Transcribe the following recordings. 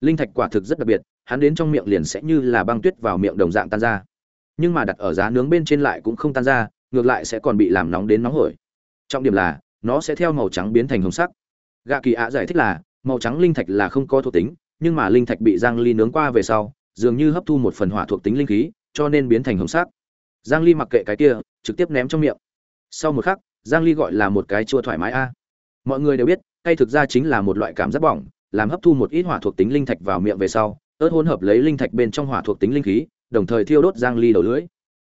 linh thạch quả thực rất đặc biệt, hắn đến trong miệng liền sẽ như là băng tuyết vào miệng đồng dạng tan ra. Nhưng mà đặt ở giá nướng bên trên lại cũng không tan ra, ngược lại sẽ còn bị làm nóng đến nóng hổi. Trọng điểm là, nó sẽ theo màu trắng biến thành hồng sắc. Gạ kỳ ạ giải thích là, màu trắng linh thạch là không có thuộc tính, nhưng mà linh thạch bị giang ly nướng qua về sau, dường như hấp thu một phần hỏa thuộc tính linh khí, cho nên biến thành hồng sắc. Giang ly mặc kệ cái kia, trực tiếp ném trong miệng. Sau một khắc, giang ly gọi là một cái chua thoải mái a. Mọi người đều biết cay thực ra chính là một loại cảm giác bỏng làm hấp thu một ít hỏa thuộc tính linh thạch vào miệng về sau, ớt hỗn hợp lấy linh thạch bên trong hỏa thuộc tính linh khí, đồng thời thiêu đốt giang ly đầu lưỡi.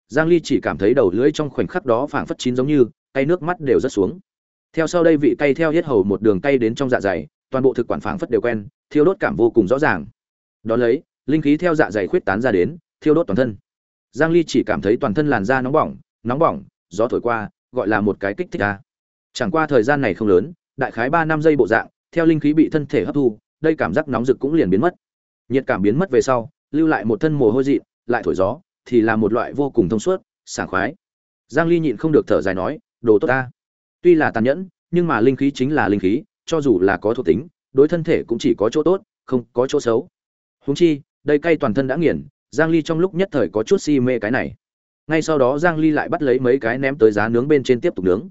Giang ly chỉ cảm thấy đầu lưỡi trong khoảnh khắc đó phảng phất chín giống như, cay nước mắt đều rất xuống. Theo sau đây vị cay theo hết hầu một đường cay đến trong dạ dày, toàn bộ thực quản phảng phất đều quen, thiêu đốt cảm vô cùng rõ ràng. Đó lấy, linh khí theo dạ dày khuyết tán ra đến, thiêu đốt toàn thân. Giang ly chỉ cảm thấy toàn thân làn da nóng bỏng nóng bỏng, gió thổi qua, gọi là một cái kích thích a chẳng qua thời gian này không lớn, đại khái 3 năm giây bộ dạng theo linh khí bị thân thể hấp thu, đây cảm giác nóng rực cũng liền biến mất. Nhiệt cảm biến mất về sau, lưu lại một thân mồ hôi dị lại thổi gió, thì là một loại vô cùng thông suốt, sảng khoái. Giang ly nhịn không được thở dài nói, đồ tốt ta. Tuy là tàn nhẫn, nhưng mà linh khí chính là linh khí, cho dù là có thuộc tính, đối thân thể cũng chỉ có chỗ tốt, không có chỗ xấu. Huống chi, đây cay toàn thân đã nghiền, giang ly trong lúc nhất thời có chút si mê cái này. Ngay sau đó giang ly lại bắt lấy mấy cái ném tới giá nướng bên trên tiếp tục nướng.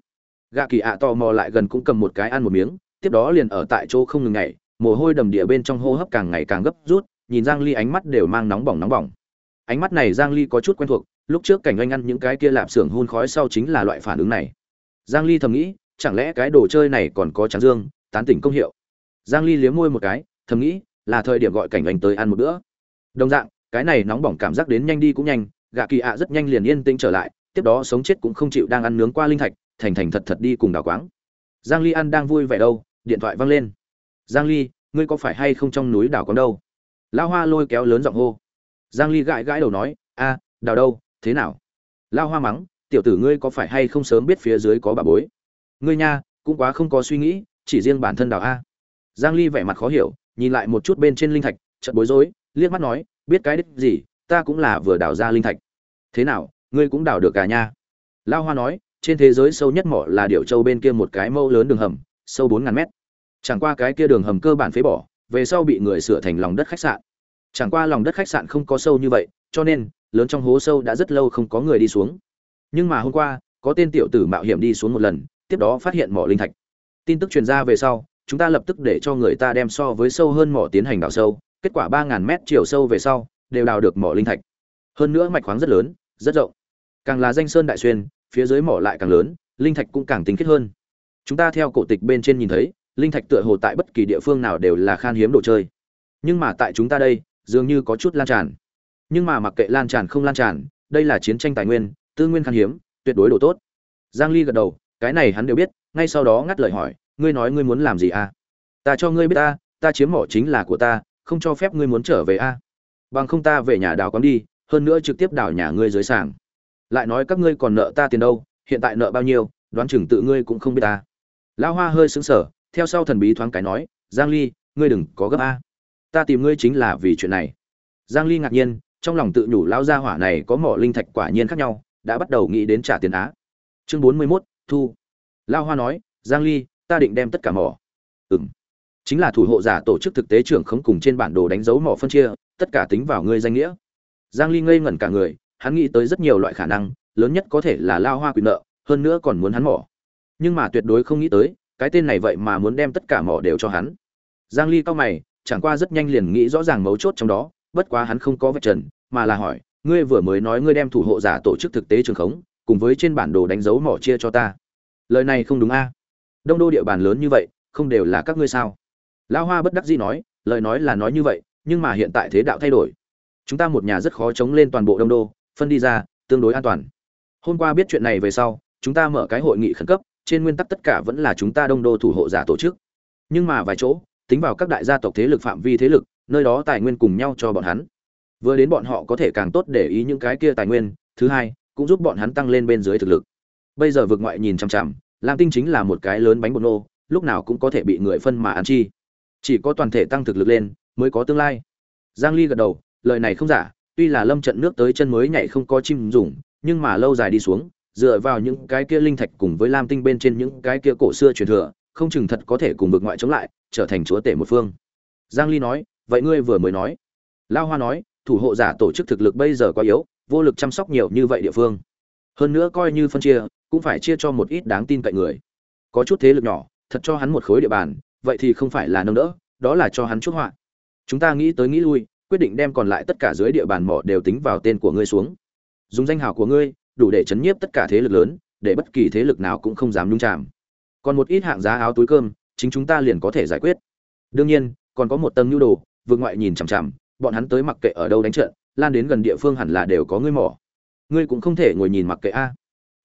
Gạ kỳ ạ à tò mò lại gần cũng cầm một cái ăn một miếng tiếp đó liền ở tại chỗ không ngừng ngày mồ hôi đầm địa bên trong hô hấp càng ngày càng gấp rút, nhìn giang ly ánh mắt đều mang nóng bỏng nóng bỏng. Ánh mắt này giang ly có chút quen thuộc, lúc trước cảnh anh ăn những cái kia lạp xưởng hun khói sau chính là loại phản ứng này. Giang ly thầm nghĩ, chẳng lẽ cái đồ chơi này còn có trắng dương, tán tỉnh công hiệu? Giang ly liếm môi một cái, thầm nghĩ, là thời điểm gọi cảnh anh tới ăn một bữa. Đồng dạng, cái này nóng bỏng cảm giác đến nhanh đi cũng nhanh, gạ kỳ ạ rất nhanh liền yên tĩnh trở lại, tiếp đó sống chết cũng không chịu đang ăn nướng qua linh thạch, thành thành thật thật đi cùng đào quáng. Giang ly ăn đang vui vẻ đâu điện thoại vang lên. Giang ly, ngươi có phải hay không trong núi đào có đâu? Lao hoa lôi kéo lớn giọng hô. Giang ly gãi gãi đầu nói, a đào đâu? Thế nào? Lao hoa mắng, tiểu tử ngươi có phải hay không sớm biết phía dưới có bà bối? Ngươi nha, cũng quá không có suy nghĩ, chỉ riêng bản thân đào a. Giang ly vẻ mặt khó hiểu, nhìn lại một chút bên trên linh thạch, chợt bối rối, liếc mắt nói, biết cái đích gì, ta cũng là vừa đào ra linh thạch. Thế nào, ngươi cũng đào được cả nha? Lao hoa nói, trên thế giới sâu nhất mỏ là điệu châu bên kia một cái mâu lớn đường hầm sâu bốn ngàn mét. Chẳng qua cái kia đường hầm cơ bản phế bỏ, về sau bị người sửa thành lòng đất khách sạn. Chẳng qua lòng đất khách sạn không có sâu như vậy, cho nên, lớn trong hố sâu đã rất lâu không có người đi xuống. Nhưng mà hôm qua, có tên tiểu tử mạo hiểm đi xuống một lần, tiếp đó phát hiện mỏ linh thạch. Tin tức truyền ra về sau, chúng ta lập tức để cho người ta đem so với sâu hơn mỏ tiến hành đào sâu, kết quả ba ngàn mét chiều sâu về sau, đều đào được mỏ linh thạch. Hơn nữa mạch khoáng rất lớn, rất rộng. Càng là danh sơn đại xuyên, phía dưới mỏ lại càng lớn, linh thạch cũng càng tính kết hơn chúng ta theo cổ tịch bên trên nhìn thấy, linh thạch tựa hồ tại bất kỳ địa phương nào đều là khan hiếm đồ chơi. Nhưng mà tại chúng ta đây, dường như có chút lan tràn. Nhưng mà mặc kệ lan tràn không lan tràn, đây là chiến tranh tài nguyên, tư nguyên khan hiếm, tuyệt đối đồ tốt. Giang ly gật đầu, cái này hắn đều biết, ngay sau đó ngắt lời hỏi, ngươi nói ngươi muốn làm gì à? Ta cho ngươi biết ta ta chiếm mỏ chính là của ta, không cho phép ngươi muốn trở về a. Bằng không ta về nhà đào quán đi, hơn nữa trực tiếp đào nhà ngươi dưới sàng. Lại nói các ngươi còn nợ ta tiền đâu, hiện tại nợ bao nhiêu, đoán chừng tự ngươi cũng không biết ta lão hoa hơi sững sờ theo sau thần bí thoáng cái nói giang ly ngươi đừng có gấp a. Ta tìm ngươi chính là vì chuyện này. Giang ly ngạc nhiên trong lòng tự nhủ lão gia hỏa này có mỏ linh thạch quả nhiên khác nhau đã bắt đầu nghĩ đến trả tiền á. Chương 41, thu. Lão hoa nói giang ly ta định đem tất cả mỏ. Ừm. Chính là thủ hộ giả tổ chức thực tế trưởng không cùng trên bản đồ đánh dấu mỏ phân chia tất cả tính vào ngươi danh nghĩa. Giang ly ngây ngẩn cả người hắn nghĩ tới rất nhiều loại khả năng lớn nhất có thể là lao hoa quyền nợ hơn nữa còn muốn hắn mỏ nhưng mà tuyệt đối không nghĩ tới, cái tên này vậy mà muốn đem tất cả mỏ đều cho hắn. Giang ly cao mày, chẳng qua rất nhanh liền nghĩ rõ ràng mấu chốt trong đó, bất quá hắn không có vạch trần, mà là hỏi, ngươi vừa mới nói ngươi đem thủ hộ giả tổ chức thực tế trường khống, cùng với trên bản đồ đánh dấu mỏ chia cho ta. Lời này không đúng a? Đông đô địa bàn lớn như vậy, không đều là các ngươi sao? Lão hoa bất đắc dĩ nói, lời nói là nói như vậy, nhưng mà hiện tại thế đạo thay đổi. Chúng ta một nhà rất khó chống lên toàn bộ đông đô, phân đi ra, tương đối an toàn. Hôm qua biết chuyện này về sau, chúng ta mở cái hội nghị khẩn cấp trên nguyên tắc tất cả vẫn là chúng ta đông đô thủ hộ giả tổ chức. Nhưng mà vài chỗ, tính vào các đại gia tộc thế lực phạm vi thế lực, nơi đó tài nguyên cùng nhau cho bọn hắn. Vừa đến bọn họ có thể càng tốt để ý những cái kia tài nguyên, thứ hai, cũng giúp bọn hắn tăng lên bên dưới thực lực. Bây giờ vượt ngoại nhìn chằm chằm, lam tinh chính là một cái lớn bánh bột nô, lúc nào cũng có thể bị người phân mà ăn chi. Chỉ có toàn thể tăng thực lực lên, mới có tương lai. Giang ly gật đầu, lời này không giả, tuy là lâm trận nước tới chân mới nhảy không có chim dùng, nhưng mà lâu dài đi xuống dựa vào những cái kia linh thạch cùng với lam tinh bên trên những cái kia cổ xưa truyền thừa, không chừng thật có thể cùng vực ngoại chống lại, trở thành chúa tể một phương. Giang ly nói, vậy ngươi vừa mới nói. Lao hoa nói, thủ hộ giả tổ chức thực lực bây giờ quá yếu, vô lực chăm sóc nhiều như vậy địa phương. Hơn nữa coi như phân chia, cũng phải chia cho một ít đáng tin cậy người. Có chút thế lực nhỏ, thật cho hắn một khối địa bàn, vậy thì không phải là nâng đỡ, đó là cho hắn chút họa. Chúng ta nghĩ tới nghĩ lui, quyết định đem còn lại tất cả dưới địa bàn mỏ đều tính vào tên của ngươi xuống. Dùng danh hào của ngươi đủ để chấn nhiếp tất cả thế lực lớn, để bất kỳ thế lực nào cũng không dám nhúng chạm còn một ít hạng giá áo túi cơm, chính chúng ta liền có thể giải quyết. Đương nhiên, còn có một tầng nhu đồ, vương ngoại nhìn chằm chằm, bọn hắn tới mặc kệ ở đâu đánh trận, lan đến gần địa phương hẳn là đều có ngươi mỏ ngươi cũng không thể ngồi nhìn mặc kệ a.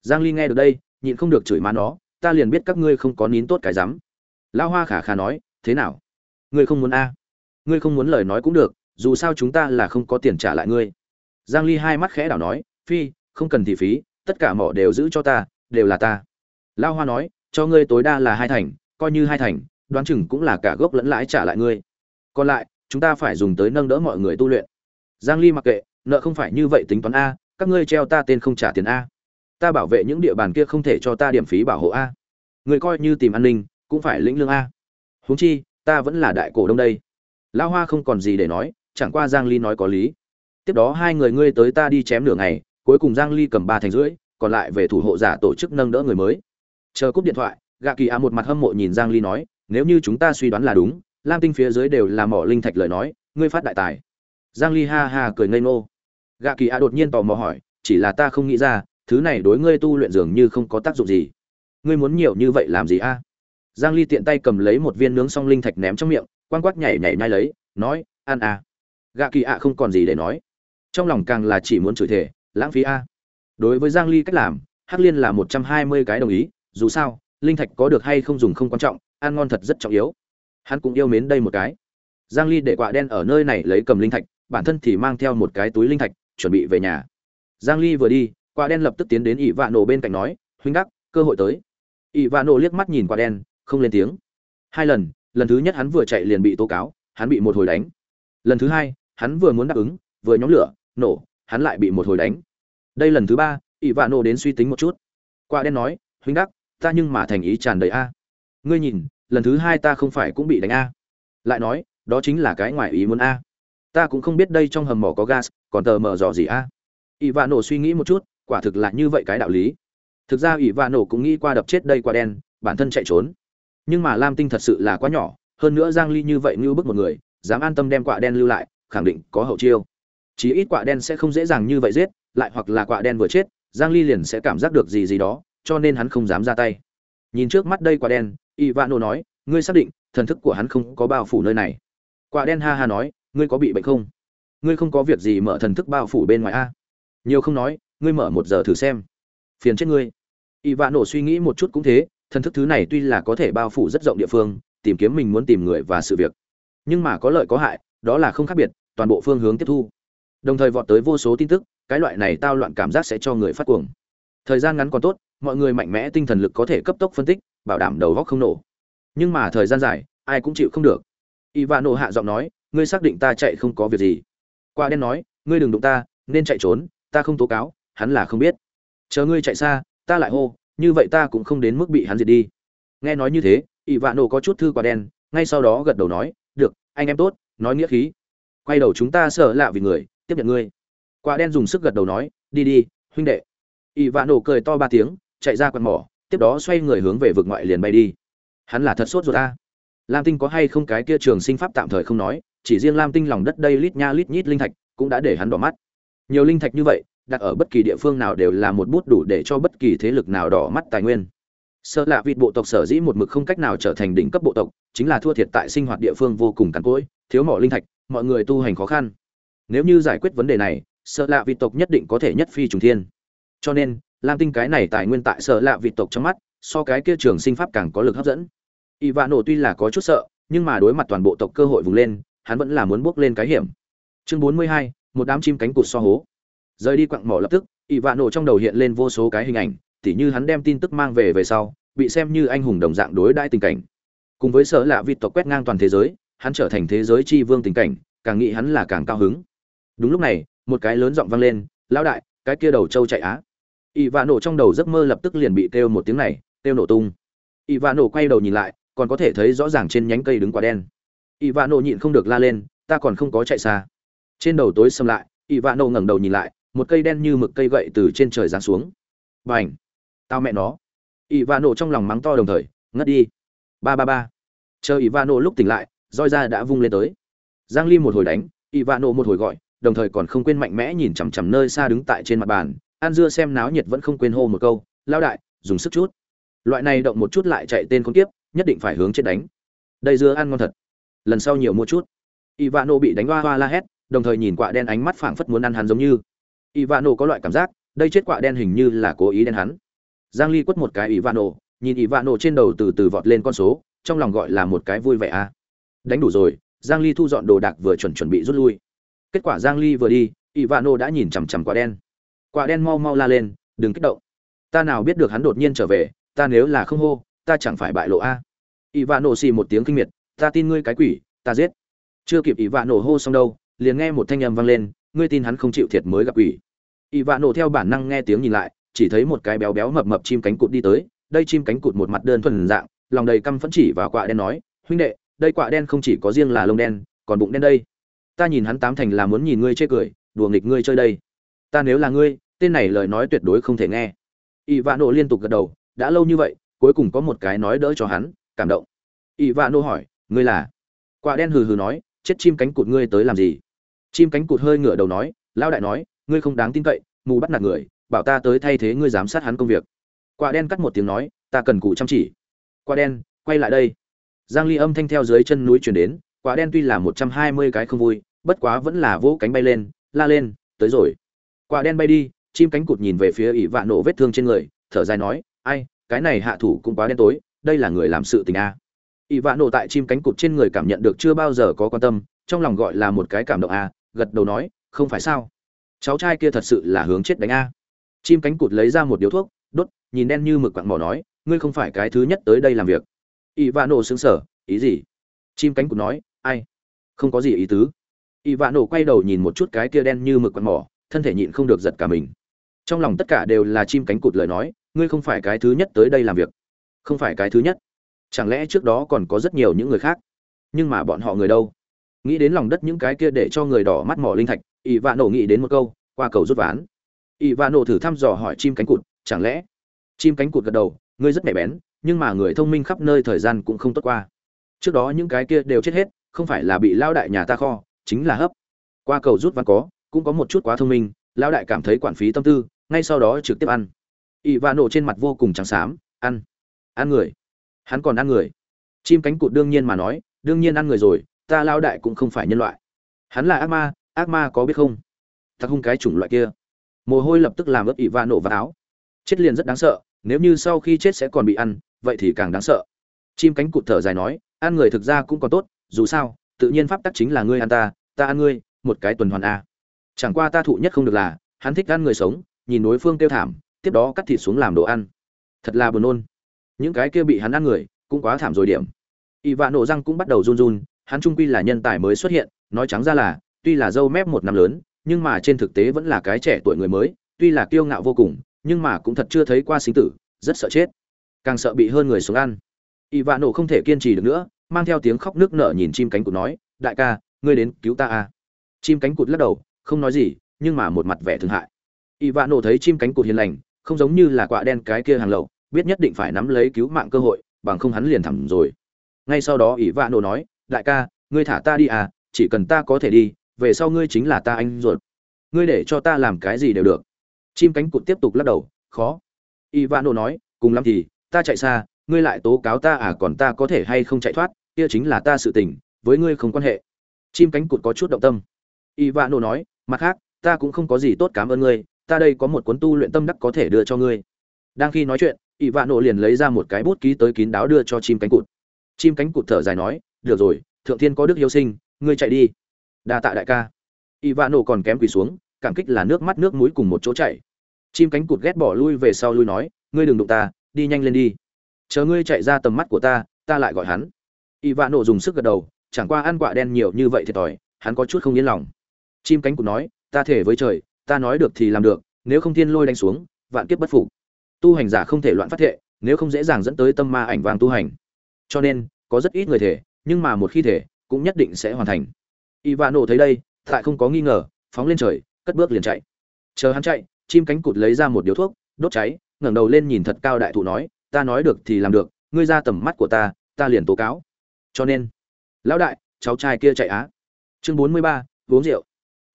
Giang ly nghe được đây, nhịn không được chửi má nó, ta liền biết các ngươi không có nín tốt cái rắm. Lão hoa khả khả nói, thế nào? Ngươi không muốn a? Ngươi không muốn lời nói cũng được, dù sao chúng ta là không có tiền trả lại ngươi. Giang ly hai mắt khẽ đảo nói, phi không cần thị phí, tất cả mỏ đều giữ cho ta, đều là ta. Lão hoa nói, cho ngươi tối đa là hai thành, coi như hai thành, đoán chừng cũng là cả gốc lẫn lãi trả lại ngươi. Còn lại, chúng ta phải dùng tới nâng đỡ mọi người tu luyện. Giang ly mặc kệ, nợ không phải như vậy tính toán a, các ngươi treo ta tên không trả tiền a. Ta bảo vệ những địa bàn kia không thể cho ta điểm phí bảo hộ a. Người coi như tìm an ninh, cũng phải lĩnh lương a. Huống chi, ta vẫn là đại cổ đông đây. Lão hoa không còn gì để nói, chẳng qua giang ly nói có lý. Tiếp đó hai người ngươi tới ta đi chém nửa ngày cuối cùng giang ly cầm ba thành rưỡi, còn lại về thủ hộ giả tổ chức nâng đỡ người mới. Chờ cúp điện thoại, gạ kỳ a một mặt hâm mộ nhìn giang ly nói, nếu như chúng ta suy đoán là đúng, lam tinh phía dưới đều là mỏ linh thạch lời nói, ngươi phát đại tài. Giang ly ha ha cười ngây ngô. Gạ kỳ a đột nhiên tò mò hỏi, chỉ là ta không nghĩ ra, thứ này đối ngươi tu luyện dường như không có tác dụng gì. Ngươi muốn nhiều như vậy làm gì a? Giang ly tiện tay cầm lấy một viên nướng xong linh thạch ném trong miệng, quang quắc nhảy nhảy nhai lấy, nói, ăn à? gạ kỳ a không còn gì để nói. Trong lòng càng là chỉ muốn chửi thề lãng phí a. Đối với giang ly cách làm, hắc liên là 120 cái đồng ý, dù sao, linh thạch có được hay không dùng không quan trọng, ăn ngon thật rất trọng yếu. Hắn cũng yêu mến đây một cái. Giang ly để quạ đen ở nơi này lấy cầm linh thạch, bản thân thì mang theo một cái túi linh thạch, chuẩn bị về nhà. Giang ly vừa đi, quạ đen lập tức tiến đến ỷ vạ nổ bên cạnh nói, huynh đắc, cơ hội tới. Ỷ vạ nổ liếc mắt nhìn quạ đen, không lên tiếng. Hai lần lần thứ nhất hắn vừa chạy liền bị tố cáo, hắn bị một hồi đánh. Lần thứ hai, hắn vừa muốn đáp ứng, vừa nhóm lửa, nổ hắn lại bị một hồi đánh. Đây lần thứ ba, ỷ vạn nổ đến suy tính một chút. Quả đen nói, huynh đắc, ta nhưng mà thành ý tràn đầy a. Ngươi nhìn, lần thứ hai ta không phải cũng bị đánh a. Lại nói, đó chính là cái ngoài ý muốn a. Ta cũng không biết đây trong hầm mỏ có gas, còn tờ mờ dò gì a. Ỷ vạn nổ suy nghĩ một chút, quả thực là như vậy cái đạo lý. Thực ra ỷ vạn nổ cũng nghĩ qua đập chết đây quả đen, bản thân chạy trốn. Nhưng mà lam tinh thật sự là quá nhỏ, hơn nữa giang ly như vậy như bức một người, dám an tâm đem quả đen lưu lại, khẳng định có hậu chiêu chí ít quả đen sẽ không dễ dàng như vậy giết, lại hoặc là quả đen vừa chết, giang ly liền sẽ cảm giác được gì gì đó, cho nên hắn không dám ra tay. Nhìn trước mắt đây quả đen, ivano nói, ngươi xác định, thần thức của hắn không có bao phủ nơi này. Quả đen ha ha nói, ngươi có bị bệnh không? Ngươi không có việc gì mở thần thức bao phủ bên ngoài a? Nhiều không nói, ngươi mở một giờ thử xem. Phiền chết ngươi. Ivano suy nghĩ một chút cũng thế, thần thức thứ này tuy là có thể bao phủ rất rộng địa phương, tìm kiếm mình muốn tìm người và sự việc, nhưng mà có lợi có hại, đó là không khác biệt, toàn bộ phương hướng tiếp thu đồng thời vọt tới vô số tin tức, cái loại này tao loạn cảm giác sẽ cho người phát cuồng. Thời gian ngắn còn tốt, mọi người mạnh mẽ tinh thần lực có thể cấp tốc phân tích, bảo đảm đầu góc không nổ. Nhưng mà thời gian dài, ai cũng chịu không được. Ivano hạ giọng nói, ngươi xác định ta chạy không có việc gì? Qua đen nói, ngươi đừng đụng ta, nên chạy trốn, ta không tố cáo, hắn là không biết. Chờ ngươi chạy xa, ta lại hô, như vậy ta cũng không đến mức bị hắn diệt đi. Nghe nói như thế, ivano có chút thư quả đen, ngay sau đó gật đầu nói, được, anh em tốt, nói nghĩa khí. Quay đầu chúng ta sợ lạ vì người tiếp nhận ngươi. Quả đen dùng sức gật đầu nói, đi đi, huynh đệ. Ý vạn nổ cười to ba tiếng, chạy ra quạt mỏ, tiếp đó xoay người hướng về vực ngoại liền bay đi. Hắn là thật sốt ruột ta. Lam tinh có hay không cái kia trường sinh pháp tạm thời không nói, chỉ riêng lam tinh lòng đất đây lít nha lít nhít linh thạch cũng đã để hắn đỏ mắt. Nhiều linh thạch như vậy, đặt ở bất kỳ địa phương nào đều là một bút đủ để cho bất kỳ thế lực nào đỏ mắt tài nguyên. Sợ lạ vịt bộ tộc sở dĩ một mực không cách nào trở thành đỉnh cấp bộ tộc, chính là thua thiệt tại sinh hoạt địa phương vô cùng cằn cỗi, thiếu mỏ linh thạch, mọi người tu hành khó khăn nếu như giải quyết vấn đề này sợ lạ vị tộc nhất định có thể nhất phi trùng thiên. Cho nên lam tinh cái này tài nguyên tại sợ lạ vị tộc trong mắt so cái kia trường sinh pháp càng có lực hấp dẫn. Y vạn nổ tuy là có chút sợ nhưng mà đối mặt toàn bộ tộc cơ hội vùng lên hắn vẫn là muốn bước lên cái hiểm. Chương 42, một đám chim cánh cụt so hố. Rời đi quặng mỏ lập tức y vạn nổ trong đầu hiện lên vô số cái hình ảnh tỉ như hắn đem tin tức mang về về sau bị xem như anh hùng đồng dạng đối đãi tình cảnh. Cùng với sợ lạ vị tộc quét ngang toàn thế giới hắn trở thành thế giới tri vương tình cảnh càng nghĩ hắn là càng cao hứng đúng lúc này, một cái lớn giọng vang lên, lão đại, cái kia đầu trâu chạy á. Ỵ vạ nổ trong đầu giấc mơ lập tức liền bị kêu một tiếng này, kêu nổ tung. Ỵ vạ nổ quay đầu nhìn lại, còn có thể thấy rõ ràng trên nhánh cây đứng quả đen. Ỵ vạ nổ nhịn không được la lên, ta còn không có chạy xa. Trên đầu tối xâm lại ỵ vạ nổ ngẩng đầu nhìn lại, một cây đen như mực cây gậy từ trên trời giáng xuống. B à n h tao mẹ nó! Ỵ vạ nổ trong lòng mắng to đồng thời, ngất đi! Ba ba ba! Chờ ỵ vạ nổ lúc tỉnh lại, roi ra đã vung lên tới. Giang ly một hồi đánh ỵ vạ nổ một hồi gọi đồng thời còn không quên mạnh mẽ nhìn chằm chằm nơi xa đứng tại trên mặt bàn an dưa xem náo nhiệt vẫn không quên hô một câu lao đại, dùng sức chút. Loại này động một chút lại chạy tên con tiếp nhất định phải hướng chết đánh. Đây dưa ăn ngon thật. Lần sau nhiều mua chút. Ivano bị đánh hoa hoa la hét, đồng thời nhìn quạ đen ánh mắt phảng phất muốn ăn hắn giống như. Ivano có loại cảm giác, đây chết quạ đen hình như là cố ý đen hắn. Giang ly quất một cái ivano, nhìn ivano trên đầu từ từ vọt lên con số, trong lòng gọi là một cái vui vẻ a. Đánh đủ rồi, giang ly thu dọn đồ đạc vừa chuẩn chuẩn bị rút lui kết quả giang ly vừa đi, ivano đã nhìn chằm chằm quả đen. Quả đen mau mau la lên, đừng kích động. Ta nào biết được hắn đột nhiên trở về, ta nếu là không hô, ta chẳng phải bại lộ a. Ivano xì một tiếng kinh miệt, ta tin ngươi cái quỷ, ta giết. Chưa kịp ivano hô xong đâu, liền nghe một thanh âm vang lên, ngươi tin hắn không chịu thiệt mới gặp quỷ. Ivano theo bản năng nghe tiếng nhìn lại, chỉ thấy một cái béo béo mập mập chim cánh cụt đi tới, đây chim cánh cụt một mặt đơn thuần dạng, lòng đầy căm phẫn chỉ vào quả đen nói, huynh đệ, đây quả đen không chỉ có riêng là lông đen, còn bụng đen đây ta nhìn hắn tám thành là muốn nhìn ngươi chê cười, đùa nghịch ngươi chơi đây. Ta nếu là ngươi, tên này lời nói tuyệt đối không thể nghe. Ỷ vạn nổ liên tục gật đầu, đã lâu như vậy, cuối cùng có một cái nói đỡ cho hắn, cảm động. Ỷ vạn nộ hỏi, ngươi là? Quả đen hừ hừ nói, chết chim cánh cụt ngươi tới làm gì? Chim cánh cụt hơi ngửa đầu nói lao đại nói, ngươi không đáng tin cậy, mù bắt nạt người, bảo ta tới thay thế ngươi giám sát hắn công việc. Quả đen cắt một tiếng nói, ta cần cụ chăm chỉ. Quả đen, quay lại đây. Giang ly âm thanh theo dưới chân núi chuyển đến quả đen tuy là một trăm hai mươi cái không vui bất quá vẫn là vỗ cánh bay lên la lên tới rồi. Quả đen bay đi chim cánh cụt nhìn về phía ỷ vạn nổ vết thương trên người thở dài nói ai cái này hạ thủ cũng quá đen tối đây là người làm sự tình a. Ỷ vạn nổ tại chim cánh cụt trên người cảm nhận được chưa bao giờ có quan tâm trong lòng gọi là một cái cảm động a gật đầu nói không phải sao? Cháu trai kia thật sự là hướng chết đánh a. Chim cánh cụt lấy ra một điếu thuốc đốt nhìn đen như mực quặng mỏ nói ngươi không phải cái thứ nhất tới đây làm việc. Ỷ vạn nổ sững sờ, ý gì? Chim cánh cụt nói ai? Không có gì ý tứ. Y vạn nổ quay đầu nhìn một chút cái kia đen như mực quạt mỏ, thân thể nhịn không được giật cả mình. Trong lòng tất cả đều là chim cánh cụt lời nói, ngươi không phải cái thứ nhất tới đây làm việc. Không phải cái thứ nhất. Chẳng lẽ trước đó còn có rất nhiều những người khác? Nhưng mà bọn họ người đâu? Nghĩ đến lòng đất những cái kia để cho người đỏ mắt mỏ linh thạch ỷ vạn nổ nghĩ đến một câu, qua cầu rút ván. Ỷ vạn nổ thử thăm dò hỏi chim cánh cụt, chẳng lẽ? Chim cánh cụt gật đầu, ngươi rất nhạy bén, nhưng mà người thông minh khắp nơi thời gian cũng không tốt qua. Trước đó những cái kia đều chết hết không phải là bị lao đại nhà ta kho, chính là hấp. Qua cầu rút văn có, cũng có một chút quá thông minh lão đại cảm thấy quản phí tâm tư, ngay sau đó trực tiếp ăn. Ỷ va nổ trên mặt vô cùng trắng xám, ăn. Ăn người. Hắn còn ăn người. Chim cánh cụt đương nhiên mà nói, đương nhiên ăn người rồi, ta lao đại cũng không phải nhân loại. Hắn là ác ma ác ma có biết không? Thật hung cái chủng loại kia. Mồ hôi lập tức làm ướp ỷ va nổ vào áo. Chết liền rất đáng sợ, nếu như sau khi chết sẽ còn bị ăn, vậy thì càng đáng sợ. Chim cánh cụt thở dài nói, ăn người thực ra cũng còn tốt dù sao, tự nhiên pháp tắc chính là ngươi ăn ta ta ăn ngươi, một cái tuần hoàn a. Chẳng qua ta thụ nhất không được là, hắn thích ăn người sống, nhìn đối phương kêu thảm, tiếp đó cắt thịt xuống làm đồ ăn. Thật là buồn nôn. Những cái kia bị hắn ăn người, cũng quá thảm rồi điểm. Y vạ nổ răng cũng bắt đầu run run, hắn trung quy là nhân tài mới xuất hiện, nói trắng ra là, tuy là dâu mép một năm lớn, nhưng mà trên thực tế vẫn là cái trẻ tuổi người mới, tuy là kiêu ngạo vô cùng, nhưng mà cũng thật chưa thấy qua sinh tử, rất sợ chết. Càng sợ bị hơn người xuống ăn. Y vạ nổ không thể kiên trì được nữa mang theo tiếng khóc nước nở nhìn chim cánh cụt nói, đại ca, ngươi đến cứu ta à? Chim cánh cụt lắc đầu, không nói gì, nhưng mà một mặt vẻ thương hại. Y vạn nổ thấy chim cánh cụt hiền lành, không giống như là quạ đen cái kia hàng lậu, biết nhất định phải nắm lấy cứu mạng cơ hội, bằng không hắn liền thẳng rồi. Ngay sau đó y vạn nổ nói, đại ca, ngươi thả ta đi à chỉ cần ta có thể đi, về sau ngươi chính là ta anh ruột. Ngươi để cho ta làm cái gì đều được. Chim cánh cụt tiếp tục lắc đầu, khó. Y vạn nổ nói, cùng lắm thì, ta chạy xa, ngươi lại tố cáo ta à còn ta có thể hay không chạy thoát? Kia chính là ta sự tình, với ngươi không quan hệ. Chim cánh cụt có chút động tâm. Y vạ nổ nói, mặt khác, ta cũng không có gì tốt cảm ơn ngươi, ta đây có một cuốn tu luyện tâm đắc có thể đưa cho ngươi. Đang khi nói chuyện Y vạn nộ liền lấy ra một cái bút ký tới kín đáo đưa cho chim cánh cụt. Chim cánh cụt thở dài nói, được rồi, thượng thiên có đức yêu sinh, ngươi chạy đi. Đa tạ đại ca. Y vạn nộ còn kém quỳ xuống, cảm kích là nước mắt nước mũi cùng một chỗ chạy. Chim cánh cụt ghét bỏ lui về sau lui nói, ngươi đừng đụng ta, đi nhanh lên đi. Chờ ngươi chạy ra tầm mắt của ta ta lại gọi hắn. Y vạn Nổ dùng sức gật đầu, chẳng qua ăn quạ đen nhiều như vậy thiệt thòi hắn có chút không yên lòng. Chim cánh cụt nói, ta thể với trời, ta nói được thì làm được, nếu không thiên lôi đánh xuống, vạn kiếp bất phục. Tu hành giả không thể loạn phát thệ, nếu không dễ dàng dẫn tới tâm ma ảnh vàng tu hành. Cho nên, có rất ít người thể, nhưng mà một khi thể, cũng nhất định sẽ hoàn thành. Ivano thấy đây, tại không có nghi ngờ, phóng lên trời, cất bước liền chạy. Chờ hắn chạy, chim cánh cụt lấy ra một điếu thuốc, đốt cháy, ngẩng đầu lên nhìn thật cao đại thụ nói, ta nói được thì làm được, ngươi ra tầm mắt của ta ta liền tố cáo cho nên, lão đại, cháu trai kia chạy á. Chương bốn mươi ba, uống rượu.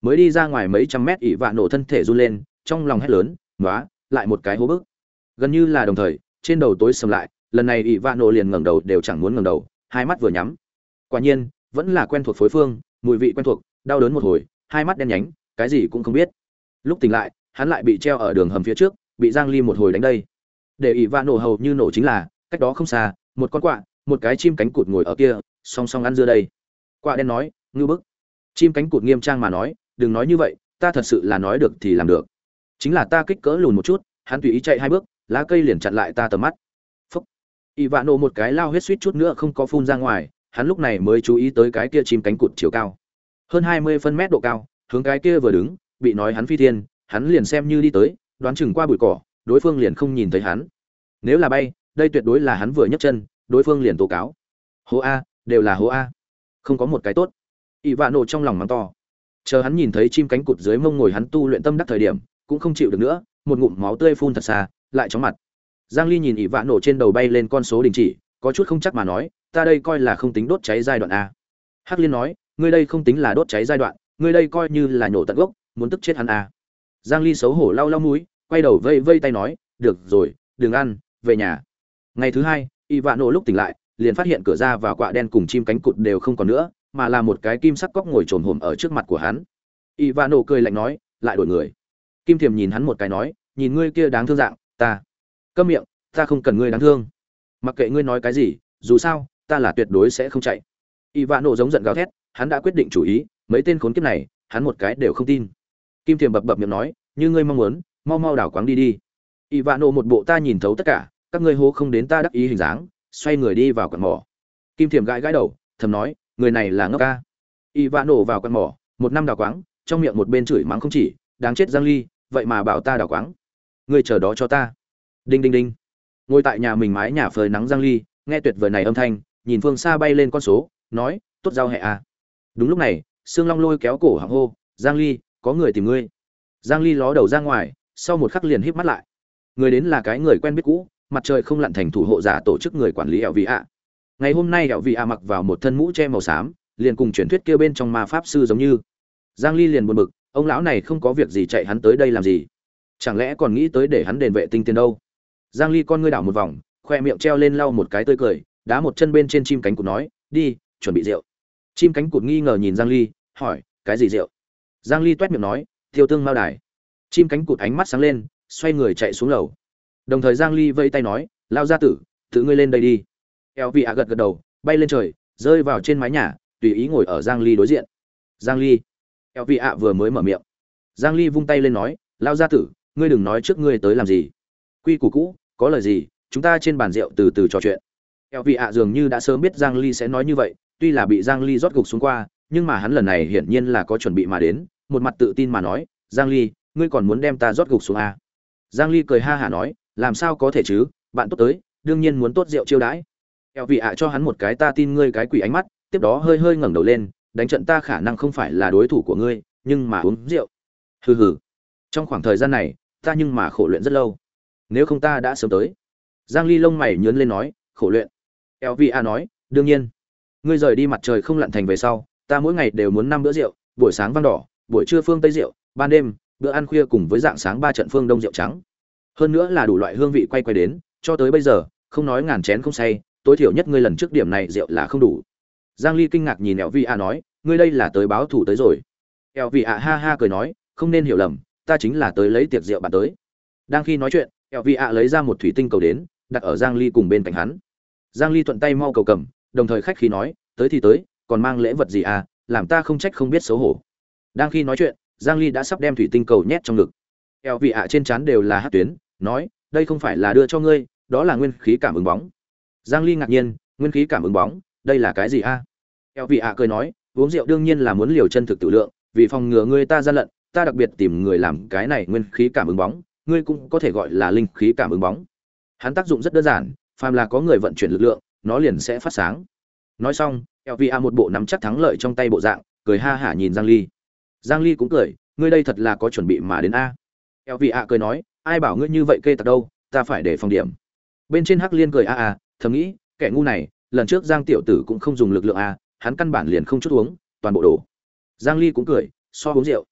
Mới đi ra ngoài mấy trăm mét ỷ vạ nổ thân thể run lên, trong lòng hét lớn nói lại một cái hố bức. Gần như là đồng thời, trên đầu tối sầm lại, lần này ỷ vạ nổ liền ngẩng đầu đều chẳng muốn ngẩng đầu, hai mắt vừa nhắm. Quả nhiên, vẫn là quen thuộc phối phương, mùi vị quen thuộc, đau đớn một hồi, hai mắt đen nhánh, cái gì cũng không biết. Lúc tỉnh lại, hắn lại bị treo ở đường hầm phía trước, bị giang ly một hồi đánh đây. Để ỷ vạ nổ hầu như nổ chính là, cách đó không xa, một con quạ một cái chim cánh cụt ngồi ở kia, song song ăn dưa đây. Quạ đen nói, ngư bức. Chim cánh cụt nghiêm trang mà nói, đừng nói như vậy, ta thật sự là nói được thì làm được. Chính là ta kích cỡ lùn một chút, hắn tùy ý chạy hai bước, lá cây liền chặn lại ta tầm mắt. Phúc. Ỵ vạ nổ một cái lao hết suýt chút nữa không có phun ra ngoài, hắn lúc này mới chú ý tới cái kia chim cánh cụt chiều cao. Hơn hai mươi phân mét độ cao, hướng cái kia vừa đứng, bị nói hắn phi thiên, hắn liền xem như đi tới, đoán chừng qua bụi cỏ, đối phương liền không nhìn thấy hắn. Nếu là bay, đây tuyệt đối là hắn vừa nhấc chân đối phương liền tố cáo. Hố a, đều là hố a. Không có một cái tốt. Ỷ vạ nổ trong lòng mắng to. Chờ hắn nhìn thấy chim cánh cụt dưới mông ngồi hắn tu luyện tâm đắc thời điểm, cũng không chịu được nữa, một ngụm máu tươi phun thật xa, lại chóng mặt. Giang ly nhìn ỷ vạ nổ trên đầu bay lên con số đình chỉ, có chút không chắc mà nói, ta đây coi là không tính đốt cháy giai đoạn a. Hắc liên nói, ngươi đây không tính là đốt cháy giai đoạn, ngươi đây coi như là nhổ tận gốc, muốn tức chết hắn a. Giang ly xấu hổ lau lau mũi, quay đầu vây vây tay nói, được rồi, đừng ăn, về nhà. Ngày thứ hai y nổ lúc tỉnh lại, liền phát hiện cửa ra và quạ đen cùng chim cánh cụt đều không còn nữa, mà là một cái kim sắc cóc ngồi trồn hổm ở trước mặt của hắn. Y nổ cười lạnh nói, lại đổi người. Kim thiềm nhìn hắn một cái nói, nhìn ngươi kia đáng thương dạng, ta câm miệng, ta không cần ngươi đáng thương. Mặc kệ ngươi nói cái gì, dù sao, ta là tuyệt đối sẽ không chạy. Y nổ giống giận gào thét, hắn đã quyết định chủ ý, mấy tên khốn kiếp này, hắn một cái đều không tin. Kim thiềm bập bập miệng nói, như ngươi mong muốn, mau mau đảo quáng đi đi. Y nổ một bộ ta nhìn thấu tất cả các ngươi hô không đến ta đắc ý hình dáng, xoay người đi vào quạt mỏ. Kim thiềm gãi gãi đầu, thầm nói, người này là ngốc ca. Y vã nổ vào quạt mỏ, một năm đào quáng, trong miệng một bên chửi mắng không chỉ, đáng chết giang ly, vậy mà bảo ta đào quáng. Người chờ đó cho ta. Đinh đinh đinh. Ngồi tại nhà mình mái nhà phơi nắng giang ly, nghe tuyệt vời này âm thanh, nhìn phương xa bay lên con số, nói, tốt giao hệ à. Đúng lúc này, sương long lôi kéo cổ hạng hô, giang ly, có người tìm ngươi. Giang ly ló đầu ra ngoài, sau một khắc liền híp mắt lại. Người đến là cái người quen biết cũ mặt trời không lặn thành thủ hộ giả tổ chức người quản lý ẻo vị ạ. Ngày hôm nay ẻo vị ạ mặc vào một thân mũ che màu xám, liền cùng truyền thuyết kia bên trong ma pháp sư giống như. Giang ly liền buồn bực, ông lão này không có việc gì chạy hắn tới đây làm gì? Chẳng lẽ còn nghĩ tới để hắn đền vệ tinh tiền đâu? Giang ly con ngươi đảo một vòng, khoe miệng treo lên lau một cái tươi cười, đá một chân bên trên chim cánh cụt nói, đi, chuẩn bị rượu. Chim cánh cụt nghi ngờ nhìn giang ly, hỏi, cái gì rượu? Giang ly toét miệng nói, tiêu tương mao đài. Chim cánh cụt ánh mắt sáng lên, xoay người chạy xuống lầu đồng thời giang ly vẫy tay nói, lao ra tử, tự ngươi lên đây đi. Eo vị ạ gật gật đầu, bay lên trời, rơi vào trên mái nhà, tùy ý ngồi ở giang ly đối diện. Giang ly. Eo vị ạ vừa mới mở miệng. Giang ly vung tay lên nói, lao ra tử, ngươi đừng nói trước ngươi tới làm gì. Quy củ cũ, có lời gì, chúng ta trên bàn rượu từ từ trò chuyện. Eo vị ạ dường như đã sớm biết giang ly sẽ nói như vậy, tuy là bị giang ly rót gục xuống qua, nhưng mà hắn lần này hiển nhiên là có chuẩn bị mà đến, một mặt tự tin mà nói, giang ly, ngươi còn muốn đem ta rót gục xuống à? giang ly cười ha hả nói làm sao có thể chứ? Bạn tốt tới, đương nhiên muốn tốt rượu chiêu đãi. Eo vị ạ cho hắn một cái ta tin ngươi cái quỷ ánh mắt, tiếp đó hơi hơi ngẩng đầu lên, đánh trận ta khả năng không phải là đối thủ của ngươi, nhưng mà uống rượu. Hừ hừ. Trong khoảng thời gian này, ta nhưng mà khổ luyện rất lâu. Nếu không ta đã sớm tới. Giang ly lông mày nhớn lên nói, khổ luyện. Eo vị ạ nói, đương nhiên. Ngươi rời đi mặt trời không lặn thành về sau, ta mỗi ngày đều muốn năm bữa rượu, buổi sáng vang đỏ, buổi trưa phương tây rượu, ban đêm, bữa ăn khuya cùng với dạng sáng ba trận phương đông rượu trắng hơn nữa là đủ loại hương vị quay quay đến, cho tới bây giờ, không nói ngàn chén không say, tối thiểu nhất ngươi lần trước điểm này rượu là không đủ. Giang ly kinh ngạc nhìn eo vi a nói, ngươi đây là tới báo thủ tới rồi. Eo vi a ha ha cười nói, không nên hiểu lầm, ta chính là tới lấy tiệc rượu bạn tới. Đang khi nói chuyện eo vi a lấy ra một thủy tinh cầu đến, đặt ở giang ly cùng bên cạnh hắn. Giang ly thuận tay mau cầu cầm, đồng thời khách khí nói, tới thì tới, còn mang lễ vật gì à? Làm ta không trách không biết xấu hổ. Đang khi nói chuyện, giang ly đã sắp đem thủy tinh cầu nhét trong ngực. Eo vị ạ trên trán đều là hát tuyến nói, đây không phải là đưa cho ngươi, đó là nguyên khí cảm ứng bóng. Giang ly ngạc nhiên, nguyên khí cảm ứng bóng, đây là cái gì a? Eo vị ạ cười nói, uống rượu đương nhiên là muốn liều chân thực tự lượng, vì phòng ngừa ngươi ta gian lận, ta đặc biệt tìm người làm cái này nguyên khí cảm ứng bóng, ngươi cũng có thể gọi là linh khí cảm ứng bóng. Hắn tác dụng rất đơn giản, phàm là có người vận chuyển lực lượng, nó liền sẽ phát sáng. Nói xong elvia một bộ nắm chắc thắng lợi trong tay bộ dạng, cười ha hả nhìn giang ly. Giang ly cũng cười, ngươi đây thật là có chuẩn bị mà đến a. Eo vị ạ cười nói ai bảo ngươi như vậy kê tặc đâu, ta phải để phòng điểm. Bên trên hắc liên cười a a, thầm nghĩ, kẻ ngu này, lần trước giang tiểu tử cũng không dùng lực lượng a, hắn căn bản liền không chút uống, toàn bộ đổ. Giang ly cũng cười, so uống rượu.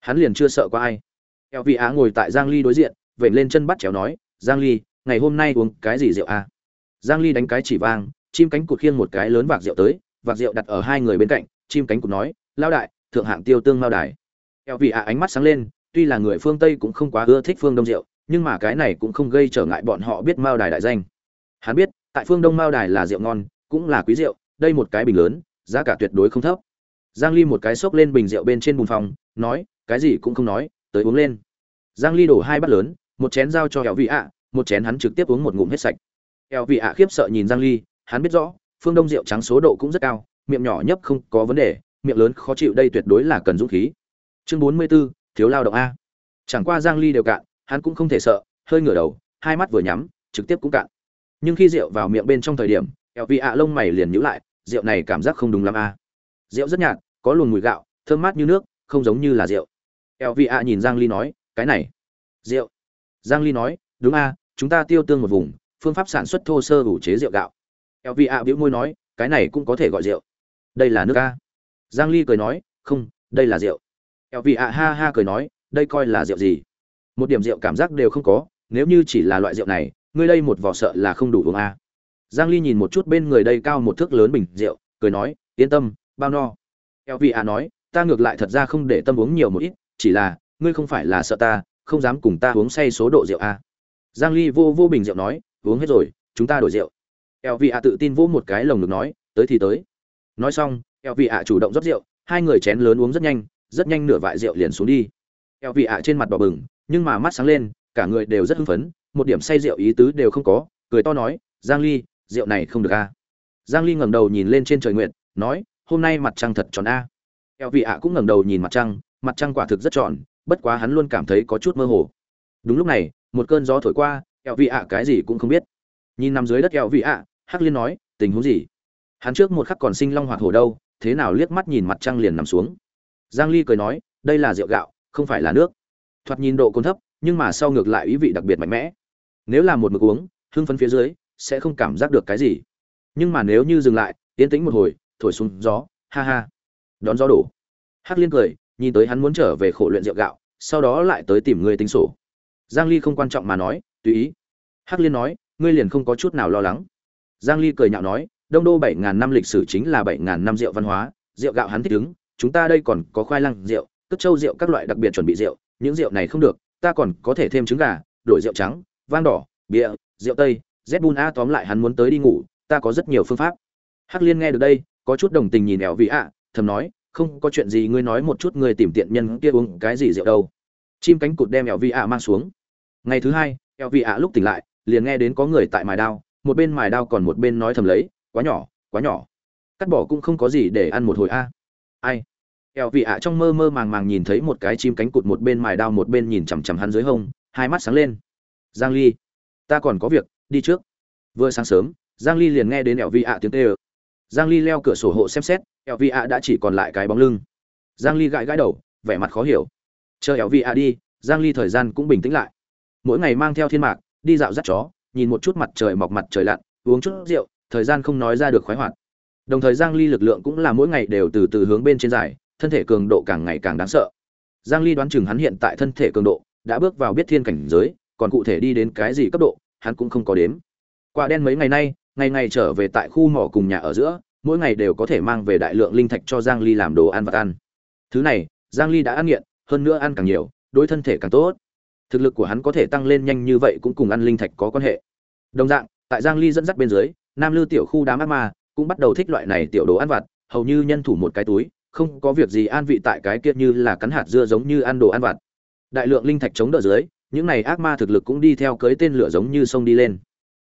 Hắn liền chưa sợ qua ai. Eo vị á ngồi tại giang ly đối diện, vểnh lên chân bắt chéo nói, giang ly, ngày hôm nay uống cái gì rượu a? Giang ly đánh cái chỉ vang, chim cánh cụt khiêng một cái lớn vạc rượu tới, vạc rượu đặt ở hai người bên cạnh, chim cánh cụt nói lao đại, thượng hạng tiêu tương mao đài. Eo vị Á ánh mắt sáng lên tuy là người phương tây cũng không quá ưa thích phương đông rượu nhưng mà cái này cũng không gây trở ngại bọn họ biết mao đài đại danh. Hắn biết tại phương đông mao đài là rượu ngon cũng là quý rượu đây một cái bình lớn giá cả tuyệt đối không thấp. Giang ly một cái xốc lên bình rượu bên trên bùn phòng nói cái gì cũng không nói tới uống lên. Giang ly đổ hai bát lớn một chén giao cho eo vị ạ một chén hắn trực tiếp uống một ngụm hết sạch. Eo vị ạ khiếp sợ nhìn giang ly hắn biết rõ phương đông rượu trắng số độ cũng rất cao miệng nhỏ nhấp không có vấn đề miệng lớn khó chịu đây tuyệt đối là cần dũng khí. Chương 44, thiếu lao động a. Chẳng qua giang ly đều cạn, hắn cũng không thể sợ, hơi ngửa đầu, hai mắt vừa nhắm, trực tiếp cũng cạn. Nhưng khi rượu vào miệng bên trong thời điểm, eo vị ạ lông mày liền nhíu lại, rượu này cảm giác không đúng lắm a. Rượu rất nhạt, có luồng mùi gạo, thơm mát như nước, không giống như là rượu. Eo vị ạ nhìn giang ly nói, cái này, rượu. Giang ly nói, đúng a, chúng ta tiêu tương một vùng, phương pháp sản xuất thô sơ đủ chế rượu gạo. Eo vị ạ bĩu môi nói, cái này cũng có thể gọi rượu. Đây là nước a. Giang ly cười nói, không, đây là rượu eo vị ạ ha ha cười nói, đây coi là rượu gì? Một điểm rượu cảm giác đều không có, nếu như chỉ là loại rượu này, ngươi đây một vỏ sợ là không đủ uống a giang ly nhìn một chút bên người đây cao một thước lớn bình rượu, cười nói, yên tâm, bao no. Eo vị ạ nói, ta ngược lại thật ra không để tâm uống nhiều một ít, chỉ là, ngươi không phải là sợ ta, không dám cùng ta uống say số độ rượu a giang ly vô vô bình rượu nói, uống hết rồi, chúng ta đổi rượu. Eo vị ạ tự tin vỗ một cái lồng ngực nói, tới thì tới. Nói xong, eo vị ạ chủ động rót rượu, hai người chén lớn uống rất nhanh rất nhanh nửa vại rượu liền xuống đi. Eo vị ạ trên mặt đỏ bừng, nhưng mà mắt sáng lên, cả người đều rất hưng phấn, một điểm say rượu ý tứ đều không có, cười to nói, giang ly, rượu này không được a. Giang ly ngẩng đầu nhìn lên trên trời nguyện nói, hôm nay mặt trăng thật tròn a. Eo vị ạ cũng ngẩng đầu nhìn mặt trăng mặt trăng quả thực rất tròn, bất quá hắn luôn cảm thấy có chút mơ hồ. Đúng lúc này, một cơn gió thổi qua, eo vị ạ cái gì cũng không biết. Nhìn nằm dưới đất eo vị ạ, hắc liên nói, tình huống gì? Hắn trước một khắc còn sinh long hoạt hổ đâu, thế nào liếc mắt nhìn mặt trăng liền nằm xuống giang ly cười nói, đây là rượu gạo, không phải là nước. Thoạt nhìn độ cồn thấp, nhưng mà sau ngược lại ý vị đặc biệt mạnh mẽ. Nếu là một mực uống, hưng phấn phía dưới, sẽ không cảm giác được cái gì. Nhưng mà nếu như dừng lại tiến tĩnh một hồi, thổi xuống gió, ha ha. Đón gió đổ. Hắc liên cười, nhìn tới hắn muốn trở về khổ luyện rượu gạo, sau đó lại tới tìm người tính sổ. Giang ly không quan trọng mà nói, tùy ý. Hắc liên nói, ngươi liền không có chút nào lo lắng. Giang ly cười nhạo nói, đông đô 7000 năm lịch sử chính là 7000 năm rượu văn hóa, rượu gạo hắn thích ứng chúng ta đây còn có khoai lang, rượu, cất châu rượu các loại đặc biệt chuẩn bị rượu, những rượu này không được, ta còn có thể thêm trứng gà, đổi rượu trắng, vang đỏ, bia, rượu tây zbun a tóm lại hắn muốn tới đi ngủ, ta có rất nhiều phương pháp. Hắc liên nghe được đây, có chút đồng tình nhìn ẻo vị ạ thầm nói, không có chuyện gì, ngươi nói một chút, ngươi tìm tiện nhân kia uống cái gì rượu đâu. Chim cánh cụt đem ẻo vị ạ mang xuống. Ngày thứ hai ẻo vị ạ lúc tỉnh lại, liền nghe đến có người tại mài đao, một bên mài đao còn một bên nói thầm lấy, quá nhỏ quá nhỏ. Cắt bỏ cũng không có gì để ăn một hồi a. Ai? Eo vị ạ trong mơ mơ màng màng nhìn thấy một cái chim cánh cụt một bên mài đao một bên nhìn chằm chằm hắn dưới hông, hai mắt sáng lên. Giang ly, ta còn có việc, đi trước. Vừa sáng sớm, giang ly liền nghe đến Eo vị ạ tiếng tê ơ giang ly leo cửa sổ hộ xem xét, Eo vị ạ đã chỉ còn lại cái bóng lưng. Giang ly gãi gãi đầu, vẻ mặt khó hiểu. Chờ Eo vị ạ đi, giang ly thời gian cũng bình tĩnh lại. Mỗi ngày mang theo thiên mạc, đi dạo dắt chó, nhìn một chút mặt trời mọc mặt trời lặn, uống chút rượu, thời gian không nói ra được khoái hoạt. Đồng thời giang ly lực lượng cũng là mỗi ngày đều từ từ hướng bên trên dài thân thể cường độ càng ngày càng đáng sợ. Giang ly đoán chừng hắn hiện tại thân thể cường độ đã bước vào biết thiên cảnh giới, còn cụ thể đi đến cái gì cấp độ, hắn cũng không có đếm. Quả đen mấy ngày nay, ngày ngày trở về tại khu mỏ cùng nhà ở giữa, mỗi ngày đều có thể mang về đại lượng linh thạch cho giang ly làm đồ ăn và ăn. Thứ này, giang ly đã ăn nghiện, hơn nữa ăn càng nhiều, đối thân thể càng tốt. Thực lực của hắn có thể tăng lên nhanh như vậy cũng cùng ăn linh thạch có quan hệ. Đồng dạng, tại giang ly dẫn dắt bên dưới, nam lư tiểu khu đám ác ma cũng bắt đầu thích loại này tiểu đồ ăn vặt, hầu như nhân thủ một cái túi không có việc gì an vị tại cái kia như là cắn hạt dưa giống như ăn đồ ăn vặt. Đại lượng linh thạch chống đỡ dưới, những này ác ma thực lực cũng đi theo cưới tên lửa giống như sông đi lên.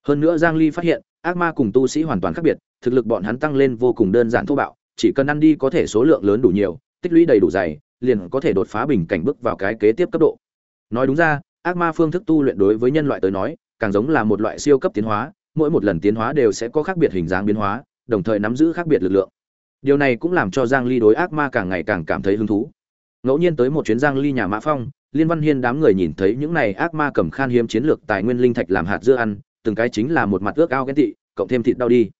Hơn nữa giang ly phát hiện, ác ma cùng tu sĩ hoàn toàn khác biệt, thực lực bọn hắn tăng lên vô cùng đơn giản thô bạo, chỉ cần ăn đi có thể số lượng lớn đủ nhiều, tích lũy đầy đủ dày, liền có thể đột phá bình cảnh bước vào cái kế tiếp cấp độ. Nói đúng ra, ác ma phương thức tu luyện đối với nhân loại tới nói, càng giống là một loại siêu cấp tiến hóa, mỗi một lần tiến hóa đều sẽ có khác biệt hình dáng biến hóa, đồng thời nắm giữ khác biệt lực lượng điều này cũng làm cho giang ly đối ác ma càng ngày càng cảm thấy hứng thú. Ngẫu nhiên tới một chuyến giang ly nhà mã phong, liên văn hiên đám người nhìn thấy những này ác ma cầm khan hiếm chiến lược tài nguyên linh thạch làm hạt dưa ăn, từng cái chính là một mặt ước ao ghen tị, cộng thêm thịt đau đi.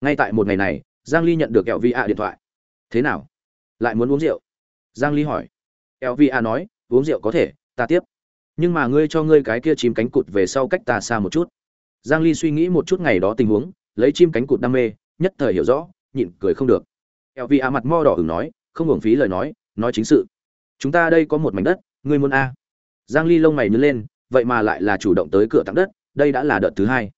Ngay tại một ngày này, giang ly nhận được kẹo vi ạ điện thoại. Thế nào? Lại muốn uống rượu? Giang ly hỏi. Kẹo vi ạ nói, uống rượu có thể, ta tiếp. Nhưng mà ngươi cho ngươi cái kia chim cánh cụt về sau cách ta xa một chút. Giang ly suy nghĩ một chút ngày đó tình huống, lấy chim cánh cụt đam mê, nhất thời hiểu rõ, nhịn cười không được kẹo vi mặt mo đỏ ửng nói, không hưởng phí lời nói nói chính sự. Chúng ta đây có một mảnh đất, ngươi muốn a? Giang ly lông mày nhướng lên, vậy mà lại là chủ động tới cửa tặng đất, đây đã là đợt thứ hai.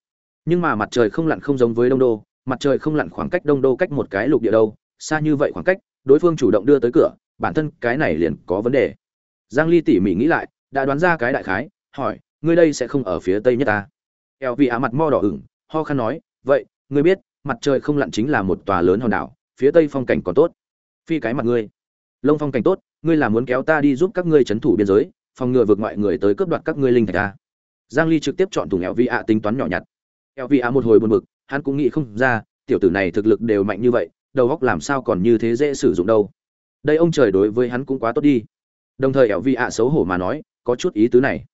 Nhưng mà mặt trời không lặn không giống với đông đô, mặt trời không lặn khoảng cách đông đô cách một cái lục địa đâu, xa như vậy khoảng cách, đối phương chủ động đưa tới cửa, bản thân cái này liền có vấn đề. Giang ly tỉ mỉ nghĩ lại, đã đoán ra cái đại khái, hỏi, ngươi đây sẽ không ở phía tây nhất ta? Eo vị á mặt mo đỏ ửng ho khăn nói, vậy, ngươi biết, mặt trời không lặn chính là một tòa lớn hòn đảo phía tây phong cảnh còn tốt. Phi cái mặt ngươi. Lông phong cảnh tốt, ngươi là muốn kéo ta đi giúp các ngươi chấn thủ biên giới, phòng ngừa vượt ngoại người tới cướp đoạt các ngươi linh thạch ta. Giang ly trực tiếp chọn thùng eo vị ạ tính toán nhỏ nhặt. Eo vị ạ một hồi buồn bực, hắn cũng nghĩ không ra, tiểu tử này thực lực đều mạnh như vậy, đầu óc làm sao còn như thế dễ sử dụng đâu. Đây ông trời đối với hắn cũng quá tốt đi. Đồng thời eo vị ạ xấu hổ mà nói, có chút ý tứ này.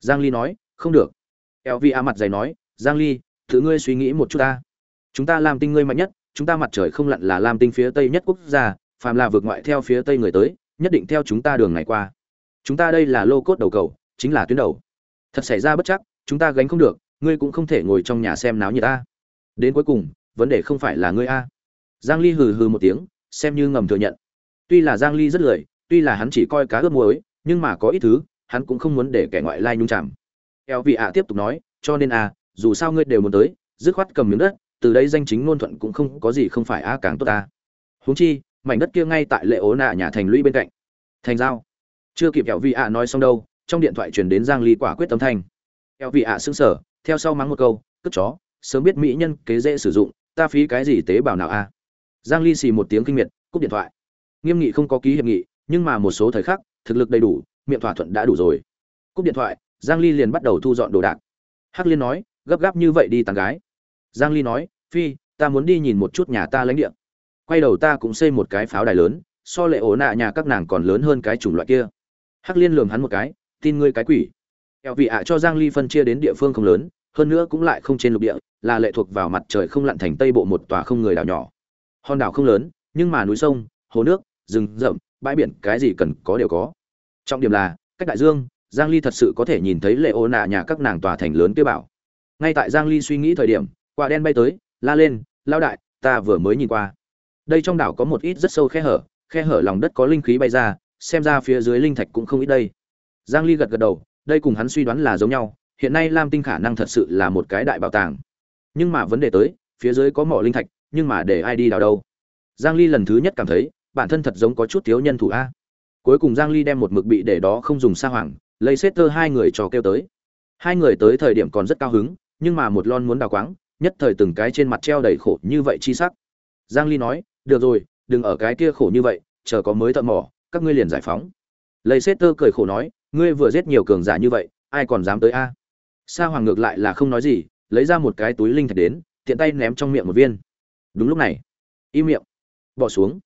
Giang ly nói, không được. Eo vị ạ mặt dày nói, giang ly tự ngươi suy nghĩ một chút ta. Chúng ta làm tinh ngươi mạnh nhất chúng ta mặt trời không lặn là lam tinh phía tây nhất quốc gia, phàm là vượt ngoại theo phía tây người tới, nhất định theo chúng ta đường này qua. Chúng ta đây là lô cốt đầu cầu, chính là tuyến đầu. Thật xảy ra bất chắc, chúng ta gánh không được, ngươi cũng không thể ngồi trong nhà xem náo nhiệt ta. Đến cuối cùng, vấn đề không phải là ngươi a. Giang ly hừ hừ một tiếng, xem như ngầm thừa nhận. Tuy là giang ly rất lười, tuy là hắn chỉ coi cá ướp muối, nhưng mà có ít thứ, hắn cũng không muốn để kẻ ngoại lai nhung chạm. Eo vị ạ tiếp tục nói, cho nên a, dù sao ngươi đều muốn tới, dứt khoát cầm miếng đất từ đây danh chính ngôn thuận cũng không có gì không phải a càng tốt ta. Huống chi, mảnh đất kia ngay tại lệ ố nạ nhà thành lũy bên cạnh. Thành giao. Chưa kịp kẹo vị ạ nói xong đâu, trong điện thoại truyền đến giang ly quả quyết tâm thanh. Kẹo vị ạ sững sờ, theo sau mắng một câu, cất chó, sớm biết mỹ nhân kế dễ sử dụng, ta phí cái gì tế bào nào a? Giang ly xì một tiếng kinh miệt, cúp điện thoại. Nghiêm nghị không có ký hiệp nghị, nhưng mà một số thời khắc, thực lực đầy đủ, miệng thỏa thuận đã đủ rồi. Cúp điện thoại, giang ly liền bắt đầu thu dọn đồ đạc. Hắc liên nói, gấp gáp như vậy đi tặng gái giang ly nói, phi, ta muốn đi nhìn một chút nhà ta lãnh địa. Quay đầu ta cũng xây một cái pháo đài lớn, so lệ ổ nạ nhà các nàng còn lớn hơn cái chủng loại kia. Hắc liên lườm hắn một cái, tin ngươi cái quỷ. Eo vị ạ cho giang ly phân chia đến địa phương không lớn, hơn nữa cũng lại không trên lục địa, là lệ thuộc vào mặt trời không lặn thành tây bộ một tòa không người đảo nhỏ. Hòn đảo không lớn, nhưng mà núi sông, hồ nước, rừng rậm, bãi biển, cái gì cần có đều có. Trọng điểm là, cách đại dương, giang ly thật sự có thể nhìn thấy lệ ô nạ nhà các nàng tòa thành lớn kia bảo. Ngay tại giang ly suy nghĩ thời điểm quả đen bay tới, la lên lao đại, ta vừa mới nhìn qua. Đây trong đảo có một ít rất sâu khe hở khe hở lòng đất có linh khí bay ra, xem ra phía dưới linh thạch cũng không ít đây. Giang ly gật gật đầu, đây cùng hắn suy đoán là giống nhau, hiện nay lam tinh khả năng thật sự là một cái đại bảo tàng. Nhưng mà vấn đề tới, phía dưới có mỏ linh thạch, nhưng mà để ai đi đào đâu? Giang ly lần thứ nhất cảm thấy, bản thân thật giống có chút thiếu nhân thủ a. Cuối cùng giang ly đem một mực bị để đó không dùng sa hoàng, lấy xét tơ hai người trò kêu tới. Hai người tới thời điểm còn rất cao hứng, nhưng mà một lon muốn đào quáng nhất thời từng cái trên mặt treo đầy khổ như vậy chi sắc. Giang ly nói, được rồi, đừng ở cái kia khổ như vậy, chờ có mới thợ mỏ các ngươi liền giải phóng. Lấy tơ cười khổ nói, ngươi vừa giết nhiều cường giả như vậy, ai còn dám tới a? Sa hoàng ngược lại là không nói gì, lấy ra một cái túi linh thạch đến, tiện tay ném trong miệng một viên. Đúng lúc này, im miệng, bỏ xuống.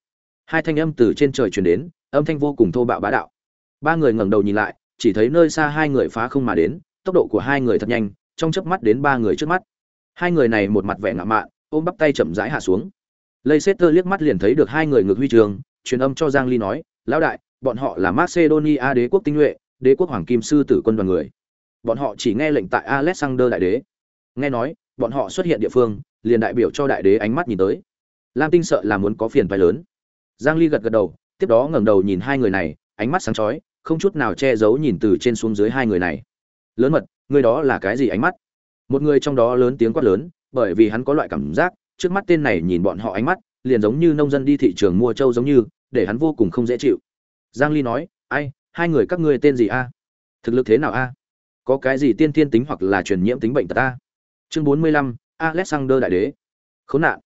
Hai thanh âm từ trên trời truyền đến, âm thanh vô cùng thô bạo bá đạo. Ba người ngẩng đầu nhìn lại, chỉ thấy nơi xa hai người phá không mà đến, tốc độ của hai người thật nhanh, trong chớp mắt đến ba người trước mắt hai người này một mặt vẻ ngạo mạn, ôm bắp tay chậm rãi hạ xuống. Lây xét tơ liếc mắt liền thấy được hai người ngược huy trường, truyền âm cho giang ly nói, lão đại, bọn họ là macedonia đế quốc tinh nhuệ, đế quốc hoàng kim sư tử quân đoàn người. Bọn họ chỉ nghe lệnh tại alexander đại đế. Nghe nói, bọn họ xuất hiện địa phương, liền đại biểu cho đại đế ánh mắt nhìn tới. Lam tinh sợ là muốn có phiền vai lớn. Giang ly gật gật đầu, tiếp đó ngẩng đầu nhìn hai người này, ánh mắt sáng chói, không chút nào che giấu nhìn từ trên xuống dưới hai người này. Lớn mật, người đó là cái gì ánh mắt? Một người trong đó lớn tiếng quát lớn bởi vì hắn có loại cảm giác trước mắt tên này nhìn bọn họ ánh mắt liền giống như nông dân đi thị trường mua trâu giống như để hắn vô cùng không dễ chịu. Giang ly nói ai hai người các ngươi tên gì a? Thực lực thế nào a? Có cái gì tiên thiên tính hoặc là truyền nhiễm tính bệnh tật ta chương 45, alexander đại đế. Khốn nạn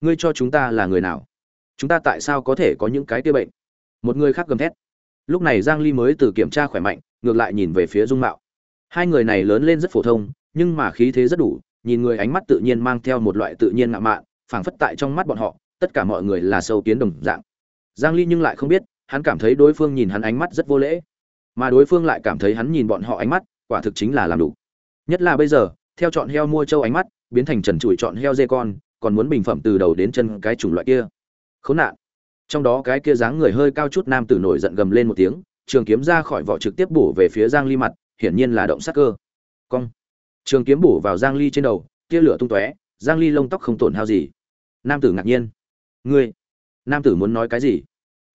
ngươi cho chúng ta là người nào? Chúng ta tại sao có thể có những cái kia bệnh? Một người khác gầm thét. Lúc này giang ly mới từ kiểm tra khỏe mạnh ngược lại nhìn về phía dung mạo. Hai người này lớn lên rất phổ thông nhưng mà khí thế rất đủ, nhìn người ánh mắt tự nhiên mang theo một loại tự nhiên ngạo mạn, phảng phất tại trong mắt bọn họ, tất cả mọi người là sâu kiến đồng dạng. Giang ly nhưng lại không biết, hắn cảm thấy đối phương nhìn hắn ánh mắt rất vô lễ. Mà đối phương lại cảm thấy hắn nhìn bọn họ ánh mắt, quả thực chính là làm đủ. Nhất là bây giờ, theo chọn heo mua châu ánh mắt, biến thành trần trụi chọn heo dê con, còn muốn bình phẩm từ đầu đến chân cái chủng loại kia. Khốn nạn. Trong đó cái kia dáng người hơi cao chút nam tử nổi giận gầm lên một tiếng, trường kiếm ra khỏi vỏ trực tiếp bổ về phía giang ly mặt, hiển nhiên là động sát cơ. Cong trường kiếm bổ vào giang ly trên đầu, tia lửa tung tóe, giang ly lông tóc không tổn hao gì. Nam tử ngạc nhiên. Ngươi, nam tử muốn nói cái gì?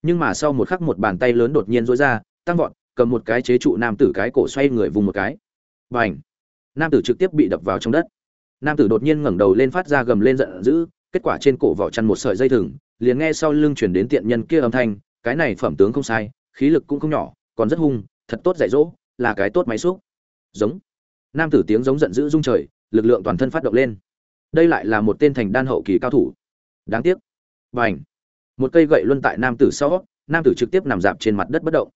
Nhưng mà sau một khắc một bàn tay lớn đột nhiên rối ra, tăng vọt, cầm một cái chế trụ nam tử cái cổ xoay người vùng một cái. Bành! Nam tử trực tiếp bị đập vào trong đất. Nam tử đột nhiên ngẩng đầu lên phát ra gầm lên giận dữ, kết quả trên cổ vỏ chăn một sợi dây thừng, liền nghe sau lưng chuyển đến tiện nhân kia âm thanh, cái này phẩm tướng không sai, khí lực cũng không nhỏ, còn rất hung, thật tốt dạy dỗ, là cái tốt máy xúc. Giống nam tử tiếng giống giận dữ rung trời, lực lượng toàn thân phát động lên. Đây lại là một tên thành đan hậu kỳ cao thủ. Đáng tiếc. Và ảnh một cây gậy luân tại nam tử sau, nam tử trực tiếp nằm dạp trên mặt đất bất động.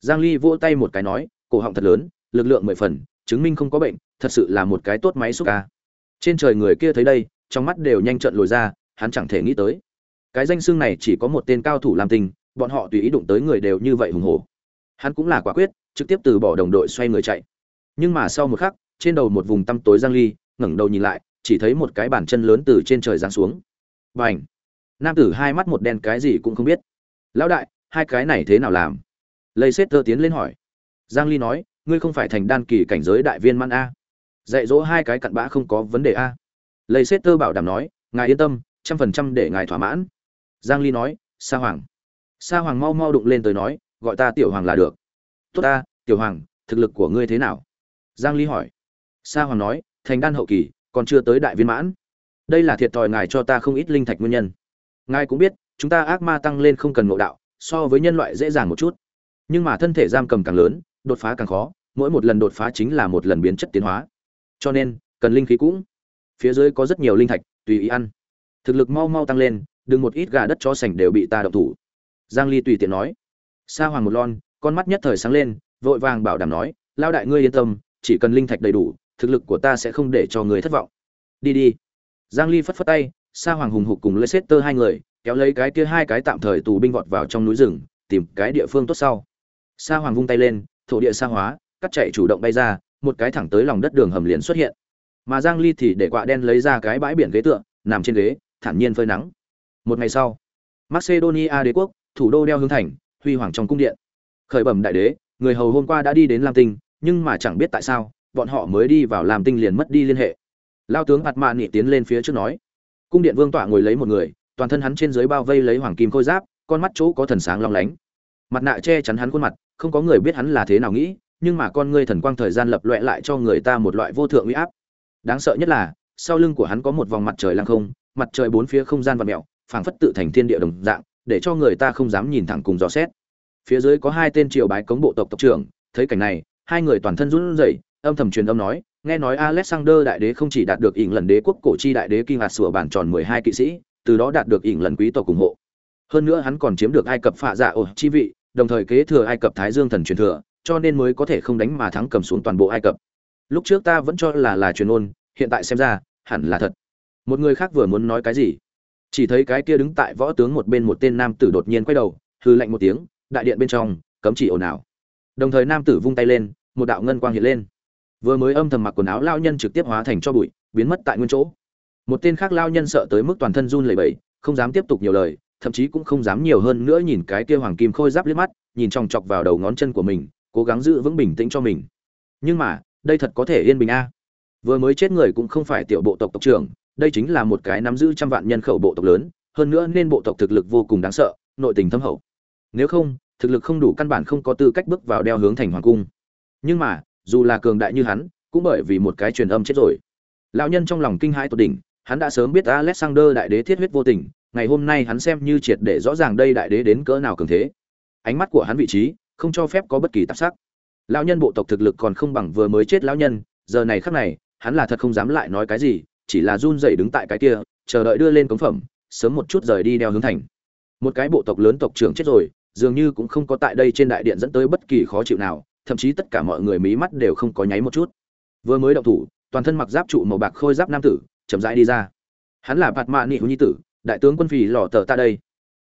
Giang ly vỗ tay một cái nói, cổ họng thật lớn, lực lượng mười phần, chứng minh không có bệnh, thật sự là một cái tốt máy xúc ca. Trên trời người kia thấy đây, trong mắt đều nhanh trận lồi ra, hắn chẳng thể nghĩ tới. Cái danh xương này chỉ có một tên cao thủ làm tình, bọn họ tùy ý đụng tới người đều như vậy hùng hổ. Hắn cũng là quả quyết, trực tiếp từ bỏ đồng đội xoay người chạy nhưng mà sau một khắc, trên đầu một vùng tăm tối giang ly, ngẩng đầu nhìn lại, chỉ thấy một cái bàn chân lớn từ trên trời giáng xuống. Bành! Nam tử hai mắt một đen cái gì cũng không biết. Lão đại, hai cái này thế nào làm? Lây xét tơ tiến lên hỏi. Giang ly nói, ngươi không phải thành đan kỳ cảnh giới đại viên man a. Dạy dỗ hai cái cặn bã không có vấn đề a. Lây xét tơ bảo đảm nói, ngài yên tâm, trăm phần trăm để ngài thỏa mãn. Giang ly nói, sa hoàng. Sa hoàng mau mau đụng lên tới nói, gọi ta tiểu hoàng là được. Tốt ta tiểu hoàng, thực lực của ngươi thế nào? Giang ly hỏi. Sa hoàng nói, thành đan hậu kỳ, còn chưa tới đại viên mãn. Đây là thiệt thòi ngài cho ta không ít linh thạch nguyên nhân. Ngài cũng biết, chúng ta ác ma tăng lên không cần ngộ đạo, so với nhân loại dễ dàng một chút. Nhưng mà thân thể giam cầm càng lớn, đột phá càng khó, mỗi một lần đột phá chính là một lần biến chất tiến hóa. Cho nên, cần linh khí cũng. Phía dưới có rất nhiều linh thạch, tùy ý ăn. Thực lực mau mau tăng lên, đừng một ít gà đất cho sành đều bị ta động thủ. Giang ly tùy tiện nói. Sa hoàng một lon, con mắt nhất thời sáng lên, vội vàng bảo đảm nói lao đại ngươi yên tâm chỉ cần linh thạch đầy đủ, thực lực của ta sẽ không để cho người thất vọng. Đi đi. Giang ly phất phất tay, sa hoàng hùng hục cùng leicester hai người, kéo lấy cái kia hai cái tạm thời tù binh vọt vào trong núi rừng, tìm cái địa phương tốt sau. Sa hoàng vung tay lên, thổ địa sa hóa, cắt chạy chủ động bay ra, một cái thẳng tới lòng đất đường hầm liền xuất hiện. Mà giang ly thì để quạ đen lấy ra cái bãi biển ghế tựa, nằm trên ghế, thản nhiên phơi nắng. Một ngày sau, macedonia đế quốc, thủ đô đeo hướng thành, huy hoàng trong cung điện. Khởi bẩm đại đế, người hầu hôm qua đã đi đến lam tinh nhưng mà chẳng biết tại sao, bọn họ mới đi vào làm tinh liền mất đi liên hệ. Lao tướng ạt mạ nị tiến lên phía trước nói, cung điện vương tọa ngồi lấy một người, toàn thân hắn trên dưới bao vây lấy hoàng kim khôi giáp, con mắt chỗ có thần sáng long lánh. Mặt nạ che chắn hắn khuôn mặt, không có người biết hắn là thế nào nghĩ, nhưng mà con ngươi thần quang thời gian lập loẹ lại cho người ta một loại vô thượng uy áp. Đáng sợ nhất là, sau lưng của hắn có một vòng mặt trời lăng không, mặt trời bốn phía không gian và mẹo phảng phất tự thành thiên địa đồng dạng, để cho người ta không dám nhìn thẳng cùng dò xét. Phía dưới có hai tên triều bái cống bộ tộc tộc trưởng, thấy cảnh này hai người toàn thân run rẩy âm thầm truyền âm nói nghe nói alexander đại đế không chỉ đạt được ỉn lần đế quốc cổ chi đại đế kinh hạt sửa bản tròn mười hai kỵ sĩ từ đó đạt được ỉn lần quý tộc ủng hộ. Hơn nữa hắn còn chiếm được ai cập phạ dạ ổ chi vị đồng thời kế thừa ai cập thái dương thần truyền thừa cho nên mới có thể không đánh mà thắng cầm xuống toàn bộ ai cập. Lúc trước ta vẫn cho là là truyền ngôn, hiện tại xem ra hẳn là thật. Một người khác vừa muốn nói cái gì? Chỉ thấy cái kia đứng tại võ tướng một bên một tên nam tử đột nhiên quay đầu hừ lạnh một tiếng đại điện bên trong cấm chỉ ồn ào đồng thời nam tử vung tay lên, một đạo ngân quang hiện lên. Vừa mới âm thầm mặc quần áo lao nhân trực tiếp hóa thành cho bụi, biến mất tại nguyên chỗ. Một tên khác lao nhân sợ tới mức toàn thân run lẩy bẩy, không dám tiếp tục nhiều lời, thậm chí cũng không dám nhiều hơn nữa nhìn cái kia hoàng kim khôi giáp liếc mắt, nhìn chòng chọc vào đầu ngón chân của mình, cố gắng giữ vững bình tĩnh cho mình. Nhưng mà, đây thật có thể yên bình a. Vừa mới chết người cũng không phải tiểu bộ tộc tộc trưởng, đây chính là một cái nắm giữ trăm vạn nhân khẩu bộ tộc lớn, hơn nữa nên bộ tộc thực lực vô cùng đáng sợ, nội tình thâm hậu. Nếu không thực lực không đủ căn bản không có tư cách bước vào đeo hướng thành hoàng cung. Nhưng mà, dù là cường đại như hắn, cũng bởi vì một cái truyền âm chết rồi. Lão nhân trong lòng kinh hãi tột đỉnh, hắn đã sớm biết alexander đại đế thiết huyết vô tình, ngày hôm nay hắn xem như triệt để rõ ràng đây đại đế đến cỡ nào cường thế. Ánh mắt của hắn vị trí, không cho phép có bất kỳ tạp sắc. Lão nhân bộ tộc thực lực còn không bằng vừa mới chết lão nhân, giờ này khắc này, hắn là thật không dám lại nói cái gì, chỉ là run rẩy đứng tại cái kia, chờ đợi đưa lên cống phẩm, sớm một chút rời đi đeo hướng thành. Một cái bộ tộc lớn tộc trưởng chết rồi dường như cũng không có tại đây trên đại điện dẫn tới bất kỳ khó chịu nào, thậm chí tất cả mọi người mí mắt đều không có nháy một chút. Vừa mới động thủ, toàn thân mặc giáp trụ màu bạc khôi giáp nam tử, chậm rãi đi ra. Hắn là bạt mạ nị nhi tử, đại tướng quân phì lò tờ ta đây.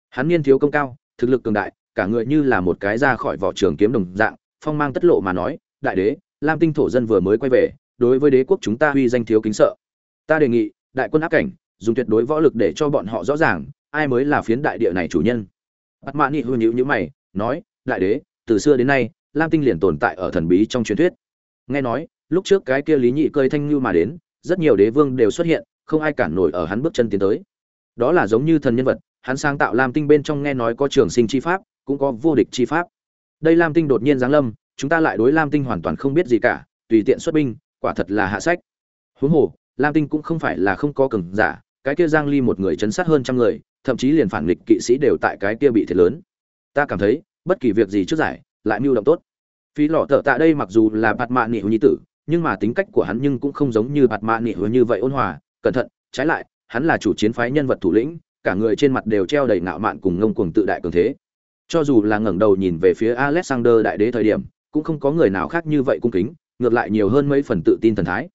Hắn niên thiếu công cao, thực lực cường đại, cả người như là một cái ra khỏi vỏ trường kiếm đồng dạng, phong mang tất lộ mà nói, đại đế, lam tinh thổ dân vừa mới quay về, đối với đế quốc chúng ta huy danh thiếu kính sợ. Ta đề nghị, đại quân áp cảnh, dùng tuyệt đối võ lực để cho bọn họ rõ ràng, ai mới là phiến đại địa này chủ nhân bắt mã nị hư nhữ nhữ mày, nói, đại đế, từ xưa đến nay, lam tinh liền tồn tại ở thần bí trong truyền thuyết. Nghe nói, lúc trước cái kia lý nhị cơi thanh lưu mà đến, rất nhiều đế vương đều xuất hiện, không ai cản nổi ở hắn bước chân tiến tới. Đó là giống như thần nhân vật, hắn sáng tạo lam tinh bên trong nghe nói có trường sinh chi pháp, cũng có vô địch chi pháp. Đây lam tinh đột nhiên giáng lâm, chúng ta lại đối lam tinh hoàn toàn không biết gì cả, tùy tiện xuất binh, quả thật là hạ sách. Huống hồ, lam tinh cũng không phải là không có cường giả, cái kia giang ly một người chấn sát hơn trăm người thậm chí liền phản nghịch kỵ sĩ đều tại cái kia bị thiệt lớn. Ta cảm thấy, bất kỳ việc gì trước giải, lại mưu động tốt. Phí lọ thợ tại đây mặc dù là bạt mạ nị nhi tử, nhưng mà tính cách của hắn nhưng cũng không giống như bạt mạ nị như vậy ôn hòa, cẩn thận. Trái lại, hắn là chủ chiến phái nhân vật thủ lĩnh, cả người trên mặt đều treo đầy ngạo mạn cùng ngông cuồng tự đại cường thế. Cho dù là ngẩng đầu nhìn về phía alexander đại đế thời điểm, cũng không có người nào khác như vậy cung kính, ngược lại nhiều hơn mấy phần tự tin thần thái.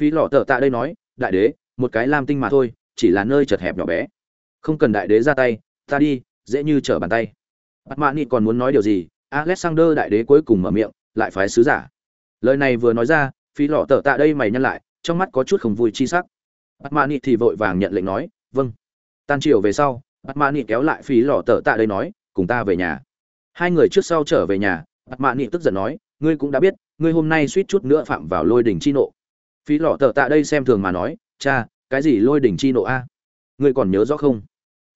Phí lọ tợ tạ đây nói, đại đế, một cái lam tinh mà thôi, chỉ là nơi chật hẹp nhỏ bé không cần đại đế ra tay, ta đi, dễ như trở bàn tay. Bắt mạ nị còn muốn nói điều gì? Alexander đại đế cuối cùng mở miệng, lại phái sứ giả. Lời này vừa nói ra Phi lọ Tở tạ đây mày nhăn lại, trong mắt có chút không vui chi sắc. Bắt mạ nị thì vội vàng nhận lệnh nói vâng. Tan chiều về sau bắt mạ nị kéo lại Phi lọ Tở tạ đây nói, cùng ta về nhà. Hai người trước sau trở về nhà bắt mạ nị tức giận nói, ngươi cũng đã biết, ngươi hôm nay suýt chút nữa phạm vào lôi đỉnh chi nộ. Phí lọ Tở tạ đây xem thường mà nói, cha, cái gì lôi đỉnh chi nộ a? Ngươi còn nhớ rõ không?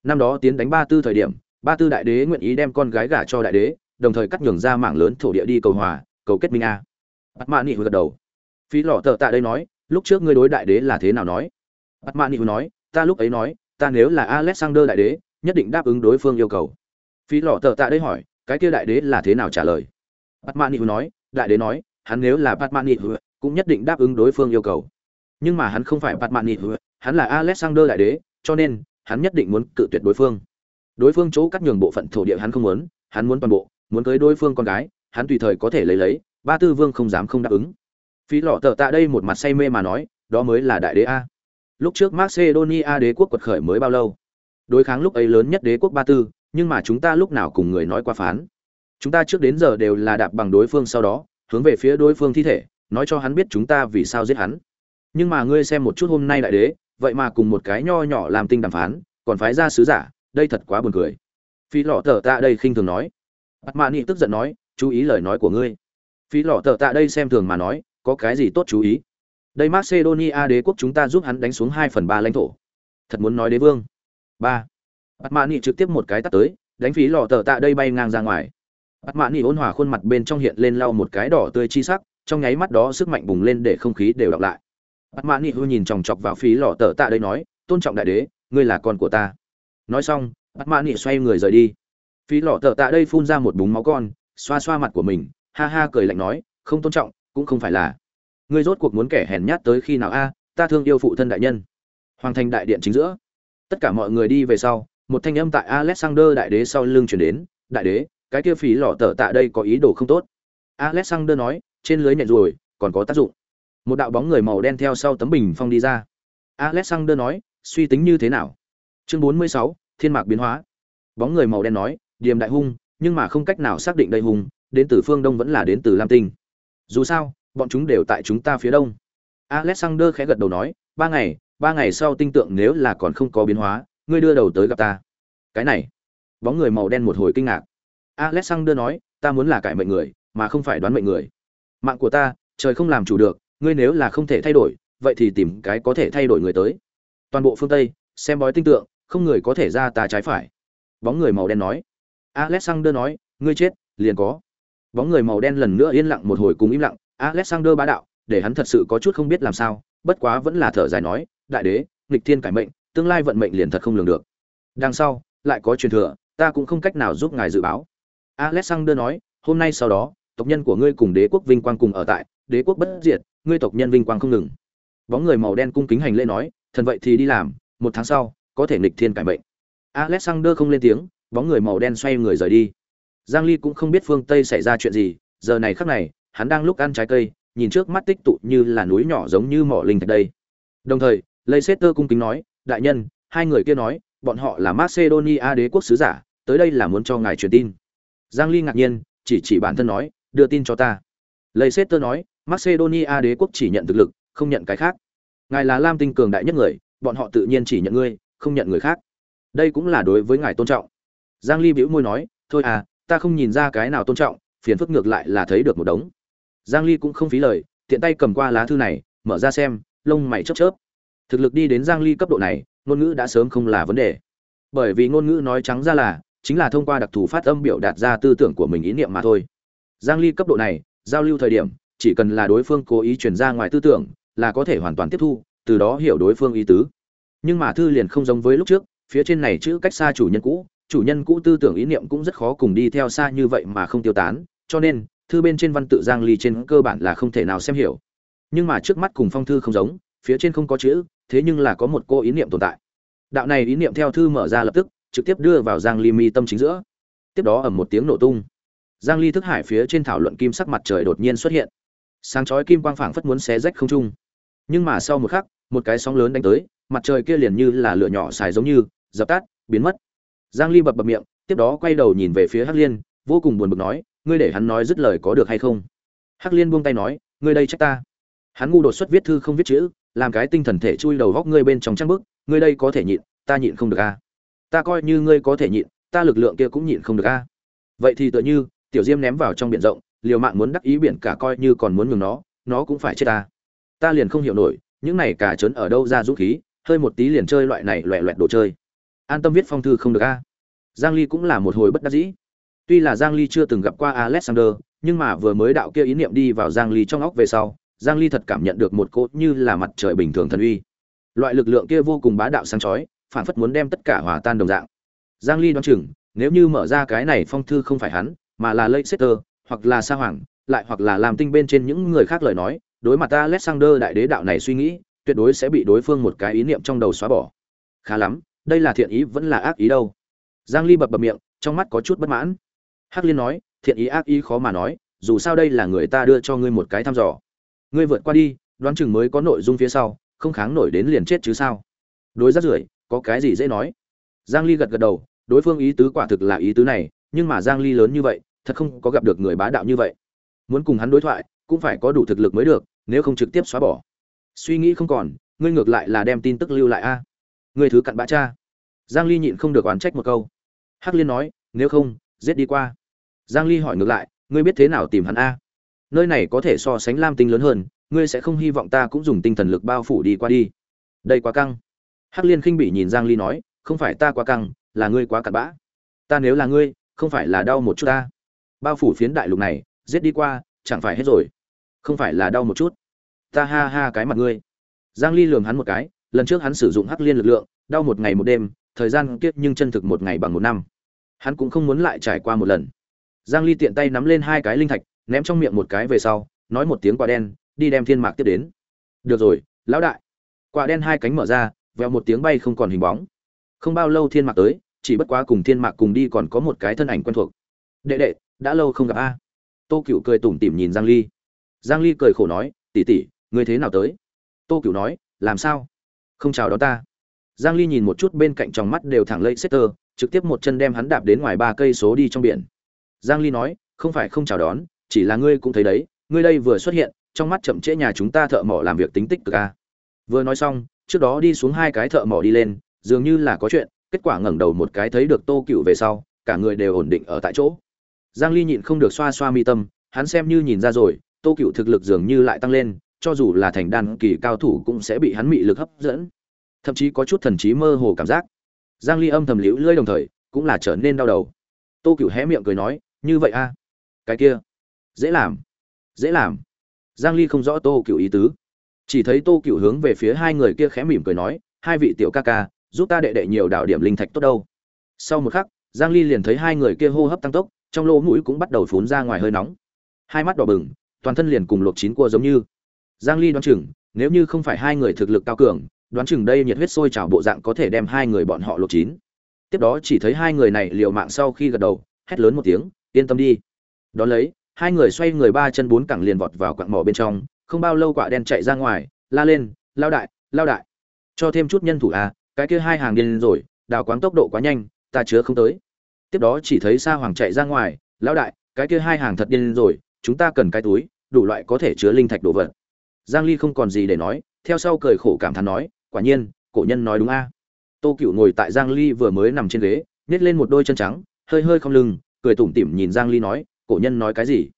Năm đó tiến đánh ba tư thời điểm, ba tư đại đế nguyện ý đem con gái gả cho đại đế, đồng thời cắt nhường ra mảng lớn thổ địa đi cầu hòa, cầu kết minh a. Bắt mạ nị gật đầu. Phí lọ tợ tạ đây nói, lúc trước ngươi đối đại đế là thế nào nói? Bắt mạ nị nói, ta lúc ấy nói, ta nếu là alexander đại đế, nhất định đáp ứng đối phương yêu cầu. Phí lọ tợ tạ đây hỏi, cái kia đại đế là thế nào trả lời? Bắt mạ nị nói, đại đế nói, hắn nếu là bắt mạ nị cũng nhất định đáp ứng đối phương yêu cầu. Nhưng mà hắn không phải bắt mạ nị hắn là alexander đại đế, cho nên hắn nhất định muốn cự tuyệt đối phương. Đối phương chỗ cắt nhường bộ phận thổ địa hắn không muốn, hắn muốn toàn bộ, muốn cưới đối phương con gái, hắn tùy thời có thể lấy lấy, ba tư vương không dám không đáp ứng. Phí lọ tờ tạ đây một mặt say mê mà nói, đó mới là đại đế a. Lúc trước macedonia đế quốc quật khởi mới bao lâu? Đối kháng lúc ấy lớn nhất đế quốc ba tư, nhưng mà chúng ta lúc nào cùng người nói qua phán? Chúng ta trước đến giờ đều là đạp bằng đối phương sau đó, hướng về phía đối phương thi thể, nói cho hắn biết chúng ta vì sao giết hắn. Nhưng mà ngươi xem một chút hôm nay đại đế vậy mà cùng một cái nho nhỏ làm tinh đàm phán, còn phái ra sứ giả, đây thật quá buồn cười. Phi lọ tờ tạ đây khinh thường nói. Bắt mạ nị tức giận nói, chú ý lời nói của ngươi. Phi lọ tờ tạ đây xem thường mà nói, có cái gì tốt chú ý? Đây macedonia đế quốc chúng ta giúp hắn đánh xuống hai phần ba lãnh thổ. Thật muốn nói đế vương. Ba. Bắt mạ nị trực tiếp một cái tắt tới, đánh phí lọ tờ tạ đây bay ngang ra ngoài. Bắt mạ nị ôn hòa khuôn mặt bên trong hiện lên lau một cái đỏ tươi chi sắc, trong nháy mắt đó sức mạnh bùng lên để không khí đều đọc lại bắt mã nị hư nhìn chòng chọc vào phí lọ tờ tạ đây nói, tôn trọng đại đế, ngươi là con của ta. Nói xong, bắt mã nị xoay người rời đi. Phí lọ tờ tạ đây phun ra một búng máu con, xoa xoa mặt của mình, ha ha cười lạnh nói, không tôn trọng, cũng không phải là. Ngươi rốt cuộc muốn kẻ hèn nhát tới khi nào a? Ta thương yêu phụ thân đại nhân. Hoàng thành đại điện chính giữa. Tất cả mọi người đi về sau, một thanh âm tại alexander đại đế sau lưng chuyển đến, đại đế, cái kia phí lọ tờ tạ đây có ý đồ không tốt. Alexander nói, trên lưới nhện ruồi, còn có tác dụng một đạo bóng người màu đen theo sau tấm bình phong đi ra. Alexander nói suy tính như thế nào? Chương 46, thiên mạc biến hóa. Bóng người màu đen nói điềm đại hung nhưng mà không cách nào xác định đây hung đến từ phương đông vẫn là đến từ lam tinh. Dù sao bọn chúng đều tại chúng ta phía đông. Alexander khẽ gật đầu nói ba ngày ba ngày sau tinh tượng nếu là còn không có biến hóa ngươi đưa đầu tới gặp ta. Cái này. Bóng người màu đen một hồi kinh ngạc. Alexander nói ta muốn là cải mệnh người mà không phải đoán mệnh người. Mạng của ta trời không làm chủ được ngươi nếu là không thể thay đổi, vậy thì tìm cái có thể thay đổi người tới. Toàn bộ phương tây, xem bói tinh tượng, không người có thể ra ta trái phải. Bóng người màu đen nói. Alexander nói, ngươi chết, liền có. Bóng người màu đen lần nữa yên lặng một hồi cùng im lặng. Alexander bá đạo, để hắn thật sự có chút không biết làm sao, bất quá vẫn là thở dài nói, đại đế, nghịch thiên cải mệnh, tương lai vận mệnh liền thật không lường được. Đằng sau, lại có truyền thừa, ta cũng không cách nào giúp ngài dự báo. Alexander nói, hôm nay sau đó, tộc nhân của ngươi cùng đế quốc vinh quang cùng ở tại, đế quốc bất diệt ngươi tộc nhân vinh quang không ngừng. Bóng người màu đen cung kính hành lễ nói, thần vậy thì đi làm, một tháng sau, có thể nghịch thiên cải mệnh. Alexander không lên tiếng, bóng người màu đen xoay người rời đi. Giang ly cũng không biết phương tây xảy ra chuyện gì, giờ này khắc này, hắn đang lúc ăn trái cây, nhìn trước mắt tích tụ như là núi nhỏ giống như mỏ linh thạch đây. Đồng thời, leicester cung kính nói, đại nhân, hai người kia nói, bọn họ là macedonia đế quốc sứ giả, tới đây là muốn cho ngài truyền tin. Giang ly ngạc nhiên, chỉ chỉ bản thân nói, đưa tin cho ta. Leicester nói macedonia đế quốc chỉ nhận thực lực, không nhận cái khác. Ngài là lam tinh cường đại nhất người, bọn họ tự nhiên chỉ nhận ngươi, không nhận người khác. Đây cũng là đối với ngài tôn trọng. Giang ly bĩu môi nói, thôi à ta không nhìn ra cái nào tôn trọng, phiền phức ngược lại là thấy được một đống. Giang ly cũng không phí lời, tiện tay cầm qua lá thư này, mở ra xem, lông mày chớp chớp. Thực lực đi đến giang ly cấp độ này, ngôn ngữ đã sớm không là vấn đề. Bởi vì ngôn ngữ nói trắng ra là, chính là thông qua đặc thù phát âm biểu đạt ra tư tưởng của mình ý niệm mà thôi. Giang ly cấp độ này, giao lưu thời điểm chỉ cần là đối phương cố ý truyền ra ngoài tư tưởng, là có thể hoàn toàn tiếp thu, từ đó hiểu đối phương ý tứ. Nhưng mà thư liền không giống với lúc trước, phía trên này chữ cách xa chủ nhân cũ, chủ nhân cũ tư tưởng ý niệm cũng rất khó cùng đi theo xa như vậy mà không tiêu tán, cho nên, thư bên trên văn tự giang ly trên cơ bản là không thể nào xem hiểu. Nhưng mà trước mắt cùng phong thư không giống, phía trên không có chữ, thế nhưng là có một cô ý niệm tồn tại. Đạo này ý niệm theo thư mở ra lập tức, trực tiếp đưa vào giang ly mi tâm chính giữa. Tiếp đó ầm một tiếng nổ tung. Giang ly thức hải phía trên thảo luận kim sắc mặt trời đột nhiên xuất hiện sáng chói kim quang phảng phất muốn xé rách không trung. Nhưng mà sau một khắc, một cái sóng lớn đánh tới, mặt trời kia liền như là lửa nhỏ xài giống như, dập tắt, biến mất. Giang ly bập bập miệng, tiếp đó quay đầu nhìn về phía hắc liên, vô cùng buồn bực nói, ngươi để hắn nói dứt lời có được hay không? Hắc liên buông tay nói, ngươi đây trách ta. Hắn ngu đột xuất viết thư không viết chữ, làm cái tinh thần thể chui đầu góc ngươi bên trong trang bức, ngươi đây có thể nhịn, ta nhịn không được a. Ta coi như ngươi có thể nhịn, ta lực lượng kia cũng nhịn không được a. Vậy thì tựa như, tiểu diêm ném vào trong biển rộng liều mạng muốn đắc ý biển cả coi như còn muốn nhường nó nó cũng phải chết ta. Ta liền không hiểu nổi, những này cả trấn ở đâu ra dũng khí, hơi một tí liền chơi loại này loẹ loẹt đồ chơi. An tâm viết phong thư không được a. Giang ly cũng là một hồi bất đắc dĩ. Tuy là giang ly chưa từng gặp qua alexander, nhưng mà vừa mới đạo kia ý niệm đi vào giang ly trong óc về sau, giang ly thật cảm nhận được một cốt như là mặt trời bình thường thần uy. Loại lực lượng kia vô cùng bá đạo sáng chói, phản phất muốn đem tất cả hòa tan đồng dạng. Giang ly đoán chừng, nếu như mở ra cái này phong thư không phải hắn, mà là Leicester hoặc là Sa Hoàng, lại hoặc là làm tinh bên trên những người khác lời nói, đối mặt Alexander đại đế đạo này suy nghĩ, tuyệt đối sẽ bị đối phương một cái ý niệm trong đầu xóa bỏ. Khá lắm, đây là thiện ý vẫn là ác ý đâu? Giang ly bập bập miệng, trong mắt có chút bất mãn. Hắc liên nói, thiện ý ác ý khó mà nói, dù sao đây là người ta đưa cho ngươi một cái thăm dò. Ngươi vượt qua đi, đoán chừng mới có nội dung phía sau, không kháng nổi đến liền chết chứ sao? Đối rất rưởi, có cái gì dễ nói? Giang ly gật gật đầu, đối phương ý tứ quả thực là ý tứ này, nhưng mà giang ly lớn như vậy thật không có gặp được người bá đạo như vậy. Muốn cùng hắn đối thoại, cũng phải có đủ thực lực mới được, nếu không trực tiếp xóa bỏ. Suy nghĩ không còn, ngươi ngược lại là đem tin tức lưu lại a. Ngươi thứ cặn bã cha. Giang ly nhịn không được oán trách một câu. Hắc liên nói, nếu không, giết đi qua. Giang ly hỏi ngược lại, ngươi biết thế nào tìm hắn a? Nơi này có thể so sánh lam tinh lớn hơn, ngươi sẽ không hy vọng ta cũng dùng tinh thần lực bao phủ đi qua đi. Đây quá căng. Hắc liên khinh bỉ nhìn giang ly nói, không phải ta quá căng, là ngươi quá cặn bã. Ta nếu là ngươi, không phải là đau một chút ta bao phủ phiến đại lục này, giết đi qua, chẳng phải hết rồi. Không phải là đau một chút? Ta ha ha cái mặt ngươi. Giang ly lườm hắn một cái, lần trước hắn sử dụng hắc liên lực lượng, đau một ngày một đêm, thời gian kiếp nhưng chân thực một ngày bằng một năm. Hắn cũng không muốn lại trải qua một lần. Giang ly tiện tay nắm lên hai cái linh thạch, ném trong miệng một cái về sau, nói một tiếng quả đen, đi đem thiên mạc tiếp đến. Được rồi, lão đại. Quả đen hai cánh mở ra, vèo một tiếng bay không còn hình bóng. Không bao lâu thiên mạc tới, chỉ bất quá cùng thiên mạc cùng đi còn có một cái thân ảnh quen thuộc. Đệ đệ đã lâu không gặp a. Tô cựu cười tủm tỉm nhìn giang ly. Giang ly cười khổ nói, tỷ tỷ, ngươi thế nào tới? Tô cựu nói, làm sao? Không chào đón ta. Giang ly nhìn một chút bên cạnh tròng mắt đều thẳng lây setter trực tiếp một chân đem hắn đạp đến ngoài ba cây số đi trong biển. Giang ly nói, không phải không chào đón, chỉ là ngươi cũng thấy đấy, ngươi đây vừa xuất hiện, trong mắt chậm trễ nhà chúng ta thợ mỏ làm việc tính tích cực a. Vừa nói xong, trước đó đi xuống hai cái thợ mỏ đi lên, dường như là có chuyện, kết quả ngẩng đầu một cái thấy được tô cựu về sau, cả người đều ổn định ở tại chỗ giang ly nhịn không được xoa xoa mi tâm, hắn xem như nhìn ra rồi, tô cựu thực lực dường như lại tăng lên, cho dù là thành đan kỳ cao thủ cũng sẽ bị hắn mị lực hấp dẫn. Thậm chí có chút thần trí mơ hồ cảm giác. Giang ly âm thầm liễu lơi đồng thời, cũng là trở nên đau đầu. Tô cựu hé miệng cười nói, như vậy a? Cái kia, dễ làm dễ làm. Giang ly không rõ tô cựu ý tứ. Chỉ thấy tô cựu hướng về phía hai người kia khẽ mỉm cười nói, hai vị tiểu ca ca, giúp ta đệ đệ nhiều đạo điểm linh thạch tốt đâu. Sau một khắc, giang ly liền thấy hai người kia hô hấp tăng tốc trong lỗ mũi cũng bắt đầu phún ra ngoài hơi nóng. Hai mắt đỏ bừng, toàn thân liền cùng luộc chín cua giống như. Giang ly đoán chừng, nếu như không phải hai người thực lực cao cường, đoán chừng đây nhiệt huyết sôi trào bộ dạng có thể đem hai người bọn họ luộc chín. Tiếp đó chỉ thấy hai người này liều mạng sau khi gật đầu, hét lớn một tiếng, yên tâm đi. Đón lấy, hai người xoay người ba chân bốn cẳng liền vọt vào quặng mỏ bên trong, không bao lâu quả đen chạy ra ngoài, la lên, lao đại lao đại. Cho thêm chút nhân thủ à cái kia hai hàng điên rồi, đào quáng tốc độ quá nhanh, ta chứa không tới tiếp đó chỉ thấy sa hoàng chạy ra ngoài, lão đại, cái kia hai hàng thật điên rồi, chúng ta cần cái túi, đủ loại có thể chứa linh thạch đồ vật. Giang ly không còn gì để nói, theo sau cười khổ cảm thán nói, quả nhiên, cổ nhân nói đúng a. Tô cựu ngồi tại giang ly vừa mới nằm trên ghế nhét lên một đôi chân trắng, hơi hơi không lưng, cười tủm tỉm nhìn giang ly nói, cổ nhân nói cái gì?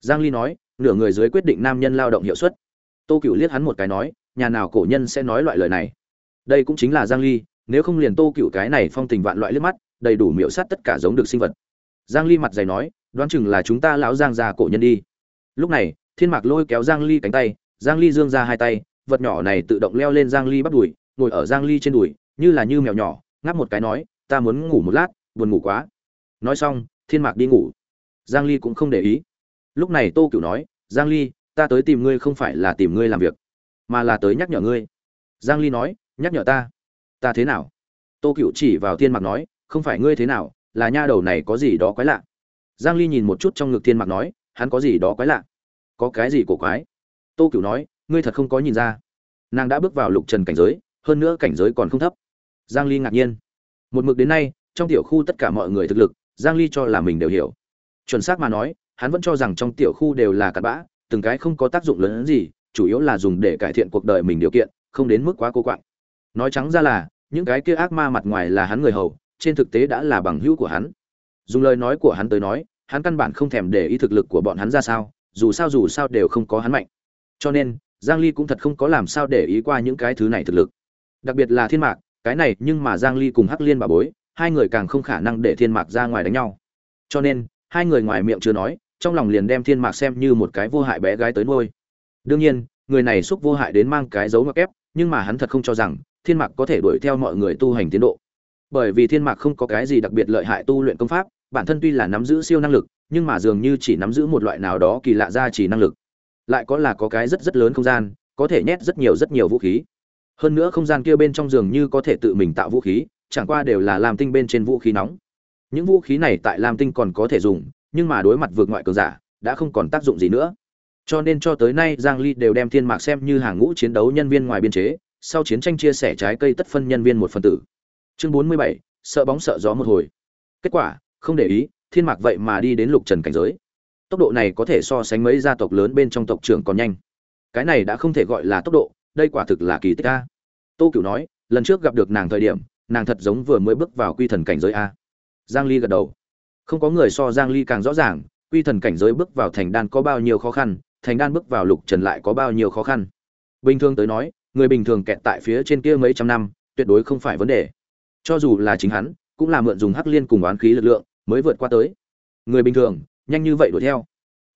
Giang ly nói, nửa người dưới quyết định nam nhân lao động hiệu suất. Tô cựu liếc hắn một cái nói, nhà nào cổ nhân sẽ nói loại lời này? Đây cũng chính là giang ly, nếu không liền tô cựu cái này phong tình vạn loại liếc mắt đầy đủ miểu sát tất cả giống được sinh vật. Giang ly mặt dày nói, đoán chừng là chúng ta lão giang già cổ nhân đi. Lúc này, thiên mạc lôi kéo giang ly cánh tay, giang ly dương ra hai tay, vật nhỏ này tự động leo lên giang ly bắt đùi, ngồi ở giang ly trên đùi, như là như mèo nhỏ, ngáp một cái nói, ta muốn ngủ một lát, buồn ngủ quá. Nói xong, thiên mạc đi ngủ. Giang ly cũng không để ý. Lúc này tô cửu nói, giang ly, ta tới tìm ngươi không phải là tìm ngươi làm việc, mà là tới nhắc nhở ngươi. Giang ly nói, nhắc nhở ta? Ta thế nào? Tô cửu chỉ vào thiên mạc nói không phải ngươi thế nào, là nha đầu này có gì đó quái lạ. Giang ly nhìn một chút trong ngực thiên mạc nói, hắn có gì đó quái lạ? Có cái gì cổ quái? Tô cửu nói, ngươi thật không có nhìn ra. Nàng đã bước vào lục trần cảnh giới, hơn nữa cảnh giới còn không thấp. Giang ly ngạc nhiên. Một mực đến nay, trong tiểu khu tất cả mọi người thực lực, giang ly cho là mình đều hiểu. Chuẩn xác mà nói, hắn vẫn cho rằng trong tiểu khu đều là cặn bã, từng cái không có tác dụng lớn gì, chủ yếu là dùng để cải thiện cuộc đời mình điều kiện, không đến mức quá cô quạng. Nói trắng ra là, những cái kia ác ma mặt ngoài là hắn người hầu trên thực tế đã là bằng hữu của hắn. Dùng lời nói của hắn tới nói, hắn căn bản không thèm để ý thực lực của bọn hắn ra sao, dù sao dù sao đều không có hắn mạnh. Cho nên, giang ly cũng thật không có làm sao để ý qua những cái thứ này thực lực. Đặc biệt là thiên mạc, cái này nhưng mà giang ly cùng hắc liên bà bối, hai người càng không khả năng để thiên mạc ra ngoài đánh nhau. Cho nên, hai người ngoài miệng chưa nói, trong lòng liền đem thiên mạc xem như một cái vô hại bé gái tới nuôi. Đương nhiên, người này xúc vô hại đến mang cái dấu mặc ép, nhưng mà hắn thật không cho rằng thiên mạc có thể đuổi theo mọi người tu hành tiến độ bởi vì thiên mạc không có cái gì đặc biệt lợi hại tu luyện công pháp, bản thân tuy là nắm giữ siêu năng lực, nhưng mà dường như chỉ nắm giữ một loại nào đó kỳ lạ ra chỉ năng lực. Lại có là có cái rất rất lớn không gian, có thể nhét rất nhiều rất nhiều vũ khí. Hơn nữa không gian kia bên trong giường như có thể tự mình tạo vũ khí, chẳng qua đều là làm tinh bên trên vũ khí nóng. Những vũ khí này tại lam tinh còn có thể dùng, nhưng mà đối mặt vượt ngoại cường giả, đã không còn tác dụng gì nữa. Cho nên cho tới nay, giang ly đều đem thiên mạc xem như hàng ngũ chiến đấu nhân viên ngoài biên chế, sau chiến tranh chia sẻ trái cây tất phân nhân viên một phần tử chương 47, sợ bóng sợ gió một hồi. Kết quả không để ý thiên mạc vậy mà đi đến lục trần cảnh giới. Tốc độ này có thể so sánh mấy gia tộc lớn bên trong tộc trưởng còn nhanh. Cái này đã không thể gọi là tốc độ đây quả thực là kỳ tích a. Tô cửu nói lần trước gặp được nàng thời điểm nàng thật giống vừa mới bước vào quy thần cảnh giới a. Giang ly gật đầu. Không có người so giang ly càng rõ ràng quy thần cảnh giới bước vào thành đan có bao nhiêu khó khăn thành đan bước vào lục trần lại có bao nhiêu khó khăn. Bình thường tới nói người bình thường kẹt tại phía trên kia mấy trăm năm tuyệt đối không phải vấn đề cho dù là chính hắn, cũng là mượn dùng hắc liên cùng oán khí lực lượng mới vượt qua tới. Người bình thường, nhanh như vậy đuổi theo.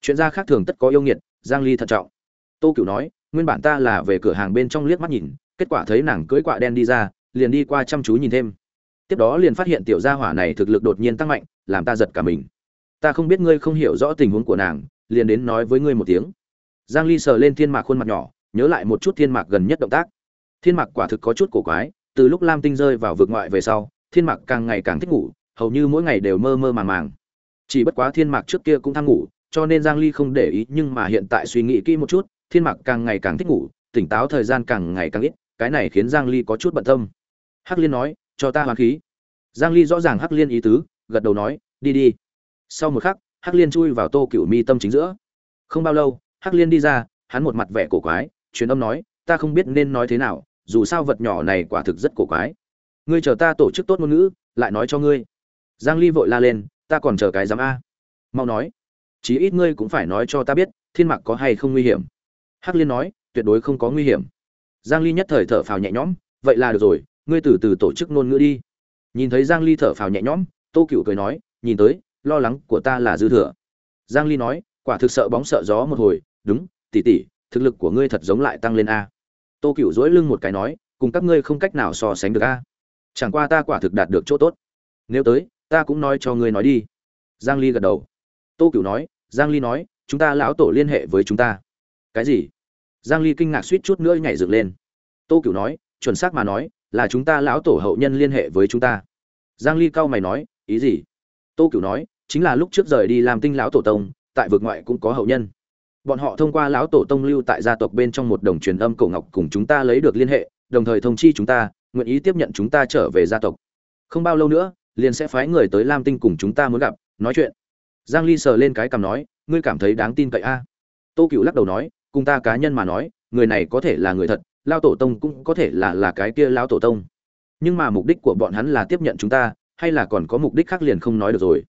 Chuyện ra khác thường tất có yêu nghiệt, giang ly thận trọng. Tô cửu nói, nguyên bản ta là về cửa hàng bên trong liếc mắt nhìn, kết quả thấy nàng cưỡi quạ đen đi ra, liền đi qua chăm chú nhìn thêm. Tiếp đó liền phát hiện tiểu gia hỏa này thực lực đột nhiên tăng mạnh, làm ta giật cả mình. Ta không biết ngươi không hiểu rõ tình huống của nàng, liền đến nói với ngươi một tiếng. Giang ly sờ lên thiên mạc khuôn mặt nhỏ, nhớ lại một chút thiên mạc gần nhất động tác. Thiên mạc quả thực có chút cổ quái từ lúc lam tinh rơi vào vực ngoại về sau, thiên mạc càng ngày càng thích ngủ, hầu như mỗi ngày đều mơ mơ màng màng. Chỉ bất quá thiên mạc trước kia cũng tham ngủ, cho nên giang ly không để ý, nhưng mà hiện tại suy nghĩ kỹ một chút, thiên mạc càng ngày càng thích ngủ, tỉnh táo thời gian càng ngày càng ít, cái này khiến giang ly có chút bận tâm. Hắc liên nói, cho ta hoàn khí. Giang ly rõ ràng hắc liên ý tứ, gật đầu nói, đi đi. Sau một khắc, hắc liên chui vào tô cửu mi tâm chính giữa. Không bao lâu, hắc liên đi ra, hắn một mặt vẻ cổ quái, truyền âm nói, ta không biết nên nói thế nào dù sao vật nhỏ này quả thực rất cổ quái. Ngươi chờ ta tổ chức tốt ngôn ngữ, lại nói cho ngươi. Giang ly vội la lên, ta còn chờ cái giám a. Mau nói. Chí ít ngươi cũng phải nói cho ta biết, thiên mạc có hay không nguy hiểm. Hắc liên nói, tuyệt đối không có nguy hiểm. Giang ly nhất thời thở phào nhẹ nhõm, vậy là được rồi, ngươi từ từ tổ chức ngôn ngữ đi. Nhìn thấy giang ly thở phào nhẹ nhõm, tô cửu cười nói, nhìn tới, lo lắng của ta là dư thừa. Giang ly nói, quả thực sợ bóng sợ gió một hồi, đúng, tỷ tỷ, thực lực của ngươi thật giống lại tăng lên a tô cựu dỗi lưng một cái nói, cùng các ngươi không cách nào so sánh được a. Chẳng qua ta quả thực đạt được chỗ tốt. Nếu tới, ta cũng nói cho ngươi nói đi. Giang ly gật đầu. Tô cựu nói, giang ly nói, chúng ta lão tổ liên hệ với chúng ta. Cái gì? Giang ly kinh ngạc suýt chút nữa nhảy dựng lên. Tô cựu nói, chuẩn xác mà nói, là chúng ta lão tổ hậu nhân liên hệ với chúng ta. Giang ly cao mày nói, ý gì? Tô cựu nói, chính là lúc trước rời đi làm tinh lão tổ tông, tại vực ngoại cũng có hậu nhân bọn họ thông qua lão tổ tông lưu tại gia tộc bên trong một đồng truyền âm cổ ngọc cùng chúng ta lấy được liên hệ, đồng thời thông chi chúng ta, nguyện ý tiếp nhận chúng ta trở về gia tộc. Không bao lâu nữa, liền sẽ phái người tới lam tinh cùng chúng ta muốn gặp, nói chuyện. Giang ly sờ lên cái cằm nói, ngươi cảm thấy đáng tin cậy a? Tô cựu lắc đầu nói, cùng ta cá nhân mà nói, người này có thể là người thật lao tổ tông cũng có thể là là cái kia lao tổ tông. Nhưng mà mục đích của bọn hắn là tiếp nhận chúng ta, hay là còn có mục đích khác liền không nói được rồi?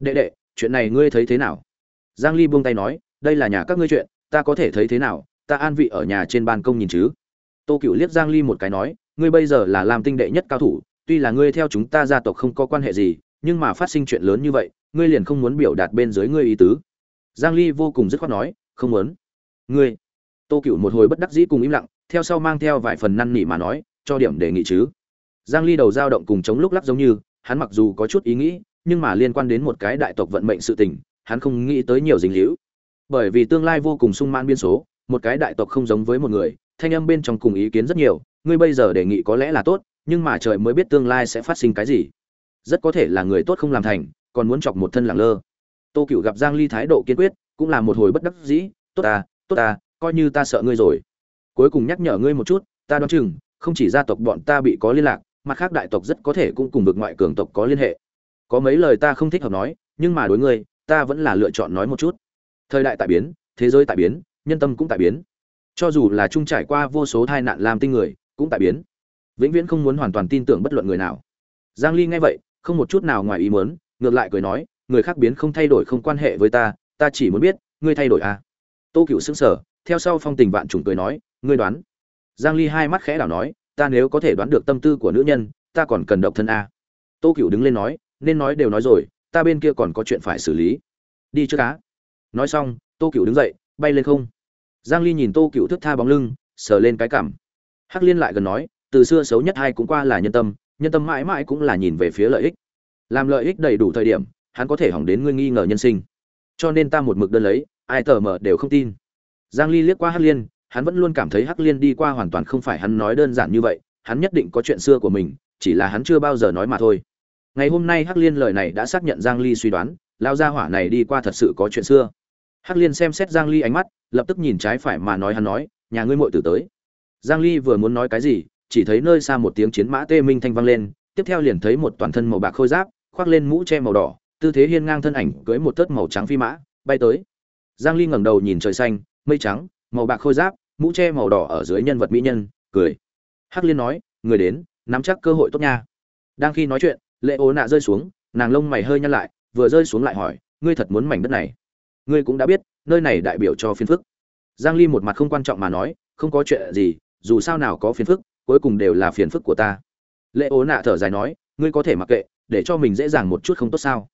Đệ đệ, chuyện này ngươi thấy thế nào? Giang ly buông tay nói đây là nhà các ngươi chuyện, ta có thể thấy thế nào, ta an vị ở nhà trên ban công nhìn chứ? Tô cựu liếc giang ly một cái nói, ngươi bây giờ là làm tinh đệ nhất cao thủ, tuy là ngươi theo chúng ta gia tộc không có quan hệ gì, nhưng mà phát sinh chuyện lớn như vậy, ngươi liền không muốn biểu đạt bên dưới ngươi ý tứ. Giang ly vô cùng dứt khoát nói, không muốn. Ngươi. Tô cựu một hồi bất đắc dĩ cùng im lặng, theo sau mang theo vài phần năn nỉ mà nói, cho điểm đề nghị chứ. Giang ly đầu dao động cùng chống lúc lắc giống như, hắn mặc dù có chút ý nghĩ, nhưng mà liên quan đến một cái đại tộc vận mệnh sự tình, hắn không nghĩ tới nhiều dính hữu bởi vì tương lai vô cùng sung mãn biên số, một cái đại tộc không giống với một người, thanh âm bên trong cùng ý kiến rất nhiều, ngươi bây giờ đề nghị có lẽ là tốt, nhưng mà trời mới biết tương lai sẽ phát sinh cái gì. Rất có thể là người tốt không làm thành, còn muốn chọc một thân lẳng lơ. Tô cựu gặp giang ly thái độ kiên quyết, cũng là một hồi bất đắc dĩ, tốt ta tốt ta, coi như ta sợ ngươi rồi. Cuối cùng nhắc nhở ngươi một chút, ta đoán chừng, không chỉ gia tộc bọn ta bị có liên lạc, mặt khác đại tộc rất có thể cũng cùng vực ngoại cường tộc có liên hệ. Có mấy lời ta không thích hợp nói, nhưng mà đối ngươi, ta vẫn là lựa chọn nói một chút thời đại tại biến, thế giới tại biến, nhân tâm cũng tại biến. Cho dù là chung trải qua vô số tai nạn làm tinh người, cũng tại biến. Vĩnh viễn không muốn hoàn toàn tin tưởng bất luận người nào. Giang ly nghe vậy, không một chút nào ngoài ý muốn, ngược lại cười nói, người khác biến không thay đổi không quan hệ với ta ta chỉ muốn biết, ngươi thay đổi à? Tô cựu sững sờ, theo sau phong tình vạn trùng cười nói, ngươi đoán. Giang ly hai mắt khẽ đảo nói, ta nếu có thể đoán được tâm tư của nữ nhân, ta còn cần độc thân à? Tô cựu đứng lên nói, nên nói đều nói rồi, ta bên kia còn có chuyện phải xử lý. Đi trước á nói xong, tô cựu đứng dậy, bay lên không. Giang ly nhìn tô cựu thức tha bóng lưng, sờ lên cái cảm. Hắc liên lại gần nói, từ xưa xấu nhất hai cũng qua là nhân tâm nhân tâm mãi mãi cũng là nhìn về phía lợi ích. Làm lợi ích đầy đủ thời điểm, hắn có thể hỏng đến ngươi nghi ngờ nhân sinh. Cho nên ta một mực đơn lấy, ai tờ mờ đều không tin. Giang ly liếc qua hắc liên, hắn vẫn luôn cảm thấy hắc liên đi qua hoàn toàn không phải hắn nói đơn giản như vậy, hắn nhất định có chuyện xưa của mình, chỉ là hắn chưa bao giờ nói mà thôi. Ngày hôm nay hắc liên lời này đã xác nhận giang ly suy đoán lao gia hỏa này đi qua thật sự có chuyện xưa. Hắc liên xem xét giang ly ánh mắt, lập tức nhìn trái phải mà nói hắn nói, nhà ngươi muội tử tới. Giang ly vừa muốn nói cái gì, chỉ thấy nơi xa một tiếng chiến mã tê minh thanh vang lên, tiếp theo liền thấy một toàn thân màu bạc khôi giáp, khoác lên mũ che màu đỏ, tư thế hiên ngang thân ảnh cưỡi một tớt màu trắng phi mã, bay tới. Giang ly ngẩng đầu nhìn trời xanh, mây trắng, màu bạc khôi giáp, mũ che màu đỏ ở dưới nhân vật mỹ nhân, cười. Hắc liên nói, người đến, nắm chắc cơ hội tốt nha. Đang khi nói chuyện, lệ ố nạ rơi xuống, nàng lông mày hơi nhăn lại vừa rơi xuống lại hỏi, ngươi thật muốn mảnh đất này? Ngươi cũng đã biết, nơi này đại biểu cho phiền phức. Giang ly một mặt không quan trọng mà nói, không có chuyện gì, dù sao nào có phiền phức, cuối cùng đều là phiền phức của ta. Lệ ố nạ thở dài nói, ngươi có thể mặc kệ, để cho mình dễ dàng một chút không tốt sao?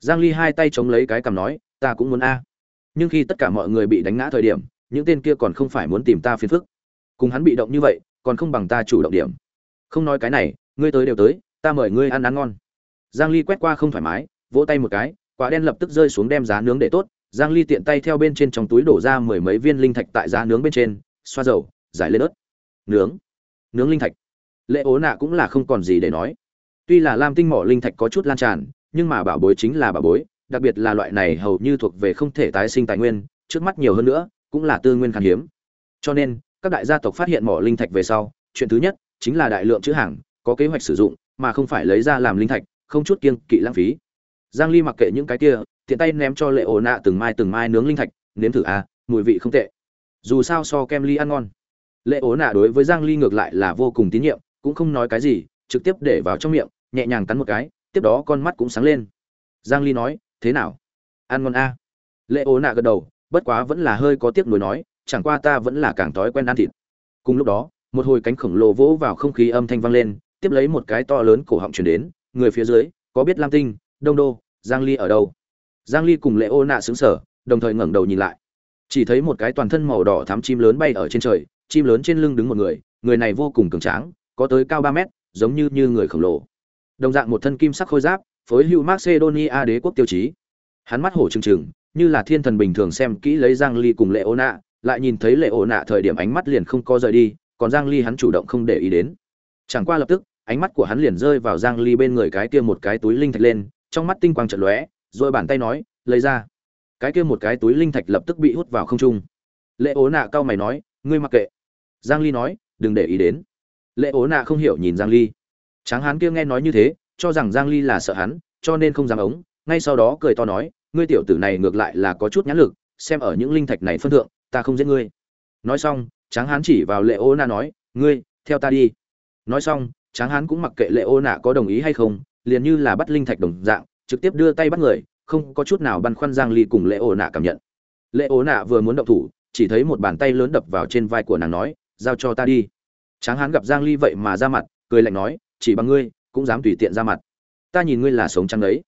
Giang ly hai tay chống lấy cái cằm nói, ta cũng muốn a. Nhưng khi tất cả mọi người bị đánh ngã thời điểm, những tên kia còn không phải muốn tìm ta phiền phức. Cùng hắn bị động như vậy, còn không bằng ta chủ động điểm. Không nói cái này, ngươi tới đều tới, ta mời ngươi ăn ăn ngon. Giang ly quét qua không thoải mái vỗ tay một cái, quả đen lập tức rơi xuống đem giá nướng để tốt, giang ly tiện tay theo bên trên trong túi đổ ra mười mấy viên linh thạch tại giá nướng bên trên, xoa dầu, giải lên ớt. Nướng. Nướng linh thạch. Lệ ố nạ cũng là không còn gì để nói. Tuy là lam tinh mỏ linh thạch có chút lan tràn, nhưng mà bảo bối chính là bảo bối, đặc biệt là loại này hầu như thuộc về không thể tái sinh tài nguyên, trước mắt nhiều hơn nữa, cũng là tư nguyên khan hiếm. Cho nên, các đại gia tộc phát hiện mỏ linh thạch về sau, chuyện thứ nhất chính là đại lượng chữ hàng, có kế hoạch sử dụng, mà không phải lấy ra làm linh thạch, không chút kiêng kỵ lãng phí giang ly mặc kệ những cái kia, tiện tay ném cho lệ ổ nạ từng mai từng mai nướng linh thạch, nếm thử à mùi vị không tệ. Dù sao so kem ly ăn ngon. Lệ ổ nạ đối với giang ly ngược lại là vô cùng tín nhiệm, cũng không nói cái gì, trực tiếp để vào trong miệng, nhẹ nhàng cắn một cái, tiếp đó con mắt cũng sáng lên. Giang ly nói, thế nào? Ăn ngon a à? lệ ổ nạ gật đầu, bất quá vẫn là hơi có tiếc nuối nói, chẳng qua ta vẫn là càng thói quen ăn thịt. Cùng lúc đó, một hồi cánh khổng lồ vỗ vào không khí âm thanh vang lên, tiếp lấy một cái to lớn cổ họng truyền đến, người phía dưới, có biết lam tinh đông đô, giang ly ở đâu? Giang ly cùng lệ ô nạ xứng sở, đồng thời ngẩng đầu nhìn lại. Chỉ thấy một cái toàn thân màu đỏ thắm chim lớn bay ở trên trời, chim lớn trên lưng đứng một người người này vô cùng cường tráng, có tới cao 3 mét, giống như như người khổng lồ. Đồng dạng một thân kim sắc khôi giáp, phối hữu macedonia đế quốc tiêu chí. Hắn mắt hổ trừng trừng, như là thiên thần bình thường xem kỹ lấy giang ly cùng lệ ô nạ, lại nhìn thấy lệ ô nạ thời điểm ánh mắt liền không co rời đi, còn giang ly hắn chủ động không để ý đến. Chẳng qua lập tức, ánh mắt của hắn liền rơi vào giang ly bên người cái kia một cái túi linh thạch lên trong mắt tinh quang chợt lóe, rồi bàn tay nói, lấy ra. Cái kia một cái túi linh thạch lập tức bị hút vào không trung. Lệ ố nạ cao mày nói, ngươi mặc kệ. Giang ly nói, đừng để ý đến. Lệ ố nạ không hiểu nhìn giang ly. Tráng hán kia nghe nói như thế, cho rằng giang ly là sợ hắn, cho nên không dám ống, ngay sau đó cười to nói, ngươi tiểu tử này ngược lại là có chút nhãn lực, xem ở những linh thạch này phân thượng, ta không giết ngươi. Nói xong, tráng hán chỉ vào lệ ố na nói, ngươi, theo ta đi. Nói xong, tráng hán cũng mặc kệ lệ ố nạ có đồng ý hay không liền như là bắt linh thạch đồng dạng, trực tiếp đưa tay bắt người, không có chút nào băn khoăn giang ly cùng lệ ổ nạ cảm nhận. Lệ ổ nạ vừa muốn động thủ, chỉ thấy một bàn tay lớn đập vào trên vai của nàng nói, giao cho ta đi. Tráng hán gặp giang ly vậy mà ra mặt, cười lạnh nói, chỉ bằng ngươi, cũng dám tùy tiện ra mặt. Ta nhìn ngươi là sống trắng đấy.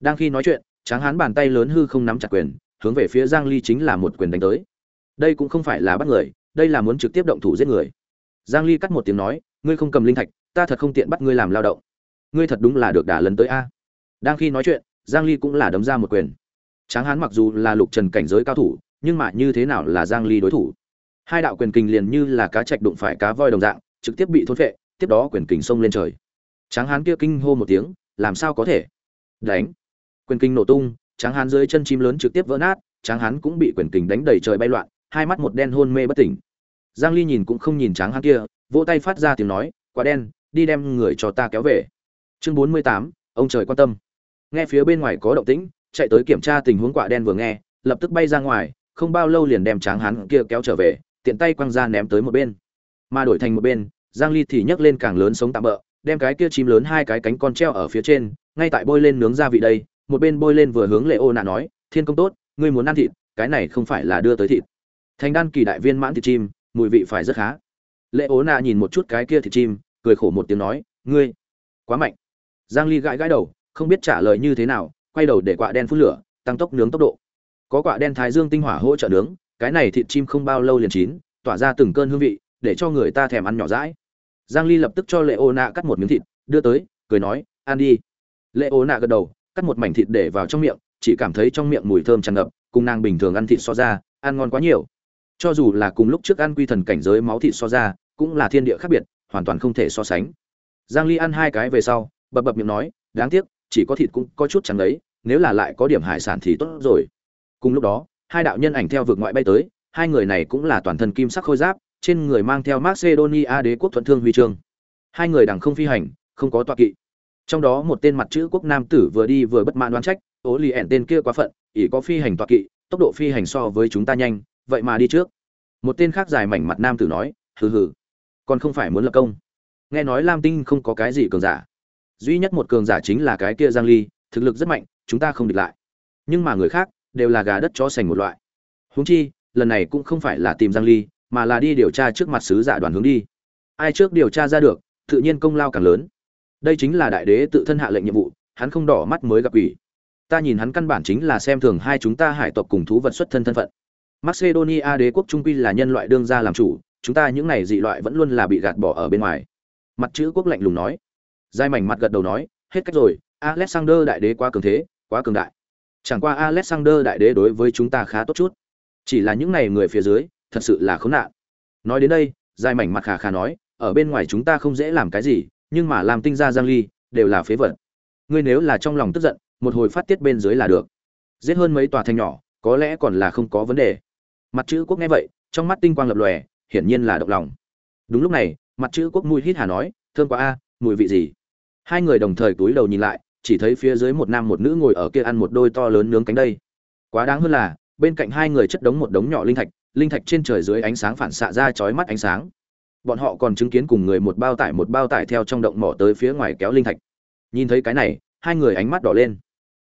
Đang khi nói chuyện, tráng hán bàn tay lớn hư không nắm chặt quyền, hướng về phía giang ly chính là một quyền đánh tới. Đây cũng không phải là bắt người, đây là muốn trực tiếp động thủ giết người. Giang ly cắt một tiếng nói, ngươi không cầm linh thạch, ta thật không tiện bắt ngươi làm lao động ngươi thật đúng là được đả lần tới a. Đang khi nói chuyện, giang ly cũng là đấm ra một quyền. Tráng hán mặc dù là lục trần cảnh giới cao thủ, nhưng mà như thế nào là giang ly đối thủ? Hai đạo quyền kình liền như là cá trạch đụng phải cá voi đồng dạng, trực tiếp bị thôn phệ, tiếp đó quyền kình xông lên trời. Tráng hán kia kinh hô một tiếng, làm sao có thể? Đánh! Quyền kình nổ tung, tráng hán dưới chân chim lớn trực tiếp vỡ nát, tráng hán cũng bị quyền kình đánh đầy trời bay loạn, hai mắt một đen hôn mê bất tỉnh. Giang ly nhìn cũng không nhìn tráng hán kia, vỗ tay phát ra tiếng nói quá đen, đi đem người cho ta kéo về chương 48, ông trời quan tâm. Nghe phía bên ngoài có động tĩnh chạy tới kiểm tra tình huống quạ đen vừa nghe lập tức bay ra ngoài không bao lâu liền đem tráng hán kia kéo trở về tiện tay quăng ra ném tới một bên. Mà đổi thành một bên giang ly thì nhấc lên càng lớn sống tạm bỡ đem cái kia chim lớn hai cái cánh con treo ở phía trên ngay tại bôi lên nướng gia vị đây một bên bôi lên vừa hướng lệ ô nạ nói thiên công tốt ngươi muốn ăn thịt cái này không phải là đưa tới thịt. Thành đan kỳ đại viên mãn thịt chim mùi vị phải rất khá. Lệ ố nạ nhìn một chút cái kia thịt chim cười khổ một tiếng nói ngươi quá mạnh giang ly gãi gãi đầu, không biết trả lời như thế nào, quay đầu để quạ đen phun lửa, tăng tốc nướng tốc độ. Có quạ đen thái dương tinh hỏa hỗ trợ nướng, cái này thịt chim không bao lâu liền chín, tỏa ra từng cơn hương vị, để cho người ta thèm ăn nhỏ rãi giang ly lập tức cho lệ ô nạ cắt một miếng thịt, đưa tới, cười nói, ăn đi. Lệ ô nạ gật đầu, cắt một mảnh thịt để vào trong miệng, chỉ cảm thấy trong miệng mùi thơm tràn ngập, cùng nàng bình thường ăn thịt so ra, ăn ngon quá nhiều. Cho dù là cùng lúc trước ăn quy thần cảnh giới máu thịt so ra, cũng là thiên địa khác biệt, hoàn toàn không thể so sánh. Giang ly ăn hai cái về sau bập bập miệng nói, đáng tiếc, chỉ có thịt cũng có chút chẳng đấy, nếu là lại có điểm hải sản thì tốt rồi. Cùng lúc đó, hai đạo nhân ảnh theo vực ngoại bay tới, hai người này cũng là toàn thân kim sắc khôi giáp, trên người mang theo macedonia đế quốc thuận thương huy chương. Hai người đằng không phi hành, không có tọa kỵ. Trong đó một tên mặt chữ quốc nam tử vừa đi vừa bất mãn đoán trách ố lì ẹn tên kia quá phận, ỷ có phi hành tọa kỵ, tốc độ phi hành so với chúng ta nhanh, vậy mà đi trước. Một tên khác dài mảnh mặt nam tử nói, hừ hừ, còn không phải muốn lập công. Nghe nói lam tinh không có cái gì cường giả duy nhất một cường giả chính là cái kia giang ly, thực lực rất mạnh, chúng ta không địch lại. Nhưng mà người khác đều là gà đất chó sành một loại. Huống chi, lần này cũng không phải là tìm giang ly, mà là đi điều tra trước mặt sứ giả đoàn hướng đi. Ai trước điều tra ra được, tự nhiên công lao càng lớn. Đây chính là đại đế tự thân hạ lệnh nhiệm vụ, hắn không đỏ mắt mới gặp ủy ta nhìn hắn căn bản chính là xem thường hai chúng ta hải tộc cùng thú vật xuất thân thân phận. Macedonia đế quốc trung quy là nhân loại đương gia làm chủ, chúng ta những này dị loại vẫn luôn là bị gạt bỏ ở bên ngoài. Mặt chữ quốc lạnh lùng nói giai mảnh mặt gật đầu nói, hết cách rồi, alexander đại đế quá cường thế, quá cường đại. Chẳng qua alexander đại đế đối với chúng ta khá tốt chút. Chỉ là những này người phía dưới, thật sự là khốn nạn. Nói đến đây, giai mảnh mặt khà khà nói, ở bên ngoài chúng ta không dễ làm cái gì, nhưng mà làm tinh ra giang ly, đều là phế vật. Ngươi nếu là trong lòng tức giận, một hồi phát tiết bên dưới là được. Giết hơn mấy tòa thành nhỏ, có lẽ còn là không có vấn đề. Mặt chữ quốc nghe vậy, trong mắt tinh quang lập lòe, hiển nhiên là động lòng. Đúng lúc này, mặt chữ quốc mùi hít hà nói, thơm quá a, mùi vị gì? Hai người đồng thời túi đầu nhìn lại, chỉ thấy phía dưới một nam một nữ ngồi ở kia ăn một đôi to lớn nướng cánh đây. Quá đáng hơn là, bên cạnh hai người chất đống một đống nhỏ linh thạch linh thạch trên trời dưới ánh sáng phản xạ ra chói mắt ánh sáng. Bọn họ còn chứng kiến cùng người một bao tải một bao tải theo trong động mỏ tới phía ngoài kéo linh thạch. Nhìn thấy cái này, hai người ánh mắt đỏ lên.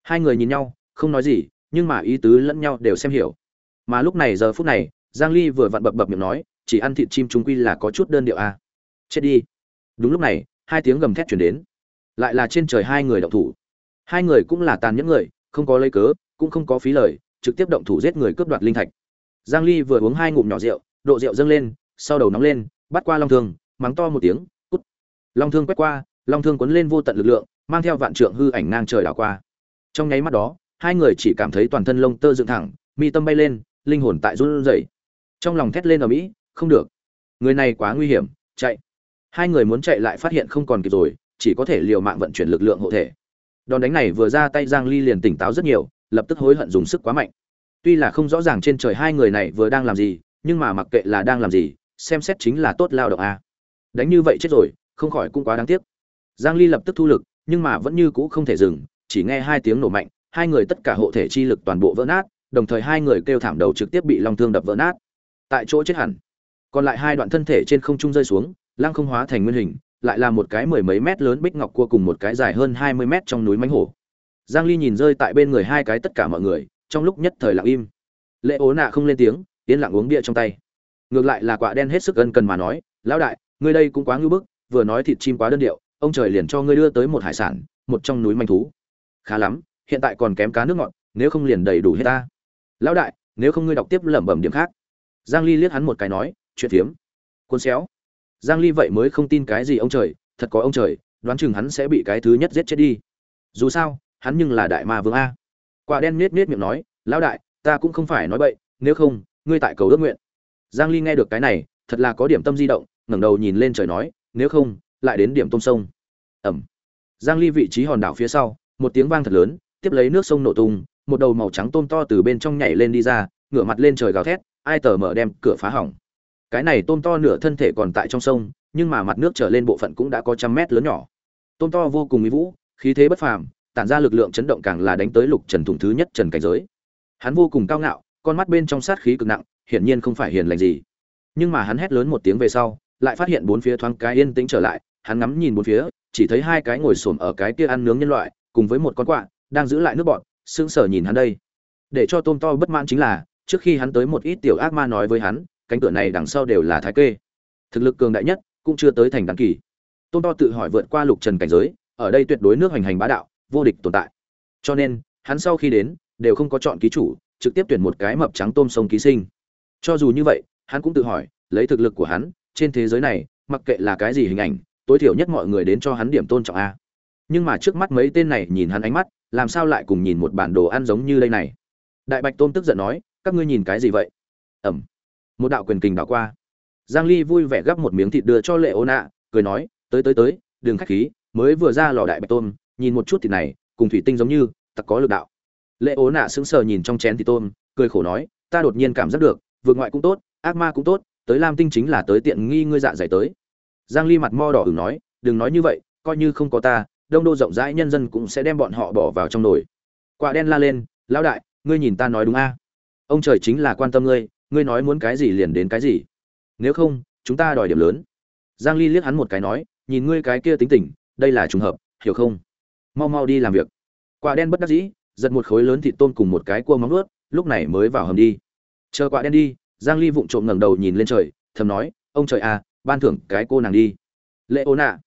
Hai người nhìn nhau, không nói gì, nhưng mà ý tứ lẫn nhau đều xem hiểu. Mà lúc này giờ phút này, giang ly vừa vặn bập bập miệng nói, chỉ ăn thịt chim chúng quy là có chút đơn điệu a à. chết đi. Đúng lúc này, hai tiếng gầm thét chuyển đến lại là trên trời hai người động thủ. Hai người cũng là tàn nhẫn người, không có lấy cớ, cũng không có phí lời, trực tiếp động thủ giết người cướp đoạt linh thạch. Giang ly vừa uống hai ngụm nhỏ rượu, độ rượu dâng lên, sau đầu nóng lên, bắt qua long thương, mắng to một tiếng, cút. Long thương quét qua, long thương cuốn lên vô tận lực lượng, mang theo vạn trượng hư ảnh ngang trời đảo qua. Trong nháy mắt đó, hai người chỉ cảm thấy toàn thân lông tơ dựng thẳng, mi tâm bay lên, linh hồn tại run rẩy. Trong lòng thét lên ở mỹ, không được. Người này quá nguy hiểm, chạy. Hai người muốn chạy lại phát hiện không còn kịp rồi chỉ có thể liều mạng vận chuyển lực lượng hộ thể. Đòn đánh này vừa ra tay giang ly liền tỉnh táo rất nhiều, lập tức hối hận dùng sức quá mạnh. Tuy là không rõ ràng trên trời hai người này vừa đang làm gì, nhưng mà mặc kệ là đang làm gì, xem xét chính là tốt lao động a. Đánh như vậy chết rồi, không khỏi cũng quá đáng tiếc. Giang ly lập tức thu lực, nhưng mà vẫn như cũ không thể dừng, chỉ nghe hai tiếng nổ mạnh, hai người tất cả hộ thể chi lực toàn bộ vỡ nát, đồng thời hai người kêu thảm đầu trực tiếp bị long thương đập vỡ nát. Tại chỗ chết hẳn. Còn lại hai đoạn thân thể trên không trung rơi xuống, lăng không hóa thành nguyên hình lại là một cái mười mấy mét lớn bích ngọc cua cùng một cái dài hơn hai mươi mét trong núi mánh hổ. Giang ly nhìn rơi tại bên người hai cái tất cả mọi người, trong lúc nhất thời lặng im. Lệ ố nạ không lên tiếng, yên lặng uống bia trong tay. Ngược lại là quả đen hết sức ân cần mà nói, lão đại, ngươi đây cũng quá ngưu bức, vừa nói thịt chim quá đơn điệu, ông trời liền cho ngươi đưa tới một hải sản, một trong núi manh thú. Khá lắm, hiện tại còn kém cá nước ngọt, nếu không liền đầy đủ hết ta. Lão đại, nếu không ngươi đọc tiếp lẩm bẩm điểm khác. Giang ly liếc hắn một cái nói, chuyện thiếm. Cuốn xéo giang ly vậy mới không tin cái gì ông trời, thật có ông trời, đoán chừng hắn sẽ bị cái thứ nhất giết chết đi. Dù sao, hắn nhưng là đại ma vương a. Quả đen nết nết miệng nói, lão đại, ta cũng không phải nói bậy, nếu không, ngươi tại cầu ước nguyện. Giang ly nghe được cái này, thật là có điểm tâm di động, ngẩng đầu nhìn lên trời nói, nếu không, lại đến điểm tôm sông. Ẩm. Giang ly vị trí hòn đảo phía sau, một tiếng vang thật lớn, tiếp lấy nước sông nổ tung, một đầu màu trắng tôm to từ bên trong nhảy lên đi ra, ngửa mặt lên trời gào thét, ai tờ mở đem cửa phá hỏng cái này tôm to nửa thân thể còn tại trong sông, nhưng mà mặt nước trở lên bộ phận cũng đã có trăm mét lớn nhỏ. Tôm to vô cùng mỹ vũ, khí thế bất phàm, tản ra lực lượng chấn động càng là đánh tới lục trần thủng thứ nhất trần cảnh giới. Hắn vô cùng cao ngạo, con mắt bên trong sát khí cực nặng, hiển nhiên không phải hiền lành gì. Nhưng mà hắn hét lớn một tiếng về sau, lại phát hiện bốn phía thoáng cái yên tĩnh trở lại, hắn ngắm nhìn bốn phía, chỉ thấy hai cái ngồi xổm ở cái kia ăn nướng nhân loại, cùng với một con quạ, đang giữ lại nước bọn, sững sờ nhìn hắn đây. Để cho tôm to bất mãn chính là, trước khi hắn tới một ít tiểu ác ma nói với hắn cánh cửa này đằng sau đều là thái kê. Thực lực cường đại nhất cũng chưa tới thành đăng kỳ. Tôn to tự hỏi vượt qua lục trần cảnh giới, ở đây tuyệt đối nước hành hành bá đạo, vô địch tồn tại. Cho nên, hắn sau khi đến, đều không có chọn ký chủ, trực tiếp tuyển một cái mập trắng tôm sông ký sinh. Cho dù như vậy, hắn cũng tự hỏi, lấy thực lực của hắn, trên thế giới này, mặc kệ là cái gì hình ảnh, tối thiểu nhất mọi người đến cho hắn điểm tôn trọng a. Nhưng mà trước mắt mấy tên này nhìn hắn ánh mắt, làm sao lại cùng nhìn một bản đồ ăn giống như đây này? Đại bạch tôm tức giận nói, các ngươi nhìn cái gì vậy? Ẩm một đạo quyền kình đảo qua. Giang ly vui vẻ gắp một miếng thịt đưa cho lệ ô nạ, cười nói, tới tới tới, đừng khách khí, mới vừa ra lò đại bạch tôm, nhìn một chút thịt này, cùng thủy tinh giống như tặc có lực đạo. Lệ ố nạ sững sờ nhìn trong chén thịt tôm, cười khổ nói, ta đột nhiên cảm giác được, vượt ngoại cũng tốt, ác ma cũng tốt, tới lam tinh chính là tới tiện nghi ngươi dạ dày tới. Giang ly mặt mo đỏ ửng nói, đừng nói như vậy, coi như không có ta, đông đô rộng rãi nhân dân cũng sẽ đem bọn họ bỏ vào trong nồi. Quả đen la lên, lão đại, ngươi nhìn ta nói đúng a. Ông trời chính là quan tâm ngươi ngươi nói muốn cái gì liền đến cái gì. Nếu không, chúng ta đòi điểm lớn. Giang ly liếc hắn một cái nói, nhìn ngươi cái kia tính tình, đây là trùng hợp, hiểu không? Mau mau đi làm việc. Quả đen bất đắc dĩ, giật một khối lớn thịt tôm cùng một cái cua móng nuốt lúc này mới vào hầm đi. Chờ quả đen đi, giang ly vụng trộm ngẩng đầu nhìn lên trời, thầm nói, ông trời à ban thưởng cái cô nàng đi. Lệ ô nạ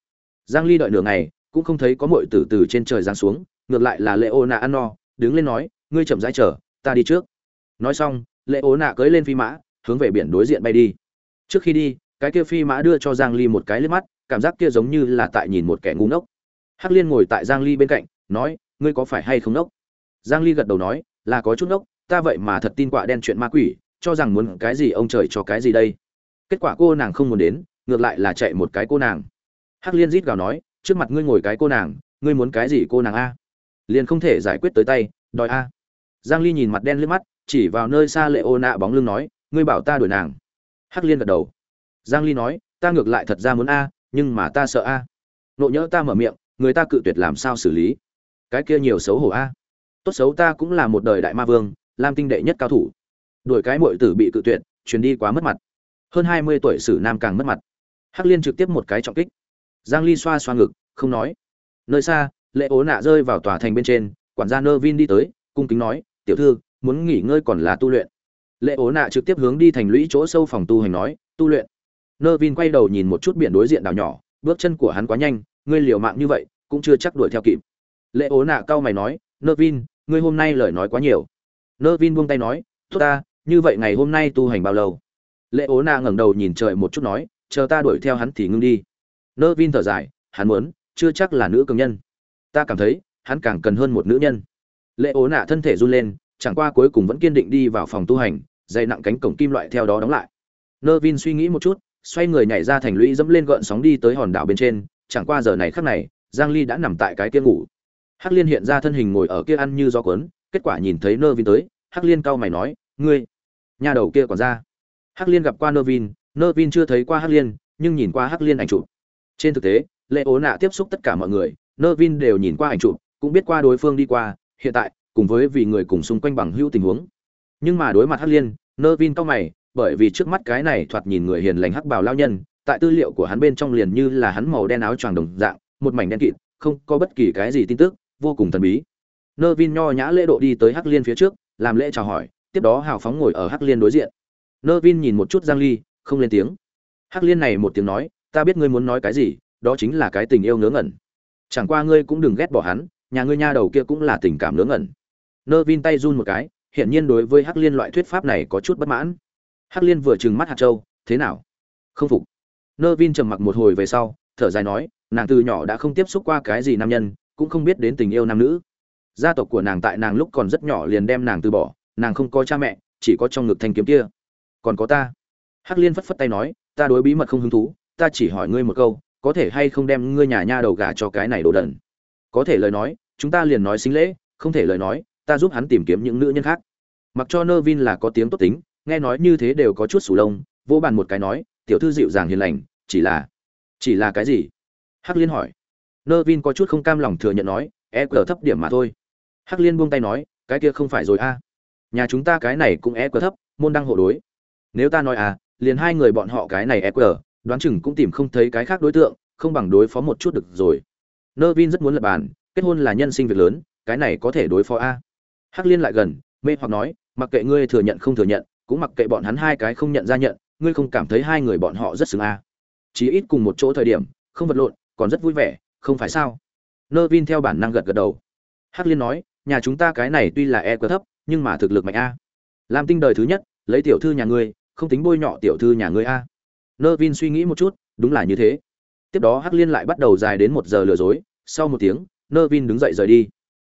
giang ly đợi nửa ngày, cũng không thấy có muội tử từ trên trời giáng xuống, ngược lại là lệ ô nạ ăn no, đứng lên nói, ngươi chậm rãi chờ, ta đi trước. Nói xong lệ ố nạ cưỡi lên phi mã, hướng về biển đối diện bay đi. Trước khi đi, cái kia phi mã đưa cho giang ly một cái liếc mắt, cảm giác kia giống như là tại nhìn một kẻ ngu ngốc. Hắc liên ngồi tại giang ly bên cạnh, nói, ngươi có phải hay không ngốc? Giang ly gật đầu nói, là có chút ngốc, ta vậy mà thật tin quả đen chuyện ma quỷ, cho rằng muốn cái gì ông trời cho cái gì đây. Kết quả cô nàng không muốn đến, ngược lại là chạy một cái cô nàng. Hắc liên rít gào nói, trước mặt ngươi ngồi cái cô nàng, ngươi muốn cái gì cô nàng a? Liền không thể giải quyết tới tay, đòi a. Giang ly nhìn mặt đen liếc mắt chỉ vào nơi xa lệ ô nạ bóng lưng nói, ngươi bảo ta đuổi nàng. Hắc liên gật đầu. Giang ly nói, ta ngược lại thật ra muốn a, nhưng mà ta sợ a. Nộ nhỡ ta mở miệng, người ta cự tuyệt làm sao xử lý? Cái kia nhiều xấu hổ a. Tốt xấu ta cũng là một đời đại ma vương, lam tinh đệ nhất cao thủ. Đuổi cái muội tử bị cự tuyệt, truyền đi quá mất mặt. Hơn 20 tuổi sử nam càng mất mặt. Hắc liên trực tiếp một cái trọng kích. Giang ly xoa xoa ngực, không nói. Nơi xa, lệ ố nạ rơi vào tòa thành bên trên, quản gia nơ vin đi tới, cung kính nói, tiểu thư muốn nghỉ ngơi còn là tu luyện. Lệ ố nạ trực tiếp hướng đi thành lũy chỗ sâu phòng tu hành nói, tu luyện. Nơ vin quay đầu nhìn một chút biển đối diện đảo nhỏ, bước chân của hắn quá nhanh, ngươi liều mạng như vậy, cũng chưa chắc đuổi theo kịp. Lệ ố nạ cau mày nói nơ vin ngươi hôm nay lời nói quá nhiều. Nơ vin buông tay nói, tốt ta, như vậy ngày hôm nay tu hành bao lâu? Lệ ố nạ ngẩng đầu nhìn trời một chút nói, chờ ta đuổi theo hắn thì ngưng đi. Nơ vin thở dài, hắn muốn, chưa chắc là nữ cường nhân. Ta cảm thấy, hắn càng cần hơn một nữ nhân. Lệ ố nạ thân thể run lên chẳng qua cuối cùng vẫn kiên định đi vào phòng tu hành dày nặng cánh cổng kim loại theo đó đóng lại. Nơ vin suy nghĩ một chút, xoay người nhảy ra thành lũy dẫm lên gợn sóng đi tới hòn đảo bên trên, chẳng qua giờ này khắc này, giang ly đã nằm tại cái kia ngủ. Hắc liên hiện ra thân hình ngồi ở kia ăn như gió cuốn, kết quả nhìn thấy nơ vin tới, hắc liên cau mày nói, ngươi, nhà đầu kia còn ra. Hắc liên gặp qua nơ vin nơ vin chưa thấy qua hắc liên, nhưng nhìn qua hắc liên ảnh chụp. Trên thực tế, lệ ố nạ tiếp xúc tất cả mọi người nơ vin đều nhìn qua ảnh chụp, cũng biết qua đối phương đi qua, hiện tại cùng với vì người cùng xung quanh bằng hữu tình huống. Nhưng mà đối mặt hắc liên nơ vin cao mày, bởi vì trước mắt cái này thoạt nhìn người hiền lành hắc bảo lao nhân, tại tư liệu của hắn bên trong liền như là hắn màu đen áo choàng đồng dạng, một mảnh đen kịt, không có bất kỳ cái gì tin tức, vô cùng thần bí. Nơ vin nho nhã lễ độ đi tới hắc liên phía trước, làm lễ chào hỏi, tiếp đó hào phóng ngồi ở hắc liên đối diện. Nơ vin nhìn một chút giang ly, không lên tiếng. Hắc liên này một tiếng nói, ta biết ngươi muốn nói cái gì, đó chính là cái tình yêu ngớ ngẩn. Chẳng qua ngươi cũng đừng ghét bỏ hắn, nhà ngươi nha đầu kia cũng là tình cảm ngớ ngẩn nơ vin tay run một cái hiện nhiên đối với hắc liên loại thuyết pháp này có chút bất mãn. Hắc liên vừa trừng mắt hạt châu, thế nào? Không phục? Nơ vin trầm mặc một hồi về sau, thở dài nói, nàng từ nhỏ đã không tiếp xúc qua cái gì nam nhân, cũng không biết đến tình yêu nam nữ. Gia tộc của nàng tại nàng lúc còn rất nhỏ liền đem nàng từ bỏ, nàng không có cha mẹ, chỉ có trong ngực thanh kiếm kia. Còn có ta. Hắc liên phất phất tay nói, ta đối bí mật không hứng thú, ta chỉ hỏi ngươi một câu, có thể hay không đem ngươi nhà nha đầu gả cho cái này đồ đần? Có thể lời nói, chúng ta liền nói xính lễ, không thể lời nói ta giúp hắn tìm kiếm những nữ nhân khác. Mặc cho nơ vin là có tiếng tốt tính, nghe nói như thế đều có chút sủ lông, Vô bàn một cái nói, tiểu thư dịu dàng hiền lành, chỉ là chỉ là cái gì? Hắc liên hỏi. Nơ vin có chút không cam lòng thừa nhận nói e cờ thấp điểm mà thôi. Hắc liên buông tay nói, cái kia không phải rồi a. Nhà chúng ta cái này cũng e cờ thấp, môn đăng hộ đối. Nếu ta nói à liền hai người bọn họ cái này e cờ, đoán chừng cũng tìm không thấy cái khác đối tượng, không bằng đối phó một chút được rồi. Nơ vin rất muốn lập bàn, kết hôn là nhân sinh việc lớn, cái này có thể đối phó a hắc liên lại gần, mê hoặc nói, mặc kệ ngươi thừa nhận không thừa nhận, cũng mặc kệ bọn hắn hai cái không nhận ra nhận, ngươi không cảm thấy hai người bọn họ rất xứng a. Chỉ ít cùng một chỗ thời điểm, không vật lộn, còn rất vui vẻ, không phải sao? Nơ vin theo bản năng gật gật đầu. Hắc liên nói, nhà chúng ta cái này tuy là e quá thấp, nhưng mà thực lực mạnh a. Làm tinh đời thứ nhất, lấy tiểu thư nhà ngươi, không tính bôi nhọ tiểu thư nhà ngươi a. Nơ vin suy nghĩ một chút, đúng là như thế. Tiếp đó hắc liên lại bắt đầu dài đến một giờ lừa dối, sau một tiếng nơ vin đứng dậy rời đi.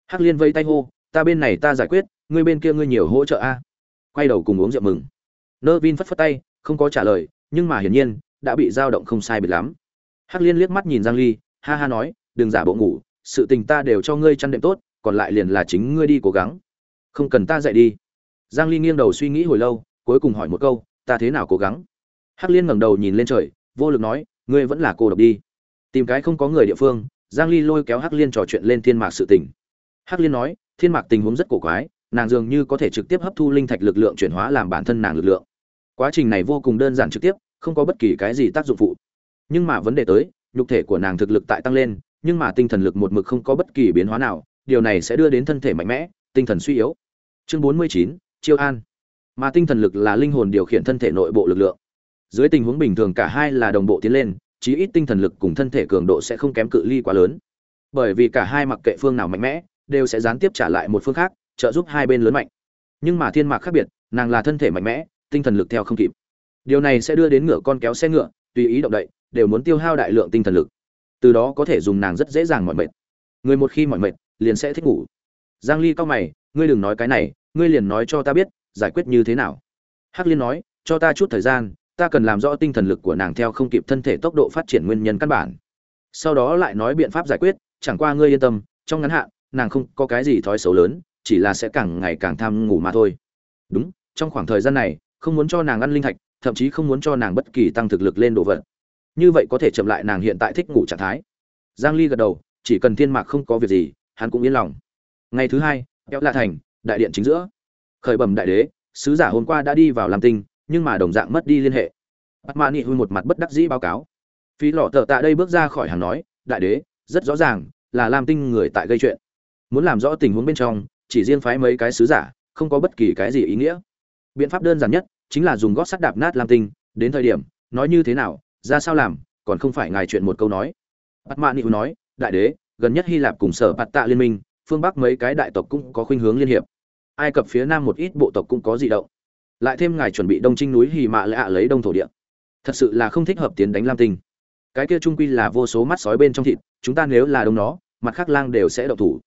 Hắc liên vây tay hô ta bên này ta giải quyết, ngươi bên kia ngươi nhiều hỗ trợ a. Quay đầu cùng uống rượu mừng. Nơ vin phất phất tay, không có trả lời, nhưng mà hiển nhiên, đã bị dao động không sai biệt lắm. Hắc liên liếc mắt nhìn giang ly, ha ha nói, đừng giả bộ ngủ, sự tình ta đều cho ngươi chăn đệm tốt, còn lại liền là chính ngươi đi cố gắng. Không cần ta dạy đi. Giang ly nghiêng đầu suy nghĩ hồi lâu, cuối cùng hỏi một câu, ta thế nào cố gắng? Hắc liên ngẩng đầu nhìn lên trời, vô lực nói, ngươi vẫn là cô độc đi. Tìm cái không có người địa phương. Giang ly lôi kéo hắc liên trò chuyện lên thiên mạc sự tình. Hắc liên nói thiên mạc tình huống rất cổ quái nàng dường như có thể trực tiếp hấp thu linh thạch lực lượng chuyển hóa làm bản thân nàng lực lượng. Quá trình này vô cùng đơn giản trực tiếp không có bất kỳ cái gì tác dụng phụ. Nhưng mà vấn đề tới nhục thể của nàng thực lực tại tăng lên nhưng mà tinh thần lực một mực không có bất kỳ biến hóa nào điều này sẽ đưa đến thân thể mạnh mẽ tinh thần suy yếu. Chương 49, chiêu an. Mà tinh thần lực là linh hồn điều khiển thân thể nội bộ lực lượng. Dưới tình huống bình thường cả hai là đồng bộ tiến lên chí ít tinh thần lực cùng thân thể cường độ sẽ không kém cự ly quá lớn. Bởi vì cả hai mặc kệ phương nào mạnh mẽ đều sẽ gián tiếp trả lại một phương khác, trợ giúp hai bên lớn mạnh. Nhưng mà thiên mạc khác biệt, nàng là thân thể mạnh mẽ, tinh thần lực theo không kịp. Điều này sẽ đưa đến ngựa con kéo xe ngựa, tùy ý động đậy, đều muốn tiêu hao đại lượng tinh thần lực. Từ đó có thể dùng nàng rất dễ dàng mọi mệt. Người một khi mọi mệt, liền sẽ thích ngủ. Giang ly cao mày, ngươi đừng nói cái này, ngươi liền nói cho ta biết, giải quyết như thế nào? Hắc liên nói, cho ta chút thời gian, ta cần làm rõ tinh thần lực của nàng theo không kịp thân thể tốc độ phát triển nguyên nhân căn bản. Sau đó lại nói biện pháp giải quyết, chẳng qua ngươi yên tâm, trong ngắn hạn nàng không có cái gì thói xấu lớn, chỉ là sẽ càng ngày càng tham ngủ mà thôi. Đúng, trong khoảng thời gian này, không muốn cho nàng ăn linh thạch, thậm chí không muốn cho nàng bất kỳ tăng thực lực lên đồ vật. Như vậy có thể chậm lại nàng hiện tại thích ngủ trạng thái. Giang ly gật đầu, chỉ cần thiên mạc không có việc gì, hắn cũng yên lòng. Ngày thứ hai, kéo lạ thành, đại điện chính giữa. Khởi bẩm đại đế, sứ giả hôm qua đã đi vào làm tinh, nhưng mà đồng dạng mất đi liên hệ. Bắt mã nị huy một mặt bất đắc dĩ báo cáo. Phí lọ tờ tại đây bước ra khỏi hàng nói, đại đế, rất rõ ràng là lam tinh người tại gây chuyện muốn làm rõ tình huống bên trong, chỉ riêng phái mấy cái sứ giả, không có bất kỳ cái gì ý nghĩa. Biện pháp đơn giản nhất chính là dùng gót sắt đạp nát lam tinh, đến thời điểm, nói như thế nào, ra sao làm, còn không phải ngài chuyện một câu nói. Bắt mạ nịu nói, đại đế, gần nhất hy lạp cùng sở bạt tạ liên minh, phương bắc mấy cái đại tộc cũng có khuynh hướng liên hiệp. Ai cập phía nam một ít bộ tộc cũng có gì động. Lại thêm ngài chuẩn bị đông trinh núi hì mạ lạ lấy đông thổ địa. Thật sự là không thích hợp tiến đánh lam tinh. Cái kia trung quy là vô số mắt sói bên trong thịt, chúng ta nếu là đông nó, mặt khác lang đều sẽ động thủ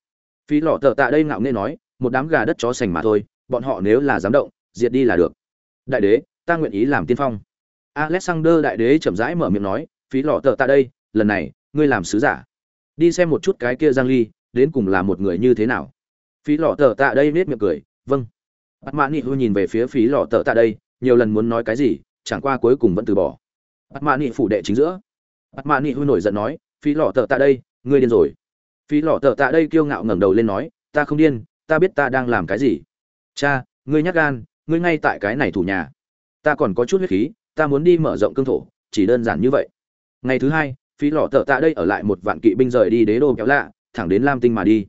phí lọ Tở tạ đây ngạo nghễ nói, một đám gà đất chó sành mà thôi, bọn họ nếu là dám động, diệt đi là được. Đại đế, ta nguyện ý làm tiên phong. Alexander đại đế chậm rãi mở miệng nói, phí lọ Tở tạ đây, lần này, ngươi làm sứ giả. Đi xem một chút cái kia giang ly, đến cùng là một người như thế nào. Phí lọ Tở tạ đây nết miệng cười vâng. Bắt mã nị hư nhìn về phía phí lọ Tở tạ đây, nhiều lần muốn nói cái gì, chẳng qua cuối cùng vẫn từ bỏ. Bắt mã nị phủ đệ chính giữa. Bắt mã nị hư nổi giận nói, phí lọ Tở tạ đây, ngươi điên rồi phí lọ Tở tạ đây kiêu ngạo ngẩng đầu lên nói, ta không điên, ta biết ta đang làm cái gì. Cha, ngươi nhắc gan, ngươi ngay tại cái này thủ nhà. Ta còn có chút huyết khí, ta muốn đi mở rộng cương thổ, chỉ đơn giản như vậy. Ngày thứ hai, phí lọ Tở tạ đây ở lại một vạn kỵ binh rời đi đế đô kéo lạ, thẳng đến lam tinh mà đi.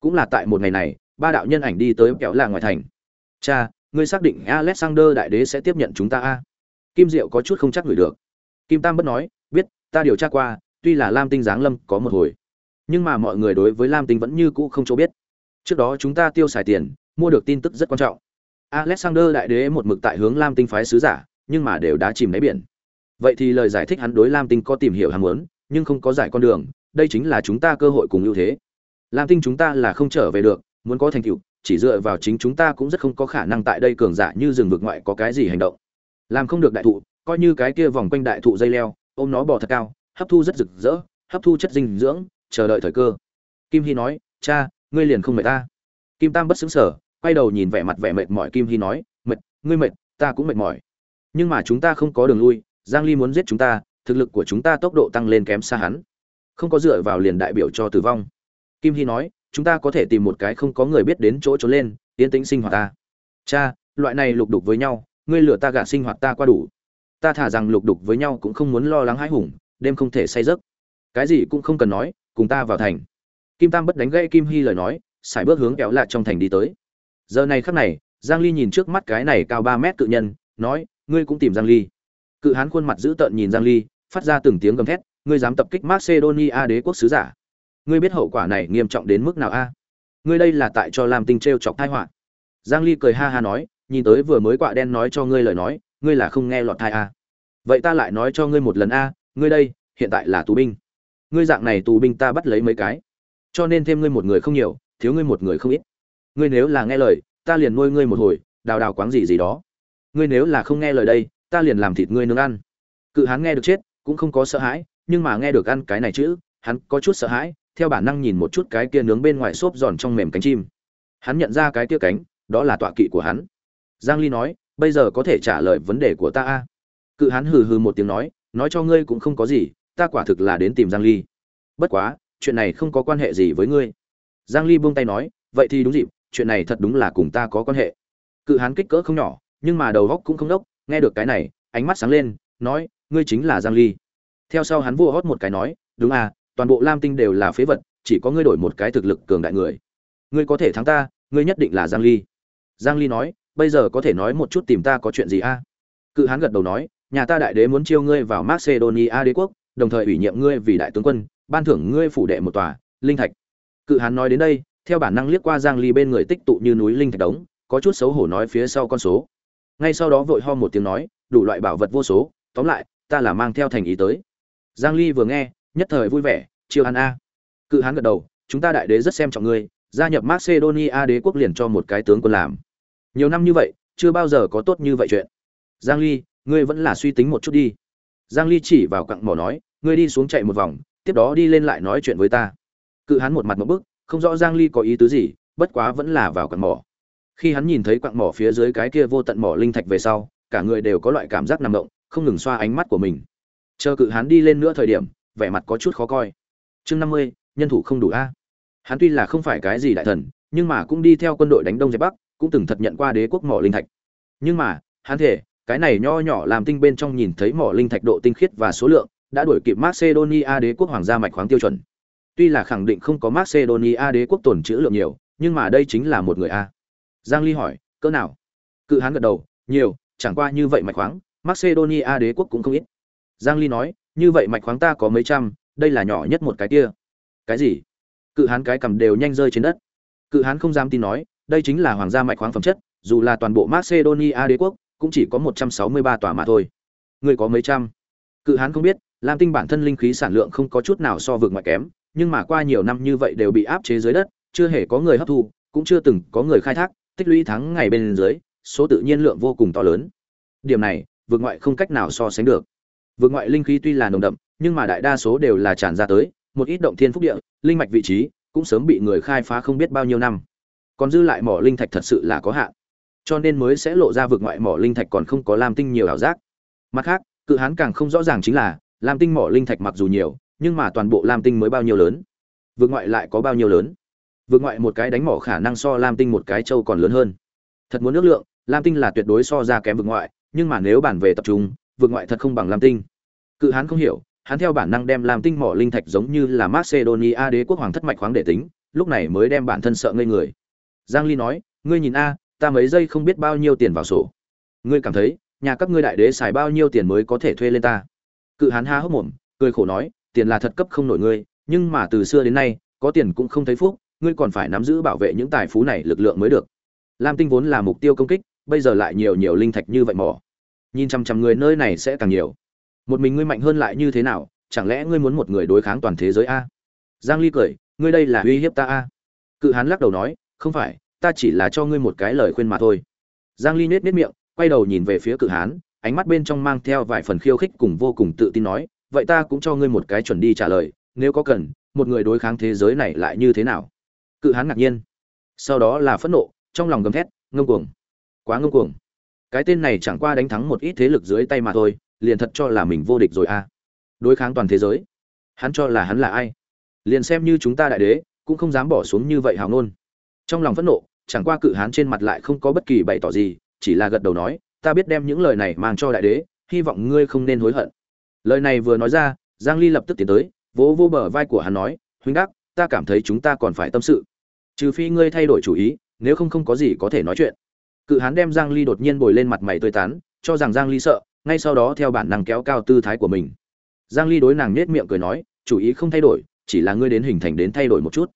Cũng là tại một ngày này, ba đạo nhân ảnh đi tới kéo lạ ngoài thành. Cha, ngươi xác định alexander đại đế sẽ tiếp nhận chúng ta a? Kim diệu có chút không chắc gửi được. Kim tam bất nói, biết, ta điều tra qua, tuy là lam tinh giáng lâm có một hồi nhưng mà mọi người đối với lam tinh vẫn như cũ không cho biết. Trước đó chúng ta tiêu xài tiền, mua được tin tức rất quan trọng. Alexander đại đế một mực tại hướng lam tinh phái sứ giả, nhưng mà đều đã chìm đáy biển. Vậy thì lời giải thích hắn đối lam tinh có tìm hiểu ham muốn, nhưng không có giải con đường, đây chính là chúng ta cơ hội cùng ưu thế. Lam tinh chúng ta là không trở về được, muốn có thành tựu, chỉ dựa vào chính chúng ta cũng rất không có khả năng tại đây cường giả như rừng vực ngoại có cái gì hành động. Làm không được đại thụ, coi như cái kia vòng quanh đại thụ dây leo, ôm nó bò thật cao, hấp thu rất rực rỡ, hấp thu chất dinh dưỡng chờ đợi thời cơ. Kim hy nói, cha, ngươi liền không mệt ta. Kim tam bất xứng sở, quay đầu nhìn vẻ mặt vẻ mệt mỏi kim hy nói, mệt, ngươi mệt, ta cũng mệt mỏi. Nhưng mà chúng ta không có đường lui, giang ly muốn giết chúng ta, thực lực của chúng ta tốc độ tăng lên kém xa hắn. Không có dựa vào liền đại biểu cho tử vong. Kim hy nói, chúng ta có thể tìm một cái không có người biết đến chỗ trốn lên tiến tĩnh sinh hoạt ta. Cha, loại này lục đục với nhau, ngươi lừa ta gả sinh hoạt ta qua đủ. Ta thả rằng lục đục với nhau cũng không muốn lo lắng hãi hùng, đêm không thể say giấc. Cái gì cũng không cần nói cùng ta vào thành. Kim tam bất đánh gãy kim hy lời nói xài bước hướng kéo lạ trong thành đi tới. Giờ này khắc này, giang ly nhìn trước mắt cái này cao 3 mét cự nhân, nói, ngươi cũng tìm giang ly. Cự hán khuôn mặt dữ tợn nhìn giang ly, phát ra từng tiếng gầm thét, ngươi dám tập kích macedonia đế quốc sứ giả. Ngươi biết hậu quả này nghiêm trọng đến mức nào a? Ngươi đây là tại cho làm tinh treo chọc tai họa. Giang ly cười ha ha nói, nhìn tới vừa mới quạ đen nói cho ngươi lời nói, ngươi là không nghe lọt thai a. Vậy ta lại nói cho ngươi một lần a, ngươi đây, hiện tại là tù binh ngươi dạng này tù binh ta bắt lấy mấy cái. Cho nên thêm ngươi một người không nhiều, thiếu ngươi một người không ít. Ngươi nếu là nghe lời, ta liền nuôi ngươi một hồi, đào đào quáng gì gì đó. Ngươi nếu là không nghe lời đây, ta liền làm thịt ngươi nướng ăn. Cự hắn nghe được chết, cũng không có sợ hãi, nhưng mà nghe được ăn cái này chữ, hắn có chút sợ hãi, theo bản năng nhìn một chút cái kia nướng bên ngoài xốp giòn trong mềm cánh chim. Hắn nhận ra cái kia cánh, đó là tọa kỵ của hắn. Giang ly nói, bây giờ có thể trả lời vấn đề của ta a? Cự hắn hừ hừ một tiếng nói nói cho ngươi cũng không có gì ta quả thực là đến tìm giang ly. Bất quá, chuyện này không có quan hệ gì với ngươi. Giang ly buông tay nói, vậy thì đúng dịp, chuyện này thật đúng là cùng ta có quan hệ. Cự Hán kích cỡ không nhỏ, nhưng mà đầu góc cũng không đốc, nghe được cái này, ánh mắt sáng lên, nói, ngươi chính là giang ly. Theo sau hắn vua hót một cái nói, đúng à toàn bộ lam tinh đều là phế vật, chỉ có ngươi đổi một cái thực lực cường đại người. Ngươi có thể thắng ta, ngươi nhất định là giang ly. Giang ly nói, bây giờ có thể nói một chút tìm ta có chuyện gì a? Cự hán gật đầu nói, nhà ta đại đế muốn chiêu ngươi vào macedonia đế quốc đồng thời ủy nhiệm ngươi vì đại tướng quân, ban thưởng ngươi phủ đệ một tòa, linh thạch. Cự hán nói đến đây, theo bản năng liếc qua giang ly bên người tích tụ như núi linh thạch đống, có chút xấu hổ nói phía sau con số. Ngay sau đó vội ho một tiếng nói, đủ loại bảo vật vô số, tóm lại, ta là mang theo thành ý tới. Giang ly vừa nghe, nhất thời vui vẻ, chiêu hắn a. Cự hán gật đầu, chúng ta đại đế rất xem trọng ngươi, gia nhập macedonia đế quốc liền cho một cái tướng quân làm. Nhiều năm như vậy, chưa bao giờ có tốt như vậy chuyện. Giang ly, ngươi vẫn là suy tính một chút đi giang ly chỉ vào cặng mỏ nói, ngươi đi xuống chạy một vòng, tiếp đó đi lên lại nói chuyện với ta. Cự hán một mặt một bức, không rõ giang ly có ý tứ gì, bất quá vẫn là vào cặng mỏ. Khi hắn nhìn thấy quặng mỏ phía dưới cái kia vô tận mỏ linh thạch về sau, cả người đều có loại cảm giác nằm động, không ngừng xoa ánh mắt của mình. Chờ cự hắn đi lên nữa thời điểm, vẻ mặt có chút khó coi. Chương năm mươi, nhân thủ không đủ a. Hắn tuy là không phải cái gì đại thần, nhưng mà cũng đi theo quân đội đánh đông dẹp bắc, cũng từng thật nhận qua đế quốc mỏ linh thạch. Nhưng mà, hắn thể cái này nho nhỏ làm tinh bên trong nhìn thấy mỏ linh thạch độ tinh khiết và số lượng, đã đuổi kịp macedonia đế quốc hoàng gia mạch khoáng tiêu chuẩn. Tuy là khẳng định không có macedonia đế quốc tồn trữ lượng nhiều, nhưng mà đây chính là một người a. Giang ly hỏi, cỡ nào? Cự hán gật đầu, nhiều, chẳng qua như vậy mạch khoáng, macedonia đế quốc cũng không ít. Giang ly nói, như vậy mạch khoáng ta có mấy trăm, đây là nhỏ nhất một cái kia. Cái gì? Cự hán cái cầm đều nhanh rơi trên đất. Cự hán không dám tin nói, đây chính là hoàng gia mạch khoáng phẩm chất, dù là toàn bộ macedonia đế quốc cũng chỉ có 163 tòa mà thôi. Người có mấy trăm? Cự hán không biết, lam tinh bản thân linh khí sản lượng không có chút nào so vượt ngoại kém, nhưng mà qua nhiều năm như vậy đều bị áp chế dưới đất, chưa hề có người hấp thu, cũng chưa từng có người khai thác, tích lũy tháng ngày bên dưới, số tự nhiên lượng vô cùng to lớn. Điểm này, vượt ngoại không cách nào so sánh được. Vượt ngoại linh khí tuy là nồng đậm, nhưng mà đại đa số đều là tràn ra tới, một ít động thiên phúc địa, linh mạch vị trí, cũng sớm bị người khai phá không biết bao nhiêu năm. Còn dư lại mỏ linh thạch thật sự là có hạn cho nên mới sẽ lộ ra vực ngoại mỏ linh thạch còn không có lam tinh nhiều ảo giác. Mặt khác, cự hán càng không rõ ràng chính là, lam tinh mỏ linh thạch mặc dù nhiều, nhưng mà toàn bộ lam tinh mới bao nhiêu lớn? Vực ngoại lại có bao nhiêu lớn? Vực ngoại một cái đánh mỏ khả năng so lam tinh một cái châu còn lớn hơn. Thật muốn ước lượng, lam tinh là tuyệt đối so ra kém vực ngoại, nhưng mà nếu bản về tập trung, vực ngoại thật không bằng lam tinh. Cự hán không hiểu, hắn theo bản năng đem lam tinh mỏ linh thạch giống như là macedonia đế quốc hoàng thất mạch khoáng để tính, lúc này mới đem bản thân sợ ngây người. Giang ly nói, ngươi nhìn a ta mấy giây không biết bao nhiêu tiền vào sổ. Ngươi cảm thấy, nhà các ngươi đại đế xài bao nhiêu tiền mới có thể thuê lên ta? Cự hán ha hốc mồm, cười khổ nói, tiền là thật cấp không nổi ngươi, nhưng mà từ xưa đến nay, có tiền cũng không thấy phúc, ngươi còn phải nắm giữ bảo vệ những tài phú này lực lượng mới được. Lam tinh vốn là mục tiêu công kích, bây giờ lại nhiều nhiều linh thạch như vậy mỏ. Nhìn chằm chằm người nơi này sẽ càng nhiều. Một mình ngươi mạnh hơn lại như thế nào, chẳng lẽ ngươi muốn một người đối kháng toàn thế giới a? Giang ly cười, ngươi đây là uy hiếp ta a. Cự hán lắc đầu nói, không phải ta chỉ là cho ngươi một cái lời khuyên mà thôi. Giang ly nết nết miệng, quay đầu nhìn về phía cự hán, ánh mắt bên trong mang theo vài phần khiêu khích cùng vô cùng tự tin nói, vậy ta cũng cho ngươi một cái chuẩn đi trả lời, nếu có cần, một người đối kháng thế giới này lại như thế nào? Cự hán ngạc nhiên. Sau đó là phẫn nộ, trong lòng gầm thét, ngông cuồng. Quá ngông cuồng. Cái tên này chẳng qua đánh thắng một ít thế lực dưới tay mà thôi, liền thật cho là mình vô địch rồi à. Đối kháng toàn thế giới. Hắn cho là hắn là ai? Liền xem như chúng ta đại đế, cũng không dám bỏ xuống như vậy hào nôn trong lòng phẫn nộ chẳng qua cự hán trên mặt lại không có bất kỳ bày tỏ gì, chỉ là gật đầu nói, ta biết đem những lời này mang cho đại đế, hy vọng ngươi không nên hối hận. Lời này vừa nói ra, giang ly lập tức tiến tới, vỗ vô bờ vai của hắn nói, huynh đắc, ta cảm thấy chúng ta còn phải tâm sự. Trừ phi ngươi thay đổi chủ ý, nếu không không có gì có thể nói chuyện. Cự hán đem giang ly đột nhiên bồi lên mặt mày tươi tán, cho rằng giang ly sợ, ngay sau đó theo bản năng kéo cao tư thái của mình. Giang ly đối nàng nết miệng cười nói, chủ ý không thay đổi, chỉ là ngươi đến hình thành đến thay đổi một chút.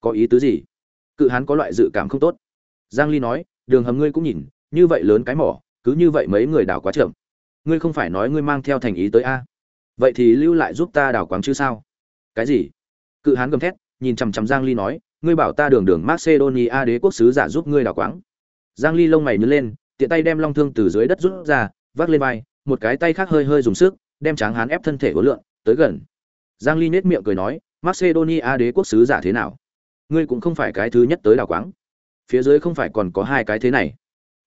Có ý tứ gì? Cự hán có loại dự cảm không tốt. Giang ly nói, đường hầm ngươi cũng nhìn, như vậy lớn cái mỏ, cứ như vậy mấy người đào quá chậm. Ngươi không phải nói ngươi mang theo thành ý tới a. Vậy thì lưu lại giúp ta đào quáng chứ sao? Cái gì? Cự hán gầm thét, nhìn chằm chằm giang ly nói, ngươi bảo ta đường đường macedonia đế quốc sứ giả giúp ngươi đào quáng. Giang ly lông mày nhướng lên, tiện tay đem long thương từ dưới đất rút ra, vác lên vai, một cái tay khác hơi hơi dùng sức, đem tráng hán ép thân thể của lượng tới gần. Giang ly nết miệng cười nói, macedonia đế quốc sứ giả thế nào? Ngươi cũng không phải cái thứ nhất tới đào quáng. Phía dưới không phải còn có hai cái thế này.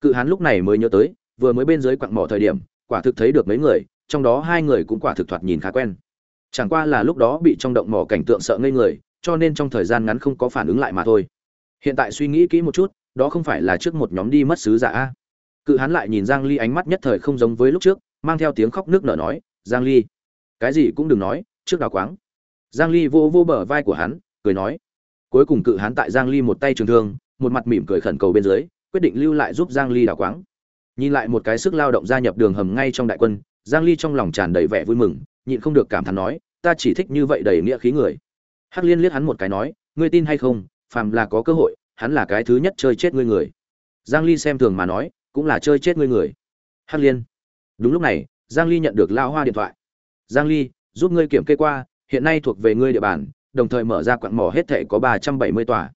Cự hán lúc này mới nhớ tới, vừa mới bên dưới quặng mỏ thời điểm, quả thực thấy được mấy người, trong đó hai người cũng quả thực thoạt nhìn khá quen. Chẳng qua là lúc đó bị trong động mỏ cảnh tượng sợ ngây người, cho nên trong thời gian ngắn không có phản ứng lại mà thôi. Hiện tại suy nghĩ kỹ một chút, đó không phải là trước một nhóm đi mất sứ giả a? Cự hán lại nhìn giang ly ánh mắt nhất thời không giống với lúc trước, mang theo tiếng khóc nước nở nói, giang ly, cái gì cũng đừng nói, trước đào quáng. Giang ly vô vô bờ vai của hắn, cười nói cuối cùng cự hán tại giang ly một tay trường thương, một mặt mỉm cười khẩn cầu bên dưới, quyết định lưu lại giúp giang ly đào quáng. Nhìn lại một cái sức lao động gia nhập đường hầm ngay trong đại quân, giang ly trong lòng tràn đầy vẻ vui mừng, nhịn không được cảm thán nói, ta chỉ thích như vậy đầy nghĩa khí người. Hắc liên liếc hắn một cái nói, ngươi tin hay không, phàm là có cơ hội, hắn là cái thứ nhất chơi chết ngươi người. Giang ly xem thường mà nói, cũng là chơi chết ngươi người. Hắc liên, đúng lúc này, giang ly nhận được lao hoa điện thoại. Giang ly, giúp ngươi kiểm kê qua, hiện nay thuộc về ngươi địa bàn đồng thời mở ra quặng mỏ hết thảy có 370 tòa.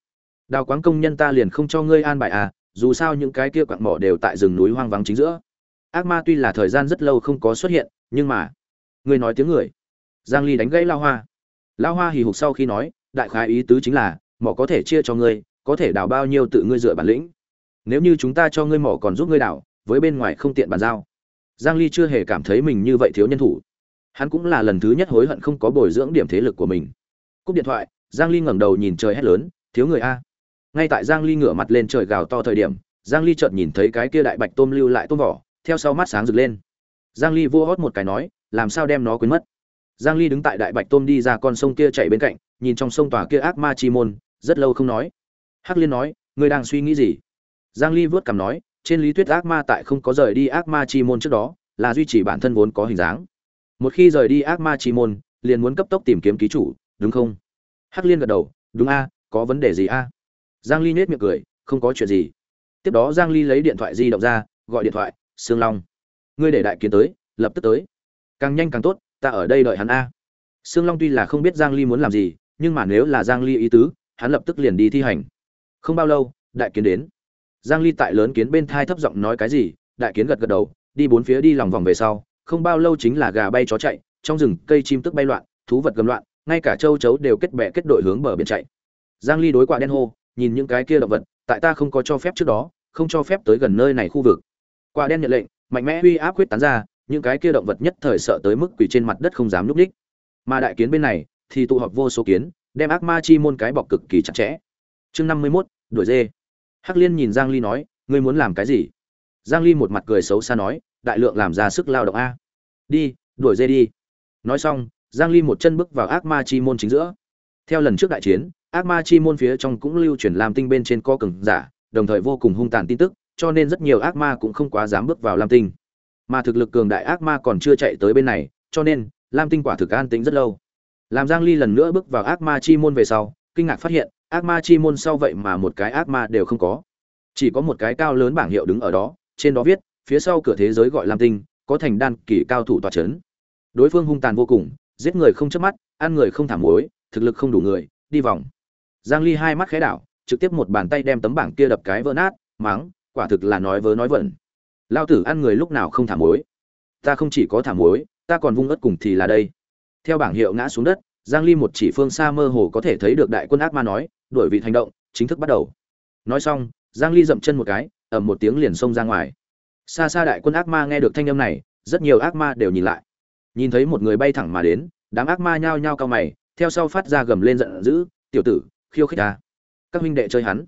Đào quáng công nhân ta liền không cho ngươi an bài à dù sao những cái kia quặng mỏ đều tại rừng núi hoang vắng chính giữa. Ác ma tuy là thời gian rất lâu không có xuất hiện, nhưng mà, ngươi nói tiếng người. Giang ly đánh gãy lao hoa. Lao hoa hì hục sau khi nói, đại khái ý tứ chính là, mỏ có thể chia cho ngươi, có thể đào bao nhiêu tự ngươi dựa bản lĩnh. Nếu như chúng ta cho ngươi mỏ còn giúp ngươi đào, với bên ngoài không tiện bàn giao. Giang ly chưa hề cảm thấy mình như vậy thiếu nhân thủ. Hắn cũng là lần thứ nhất hối hận không có bồi dưỡng điểm thế lực của mình cúp điện thoại, giang ly ngẩng đầu nhìn trời hét lớn, thiếu người a. Ngay tại giang ly ngửa mặt lên trời gào to thời điểm, giang ly chợt nhìn thấy cái kia đại bạch tôm lưu lại tôm vỏ, theo sau mắt sáng rực lên. Giang ly vua hót một cái nói, làm sao đem nó quên mất? Giang ly đứng tại đại bạch tôm đi ra con sông kia chảy bên cạnh, nhìn trong sông tòa kia ác ma chi môn, rất lâu không nói. Hắc liên nói, ngươi đang suy nghĩ gì? Giang ly vớt cằm nói, trên lý thuyết ác ma tại không có rời đi ác ma chi môn trước đó, là duy trì bản thân vốn có hình dáng. Một khi rời đi ác ma chi môn, liền muốn cấp tốc tìm kiếm ký chủ đúng không? Hắc liên gật đầu, đúng a, có vấn đề gì a? Giang ly nết miệng cười, không có chuyện gì. Tiếp đó giang ly lấy điện thoại di động ra, gọi điện thoại, sương long, ngươi để đại kiến tới, lập tức tới. Càng nhanh càng tốt, ta ở đây đợi hắn a. Sương long tuy là không biết giang ly muốn làm gì, nhưng mà nếu là giang ly ý tứ, hắn lập tức liền đi thi hành. Không bao lâu, đại kiến đến. Giang ly tại lớn kiến bên thai thấp giọng nói cái gì, đại kiến gật gật đầu, đi bốn phía đi lòng vòng về sau. Không bao lâu chính là gà bay chó chạy, trong rừng cây chim tức bay loạn, thú vật gầm loạn ngay cả châu chấu đều kết bè kết đội hướng bờ biển chạy. Giang ly đối quả đen hô, nhìn những cái kia động vật, tại ta không có cho phép trước đó, không cho phép tới gần nơi này khu vực. Quả đen nhận lệnh, mạnh mẽ uy áp quyết tán ra, những cái kia động vật nhất thời sợ tới mức quỳ trên mặt đất không dám nhúc nhích. Mà đại kiến bên này, thì tụ họp vô số kiến, đem ác ma chi môn cái bọc cực kỳ chặt chẽ. Chương năm mươi mốt, đuổi dê. Hắc liên nhìn giang ly nói, ngươi muốn làm cái gì? Giang ly một mặt cười xấu xa nói, đại lượng làm ra sức lao động a. Đi, đuổi dê đi. Nói xong giang ly một chân bước vào ác ma chi môn chính giữa. Theo lần trước đại chiến, ác ma chi môn phía trong cũng lưu truyền làm tinh bên trên co cường giả, đồng thời vô cùng hung tàn tin tức, cho nên rất nhiều ác ma cũng không quá dám bước vào lam tinh. Mà thực lực cường đại ác ma còn chưa chạy tới bên này, cho nên, lam tinh quả thực an tĩnh rất lâu. Làm giang ly lần nữa bước vào ác ma chi môn về sau, kinh ngạc phát hiện, ác ma chi môn sau vậy mà một cái ác ma đều không có. Chỉ có một cái cao lớn bảng hiệu đứng ở đó, trên đó viết, phía sau cửa thế giới gọi lam tinh, có thành đan kỳ cao thủ tọa chấn. Đối phương hung tàn vô cùng giết người không chớp mắt, ăn người không thảm muối, thực lực không đủ người, đi vòng. Giang ly hai mắt khẽ đảo, trực tiếp một bàn tay đem tấm bảng kia đập cái vỡ nát, mắng, quả thực là nói vớ nói vẩn. Lao tử ăn người lúc nào không thả muối? Ta không chỉ có thả muối, ta còn vung ớt cùng thì là đây. Theo bảng hiệu ngã xuống đất, giang ly một chỉ phương xa mơ hồ có thể thấy được đại quân ác ma nói đổi vị hành động, chính thức bắt đầu. Nói xong, giang ly dậm chân một cái, ầm một tiếng liền xông ra ngoài. Xa xa đại quân ác ma nghe được thanh âm này, rất nhiều ác ma đều nhìn lại nhìn thấy một người bay thẳng mà đến, đám ác ma nhao nhao cao mày, theo sau phát ra gầm lên giận dữ, tiểu tử, khiêu khích ta. Các huynh đệ chơi hắn.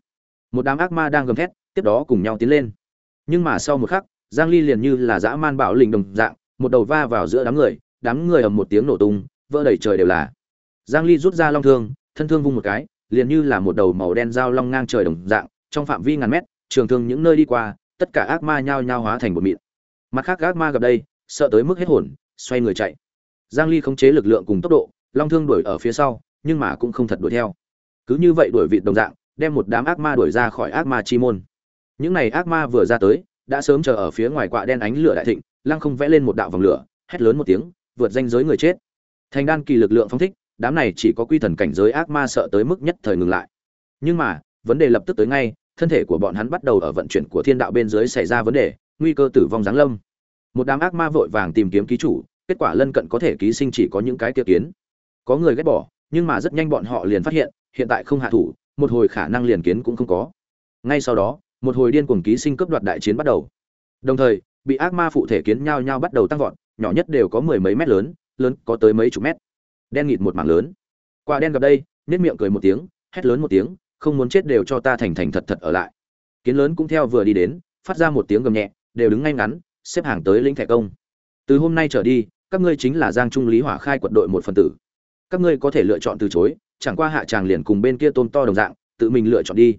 Một đám ác ma đang gầm thét, tiếp đó cùng nhau tiến lên. Nhưng mà sau một khắc, giang ly liền như là dã man bạo lình đồng dạng, một đầu va vào giữa đám người đám người ầm một tiếng nổ tung, vỡ đầy trời đều là. Giang ly rút ra long thương, thân thương vung một cái, liền như là một đầu màu đen dao long ngang trời đồng dạng, trong phạm vi ngàn mét, trường thương những nơi đi qua, tất cả ác ma nhao nhao hóa thành một mịn. Mặt khác, ác ma gặp đây, sợ tới mức hết hồn xoay người chạy. Giang ly khống chế lực lượng cùng tốc độ, long thương đuổi ở phía sau, nhưng mà cũng không thật đuổi theo. Cứ như vậy đuổi vịt đồng dạng, đem một đám ác ma đuổi ra khỏi ác ma chi môn. Những này ác ma vừa ra tới, đã sớm chờ ở phía ngoài quạ đen ánh lửa đại thịnh, lăng không vẽ lên một đạo vòng lửa, hét lớn một tiếng, vượt danh giới người chết. Thành đan kỳ lực lượng phóng thích, đám này chỉ có quy thần cảnh giới ác ma sợ tới mức nhất thời ngừng lại. Nhưng mà, vấn đề lập tức tới ngay, thân thể của bọn hắn bắt đầu ở vận chuyển của thiên đạo bên dưới xảy ra vấn đề, nguy cơ tử vong giáng lâm. Một đám ác ma vội vàng tìm kiếm ký chủ kết quả lân cận có thể ký sinh chỉ có những cái tiêu kiến. Có người ghét bỏ, nhưng mà rất nhanh bọn họ liền phát hiện hiện tại không hạ thủ, một hồi khả năng liền kiến cũng không có. Ngay sau đó, một hồi điên cuồng ký sinh cướp đoạt đại chiến bắt đầu. Đồng thời, bị ác ma phụ thể kiến nhau nhau bắt đầu tăng vọt, nhỏ nhất đều có mười mấy mét lớn lớn có tới mấy chục mét. Đen nghịt một mảng lớn. Quả đen gặp đây nét miệng cười một tiếng, hét lớn một tiếng, không muốn chết đều cho ta thành thành thật thật ở lại. Kiến lớn cũng theo vừa đi đến, phát ra một tiếng gầm nhẹ, đều đứng ngay ngắn, xếp hàng tới lĩnh thẻ công. Từ hôm nay trở đi các ngươi chính là giang trung lý hỏa khai quật đội một phần tử. Các ngươi có thể lựa chọn từ chối, chẳng qua hạ tràng liền cùng bên kia tôm to đồng dạng, tự mình lựa chọn đi.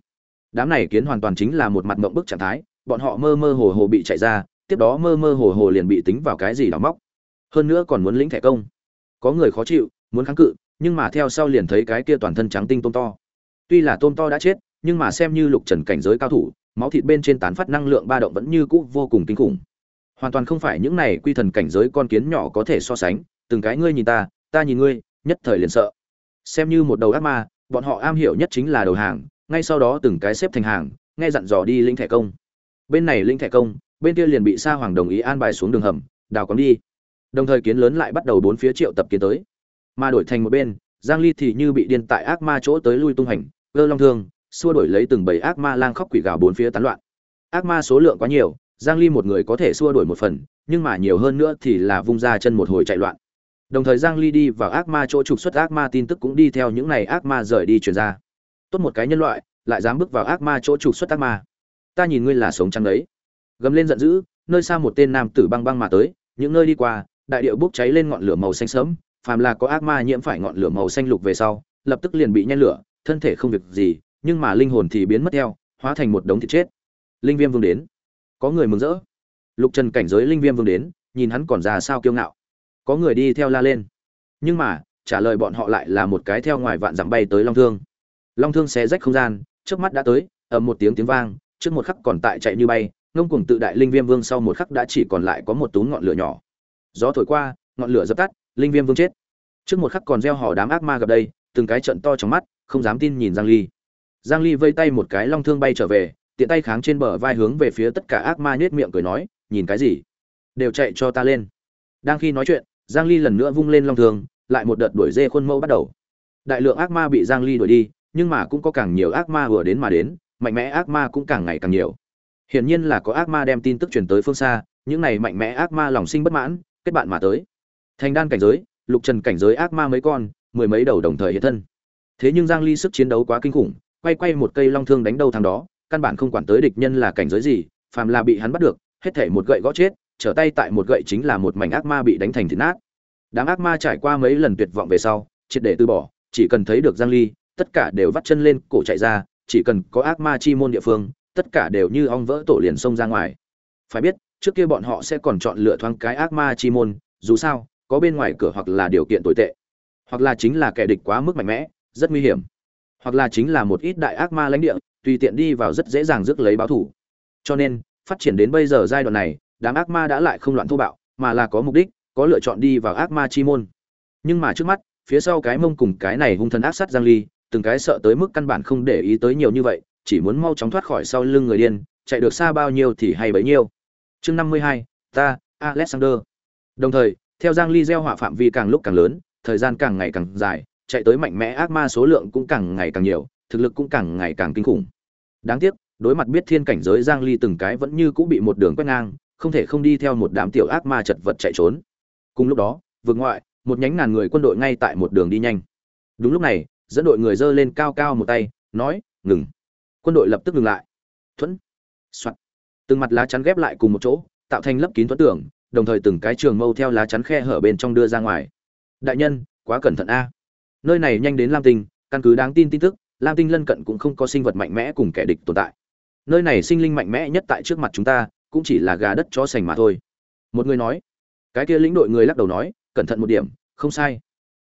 Đám này kiến hoàn toàn chính là một mặt mộng bức trạng thái, bọn họ mơ mơ hồ hồ bị chạy ra, tiếp đó mơ mơ hồ hồ liền bị tính vào cái gì đó móc. Hơn nữa còn muốn lĩnh thẻ công. Có người khó chịu, muốn kháng cự, nhưng mà theo sau liền thấy cái kia toàn thân trắng tinh tôm to. Tuy là tôm to đã chết, nhưng mà xem như lục trần cảnh giới cao thủ, máu thịt bên trên tán phát năng lượng ba động vẫn như cũ vô cùng kinh khủng hoàn toàn không phải những này quy thần cảnh giới con kiến nhỏ có thể so sánh, từng cái ngươi nhìn ta ta nhìn ngươi, nhất thời liền sợ. Xem như một đầu ác ma, bọn họ am hiểu nhất chính là đầu hàng, ngay sau đó từng cái xếp thành hàng, nghe dặn dò đi linh thẻ công. Bên này linh thẻ công, bên kia liền bị sa hoàng đồng ý an bài xuống đường hầm, đào cắm đi. Đồng thời kiến lớn lại bắt đầu bốn phía triệu tập kiến tới. Mà đổi thành một bên, giang ly thì như bị điên tại ác ma chỗ tới lui tung hành cơ long thương, xua đổi lấy từng bầy ác ma lang khóc quỷ gào bốn phía tán loạn. Ác ma số lượng quá nhiều giang ly một người có thể xua đuổi một phần, nhưng mà nhiều hơn nữa thì là vung ra chân một hồi chạy loạn. Đồng thời giang ly đi vào ác ma chỗ trục xuất, ác ma tin tức cũng đi theo những này ác ma rời đi truyền ra. Tốt một cái nhân loại, lại dám bước vào ác ma chỗ trục xuất ác ma. Ta nhìn ngươi là sống trắng đấy. Gầm lên giận dữ, nơi xa một tên nam tử băng băng mà tới, những nơi đi qua, đại điệu bốc cháy lên ngọn lửa màu xanh sớm phàm là có ác ma nhiễm phải ngọn lửa màu xanh lục về sau, lập tức liền bị nhen lửa, thân thể không việc gì, nhưng mà linh hồn thì biến mất theo, hóa thành một đống thịt chết. Linh viêm vương đến có người mừng rỡ. Lục trần cảnh giới linh viêm vương đến, nhìn hắn còn già sao kiêu ngạo. Có người đi theo la lên. Nhưng mà, trả lời bọn họ lại là một cái theo ngoài vạn dặm bay tới long thương. Long thương xé rách không gian trước mắt đã tới, ầm một tiếng tiếng vang, trước một khắc còn tại chạy như bay, ngông cuồng tự đại linh viêm vương sau một khắc đã chỉ còn lại có một tú ngọn lửa nhỏ. Gió thổi qua, ngọn lửa dập tắt, linh viêm vương chết. Trước một khắc còn gieo hò đám ác ma gặp đây, từng cái trận to trong mắt, không dám tin nhìn giang ly. Giang ly vây tay một cái long thương bay trở về tiện tay kháng trên bờ vai hướng về phía tất cả ác ma nhếch miệng cười nói, nhìn cái gì? Đều chạy cho ta lên. Đang khi nói chuyện, giang ly lần nữa vung lên long thương, lại một đợt đuổi dê khuôn mẫu bắt đầu. Đại lượng ác ma bị giang ly đuổi đi, nhưng mà cũng có càng nhiều ác ma vừa đến mà đến, mạnh mẽ ác ma cũng càng ngày càng nhiều. Hiển nhiên là có ác ma đem tin tức truyền tới phương xa, những này mạnh mẽ ác ma lòng sinh bất mãn, kết bạn mà tới. Thành đan cảnh giới, lục trần cảnh giới ác ma mấy con, mười mấy đầu đồng thời hiện thân. Thế nhưng giang ly sức chiến đấu quá kinh khủng, quay quay một cây long thương đánh đầu thằng đó căn bản không quản tới địch nhân là cảnh giới gì, phàm là bị hắn bắt được, hết thể một gậy gõ chết, trở tay tại một gậy chính là một mảnh ác ma bị đánh thành thịt nát. Đám ác ma trải qua mấy lần tuyệt vọng về sau, triệt để từ bỏ, chỉ cần thấy được giang ly, tất cả đều vắt chân lên cổ chạy ra, chỉ cần có ác ma chi môn địa phương, tất cả đều như ong vỡ tổ liền xông ra ngoài. Phải biết, trước kia bọn họ sẽ còn chọn lựa thoáng cái ác ma chi môn, dù sao, có bên ngoài cửa hoặc là điều kiện tồi tệ, hoặc là chính là kẻ địch quá mức mạnh mẽ, rất nguy hiểm, hoặc là chính là một ít đại ác ma lãnh địa tùy tiện đi vào rất dễ dàng rước lấy báo thủ. Cho nên phát triển đến bây giờ giai đoạn này đám ác ma đã lại không loạn thô bạo mà là có mục đích có lựa chọn đi vào ác ma chi môn. Nhưng mà trước mắt phía sau cái mông cùng cái này hung thần ác sát giang ly từng cái sợ tới mức căn bản không để ý tới nhiều như vậy chỉ muốn mau chóng thoát khỏi sau lưng người điên chạy được xa bao nhiêu thì hay bấy nhiêu. Chương 52, ta alexander. Đồng thời theo giang ly gieo hỏa phạm vi càng lúc càng lớn thời gian càng ngày càng dài chạy tới mạnh mẽ ác ma số lượng cũng càng ngày càng nhiều thực lực cũng càng ngày càng kinh khủng. Đáng tiếc, đối mặt biết thiên cảnh giới giang ly từng cái vẫn như cũng bị một đường quét ngang, không thể không đi theo một đám tiểu ác ma chật vật chạy trốn. Cùng lúc đó, vượt ngoại, một nhánh ngàn người quân đội ngay tại một đường đi nhanh. Đúng lúc này, dẫn đội người dơ lên cao cao một tay, nói, ngừng. Quân đội lập tức ngừng lại. Thuẫn. Soạt. Từng mặt lá chắn ghép lại cùng một chỗ, tạo thành lớp kín thuẫn tưởng đồng thời từng cái trường mâu theo lá chắn khe hở bên trong đưa ra ngoài. Đại nhân, quá cẩn thận a. Nơi này nhanh đến lam tinh, căn cứ đáng tin tin tức lam tinh lân cận cũng không có sinh vật mạnh mẽ cùng kẻ địch tồn tại. Nơi này sinh linh mạnh mẽ nhất tại trước mặt chúng ta, cũng chỉ là gà đất cho sành mà thôi. Một người nói. Cái kia lĩnh đội người lắc đầu nói, cẩn thận một điểm, không sai.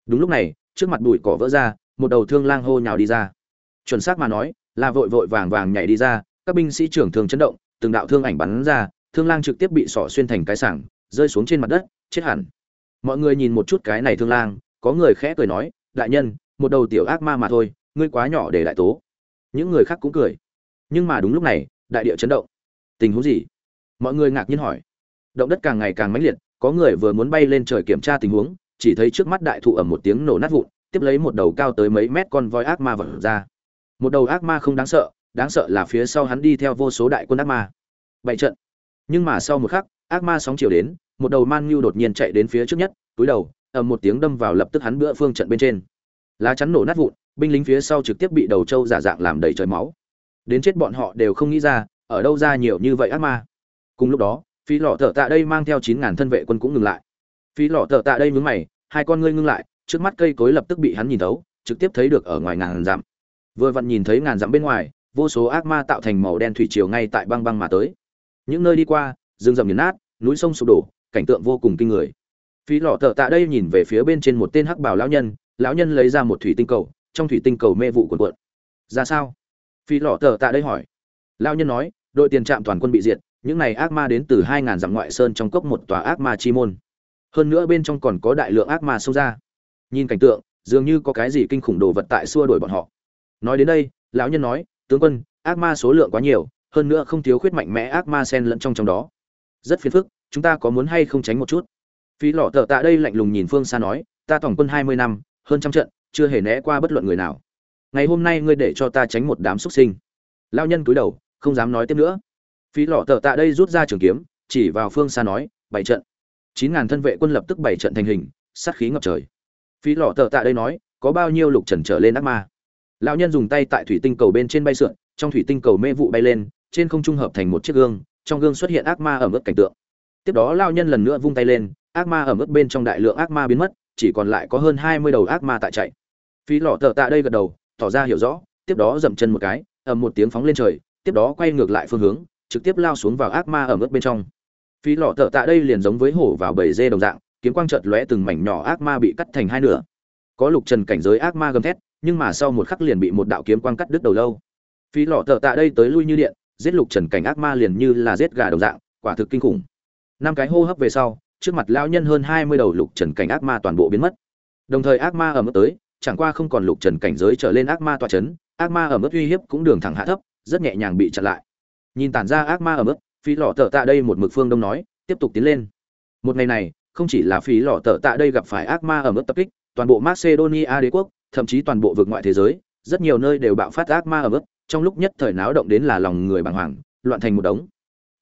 Đúng lúc này, trước mặt bụi cỏ vỡ ra, một đầu thương lang hô nhào đi ra. Chuẩn xác mà nói, là vội vội vàng vàng nhảy đi ra, các binh sĩ trưởng thường chấn động, từng đạo thương ảnh bắn ra, thương lang trực tiếp bị sỏ xuyên thành cái sảng, rơi xuống trên mặt đất, chết hẳn. Mọi người nhìn một chút cái này thương lang, có người khẽ cười nói, đại nhân, một đầu tiểu ác ma mà thôi ngươi quá nhỏ để đại tố. Những người khác cũng cười. Nhưng mà đúng lúc này, đại địa chấn động. Tình huống gì? Mọi người ngạc nhiên hỏi. Động đất càng ngày càng mãnh liệt, có người vừa muốn bay lên trời kiểm tra tình huống, chỉ thấy trước mắt đại thụ ầm một tiếng nổ nát vụn, tiếp lấy một đầu cao tới mấy mét con voi ác ma vật ra. Một đầu ác ma không đáng sợ đáng sợ là phía sau hắn đi theo vô số đại quân ác ma. Bảy trận. Nhưng mà sau một khắc, ác ma sóng chiều đến, một đầu man ngưu đột nhiên chạy đến phía trước nhất, túi đầu, ầm một tiếng đâm vào lập tức hắn bữa phương trận bên trên. Lá chắn nổ nát vụn binh lính phía sau trực tiếp bị đầu trâu giả dạng làm đầy trời máu. Đến chết bọn họ đều không nghĩ ra, ở đâu ra nhiều như vậy ác ma. Cùng lúc đó, phí lọ thợ tạ đây mang theo chín ngàn thân vệ quân cũng ngừng lại. Phí lọ thợ tạ đây mướn mày, hai con ngươi ngưng lại, trước mắt cây cối lập tức bị hắn nhìn thấu, trực tiếp thấy được ở ngoài ngàn dặm. Vừa vặn nhìn thấy ngàn dặm bên ngoài, vô số ác ma tạo thành màu đen thủy chiều ngay tại băng băng mà tới. Những nơi đi qua, rừng rậm nghiền nát, núi sông sụp đổ, cảnh tượng vô cùng kinh người. Phí lọ thợ tạ đây nhìn về phía bên trên một tên hắc bảo lão nhân lão nhân lấy ra một thủy tinh cầu trong thủy tinh cầu mê vụ quần quận ra sao? Phi lọ tờ tạ đây hỏi. Lão nhân nói, đội tiền trạm toàn quân bị diệt, những này ác ma đến từ hai ngàn dặm ngoại sơn trong cốc một tòa ác ma chi môn. Hơn nữa bên trong còn có đại lượng ác ma xông ra. Nhìn cảnh tượng, dường như có cái gì kinh khủng đồ vật tại xua đuổi bọn họ. Nói đến đây, lão nhân nói, tướng quân, ác ma số lượng quá nhiều, hơn nữa không thiếu khuyết mạnh mẽ ác ma sen lẫn trong trong đó. Rất phiền phức, chúng ta có muốn hay không tránh một chút? Phí lọ thợ tạ đây lạnh lùng nhìn phương xa nói, ta tổng quân hai mươi năm, hơn trăm trận chưa hề né qua bất luận người nào. Ngày hôm nay ngươi để cho ta tránh một đám xuất sinh. Lao nhân cúi đầu, không dám nói tiếp nữa. Phí lọ tờ tạ đây rút ra trường kiếm, chỉ vào phương xa nói, bảy trận. Chín ngàn thân vệ quân lập tức bảy trận thành hình, sát khí ngập trời. Phí lọ tờ tạ đây nói, có bao nhiêu lục trần trở lên ác ma? Lão nhân dùng tay tại thủy tinh cầu bên trên bay sượn, trong thủy tinh cầu mê vụ bay lên, trên không trung hợp thành một chiếc gương, trong gương xuất hiện ác ma ở mức cảnh tượng. Tiếp đó lão nhân lần nữa vung tay lên, ác ma ở mức bên trong đại lượng ác ma biến mất, chỉ còn lại có hơn hai mươi đầu ác ma tại chạy phí lọ tờ tạ đây gật đầu, tỏ ra hiểu rõ, tiếp đó dậm chân một cái, ầm một tiếng phóng lên trời, tiếp đó quay ngược lại phương hướng, trực tiếp lao xuống vào ác ma ở mức bên trong. Phí lọ tờ tạ đây liền giống với hổ vào bầy dê đồng dạng, kiếm quang chợt lóe từng mảnh nhỏ ác ma bị cắt thành hai nửa. Có lục trần cảnh giới ác ma gầm thét, nhưng mà sau một khắc liền bị một đạo kiếm quang cắt đứt đầu lâu. Phí lọ tờ tạ đây tới lui như điện, giết lục trần cảnh ác ma liền như là giết gà đồng dạng, quả thực kinh khủng. Năm cái hô hấp về sau, trước mặt lão nhân hơn hai mươi đầu lục trần cảnh ác ma toàn bộ biến mất. Đồng thời ác ma ở mức tới chẳng qua không còn lục trần cảnh giới trở lên ác ma tọa chấn, ác ma ở mức uy hiếp cũng đường thẳng hạ thấp, rất nhẹ nhàng bị chặn lại. Nhìn tản ra ác ma ở mức phí lọ tờ tạ đây một mực phương đông nói, tiếp tục tiến lên. Một ngày này, không chỉ là phí lọ tờ tạ đây gặp phải ác ma ở mức tập kích, toàn bộ macedonia đế quốc, thậm chí toàn bộ vực ngoại thế giới, rất nhiều nơi đều bạo phát ác ma ở mức trong lúc nhất thời náo động đến là lòng người bàng hoàng, loạn thành một đống.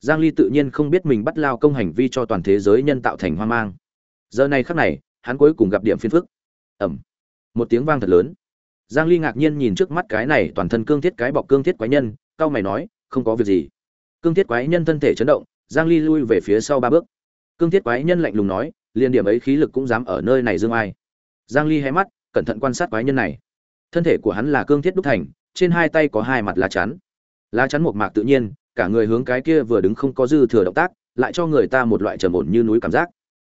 Giang ly tự nhiên không biết mình bắt lao công hành vi cho toàn thế giới nhân tạo thành hoang mang. Giờ này khắc này, hắn cuối cùng gặp điểm phiền phức. Ẩm một tiếng vang thật lớn. Giang ly ngạc nhiên nhìn trước mắt cái này toàn thân cương thiết cái bọc cương thiết quái nhân cao mày nói, không có việc gì. Cương thiết quái nhân thân thể chấn động, giang ly lui về phía sau ba bước. Cương thiết quái nhân lạnh lùng nói liền điểm ấy khí lực cũng dám ở nơi này dương ai. Giang ly hé mắt, cẩn thận quan sát quái nhân này. Thân thể của hắn là cương thiết đúc thành, trên hai tay có hai mặt lá chắn. Lá chắn một mạc tự nhiên, cả người hướng cái kia vừa đứng không có dư thừa động tác, lại cho người ta một loại trầm ổn như núi cảm giác.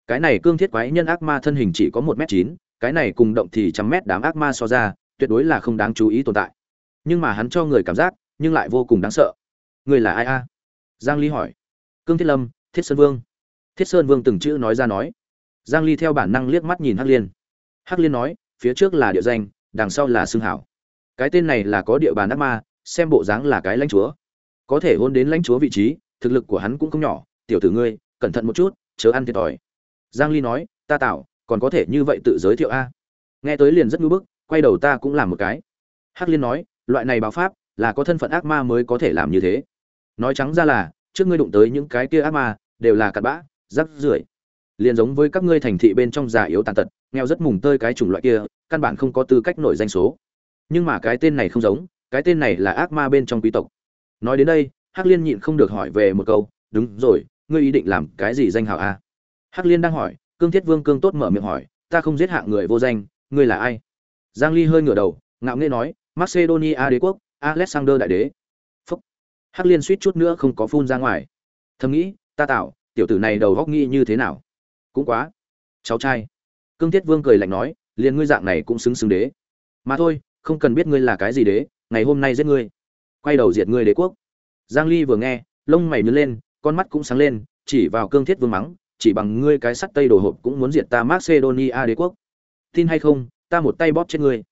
Cái này cương thiết quái nhân ác ma thân hình chỉ có một m chín cái này cùng động thì trăm mét đám ác ma so ra, tuyệt đối là không đáng chú ý tồn tại. Nhưng mà hắn cho người cảm giác, nhưng lại vô cùng đáng sợ. Người là ai a? Giang ly hỏi. Cương thiết lâm, thiết sơn vương. Thiết sơn vương từng chữ nói ra nói. Giang ly theo bản năng liếc mắt nhìn hắc liên. Hắc liên nói, phía trước là địa danh, đằng sau là xương hảo. Cái tên này là có địa bàn ác ma, xem bộ dáng là cái lãnh chúa. Có thể hôn đến lãnh chúa vị trí, thực lực của hắn cũng không nhỏ. Tiểu tử ngươi, cẩn thận một chút, chớ ăn thiệt thòi. Giang ly nói, ta tạo còn có thể như vậy tự giới thiệu a? Nghe tới liền rất ngưỡng bức, quay đầu ta cũng làm một cái. Hắc liên nói, loại này báo pháp, là có thân phận ác ma mới có thể làm như thế. Nói trắng ra là, trước ngươi đụng tới những cái kia ác ma, đều là cặn bã, rắc rưởi. Liền giống với các ngươi thành thị bên trong già yếu tàn tật, nghèo rất mùng tơi cái chủng loại kia, căn bản không có tư cách nổi danh số. Nhưng mà cái tên này không giống, cái tên này là ác ma bên trong quý tộc. Nói đến đây, hắc liên nhịn không được hỏi về một câu, đúng rồi, ngươi ý định làm cái gì danh hào a? Hắc liên đang hỏi cương thiết vương cương tốt mở miệng hỏi, ta không giết hạng người vô danh, ngươi là ai? Giang ly hơi ngửa đầu, ngạo nghễ nói, macedonia đế quốc, alexander đại đế. Phúc. Hắc liên suýt chút nữa không có phun ra ngoài. Thầm nghĩ, ta tạo, tiểu tử này đầu góc nghĩ như thế nào? Cũng quá. Cháu trai. Cương thiết vương cười lạnh nói, liền ngươi dạng này cũng xứng xứng đế. Mà thôi, không cần biết ngươi là cái gì đế, ngày hôm nay giết ngươi. Quay đầu diệt ngươi đế quốc. Giang ly vừa nghe, lông mày nhướng lên, con mắt cũng sáng lên, chỉ vào cương thiết vương mắng chỉ bằng ngươi cái sắt tây đồ hộp cũng muốn diệt ta macedonia đế quốc. Tin hay không ta một tay bóp chết ngươi.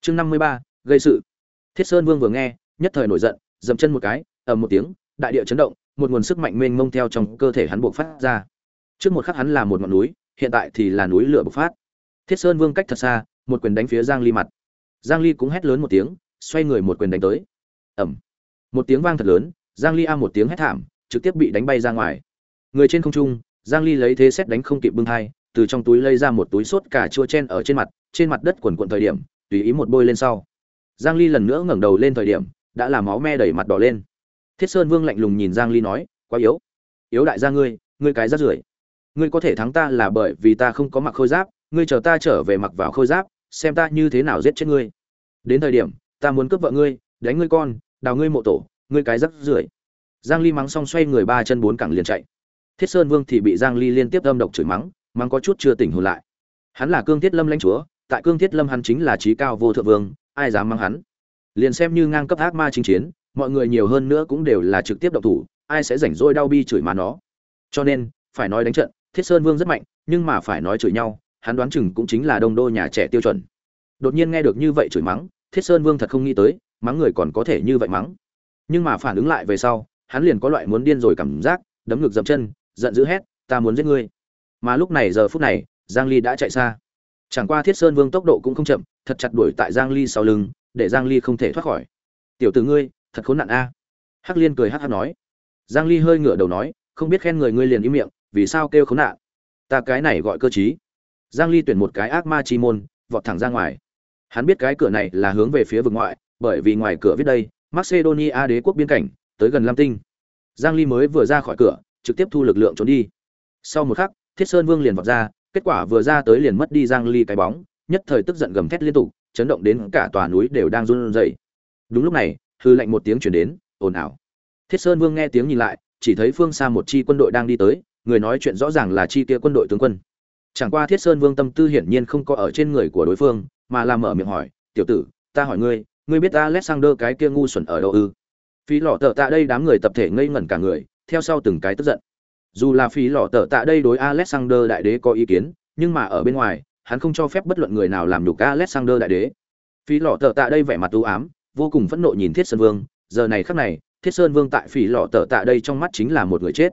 Chương 53, gây sự. Thiết sơn vương vừa nghe nhất thời nổi giận dậm chân một cái ầm một tiếng đại địa chấn động một nguồn sức mạnh mênh mông theo trong cơ thể hắn bộc phát ra. Trước một khắc hắn là một ngọn núi hiện tại thì là núi lửa bộc phát. Thiết sơn vương cách thật xa một quyền đánh phía giang ly mặt. Giang ly cũng hét lớn một tiếng xoay người một quyền đánh tới. Ầm. Một tiếng vang thật lớn giang ly a một tiếng hét thảm trực tiếp bị đánh bay ra ngoài. Người trên không trung giang ly lấy thế xét đánh không kịp bưng hai từ trong túi lấy ra một túi sốt cà chua chen ở trên mặt trên mặt đất quần quần thời điểm, tùy ý một bôi lên sau. Giang ly lần nữa ngẩng đầu lên thời điểm, đã là máu me đẩy mặt đỏ lên. Thiết sơn vương lạnh lùng nhìn giang ly nói, quá yếu. Yếu đại gia ngươi ngươi cái rác rưởi. Ngươi có thể thắng ta là bởi vì ta không có mặc khôi giáp, ngươi chờ ta trở về mặc vào khôi giáp, xem ta như thế nào giết chết ngươi. Đến thời điểm, ta muốn cướp vợ ngươi, đánh ngươi con, đào ngươi mộ tổ, ngươi cái rác rưởi. Giang ly mắng xong xoay người ba chân bốn cẳng liền chạy thiết sơn vương thì bị giang ly liên tiếp âm độc chửi mắng mắng có chút chưa tỉnh hồn lại. Hắn là cương thiết lâm lãnh chúa, tại cương thiết lâm hắn chính là trí cao vô thượng vương, ai dám mắng hắn? Liền xem như ngang cấp ác ma chinh chiến, mọi người nhiều hơn nữa cũng đều là trực tiếp động thủ, ai sẽ rảnh rỗi đau bi chửi mà nó? Cho nên, phải nói đánh trận, thiết sơn vương rất mạnh, nhưng mà phải nói chửi nhau, hắn đoán chừng cũng chính là đông đô nhà trẻ tiêu chuẩn. Đột nhiên nghe được như vậy chửi mắng, thiết sơn vương thật không nghĩ tới, mắng người còn có thể như vậy mắng. Nhưng mà phản ứng lại về sau, hắn liền có loại muốn điên rồi cảm giác, đấm ngực dậm chân giận dữ hét, ta muốn giết ngươi. Mà lúc này giờ phút này, giang ly đã chạy xa. Chẳng qua thiết sơn vương tốc độ cũng không chậm, thật chặt đuổi tại giang ly sau lưng, để giang ly không thể thoát khỏi. Tiểu tử ngươi, thật khốn nạn a. Hắc liên cười hắc hắc nói. Giang ly hơi ngửa đầu nói, không biết khen người ngươi liền im miệng, vì sao kêu khốn nạn? Ta cái này gọi cơ trí. giang ly tuyển một cái ác ma chi môn, vọt thẳng ra ngoài. Hắn biết cái cửa này là hướng về phía vực ngoại, bởi vì ngoài cửa viết đây, macedonia đế quốc biên cảnh, tới gần lam tinh. Giang ly mới vừa ra khỏi cửa trực tiếp thu lực lượng trốn đi. Sau một khắc, thiết sơn vương liền vọt ra, kết quả vừa ra tới liền mất đi giang ly cái bóng, nhất thời tức giận gầm thét liên tục, chấn động đến cả tòa núi đều đang run rẩy. Đúng lúc này, hư lệnh một tiếng truyền đến, ồn ào. Thiết sơn vương nghe tiếng nhìn lại, chỉ thấy phương xa một chi quân đội đang đi tới, người nói chuyện rõ ràng là chi kia quân đội tướng quân. Chẳng qua thiết sơn vương tâm tư hiển nhiên không có ở trên người của đối phương, mà làm mở miệng hỏi, tiểu tử, ta hỏi ngươi ngươi biết alexander cái kia ngu xuẩn ở đâu ư? Phí lọ tờ tạ đây đám người tập thể ngây ngẩn cả người theo sau từng cái tức giận. Dù là phí lọ tở tạ đây đối alexander đại đế có ý kiến, nhưng mà ở bên ngoài, hắn không cho phép bất luận người nào làm nhục alexander đại đế. Phí lọ tở tạ đây vẻ mặt u ám, vô cùng phẫn nộ nhìn thiết sơn vương, giờ này khắc này, thiết sơn vương tại phỉ lọ tở tạ đây trong mắt chính là một người chết.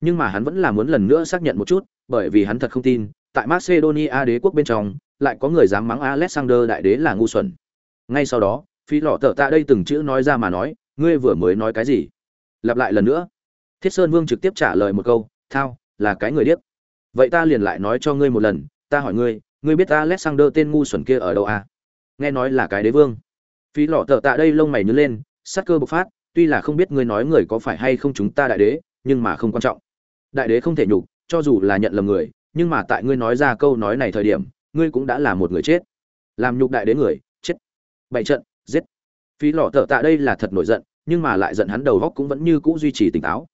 Nhưng mà hắn vẫn là muốn lần nữa xác nhận một chút, bởi vì hắn thật không tin, tại macedonia đế quốc bên trong, lại có người dám mắng alexander đại đế là ngu xuẩn. Ngay sau đó, phí lọ tở tạ đây từng chữ nói ra mà nói, ngươi vừa mới nói cái gì? Lặp lại lần nữa thiết sơn vương trực tiếp trả lời một câu, thao, là cái người điếc. Vậy ta liền lại nói cho ngươi một lần, ta hỏi ngươi ngươi biết alexander tên ngu xuẩn kia ở đâu à? Nghe nói là cái đế vương. Phí lọ tợ tạ đây lông mày nhớ lên sắc cơ bộc phát, tuy là không biết ngươi nói người có phải hay không chúng ta đại đế, nhưng mà không quan trọng. Đại đế không thể nhục, cho dù là nhận lầm người, nhưng mà tại ngươi nói ra câu nói này thời điểm, ngươi cũng đã là một người chết. Làm nhục đại đế người, chết. Bảy trận, giết. Phí lọ tợ tạ đây là thật nổi giận, nhưng mà lại giận hắn đầu góc cũng vẫn như cũ duy trì tỉnh táo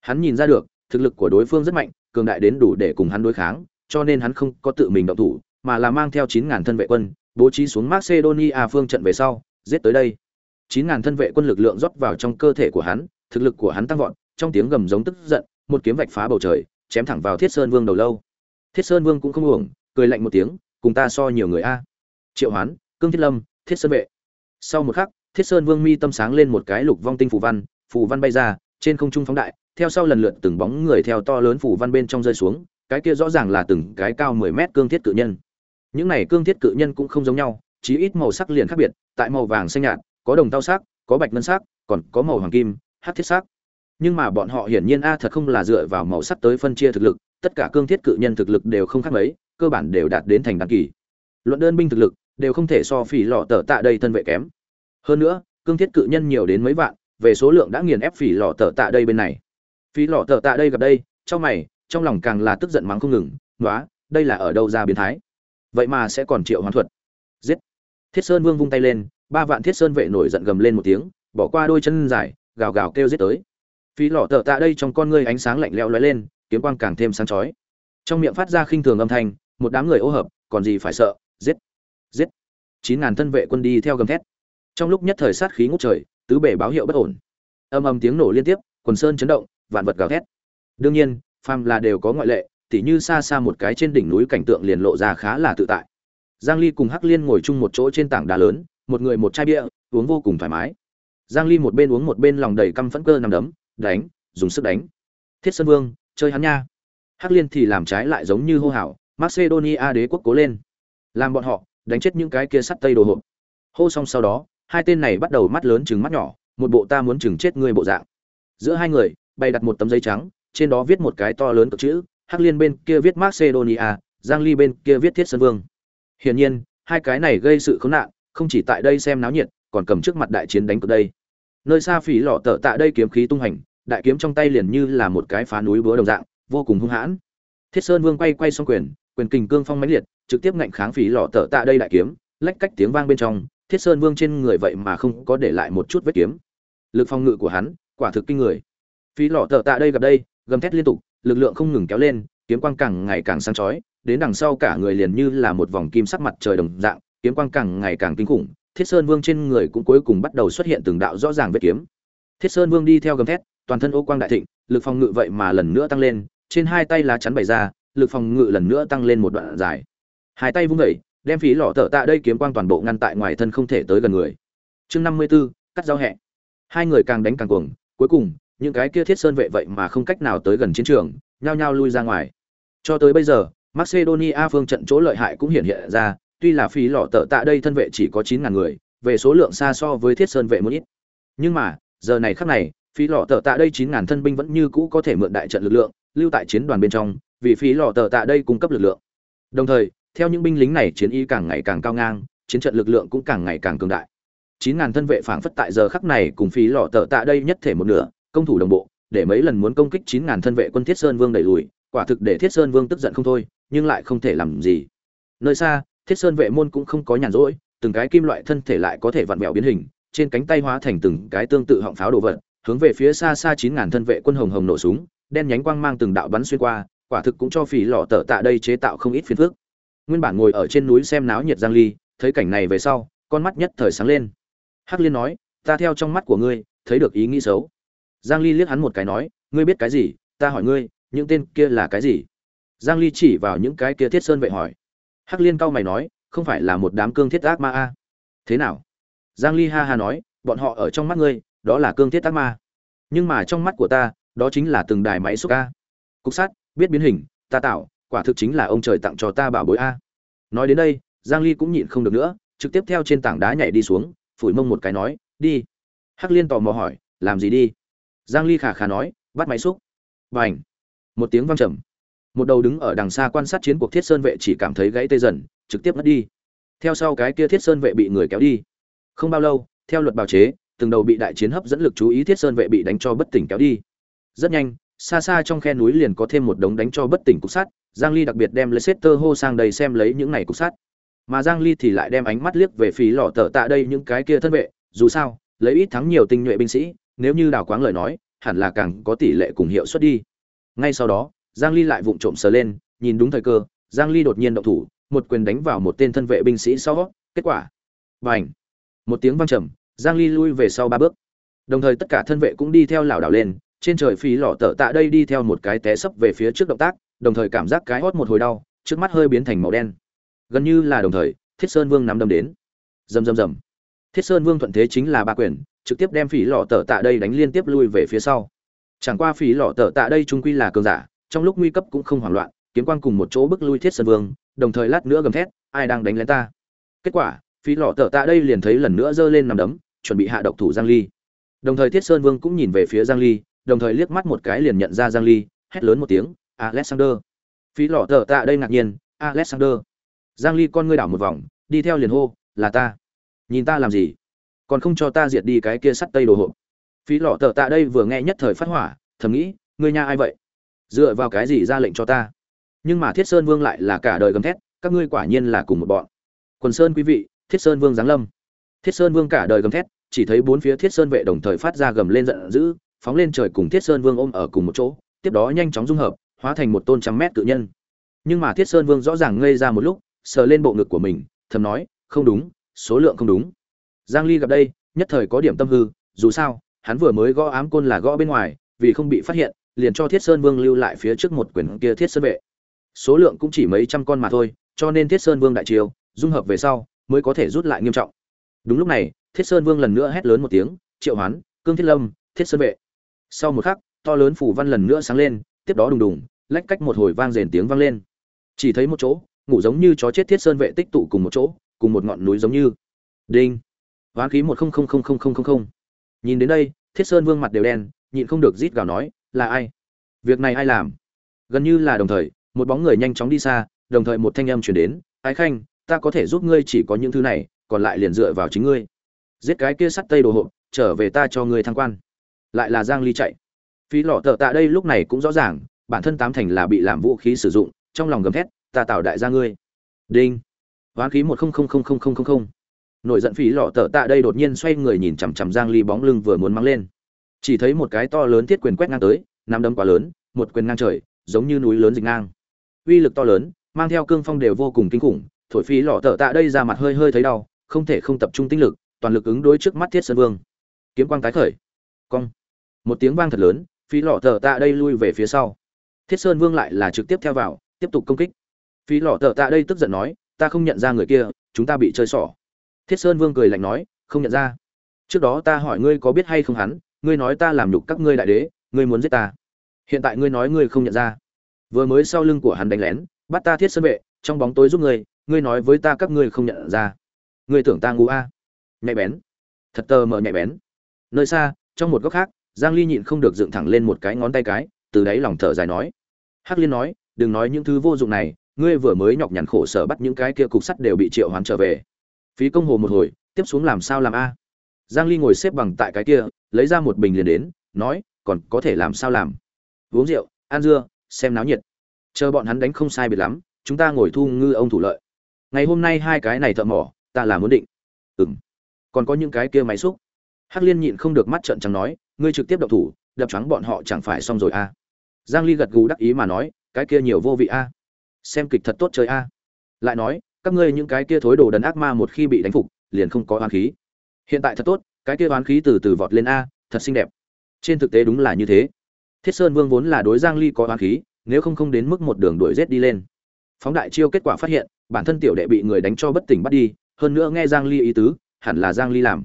hắn nhìn ra được, thực lực của đối phương rất mạnh, cường đại đến đủ để cùng hắn đối kháng, cho nên hắn không có tự mình động thủ, mà là mang theo chín ngàn thân vệ quân, bố trí xuống macedonia phương trận về sau, giết tới đây. chín ngàn thân vệ quân lực lượng rót vào trong cơ thể của hắn, thực lực của hắn tăng vọt, trong tiếng gầm giống tức giận, một kiếm vạch phá bầu trời, chém thẳng vào thiết sơn vương đầu lâu. Thiết sơn vương cũng không uổng, cười lạnh một tiếng, cùng ta so nhiều người a. Triệu hoán, cương thiết lâm, thiết sơn vệ. Sau một khắc, thiết sơn vương mi tâm sáng lên một cái lục vong tinh phù văn phù văn bay ra, trên không trung phóng đại theo sau lần lượt từng bóng người theo to lớn phủ văn bên trong rơi xuống, cái kia rõ ràng là từng cái cao mười mét cương thiết cự nhân. Những này cương thiết cự nhân cũng không giống nhau chỉ ít màu sắc liền khác biệt, tại màu vàng xanh nhạt, có đồng tao sắc, có bạch ngân sắc, còn có màu hoàng kim, hắc thiết sắc. Nhưng mà bọn họ hiển nhiên a, thật không là dựa vào màu sắc tới phân chia thực lực, tất cả cương thiết cự nhân thực lực đều không khác mấy, cơ bản đều đạt đến thành đăng kỳ. Luận đơn binh thực lực, đều không thể so phỉ lọ tở tạ đây thân vệ kém. Hơn nữa, cương thiết cự nhân nhiều đến mấy vạn, về số lượng đã nghiền ép phỉ lọ tở tạ đây bên này. Phí lọ tở tạ đây gặp đây, trong mày, trong lòng càng là tức giận mắng không ngừng nói đây là ở đâu ra biến thái? Vậy mà sẽ còn triệu hoán thuật. Giết. Thiết sơn vương vung tay lên, ba vạn thiết sơn vệ nổi giận gầm lên một tiếng, bỏ qua đôi chân dài, gào gào kêu giết tới. Phí lọ tở tạ đây trong con ngươi ánh sáng lạnh lẽo lóe lên, kiếm quang càng thêm sáng chói. Trong miệng phát ra khinh thường âm thanh, một đám người ô hợp, còn gì phải sợ, giết giết. Chín ngàn thân vệ quân đi theo gầm thét. Trong lúc nhất thời sát khí ngút trời, tứ bể báo hiệu bất ổn. Âm âm tiếng nổ liên tiếp quần sơn chấn động, vạn vật gào thét. Đương nhiên, phàm là đều có ngoại lệ, tỉ như xa xa một cái trên đỉnh núi cảnh tượng liền lộ ra khá là tự tại. Giang ly cùng hắc liên ngồi chung một chỗ trên tảng đá lớn, một người một chai bia, uống vô cùng thoải mái. Giang ly một bên uống một bên lòng đầy căm phẫn cơ nằm đấm, đánh, dùng sức đánh. Thiết sơn vương, chơi hắn nha. Hắc liên thì làm trái lại giống như hô hào, macedonia đế quốc cố lên. Làm bọn họ, đánh chết những cái kia sắt tây đồ hộp. Hô xong sau đó, hai tên này bắt đầu mắt lớn trừng mắt nhỏ, một bộ ta muốn trừng chết ngươi bộ dạng giữa hai người, bày đặt một tấm giấy trắng, trên đó viết một cái to lớn cực chữ, hắc liên bên kia viết macedonia, giang ly bên kia viết thiết sơn vương. Hiển nhiên, hai cái này gây sự khốn nạn, không chỉ tại đây xem náo nhiệt, còn cầm trước mặt đại chiến đánh cực đây. Nơi xa phỉ lọ tở tại đây kiếm khí tung hành, đại kiếm trong tay liền như là một cái phá núi búa đồng dạng, vô cùng hung hãn. Thiết sơn vương quay quay xong quyền quyền kình cương phong mãnh liệt, trực tiếp ngạnh kháng phỉ lọ tở tại đây đại kiếm, lách cách tiếng vang bên trong, thiết sơn vương trên người vậy mà không có để lại một chút vết kiếm. Lực phong ngự của hắn quả thực kinh người. Phí lọ tở tạ đây gặp đây gầm thét liên tục lực lượng không ngừng kéo lên kiếm quang càng ngày càng sáng chói đến đằng sau cả người liền như là một vòng kim sắc mặt trời đồng dạng kiếm quang càng ngày càng kinh khủng thiết sơn vương trên người cũng cuối cùng bắt đầu xuất hiện từng đạo rõ ràng vết kiếm. Thiết sơn vương đi theo gầm thét toàn thân ô quang đại thịnh lực phòng ngự vậy mà lần nữa tăng lên trên hai tay lá chắn bày ra lực phòng ngự lần nữa tăng lên một đoạn dài. Hai tay vung vẩy đem phí lọ tở tạ đây kiếm quang toàn bộ ngăn tại ngoài thân không thể tới gần người. Chương năm mươi 54, cắt giao hẹ. Hai người càng đánh càng cuồng cuối cùng, những cái kia thiết sơn vệ vậy mà không cách nào tới gần chiến trường, nhao nhao lui ra ngoài. Cho tới bây giờ, macedonia phương trận chỗ lợi hại cũng hiện hiện ra, tuy là phí lọ tợ tạ đây thân vệ chỉ có chín ngàn người, về số lượng xa so với thiết sơn vệ một ít. Nhưng mà, giờ này khác này, phí lọ tợ tạ đây chín ngàn thân binh vẫn như cũ có thể mượn đại trận lực lượng, lưu tại chiến đoàn bên trong, vì phí lọ tợ tạ đây cung cấp lực lượng. Đồng thời, theo những binh lính này chiến y càng ngày càng cao ngang, chiến trận lực lượng cũng càng ngày càng cường đại chín ngàn thân vệ phảng phất tại giờ khắc này cùng phí lọ tở tạ đây nhất thể một nửa, công thủ đồng bộ, để mấy lần muốn công kích chín ngàn thân vệ quân thiết sơn vương đẩy lùi, quả thực để thiết sơn vương tức giận không thôi, nhưng lại không thể làm gì. Nơi xa, thiết sơn vệ môn cũng không có nhàn rỗi, từng cái kim loại thân thể lại có thể vặn vẹo biến hình, trên cánh tay hóa thành từng cái tương tự họng pháo đồ vật, hướng về phía xa xa chín ngàn thân vệ quân hồng hồng nổ súng, đen nhánh quang mang từng đạo bắn xuyên qua, quả thực cũng cho phỉ lọ tở tạ đây chế tạo không ít phiền phức. Nguyên bản ngồi ở trên núi xem náo nhiệt giang ly, thấy cảnh này về sau, con mắt nhất thời sáng lên hắc liên nói, ta theo trong mắt của ngươi, thấy được ý nghĩ xấu. Giang ly liếc hắn một cái nói, ngươi biết cái gì? Ta hỏi ngươi, những tên kia là cái gì? Giang ly chỉ vào những cái kia thiết sơn vệ hỏi. Hắc liên cao mày nói, không phải là một đám cương thiết ác ma a? À? thế nào? Giang ly ha ha nói, bọn họ ở trong mắt ngươi, đó là cương thiết ác ma. Nhưng mà trong mắt của ta, đó chính là từng đài máy xúc a. Cục sát biết biến hình, ta tạo, quả thực chính là ông trời tặng cho ta bảo bối a. Nói đến đây, giang ly cũng nhịn không được nữa, trực tiếp theo trên tảng đá nhảy đi xuống phủi mông một cái nói, đi. Hắc liên tò mò hỏi, làm gì đi? Giang ly khà khà nói, bắt máy xúc. Bành! Một tiếng vang trầm. Một đầu đứng ở đằng xa quan sát chiến cuộc thiết sơn vệ chỉ cảm thấy gãy tê dần, trực tiếp mất đi. Theo sau cái kia thiết sơn vệ bị người kéo đi. Không bao lâu, theo luật bào chế, từng đầu bị đại chiến hấp dẫn lực chú ý thiết sơn vệ bị đánh cho bất tỉnh kéo đi. Rất nhanh, xa xa trong khe núi liền có thêm một đống đánh cho bất tỉnh cục sắt. Giang ly đặc biệt đem leicester hô sang đây xem lấy những này cục sắt mà giang ly thì lại đem ánh mắt liếc về phí lọ tờ tạ đây những cái kia thân vệ, dù sao, lấy ít thắng nhiều tinh nhuệ binh sĩ, nếu như đào quáng lời nói, hẳn là càng có tỷ lệ cùng hiệu suất đi. Ngay sau đó, giang ly lại vụng trộm sờ lên, nhìn đúng thời cơ, giang ly đột nhiên động thủ, một quyền đánh vào một tên thân vệ binh sĩ sau kết quả, bành! Một tiếng vang trầm, giang ly lui về sau ba bước. Đồng thời tất cả thân vệ cũng đi theo lảo đảo lên, trên trời phí lọ tở tạ đây đi theo một cái té sấp về phía trước động tác, đồng thời cảm giác cái hót một hồi đau, trước mắt hơi biến thành màu đen gần như là đồng thời, thiết sơn vương nắm đâm đến. Rầm rầm rầm. Thiết sơn vương thuận thế chính là ba quyền, trực tiếp đem phí lọ tờ tạ đây đánh liên tiếp lui về phía sau. Chẳng qua phí lọ tờ tạ đây trung quy là cường giả, trong lúc nguy cấp cũng không hoảng loạn, kiếm quang cùng một chỗ bức lui thiết sơn vương, đồng thời lát nữa gầm thét, ai đang đánh lén ta? Kết quả phí lọ tờ tạ đây liền thấy lần nữa giơ lên nằm đấm, chuẩn bị hạ độc thủ giang ly. Đồng thời thiết sơn vương cũng nhìn về phía giang ly, đồng thời liếc mắt một cái liền nhận ra giang ly, hét lớn một tiếng, alexander. Phí lọ tờ tạ đây ngạc nhiên, alexander giang ly, con ngươi đảo một vòng, đi theo liền hô, là ta. Nhìn ta làm gì? Còn không cho ta diệt đi cái kia sắt tây đồ hộp. Phí lọ tờ tạ đây vừa nghe nhất thời phát hỏa, thầm nghĩ, ngươi nha ai vậy? Dựa vào cái gì ra lệnh cho ta? Nhưng mà thiết sơn vương lại là cả đời gầm thét, các ngươi quả nhiên là cùng một bọn. Quần sơn quý vị, thiết sơn vương giáng lâm. Thiết sơn vương cả đời gầm thét, chỉ thấy bốn phía thiết sơn vệ đồng thời phát ra gầm lên giận dữ, phóng lên trời cùng thiết sơn vương ôm ở cùng một chỗ, tiếp đó nhanh chóng dung hợp, hóa thành một tôn trăm mét tự nhân. Nhưng mà thiết sơn vương rõ ràng ngây ra một lúc sờ lên bộ ngực của mình, thầm nói, không đúng, số lượng không đúng. Giang ly gặp đây, nhất thời có điểm tâm hư, dù sao, hắn vừa mới gõ ám côn là gõ bên ngoài, vì không bị phát hiện, liền cho thiết sơn vương lưu lại phía trước một quyển kia thiết sơn vệ. Số lượng cũng chỉ mấy trăm con mà thôi, cho nên thiết sơn vương đại triều dung hợp về sau, mới có thể rút lại nghiêm trọng. Đúng lúc này, thiết sơn vương lần nữa hét lớn một tiếng, triệu hoán, cương thiết lâm, thiết sơn vệ. Sau một khắc, to lớn phủ văn lần nữa sáng lên, tiếp đó đùng đùng, lách cách một hồi vang rền tiếng vang lên. Chỉ thấy một chỗ ngủ giống như chó chết thiết sơn vệ tích tụ cùng một chỗ, cùng một ngọn núi giống như. Đinh. Hoán khí một không không không không không không không. Nhìn đến đây, thiết sơn vương mặt đều đen, nhịn không được rít gào nói, là ai? Việc này ai làm? Gần như là đồng thời, một bóng người nhanh chóng đi xa, đồng thời một thanh âm chuyển đến, ái khanh, ta có thể giúp ngươi chỉ có những thứ này, còn lại liền dựa vào chính ngươi. Giết cái kia sắt tây đồ hộp trở về ta cho ngươi thăng quan. Lại là giang ly chạy. Phí lọ tợ tạ đây lúc này cũng rõ ràng, bản thân tám thành là bị làm vũ khí sử dụng, trong lòng gầm thét ta tạo đại gia ngươi. Đinh. Hoán khí một không không không không không không không. Nổi giận phí lọ tợ tạ đây đột nhiên xoay người nhìn chằm chằm giang ly bóng lưng vừa muốn mang lên. Chỉ thấy một cái to lớn thiết quyền quét ngang tới, nắm đấm quá lớn, một quyền ngang trời, giống như núi lớn dịch ngang. Uy lực to lớn, mang theo cương phong đều vô cùng kinh khủng, thổi phí lọ tợ tạ đây ra mặt hơi hơi thấy đau, không thể không tập trung tinh lực, toàn lực ứng đối trước mắt thiết sơn vương. Kiếm quang tái khởi. Cong. Một tiếng vang thật lớn phí lọ tợ tạ đây lui về phía sau. Thiết sơn vương lại là trực tiếp theo vào, tiếp tục công kích phí lọ tợ tạ đây tức giận nói, ta không nhận ra người kia, chúng ta bị chơi xỏ. Thiết sơn vương cười lạnh nói, không nhận ra. Trước đó ta hỏi ngươi có biết hay không hắn, ngươi nói ta làm nhục các ngươi đại đế, ngươi muốn giết ta. Hiện tại ngươi nói ngươi không nhận ra. Vừa mới sau lưng của hắn đánh lén, bắt ta thiết sơn vệ, trong bóng tối giúp ngươi ngươi nói với ta các ngươi không nhận ra. Ngươi tưởng ta ngu a? Nhạy bén. Thật tờ mờ nhạy bén. Nơi xa, trong một góc khác, giang ly nhịn không được dựng thẳng lên một cái ngón tay cái, từ đấy lòng thở dài nói. Hắc liên nói, đừng nói những thứ vô dụng này ngươi vừa mới nhọc nhằn khổ sở bắt những cái kia cục sắt đều bị triệu hoán trở về. Phí công hồ một hồi, tiếp xuống làm sao làm a? Giang ly ngồi xếp bằng tại cái kia, lấy ra một bình liền đến, nói, còn có thể làm sao làm? Uống rượu, ăn dưa, xem náo nhiệt. Chờ bọn hắn đánh không sai biệt lắm, chúng ta ngồi thu ngư ông thủ lợi. Ngày hôm nay hai cái này thợ mỏ, ta là muốn định. Ừm. Còn có những cái kia máy xúc. Hắc liên nhịn không được mắt trợn trắng nói, ngươi trực tiếp động thủ, đập trắng bọn họ chẳng phải xong rồi a? À. giang ly gật gù đắc ý mà nói, cái kia nhiều vô vị a. à xem kịch thật tốt chơi a. À. lại nói các ngươi những cái kia thối đồ đần ác ma một khi bị đánh phục liền không có oán khí. Hiện tại thật tốt cái kia oán khí từ từ vọt lên a thật xinh đẹp. Trên thực tế đúng là như thế. Thiết sơn vương vốn là đối giang ly có oán khí nếu không không đến mức một đường đuổi giết đi lên. Phóng đại chiêu kết quả phát hiện bản thân tiểu đệ bị người đánh cho bất tỉnh bắt đi hơn nữa nghe giang ly ý tứ hẳn là giang ly làm.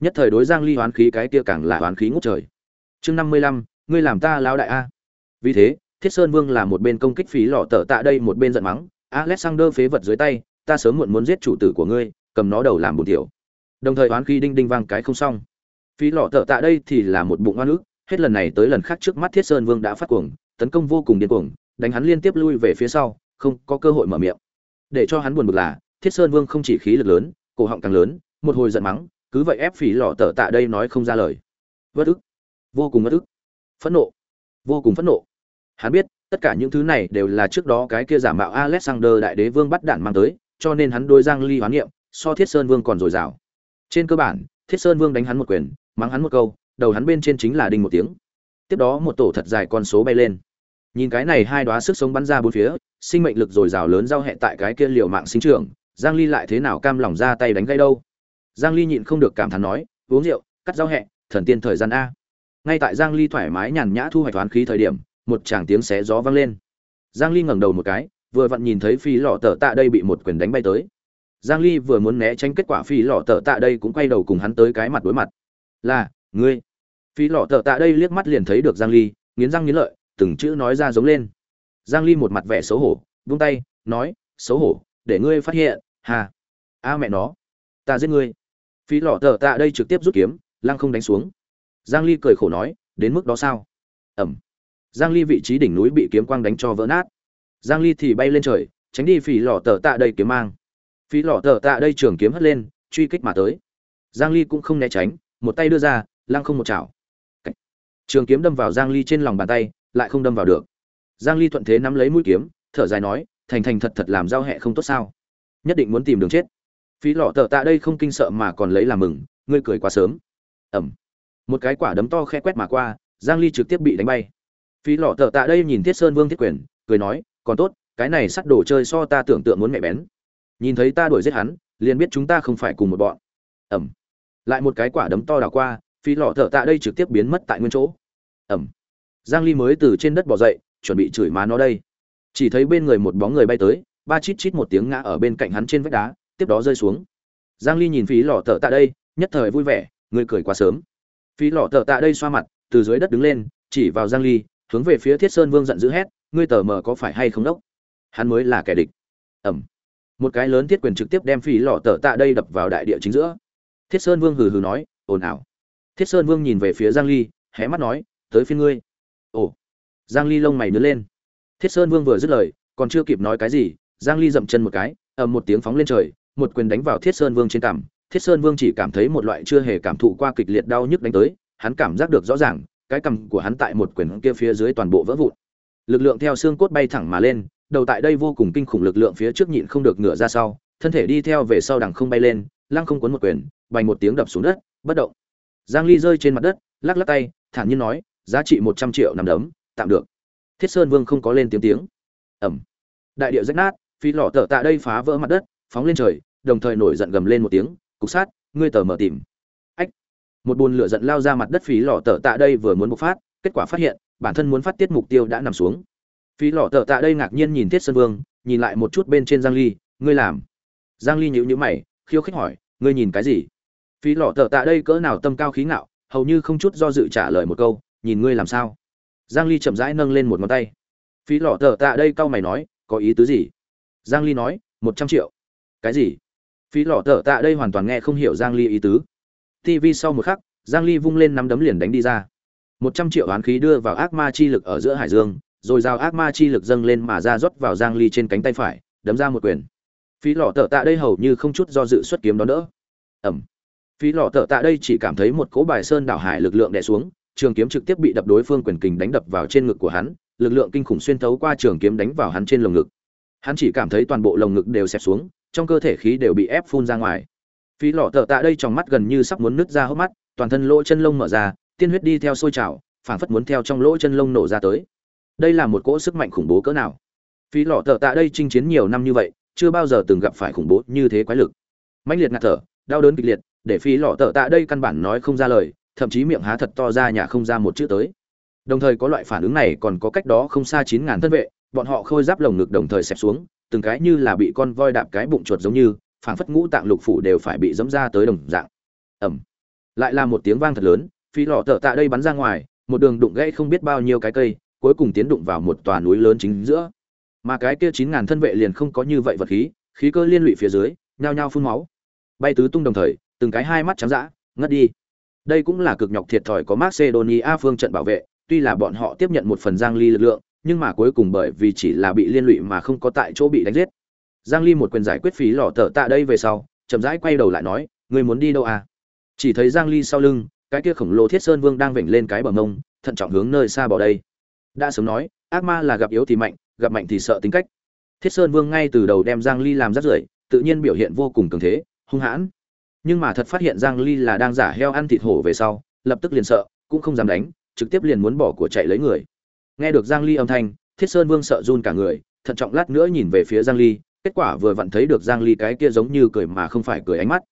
Nhất thời đối giang ly oán khí cái kia càng là oán khí ngút trời. Chương 55, ngươi làm ta lão đại a. Vì thế thiết sơn vương là một bên công kích phí lọ tở tạ đây, một bên giận mắng, alexander phế vật dưới tay, ta sớm muộn muốn giết chủ tử của ngươi, cầm nó đầu làm bùn tiểu. Đồng thời oán khí đinh đinh vang cái không xong. Phí lọ tở tạ đây thì là một bụng oan ức, hết lần này tới lần khác trước mắt thiết sơn vương đã phát cuồng, tấn công vô cùng điên cuồng, đánh hắn liên tiếp lui về phía sau, không có cơ hội mở miệng. Để cho hắn buồn bực là, thiết sơn vương không chỉ khí lực lớn, cổ họng càng lớn, một hồi giận mắng, cứ vậy ép phỉ lọ tở tạ đây nói không ra lời. Vất ức. Vô cùng vất ức. Phẫn nộ. Vô cùng phẫn nộ hắn biết, tất cả những thứ này đều là trước đó cái kia giả mạo alexander đại đế vương bắt đạn mang tới, cho nên hắn đôi giang ly hoán niệm, so thiết sơn vương còn dồi dào. Trên cơ bản, thiết sơn vương đánh hắn một quyền, mắng hắn một câu, đầu hắn bên trên chính là đinh một tiếng. Tiếp đó một tổ thật dài con số bay lên. Nhìn cái này hai đóa sức sống bắn ra bốn phía, sinh mệnh lực dồi dào lớn giao hẹ tại cái kia liều mạng sinh trưởng, giang ly lại thế nào cam lòng ra tay đánh gây đâu? Giang ly nhịn không được cảm thán nói, uống rượu, cắt giao hẹ thần tiên thời gian a. Ngay tại giang ly thoải mái nhàn nhã thu hoạch toán khí thời điểm một tràng tiếng xé gió vang lên. Giang ly ngẩng đầu một cái, vừa vặn nhìn thấy phi lọ tở tạ đây bị một quyền đánh bay tới. Giang ly vừa muốn né tránh kết quả phi lọ tở tạ đây cũng quay đầu cùng hắn tới cái mặt đối mặt. Là, ngươi. Phi lọ tở tạ đây liếc mắt liền thấy được giang ly, nghiến răng nghiến lợi, từng chữ nói ra giống lên. Giang ly một mặt vẻ xấu hổ buông tay, nói, xấu hổ, để ngươi phát hiện, hà, a mẹ nó, ta giết ngươi. Phi lọ tở tạ đây trực tiếp rút kiếm, lăng không đánh xuống. Giang ly cười khổ nói, đến mức đó sao? Ẩm giang ly vị trí đỉnh núi bị kiếm quang đánh cho vỡ nát. Giang ly thì bay lên trời, tránh đi phỉ lò tờ tạ đây kiếm mang. Phỉ lò tờ tạ đây trường kiếm hất lên, truy kích mà tới. Giang ly cũng không né tránh, một tay đưa ra, lăng không một chảo. Trường kiếm đâm vào giang ly trên lòng bàn tay, lại không đâm vào được. Giang ly thuận thế nắm lấy mũi kiếm, thở dài nói, thành thành thật thật làm giao hẹ không tốt sao? Nhất định muốn tìm đường chết. Phí lọ tờ tạ đây không kinh sợ mà còn lấy làm mừng, ngươi cười quá sớm. Ẩm một cái quả đấm to khe quét mà qua, giang ly trực tiếp bị đánh bay phí lọ tờ tạ đây nhìn thiết sơn vương thiết quyền, cười nói, còn tốt, cái này sắt đồ chơi so ta tưởng tượng muốn mẹ bén. Nhìn thấy ta đuổi giết hắn, liền biết chúng ta không phải cùng một bọn. Ẩm. Lại một cái quả đấm to đảo qua, phí lọ tờ tạ đây trực tiếp biến mất tại nguyên chỗ. Ẩm. Giang ly mới từ trên đất bò dậy, chuẩn bị chửi má nó đây. Chỉ thấy bên người một bóng người bay tới, ba chít chít một tiếng ngã ở bên cạnh hắn trên vách đá, tiếp đó rơi xuống. Giang ly nhìn phí lọ tờ tạ đây, nhất thời vui vẻ, người cười quá sớm. Phí lọ tờ tạ đây xoa mặt, từ dưới đất đứng lên, chỉ vào giang ly hướng về phía thiết sơn vương giận dữ hét, ngươi tờ mờ có phải hay không đốc? Hắn mới là kẻ địch. Ẩm một cái lớn thiết quyền trực tiếp đem phỉ lọ tờ tạ đây đập vào đại địa chính giữa. Thiết sơn vương hừ hừ nói, ồn ào. Thiết sơn vương nhìn về phía giang ly, hé mắt nói, tới phiên ngươi. Ồ. Giang ly lông mày nứa lên. Thiết sơn vương vừa dứt lời, còn chưa kịp nói cái gì, giang ly dậm chân một cái, ầm một tiếng phóng lên trời, một quyền đánh vào thiết sơn vương trên cằm. Thiết sơn vương chỉ cảm thấy một loại chưa hề cảm thụ qua kịch liệt đau nhức đánh tới, hắn cảm giác được rõ ràng cái cằm của hắn tại một quyền kia phía dưới toàn bộ vỡ vụn. Lực lượng theo xương cốt bay thẳng mà lên, đầu tại đây vô cùng kinh khủng lực lượng phía trước nhịn không được ngửa ra sau, thân thể đi theo về sau đằng không bay lên, lăng không cuốn một quyền, bành một tiếng đập xuống đất, bất động. Giang ly rơi trên mặt đất, lắc lắc tay, thản nhiên nói, giá trị 100 triệu nằm đấm, tạm được. Thiết sơn vương không có lên tiếng tiếng. Ẩm. Đại địa rách nát, phi lọ tở tại đây phá vỡ mặt đất, phóng lên trời, đồng thời nổi giận gầm lên một tiếng, cục sát, ngươi tờ mở tìm một bồn lửa giận lao ra mặt đất phí lò tở tạ đây vừa muốn bộc phát, kết quả phát hiện, bản thân muốn phát tiết mục tiêu đã nằm xuống. Phí lò tở tạ đây ngạc nhiên nhìn thiết sơn vương, nhìn lại một chút bên trên giang ly, ngươi làm? Giang ly nhíu nhíu mày, khiêu khích hỏi, ngươi nhìn cái gì? Phí lò tở tạ đây cỡ nào tâm cao khí ngạo, hầu như không chút do dự trả lời một câu, nhìn ngươi làm sao? Giang ly chậm rãi nâng lên một ngón tay. Phí lò tở tạ đây cau mày nói, có ý tứ gì? Giang ly nói, một trăm triệu. Cái gì? Phí lò tở tạ đây hoàn toàn nghe không hiểu giang ly ý tứ tv sau một khắc, giang ly vung lên nắm đấm liền đánh đi ra. Một trăm triệu oán khí đưa vào ác ma chi lực ở giữa hải dương, rồi giao ác ma chi lực dâng lên mà ra rót vào giang ly trên cánh tay phải, đấm ra một quyền. Phí lọ tở tạ đây hầu như không chút do dự xuất kiếm đó đỡ. Ẩm. Phí lọ tở tạ đây chỉ cảm thấy một cỗ bài sơn đảo hải lực lượng đè xuống, trường kiếm trực tiếp bị đập đối phương quyền kình đánh đập vào trên ngực của hắn, lực lượng kinh khủng xuyên thấu qua trường kiếm đánh vào hắn trên lồng ngực. Hắn chỉ cảm thấy toàn bộ lồng ngực đều xẹp xuống, trong cơ thể khí đều bị ép phun ra ngoài phí lọ tở tạ đây trong mắt gần như sắp muốn nứt ra hốc mắt, toàn thân lỗ chân lông mở ra, tiên huyết đi theo sôi trào, phảng phất muốn theo trong lỗ chân lông nổ ra tới. Đây là một cỗ sức mạnh khủng bố cỡ nào? Phí lọ tở tạ đây chinh chiến nhiều năm như vậy, chưa bao giờ từng gặp phải khủng bố như thế quái lực. Mãnh liệt ngạt thở, đau đớn kịch liệt, để phí lọ tở tạ đây căn bản nói không ra lời, thậm chí miệng há thật to ra nhà không ra một chữ tới. Đồng thời có loại phản ứng này còn có cách đó không xa chín ngàn thân vệ, bọn họ khôi giáp lồng ngực đồng thời xẹp xuống, từng cái như là bị con voi đạp cái bụng chuột giống như phảng phất ngũ tạng lục phủ đều phải bị dẫm ra tới đồng dạng. Ẩm lại là một tiếng vang thật lớn, phi lọ tợ tạ đây bắn ra ngoài, một đường đụng gãy không biết bao nhiêu cái cây, cuối cùng tiến đụng vào một tòa núi lớn chính giữa. Mà cái kia chín ngàn thân vệ liền không có như vậy vật khí khí cơ liên lụy phía dưới, nhao nhao phun máu. Bay tứ tung đồng thời, từng cái hai mắt trắng dã, ngất đi. Đây cũng là cực nhọc thiệt thòi có macedonia phương trận bảo vệ, tuy là bọn họ tiếp nhận một phần giang ly lực lượng, nhưng mà cuối cùng bởi vì chỉ là bị liên lụy mà không có tại chỗ bị đánh giết giang ly một quyền giải quyết phí lọ tờ tạ đây về sau, chậm rãi quay đầu lại nói, ngươi muốn đi đâu à? Chỉ thấy giang ly sau lưng, cái kia khổng lồ thiết sơn vương đang vểnh lên cái bờ mông, thận trọng hướng nơi xa bỏ đây. Đã sớm nói, ác ma là gặp yếu thì mạnh, gặp mạnh thì sợ tính cách. Thiết sơn vương ngay từ đầu đem giang ly làm rất rưởi, tự nhiên biểu hiện vô cùng cường thế, hung hãn. Nhưng mà thật phát hiện giang ly là đang giả heo ăn thịt hổ về sau, lập tức liền sợ, cũng không dám đánh, trực tiếp liền muốn bỏ của chạy lấy người. Nghe được giang ly âm thanh, thiết sơn vương sợ run cả người, thận trọng lát nữa nhìn về phía giang ly kết quả vừa vặn thấy được giang ly cái kia giống như cười mà không phải cười ánh mắt.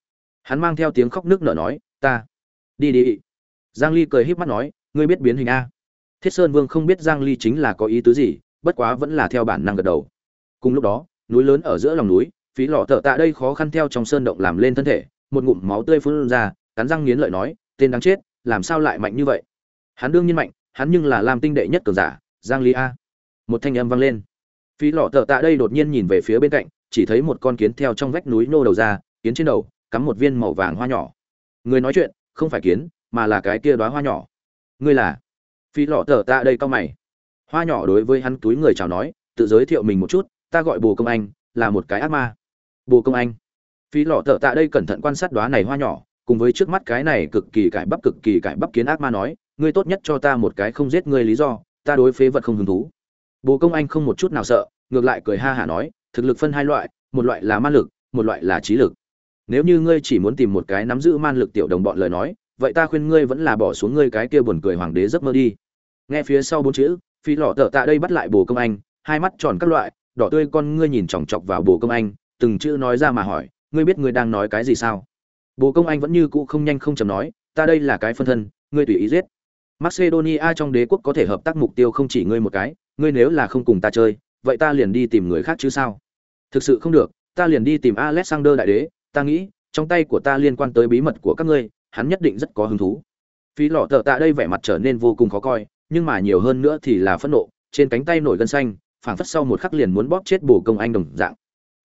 Hắn mang theo tiếng khóc nước nở nói, ta, đi đi. Giang ly cười híp mắt nói, ngươi biết biến hình a. Thiết sơn vương không biết giang ly chính là có ý tứ gì, bất quá vẫn là theo bản năng gật đầu. Cùng lúc đó, núi lớn ở giữa lòng núi, phí lọ thợ tạ đây khó khăn theo trong sơn động làm lên thân thể, một ngụm máu tươi phun ra, cắn răng nghiến lợi nói, tên đáng chết, làm sao lại mạnh như vậy? Hắn đương nhiên mạnh, hắn nhưng là làm tinh đệ nhất cường giả, giang ly a. Một thanh âm vang lên phí lọ thợ tạ đây đột nhiên nhìn về phía bên cạnh, chỉ thấy một con kiến theo trong vách núi nô đầu ra, kiến trên đầu, cắm một viên màu vàng hoa nhỏ. Người nói chuyện, không phải kiến, mà là cái kia đóa hoa nhỏ. Ngươi là? Phí lọ tờ tạ đây cao mày. Hoa nhỏ đối với hắn túi người chào nói, tự giới thiệu mình một chút, ta gọi bồ công anh, là một cái ác ma. Bồ công anh. Phí lọ tờ tạ đây cẩn thận quan sát đóa này hoa nhỏ, cùng với trước mắt cái này cực kỳ cải bắp cực kỳ cải bắp kiến ác ma nói, ngươi tốt nhất cho ta một cái không giết ngươi lý do, ta đối phế vật không hứng thú bồ công anh không một chút nào sợ, ngược lại cười ha hả nói, thực lực phân hai loại, một loại là man lực, một loại là trí lực. Nếu như ngươi chỉ muốn tìm một cái nắm giữ man lực tiểu đồng bọn lời nói, vậy ta khuyên ngươi vẫn là bỏ xuống ngươi cái kia buồn cười hoàng đế giấc mơ đi. Nghe phía sau bốn chữ, phi lọ tợ tạ đây bắt lại bồ công anh, hai mắt tròn các loại, đỏ tươi con ngươi nhìn chòng chọc vào bồ công anh, từng chữ nói ra mà hỏi, ngươi biết ngươi đang nói cái gì sao? Bồ công anh vẫn như cũ không nhanh không chầm nói, ta đây là cái phân thân, ngươi tùy ý giết. Macedonia trong đế quốc có thể hợp tác mục tiêu không chỉ ngươi một cái ngươi nếu là không cùng ta chơi, vậy ta liền đi tìm người khác chứ sao? Thực sự không được, ta liền đi tìm alexander đại đế, ta nghĩ, trong tay của ta liên quan tới bí mật của các ngươi, hắn nhất định rất có hứng thú. Phí lọ tợ tạ đây vẻ mặt trở nên vô cùng khó coi, nhưng mà nhiều hơn nữa thì là phẫn nộ, trên cánh tay nổi gân xanh, phảng phất sau một khắc liền muốn bóp chết bồ công anh đồng dạng.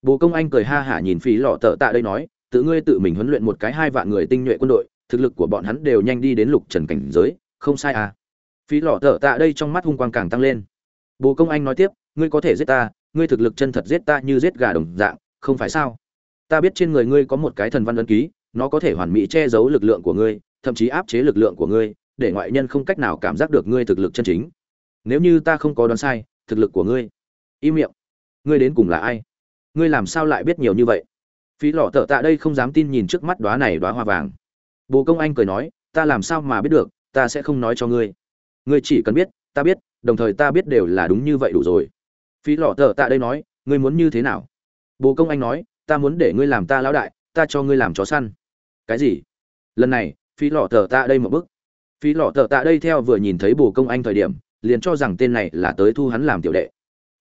Bồ công anh cười ha hả nhìn phí lọ tợ tạ đây nói, tự ngươi tự mình huấn luyện một cái hai vạn người tinh nhuệ quân đội, thực lực của bọn hắn đều nhanh đi đến lục trần cảnh giới, không sai à. Phí lọ tợ tạ đây trong mắt hung quang càng tăng lên bồ công anh nói tiếp, ngươi có thể giết ta, ngươi thực lực chân thật giết ta như giết gà đồng dạng, không phải sao? Ta biết trên người ngươi có một cái thần văn ấn ký, nó có thể hoàn mỹ che giấu lực lượng của ngươi, thậm chí áp chế lực lượng của ngươi, để ngoại nhân không cách nào cảm giác được ngươi thực lực chân chính. Nếu như ta không có đoán sai, thực lực của ngươi im miệng, ngươi đến cùng là ai? Ngươi làm sao lại biết nhiều như vậy? Phí lọ tợ tạ đây không dám tin nhìn trước mắt đoá này đoá hoa vàng. Bồ công anh cười nói, ta làm sao mà biết được, ta sẽ không nói cho ngươi. Ngươi chỉ cần biết ta biết, đồng thời ta biết đều là đúng như vậy đủ rồi. Phí lọ tờ tạ đây nói, ngươi muốn như thế nào? Bồ công anh nói, ta muốn để ngươi làm ta lão đại, ta cho ngươi làm chó săn. Cái gì? Lần này, phí lọ tờ tạ đây một bức. Phí lọ tờ tạ đây theo vừa nhìn thấy bồ công anh thời điểm, liền cho rằng tên này là tới thu hắn làm tiểu đệ.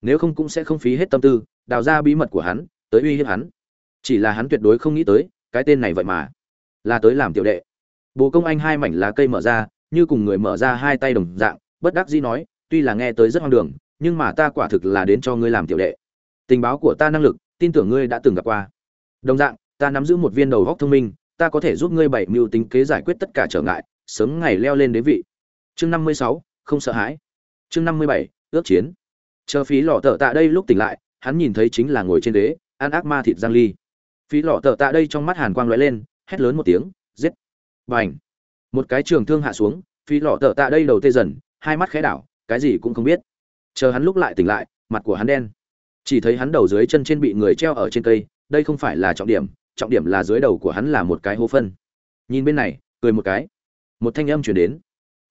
Nếu không cũng sẽ không phí hết tâm tư, đào ra bí mật của hắn, tới uy hiếp hắn. Chỉ là hắn tuyệt đối không nghĩ tới, cái tên này vậy mà là tới làm tiểu đệ. Bồ công anh hai mảnh lá cây mở ra, như cùng người mở ra hai tay đồng dạng bất đắc dĩ nói, tuy là nghe tới rất hoang đường, nhưng mà ta quả thực là đến cho ngươi làm tiểu đệ. Tình báo của ta năng lực, tin tưởng ngươi đã từng gặp qua. Đồng dạng, ta nắm giữ một viên đầu óc thông minh, ta có thể giúp ngươi bảy mưu tính kế giải quyết tất cả trở ngại, sớm ngày leo lên đế vị. Chương năm mươi sáu, không sợ hãi. Chương năm mươi bảy, ước chiến. Chờ phí lọ Tở tạ đây lúc tỉnh lại, hắn nhìn thấy chính là ngồi trên đế, ăn ác ma thịt giang ly. Phí lọ Tở tạ đây trong mắt hàn quang lóe lên, hét lớn một tiếng, giết. Bành. Một cái trường thương hạ xuống, phí lọ Tở tạ đây đầu tê dần hai mắt khẽ đảo, cái gì cũng không biết. Chờ hắn lúc lại tỉnh lại, mặt của hắn đen. Chỉ thấy hắn đầu dưới chân trên bị người treo ở trên cây, đây không phải là trọng điểm trọng điểm là dưới đầu của hắn là một cái hố phân. Nhìn bên này, cười một cái. Một thanh âm chuyển đến.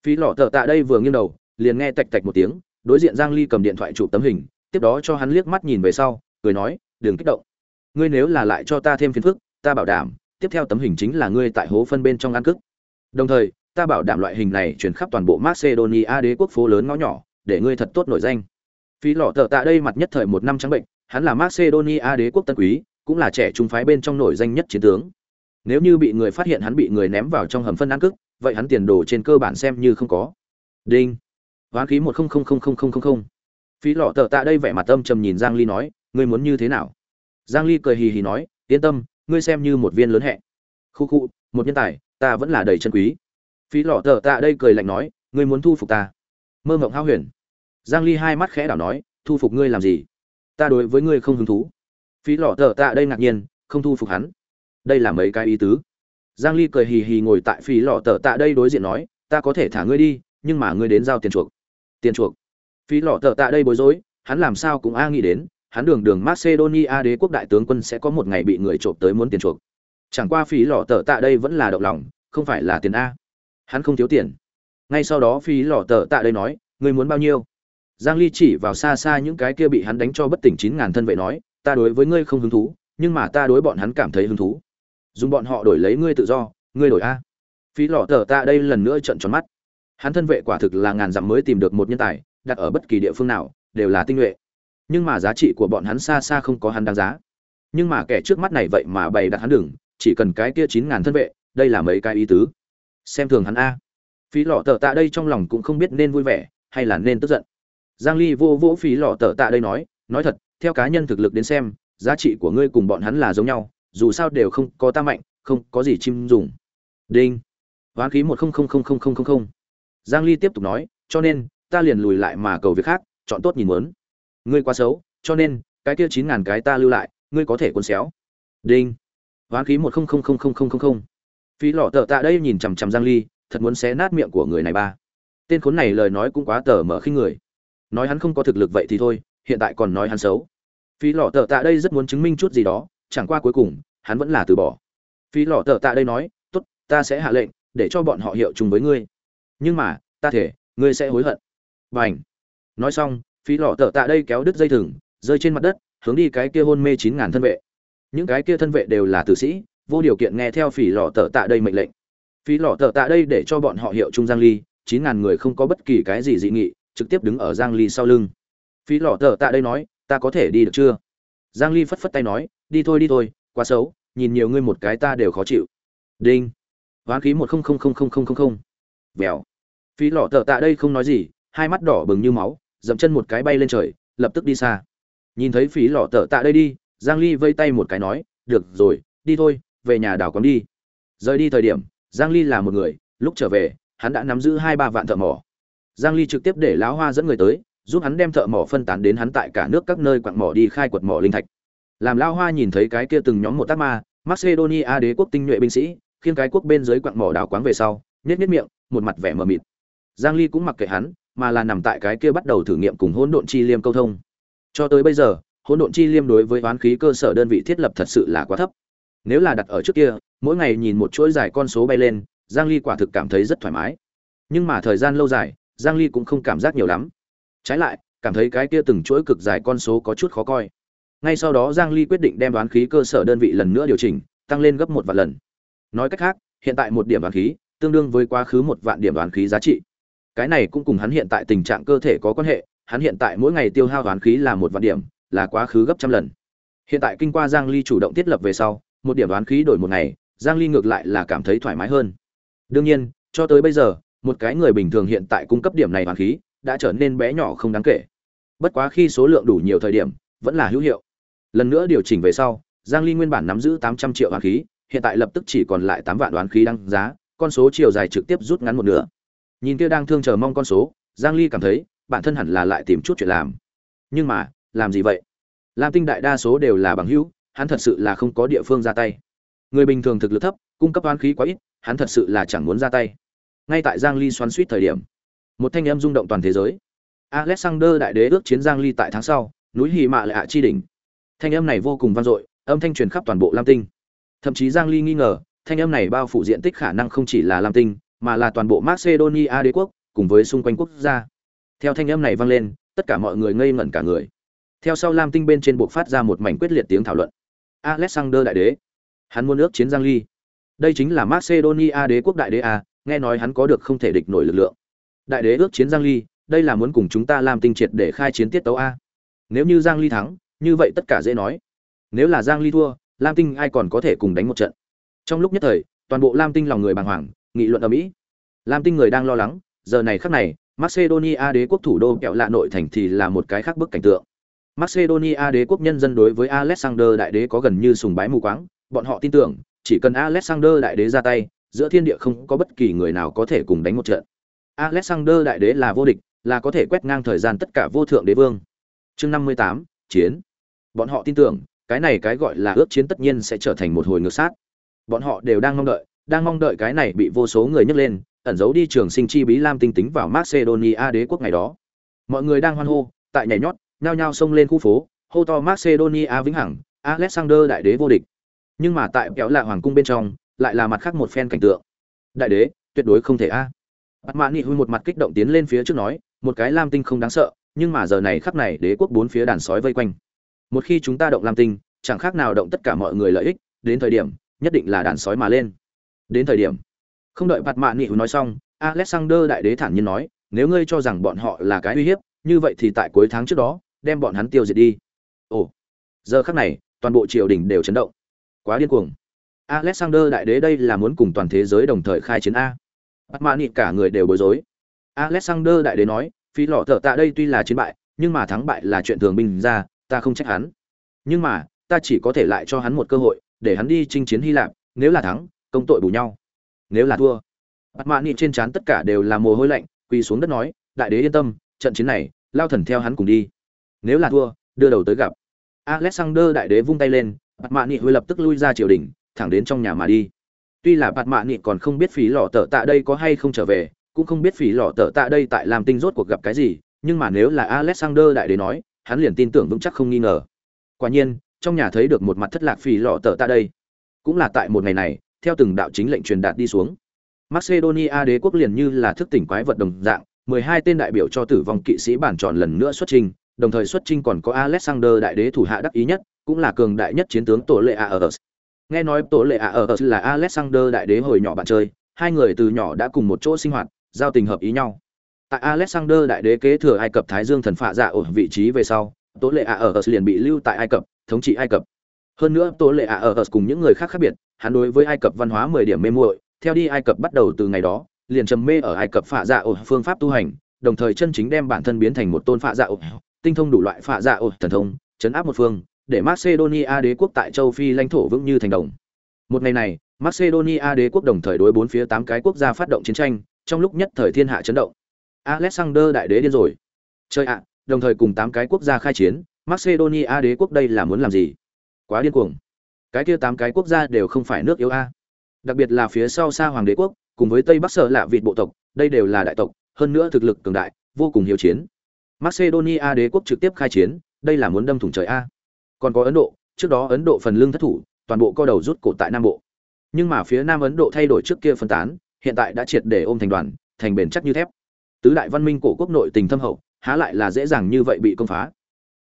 Phí lọ tờ tạ đây vừa nghiêng đầu, liền nghe tạch tạch một tiếng, đối diện giang ly cầm điện thoại chụp tấm hình, tiếp đó cho hắn liếc mắt nhìn về sau, cười nói, đừng kích động. Ngươi nếu là lại cho ta thêm phiền phức, ta bảo đảm, tiếp theo tấm hình chính là ngươi tại hố phân bên trong ăn cức đồng thời ta bảo đảm loại hình này truyền khắp toàn bộ macedonia đế quốc phố lớn ngõ nhỏ, để ngươi thật tốt nổi danh. Phí lọ tờ tạ đây mặt nhất thời một năm trắng bệnh, hắn là macedonia đế quốc tân quý, cũng là trẻ trung phái bên trong nổi danh nhất chiến tướng. Nếu như bị người phát hiện hắn bị người ném vào trong hầm phân ăn cức, vậy hắn tiền đồ trên cơ bản xem như không có. Đinh. Hoán khí một không không không không không không không. Phí lọ tờ tạ đây vẻ mặt âm trầm nhìn giang ly nói, ngươi muốn như thế nào? Giang ly cười hì hì nói, yên tâm, ngươi xem như một viên lớn hẹ. Khu khu, một nhân tài, ta vẫn là đầy chân quý phí lọ tờ tạ đây cười lạnh nói, ngươi muốn thu phục ta? Mơ mộng hao huyền. Giang ly hai mắt khẽ đảo nói, thu phục ngươi làm gì? Ta đối với ngươi không hứng thú. Phí lọ tờ tạ đây ngạc nhiên, không thu phục hắn? Đây là mấy cái ý tứ? Giang ly cười hì hì ngồi tại phí lọ tờ tạ đây đối diện nói, ta có thể thả ngươi đi, nhưng mà ngươi đến giao tiền chuộc. Tiền chuộc? Phí lọ tờ tạ đây bối rối, hắn làm sao cũng a nghĩ đến, hắn đường đường macedonia đế quốc đại tướng quân sẽ có một ngày bị người trộm tới muốn tiền chuộc. Chẳng qua phí lọ tờ tạ đây vẫn là động lòng, không phải là tiền a hắn không thiếu tiền. Ngay sau đó phi lọ tờ tạ đây nói, ngươi muốn bao nhiêu? Giang ly chỉ vào xa xa những cái kia bị hắn đánh cho bất tỉnh chín ngàn thân vệ nói, ta đối với ngươi không hứng thú, nhưng mà ta đối bọn hắn cảm thấy hứng thú. Dùng bọn họ đổi lấy ngươi tự do, ngươi đổi a. Phí lọ tờ tạ đây lần nữa trận tròn mắt. Hắn thân vệ quả thực là ngàn dặm mới tìm được một nhân tài, đặt ở bất kỳ địa phương nào, đều là tinh nhuệ. Nhưng mà giá trị của bọn hắn xa xa không có hắn đáng giá. Nhưng mà kẻ trước mắt này vậy mà bày đặt hắn đừng, chỉ cần cái kia chín ngàn thân vệ, đây là mấy cái ý tứ xem thường hắn a phí lọ tờ tạ đây trong lòng cũng không biết nên vui vẻ hay là nên tức giận giang ly vô vỗ phí lọ tờ tạ đây nói nói thật theo cá nhân thực lực đến xem giá trị của ngươi cùng bọn hắn là giống nhau dù sao đều không có ta mạnh không có gì chim dùng đinh hoán khí một không không không không không không không giang ly tiếp tục nói cho nên ta liền lùi lại mà cầu việc khác chọn tốt nhìn muốn ngươi quá xấu cho nên cái kia chín ngàn cái ta lưu lại ngươi có thể cuốn xéo đinh hoán khí một không không không không không không không phí lọ tờ tạ đây nhìn chằm chằm giang ly, thật muốn xé nát miệng của người này ba. Tên khốn này lời nói cũng quá tờ mở khinh người. Nói hắn không có thực lực vậy thì thôi, hiện tại còn nói hắn xấu. Phí lọ tờ tạ đây rất muốn chứng minh chút gì đó, chẳng qua cuối cùng, hắn vẫn là từ bỏ. Phí lọ tờ tạ đây nói, tốt, ta sẽ hạ lệnh, để cho bọn họ hiệu chung với ngươi. Nhưng mà, ta thể, ngươi sẽ hối hận. Bảnh. nói xong, phí lọ tờ tạ đây kéo đứt dây thừng, rơi trên mặt đất, hướng đi cái kia hôn mê chín ngàn thân vệ. Những cái kia thân vệ đều là tử sĩ vô điều kiện nghe theo phỉ lò tờ tạ đây mệnh lệnh. Phí lò tờ tạ đây để cho bọn họ hiệu trung giang ly, chín ngàn người không có bất kỳ cái gì dị nghị, trực tiếp đứng ở giang ly sau lưng. Phí lò tờ tạ đây nói, ta có thể đi được chưa? Giang ly phất phất tay nói, đi thôi đi thôi, quá xấu, nhìn nhiều ngươi một cái ta đều khó chịu. Đinh. Hoán khí một không không không không không không không. Vèo. Phí lọ tờ tạ đây không nói gì, hai mắt đỏ bừng như máu, dậm chân một cái bay lên trời, lập tức đi xa. Nhìn thấy phí lọ tờ tạ đây đi, giang ly vây tay một cái nói, được rồi, đi thôi về nhà đào quáng đi. Rời đi thời điểm, giang ly là một người, lúc trở về, hắn đã nắm giữ hai ba vạn thợ mỏ. Giang ly trực tiếp để lão hoa dẫn người tới, giúp hắn đem thợ mỏ phân tán đến hắn tại cả nước các nơi quặng mỏ đi khai quật mỏ linh thạch. Làm lão hoa nhìn thấy cái kia từng nhóm một tác ma, macedonia đế quốc tinh nhuệ binh sĩ khiến cái quốc bên dưới quặng mỏ đào quáng về sau, nhếch nhếch miệng, một mặt vẻ mờ mịt. Giang ly cũng mặc kệ hắn, mà là nằm tại cái kia bắt đầu thử nghiệm cùng hỗn độn chi liêm câu thông. Cho tới bây giờ, hỗn độn chi liêm đối với oán khí cơ sở đơn vị thiết lập thật sự là quá thấp nếu là đặt ở trước kia, mỗi ngày nhìn một chuỗi dài con số bay lên, giang ly quả thực cảm thấy rất thoải mái. Nhưng mà thời gian lâu dài, giang ly cũng không cảm giác nhiều lắm. Trái lại, cảm thấy cái kia từng chuỗi cực dài con số có chút khó coi. Ngay sau đó giang ly quyết định đem đoán khí cơ sở đơn vị lần nữa điều chỉnh, tăng lên gấp một vạn lần. Nói cách khác, hiện tại một điểm đoán khí, tương đương với quá khứ một vạn điểm đoán khí giá trị. Cái này cũng cùng hắn hiện tại tình trạng cơ thể có quan hệ, hắn hiện tại mỗi ngày tiêu hao đoán khí là một vạn điểm, là quá khứ gấp trăm lần. Hiện tại kinh qua giang ly chủ động thiết lập về sau một điểm đoán khí đổi một ngày, giang ly ngược lại là cảm thấy thoải mái hơn. Đương nhiên, cho tới bây giờ, một cái người bình thường hiện tại cung cấp điểm này đoán khí, đã trở nên bé nhỏ không đáng kể. Bất quá khi số lượng đủ nhiều thời điểm, vẫn là hữu hiệu. Lần nữa điều chỉnh về sau, giang ly nguyên bản nắm giữ 800 triệu đoán khí, hiện tại lập tức chỉ còn lại 8 vạn đoán khí đăng giá, con số chiều dài trực tiếp rút ngắn một nửa. Nhìn kia đang thương chờ mong con số, giang ly cảm thấy, bản thân hẳn là lại tìm chút chuyện làm. Nhưng mà, làm gì vậy? Lam tinh đại đa số đều là bằng hữu hắn thật sự là không có địa phương ra tay. Người bình thường thực lực thấp, cung cấp oán khí quá ít, hắn thật sự là chẳng muốn ra tay. Ngay tại giang ly xoắn suýt thời điểm, một thanh âm rung động toàn thế giới. Alexander đại đế ước chiến giang ly tại tháng sau, núi hì mạ lại hạ chi đỉnh. Thanh âm này vô cùng vang dội, âm thanh truyền khắp toàn bộ lam tinh. Thậm chí giang ly nghi ngờ, thanh âm này bao phủ diện tích khả năng không chỉ là lam tinh, mà là toàn bộ macedonia đế quốc, cùng với xung quanh quốc gia. Theo thanh âm này vang lên, tất cả mọi người ngây ngẩn cả người. Theo sau lam tinh bên trên buộc phát ra một mảnh quyết liệt tiếng thảo luận alexander đại đế. Hắn muốn ước chiến giang ly. Đây chính là macedonia đế quốc đại đế a nghe nói hắn có được không thể địch nổi lực lượng. Đại đế ước chiến giang ly, đây là muốn cùng chúng ta làm tinh triệt để khai chiến tiết tấu a. Nếu như giang ly thắng, như vậy tất cả dễ nói. Nếu là giang ly thua, lam tinh ai còn có thể cùng đánh một trận? Trong lúc nhất thời, toàn bộ lam tinh lòng người bàng hoàng, nghị luận ở mỹ lam tinh người đang lo lắng, giờ này khắc này, macedonia đế quốc thủ đô kẹo lạ nội thành thì là một cái khác bức cảnh tượng macedonia đế quốc nhân dân đối với alexander đại đế có gần như sùng bái mù quáng, bọn họ tin tưởng, chỉ cần alexander đại đế ra tay, giữa thiên địa không có bất kỳ người nào có thể cùng đánh một trận. Alexander đại đế là vô địch, là có thể quét ngang thời gian tất cả vô thượng đế vương. Chương năm mươi tám, chiến. Bọn họ tin tưởng, cái này cái gọi là ước chiến tất nhiên sẽ trở thành một hồi ngược sát. Bọn họ đều đang mong đợi, đang mong đợi cái này bị vô số người nhấc lên, ẩn giấu đi trường sinh chi bí lam tinh tính vào macedonia đế quốc ngày đó. Mọi người đang hoan hô, tại nhảy nhót nhao nhao xông lên khu phố, hô to macedonia vĩnh hằng, alexander đại đế vô địch. Nhưng mà tại kéo lạ hoàng cung bên trong, lại là mặt khác một phen cảnh tượng. Đại đế, tuyệt đối không thể a. Bạt mã nghị huy một mặt kích động tiến lên phía trước nói, một cái lam tinh không đáng sợ, nhưng mà giờ này khắc này đế quốc bốn phía đàn sói vây quanh. Một khi chúng ta động lam tinh, chẳng khác nào động tất cả mọi người lợi ích, đến thời điểm, nhất định là đàn sói mà lên. Đến thời điểm. Không đợi bạt mạ nghị nói xong, alexander đại đế thản nhiên nói, nếu ngươi cho rằng bọn họ là cái uy hiếp, như vậy thì tại cuối tháng trước đó đem bọn hắn tiêu diệt đi. Ồ, giờ khắc này, toàn bộ triều đình đều chấn động. Quá điên cuồng. Alexander đại đế đây là muốn cùng toàn thế giới đồng thời khai chiến a. Bạt mãn cả người đều bối rối. Alexander đại đế nói phi lọ thợ tạ đây tuy là chiến bại, nhưng mà thắng bại là chuyện thường bình ra, ta không trách hắn. Nhưng mà, ta chỉ có thể lại cho hắn một cơ hội, để hắn đi chinh chiến hy lạp, nếu là thắng, công tội bù nhau. Nếu là thua. Bắt mãn nị trên trán tất cả đều là mồ hôi lạnh, quỳ xuống đất nói, đại đế yên tâm, trận chiến này, lao thần theo hắn cùng đi nếu là thua, đưa đầu tới gặp. Alexander đại đế vung tay lên bạt mạ nị hơi lập tức lui ra triều đình, thẳng đến trong nhà mà đi. Tuy là bạt mạ nị còn không biết phí lò tờ tạ đây có hay không trở về, cũng không biết phí lò tờ tạ đây tại làm tinh rốt cuộc gặp cái gì, nhưng mà nếu là alexander đại đế nói, hắn liền tin tưởng vững chắc không nghi ngờ. Quả nhiên, trong nhà thấy được một mặt thất lạc phí lò tờ tạ đây. Cũng là tại một ngày này, theo từng đạo chính lệnh truyền đạt đi xuống. Macedonia đế quốc liền như là thức tỉnh quái vật đồng dạng, mười hai tên đại biểu cho tử vong kỵ sĩ bản tròn lần nữa xuất trình đồng thời xuất trình còn có alexander đại đế thủ hạ đắc ý nhất, cũng là cường đại nhất chiến tướng tổ lệ a ở nghe nói tổ lệ a ở là alexander đại đế hồi nhỏ bạn chơi, hai người từ nhỏ đã cùng một chỗ sinh hoạt, giao tình hợp ý nhau. Tại alexander đại đế kế thừa ai cập thái dương thần phạ dạ ở vị trí về sau, tổ lệ a ở liền bị lưu tại ai cập, thống trị ai cập. Hơn nữa, tổ lệ a ở cùng những người khác khác biệt, hắn đối với ai cập văn hóa mười điểm mê muội, theo đi ai cập bắt đầu từ ngày đó, liền trầm mê ở ai cập phạ dạ ở phương pháp tu hành, đồng thời chân chính đem bản thân biến thành một tôn phạ dạ ổ tinh thông đủ loại phạ dạ ổ thần thông, chấn áp một phương, để macedonia đế quốc tại châu phi lãnh thổ vững như thành đồng. Một ngày này, macedonia đế quốc đồng thời đối bốn phía tám cái quốc gia phát động chiến tranh, trong lúc nhất thời thiên hạ chấn động. Alexander đại đế điên rồi. Chơi ạ, đồng thời cùng tám cái quốc gia khai chiến, macedonia đế quốc đây là muốn làm gì? Quá điên cuồng. Cái kia tám cái quốc gia đều không phải nước yếu a. Đặc biệt là phía sau xa hoàng đế quốc, cùng với tây bắc sở lạ vịt bộ tộc, đây đều là đại tộc, hơn nữa thực lực cường đại, vô cùng hiếu chiến macedonia đế quốc trực tiếp khai chiến, đây là muốn đâm thủng trời a. Còn có ấn độ, trước đó ấn độ phần lương thất thủ, toàn bộ co đầu rút cổ tại nam bộ. Nhưng mà phía nam ấn độ thay đổi trước kia phân tán, hiện tại đã triệt để ôm thành đoàn, thành bền chắc như thép. Tứ đại văn minh cổ quốc nội tình thâm hậu, há lại là dễ dàng như vậy bị công phá.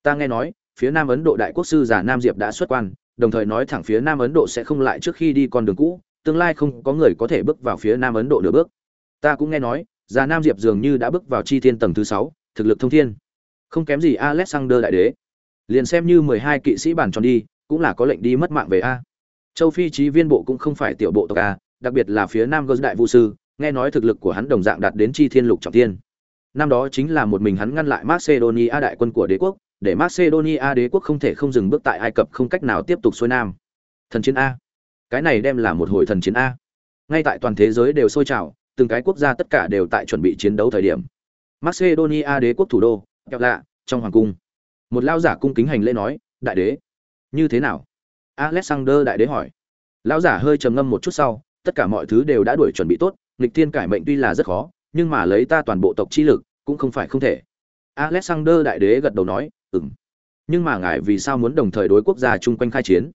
Ta nghe nói, phía nam ấn độ đại quốc sư già nam diệp đã xuất quan, đồng thời nói thẳng phía nam ấn độ sẽ không lại trước khi đi con đường cũ, tương lai không có người có thể bước vào phía nam ấn độ nửa bước. Ta cũng nghe nói, già nam diệp dường như đã bước vào chi thiên tầng thứ sáu thực lực thông thiên không kém gì alexander đại đế liền xem như mười hai kỵ sĩ bản tròn đi cũng là có lệnh đi mất mạng về a châu phi trí viên bộ cũng không phải tiểu bộ tộc a đặc biệt là phía nam gơ đại vũ sư nghe nói thực lực của hắn đồng dạng đạt đến chi thiên lục trọng thiên năm đó chính là một mình hắn ngăn lại macedonia đại quân của đế quốc để Macedonia đế quốc không thể không dừng bước tại Ai Cập không cách nào tiếp tục xuôi nam. Thần chiến a. Cái này đem là một hồi thần chiến a. Ngay tại toàn thế giới đều sôi trào, từng cái quốc gia tất cả đều tại chuẩn bị chiến đấu thời điểm. Macedonia đế quốc thủ đô, kẹo lạ, trong hoàng cung. Một lão giả cung kính hành lễ nói, "Đại đế, như thế nào?" Alexander đại đế hỏi. Lão giả hơi trầm ngâm một chút sau, tất cả mọi thứ đều đã đuổi chuẩn bị tốt, nghịch thiên cải mệnh tuy là rất khó, nhưng mà lấy ta toàn bộ tộc chi lực, cũng không phải không thể. Alexander đại đế gật đầu nói, ừm nhưng mà ngài vì sao muốn đồng thời đối quốc gia chung quanh khai chiến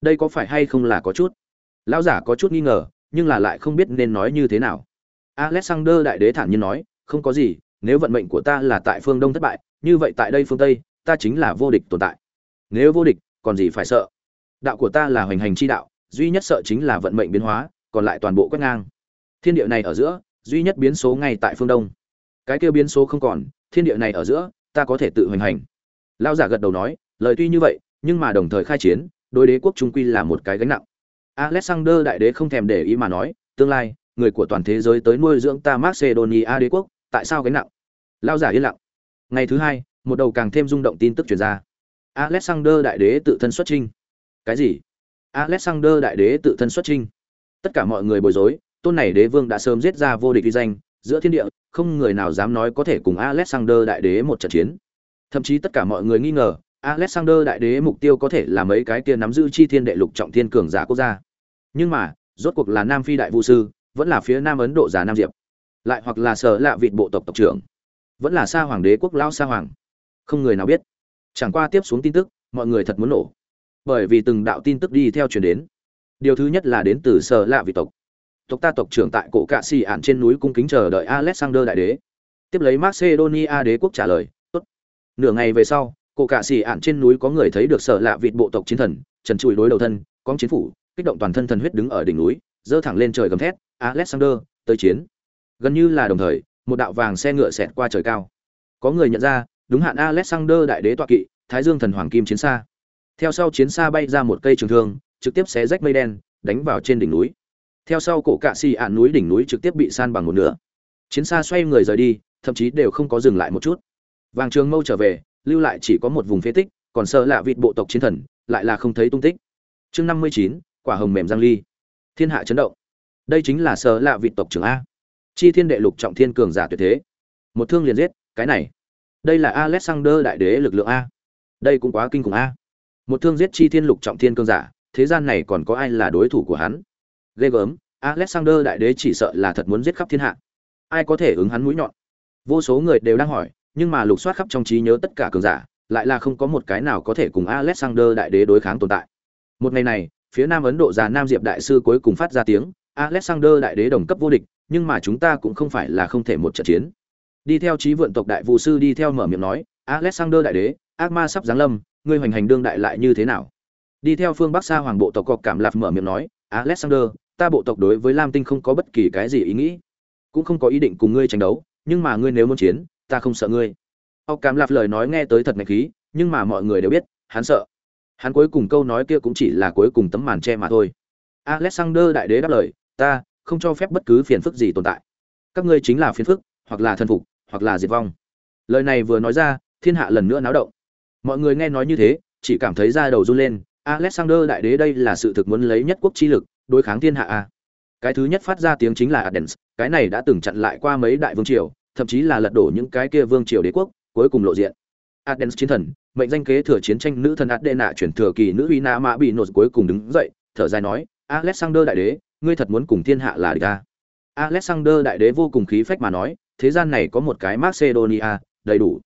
đây có phải hay không là có chút lão giả có chút nghi ngờ nhưng là lại không biết nên nói như thế nào alexander đại đế thản nhiên nói không có gì nếu vận mệnh của ta là tại phương đông thất bại như vậy tại đây phương tây ta chính là vô địch tồn tại. Nếu vô địch còn gì phải sợ? Đạo của ta là hoành hành chi đạo duy nhất sợ chính là vận mệnh biến hóa còn lại toàn bộ quét ngang. Thiên địa này ở giữa duy nhất biến số ngay tại phương đông. Cái kêu biến số không còn thiên địa này ở giữa ta có thể tự hoành hành. Lao giả gật đầu nói, lời tuy như vậy, nhưng mà đồng thời khai chiến, đối đế quốc trung quy là một cái gánh nặng. Alexander đại đế không thèm để ý mà nói, tương lai, người của toàn thế giới tới nuôi dưỡng ta Macedonia đế quốc, tại sao gánh nặng? Lao giả yên lặng. Ngày thứ hai, một đầu càng thêm rung động tin tức truyền ra. Alexander đại đế tự thân xuất chinh. Cái gì? Alexander đại đế tự thân xuất chinh. Tất cả mọi người bối rối, tôn này đế vương đã sớm giết ra vô địch uy danh, giữa thiên địa, không người nào dám nói có thể cùng Alexander đại đế một trận chiến thậm chí tất cả mọi người nghi ngờ alexander đại đế mục tiêu có thể là mấy cái kia nắm giữ chi thiên đệ lục trọng thiên cường giả quốc gia nhưng mà rốt cuộc là nam phi đại vũ sư vẫn là phía nam ấn độ già nam diệp lại hoặc là sở lạ vịt bộ tộc tộc trưởng vẫn là sa hoàng đế quốc lao sa hoàng. Không người nào biết. Chẳng qua tiếp xuống tin tức, mọi người thật muốn nổ. Bởi vì từng đạo tin tức đi theo truyền đến. Điều thứ nhất là đến từ sở lạ vị tộc. Tộc ta tộc trưởng tại cổ cạ xì ạn trên núi cung kính chờ đợi alexander đại đế. Tiếp lấy macedonia đế quốc trả lời, tốt. Nửa ngày về sau, cổ cạ xì ạn trên núi có người thấy được sở lạ vịt bộ tộc chiến thần, trần trụi đối đầu thân con chiến phủ, kích động toàn thân thần huyết đứng ở đỉnh núi, giơ thẳng lên trời gầm thét, alexander, tới chiến. Gần như là đồng thời một đạo vàng xe ngựa xẹt qua trời cao. Có người nhận ra, đúng hạn alexander đại đế tọa kỵ, thái dương thần hoàng kim chiến xa. Theo sau chiến xa bay ra một cây trường thương, trực tiếp xé rách mây đen, đánh vào trên đỉnh núi. Theo sau cổ cạ xì ạn núi đỉnh núi trực tiếp bị san bằng một nửa. Chiến xa xoay người rời đi, thậm chí đều không có dừng lại một chút. Vàng trường mâu trở về, lưu lại chỉ có một vùng phế tích, còn sợ lạ vịt bộ tộc chiến thần, lại là không thấy tung tích. Chương năm mươi chín, quả hồng mềm giang ly. Thiên hạ chấn động. Đây chính là sợ lạ vịt tộc trưởng a chi thiên đệ lục trọng thiên cường giả tuyệt thế. Một thương liền giết, cái này. Đây là alexander đại đế lực lượng a. Đây cũng quá kinh khủng a. Một thương giết chi thiên lục trọng thiên cường giả, thế gian này còn có ai là đối thủ của hắn? Ghê gớm, alexander đại đế chỉ sợ là thật muốn giết khắp thiên hạ. Ai có thể ứng hắn mũi nhọn? Vô số người đều đang hỏi, nhưng mà lục soát khắp trong trí nhớ tất cả cường giả, lại là không có một cái nào có thể cùng alexander đại đế đối kháng tồn tại. Một ngày này, phía nam ấn độ già nam diệp đại sư cuối cùng phát ra tiếng, alexander đại đế đồng cấp vô địch nhưng mà chúng ta cũng không phải là không thể một trận chiến. Đi theo trí vượn tộc đại vũ sư đi theo mở miệng nói, alexander đại đế, ác ma sắp giáng lâm, ngươi hoành hành đương đại lại như thế nào? Đi theo phương bắc xa hoàng bộ tộc cọc cảm lạp mở miệng nói, alexander, ta bộ tộc đối với lam tinh không có bất kỳ cái gì ý nghĩ, cũng không có ý định cùng ngươi tranh đấu, nhưng mà ngươi nếu muốn chiến, ta không sợ ngươi. Ọc cảm lạp lời nói nghe tới thật ngạch khí, nhưng mà mọi người đều biết, hắn sợ. Hắn cuối cùng câu nói kia cũng chỉ là cuối cùng tấm màn che mà thôi. Alexander đại đế đáp lời, ta không cho phép bất cứ phiền phức gì tồn tại. Các ngươi chính là phiền phức, hoặc là thân phục, hoặc là diệt vong. Lời này vừa nói ra, thiên hạ lần nữa náo động. Mọi người nghe nói như thế, chỉ cảm thấy da đầu run lên. Alexander đại đế đây là sự thực muốn lấy nhất quốc chi lực, đối kháng thiên hạ a. Cái thứ nhất phát ra tiếng chính là adens cái này đã từng chặn lại qua mấy đại vương triều, thậm chí là lật đổ những cái kia vương triều đế quốc, cuối cùng lộ diện. Adens chiến thần, mệnh danh kế thừa chiến tranh nữ thần adena chuyển thừa kỳ nữ uy na mã bị nột cuối cùng đứng dậy, thở dài nói, alexander đại đế ngươi thật muốn cùng thiên hạ là địch ta. Alexander đại đế vô cùng khí phách mà nói, thế gian này có một cái macedonia, đầy đủ.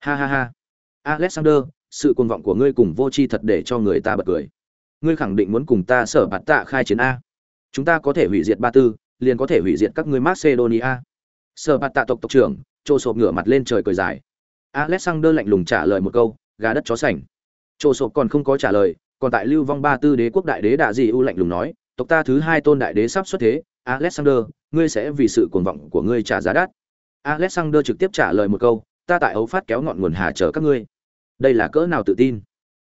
Ha ha ha. Alexander, sự cuồng vọng của ngươi cùng vô tri thật để cho người ta bật cười. Ngươi khẳng định muốn cùng ta sở bạt tạ khai chiến a. Chúng ta có thể hủy diệt ba tư, liền có thể hủy diệt các ngươi macedonia. Sở bạt tạ tộc tộc trưởng, trô sộp ngửa mặt lên trời cười dài. Alexander lạnh lùng trả lời một câu, gà đất chó sành. Trô sộp còn không có trả lời, còn tại lưu vong ba tư đế quốc đại đế đạ dị u lạnh lùng nói tộc ta thứ hai tôn đại đế sắp xuất thế, alexander, ngươi sẽ vì sự cuồng vọng của ngươi trả giá đắt. Alexander trực tiếp trả lời một câu, ta tại ấu phát kéo ngọn nguồn hà chờ các ngươi. Đây là cỡ nào tự tin?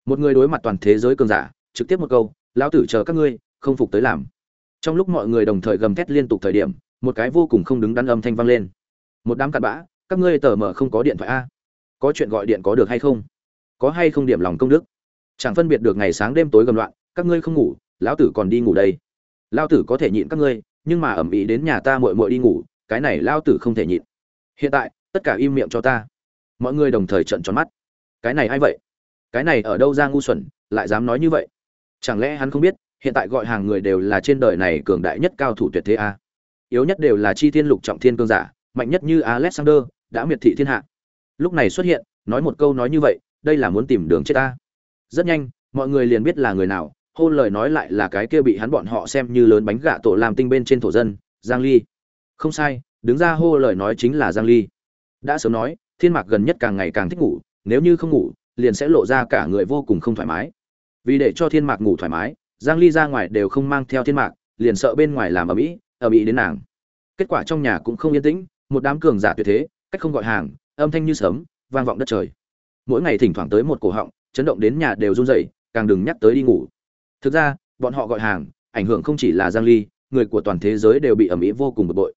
Một người đối mặt toàn thế giới cường giả, trực tiếp một câu, lão tử chờ các ngươi, không phục tới làm. Trong lúc mọi người đồng thời gầm thét liên tục thời điểm, một cái vô cùng không đứng đắn âm thanh vang lên. Một đám cặn bã, các ngươi tờ mở không có điện thoại a? Có chuyện gọi điện có được hay không? Có hay không điểm lòng công đức? Chẳng phân biệt được ngày sáng đêm tối gầm loạn, các ngươi không ngủ lão tử còn đi ngủ đây. Lão tử có thể nhịn các ngươi, nhưng mà ẩm ý đến nhà ta muội muội đi ngủ, cái này lão tử không thể nhịn. Hiện tại, tất cả im miệng cho ta. Mọi người đồng thời trợn tròn mắt. Cái này ai vậy? Cái này ở đâu ra ngu xuẩn, lại dám nói như vậy? Chẳng lẽ hắn không biết, hiện tại gọi hàng người đều là trên đời này cường đại nhất cao thủ tuyệt thế a? Yếu nhất đều là chi thiên lục trọng thiên cương giả, mạnh nhất như alexander, đã miệt thị thiên hạ. Lúc này xuất hiện, nói một câu nói như vậy, đây là muốn tìm đường chết ta. Rất nhanh, mọi người liền biết là người nào hôn lời nói lại là cái kia bị hắn bọn họ xem như lớn bánh gạ tổ làm tinh bên trên thổ dân, giang ly. Không sai, đứng ra hô lời nói chính là giang ly. Đã sớm nói, thiên mạc gần nhất càng ngày càng thích ngủ, nếu như không ngủ, liền sẽ lộ ra cả người vô cùng không thoải mái. Vì để cho thiên mạc ngủ thoải mái, giang ly ra ngoài đều không mang theo thiên mạc, liền sợ bên ngoài làm ở mỹ ở mỹ đến nàng. Kết quả trong nhà cũng không yên tĩnh, một đám cường giả tuyệt thế, cách không gọi hàng, âm thanh như sấm, vang vọng đất trời. Mỗi ngày thỉnh thoảng tới một cổ họng, chấn động đến nhà đều run rẩy, càng đừng nhắc tới đi ngủ thực ra, bọn họ gọi hàng, ảnh hưởng không chỉ là giang ly, người của toàn thế giới đều bị ẩm ý vô cùng bực bội.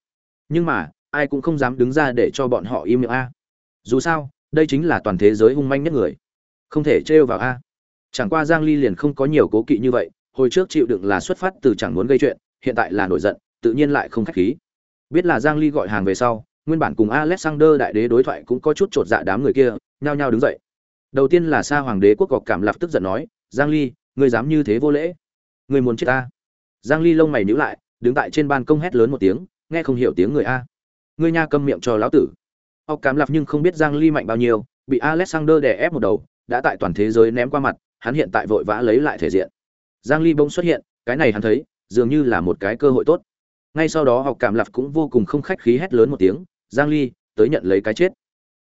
Nhưng mà, ai cũng không dám đứng ra để cho bọn họ im miệng a. Dù sao, đây chính là toàn thế giới hung manh nhất người. Không thể trêu vào a. Chẳng qua giang ly liền không có nhiều cố kỵ như vậy, hồi trước chịu đựng là xuất phát từ chẳng muốn gây chuyện, hiện tại là nổi giận, tự nhiên lại không khách khí. Biết là giang ly gọi hàng về sau, nguyên bản cùng alexander đại đế đối thoại cũng có chút trột dạ đám người kia, nhao nhao đứng dậy. Đầu tiên là Sa hoàng đế quốc cọc cảm lập tức giận nói, giang ly ngươi dám như thế vô lễ. Ngươi muốn chết ta? Giang ly lông mày nhíu lại, đứng tại trên ban công hét lớn một tiếng, nghe không hiểu tiếng người a. Ngươi nha câm miệng cho lão tử. Ốc cảm lạp nhưng không biết giang ly mạnh bao nhiêu, bị alexander đè ép một đầu, đã tại toàn thế giới ném qua mặt, hắn hiện tại vội vã lấy lại thể diện. Giang ly bỗng xuất hiện, cái này hắn thấy, dường như là một cái cơ hội tốt. Ngay sau đó học cảm lạp cũng vô cùng không khách khí hét lớn một tiếng, giang ly, tới nhận lấy cái chết.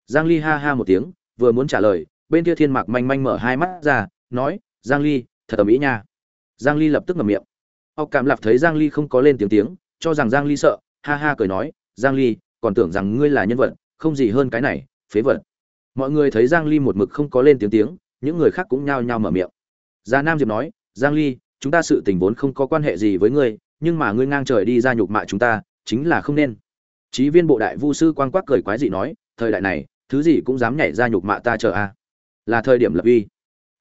Giang ly ha ha một tiếng, vừa muốn trả lời, bên kia thiên mạc manh manh mở hai mắt ra, nói, giang ly thật ầm ĩ nha. Giang ly lập tức ngậm miệng. Ốc cảm lạp thấy giang ly không có lên tiếng tiếng, cho rằng giang ly sợ, ha ha cười nói, giang ly, còn tưởng rằng ngươi là nhân vật, không gì hơn cái này, phế vật. Mọi người thấy giang ly một mực không có lên tiếng tiếng, những người khác cũng nhao nhao mở miệng. Gia nam diệp nói, giang ly, chúng ta sự tình vốn không có quan hệ gì với ngươi, nhưng mà ngươi ngang trời đi ra nhục mạ chúng ta, chính là không nên. Chí viên bộ đại vu sư quang quắc cười quái dị nói, thời đại này, thứ gì cũng dám nhảy ra nhục mạ ta chờ a. Là thời điểm lập uy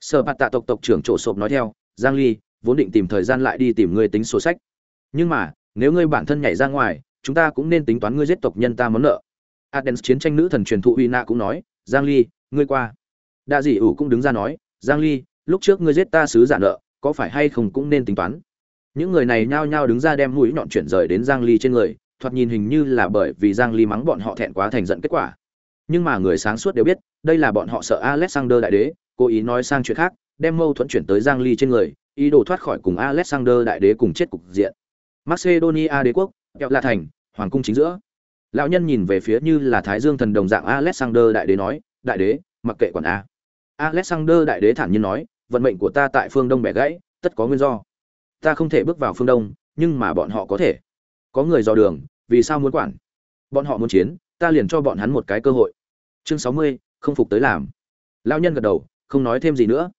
sở bạt tạ tộc tộc trưởng trộ sộp nói theo, giang ly, vốn định tìm thời gian lại đi tìm ngươi tính sổ sách. Nhưng mà, nếu ngươi bản thân nhảy ra ngoài, chúng ta cũng nên tính toán ngươi giết tộc nhân ta món nợ. Adens chiến tranh nữ thần truyền thụ uy na cũng nói, giang ly, ngươi qua. Đa dị ủ cũng đứng ra nói, giang ly, lúc trước ngươi giết ta sứ giả nợ, có phải hay không cũng nên tính toán? Những người này nhao nhao đứng ra đem mũi nhọn chuyển rời đến giang ly trên người, thoạt nhìn hình như là bởi vì giang ly mắng bọn họ thẹn quá thành giận kết quả. Nhưng mà người sáng suốt đều biết, đây là bọn họ sợ alexander đại đế cố ý nói sang chuyện khác, đem mâu thuẫn chuyển tới giang ly trên người, ý đồ thoát khỏi cùng alexander đại đế cùng chết cục diện. Macedonia đế quốc, kẹo la thành, hoàng cung chính giữa. Lão nhân nhìn về phía như là thái dương thần đồng dạng alexander đại đế nói, đại đế, mặc kệ quản a. Alexander đại đế thản nhiên nói, vận mệnh của ta tại phương đông bẻ gãy, tất có nguyên do. Ta không thể bước vào phương đông, nhưng mà bọn họ có thể. Có người dò đường, vì sao muốn quản? Bọn họ muốn chiến, ta liền cho bọn hắn một cái cơ hội. Chương sáu mươi, không phục tới làm. Lao nhân gật đầu không nói thêm gì nữa.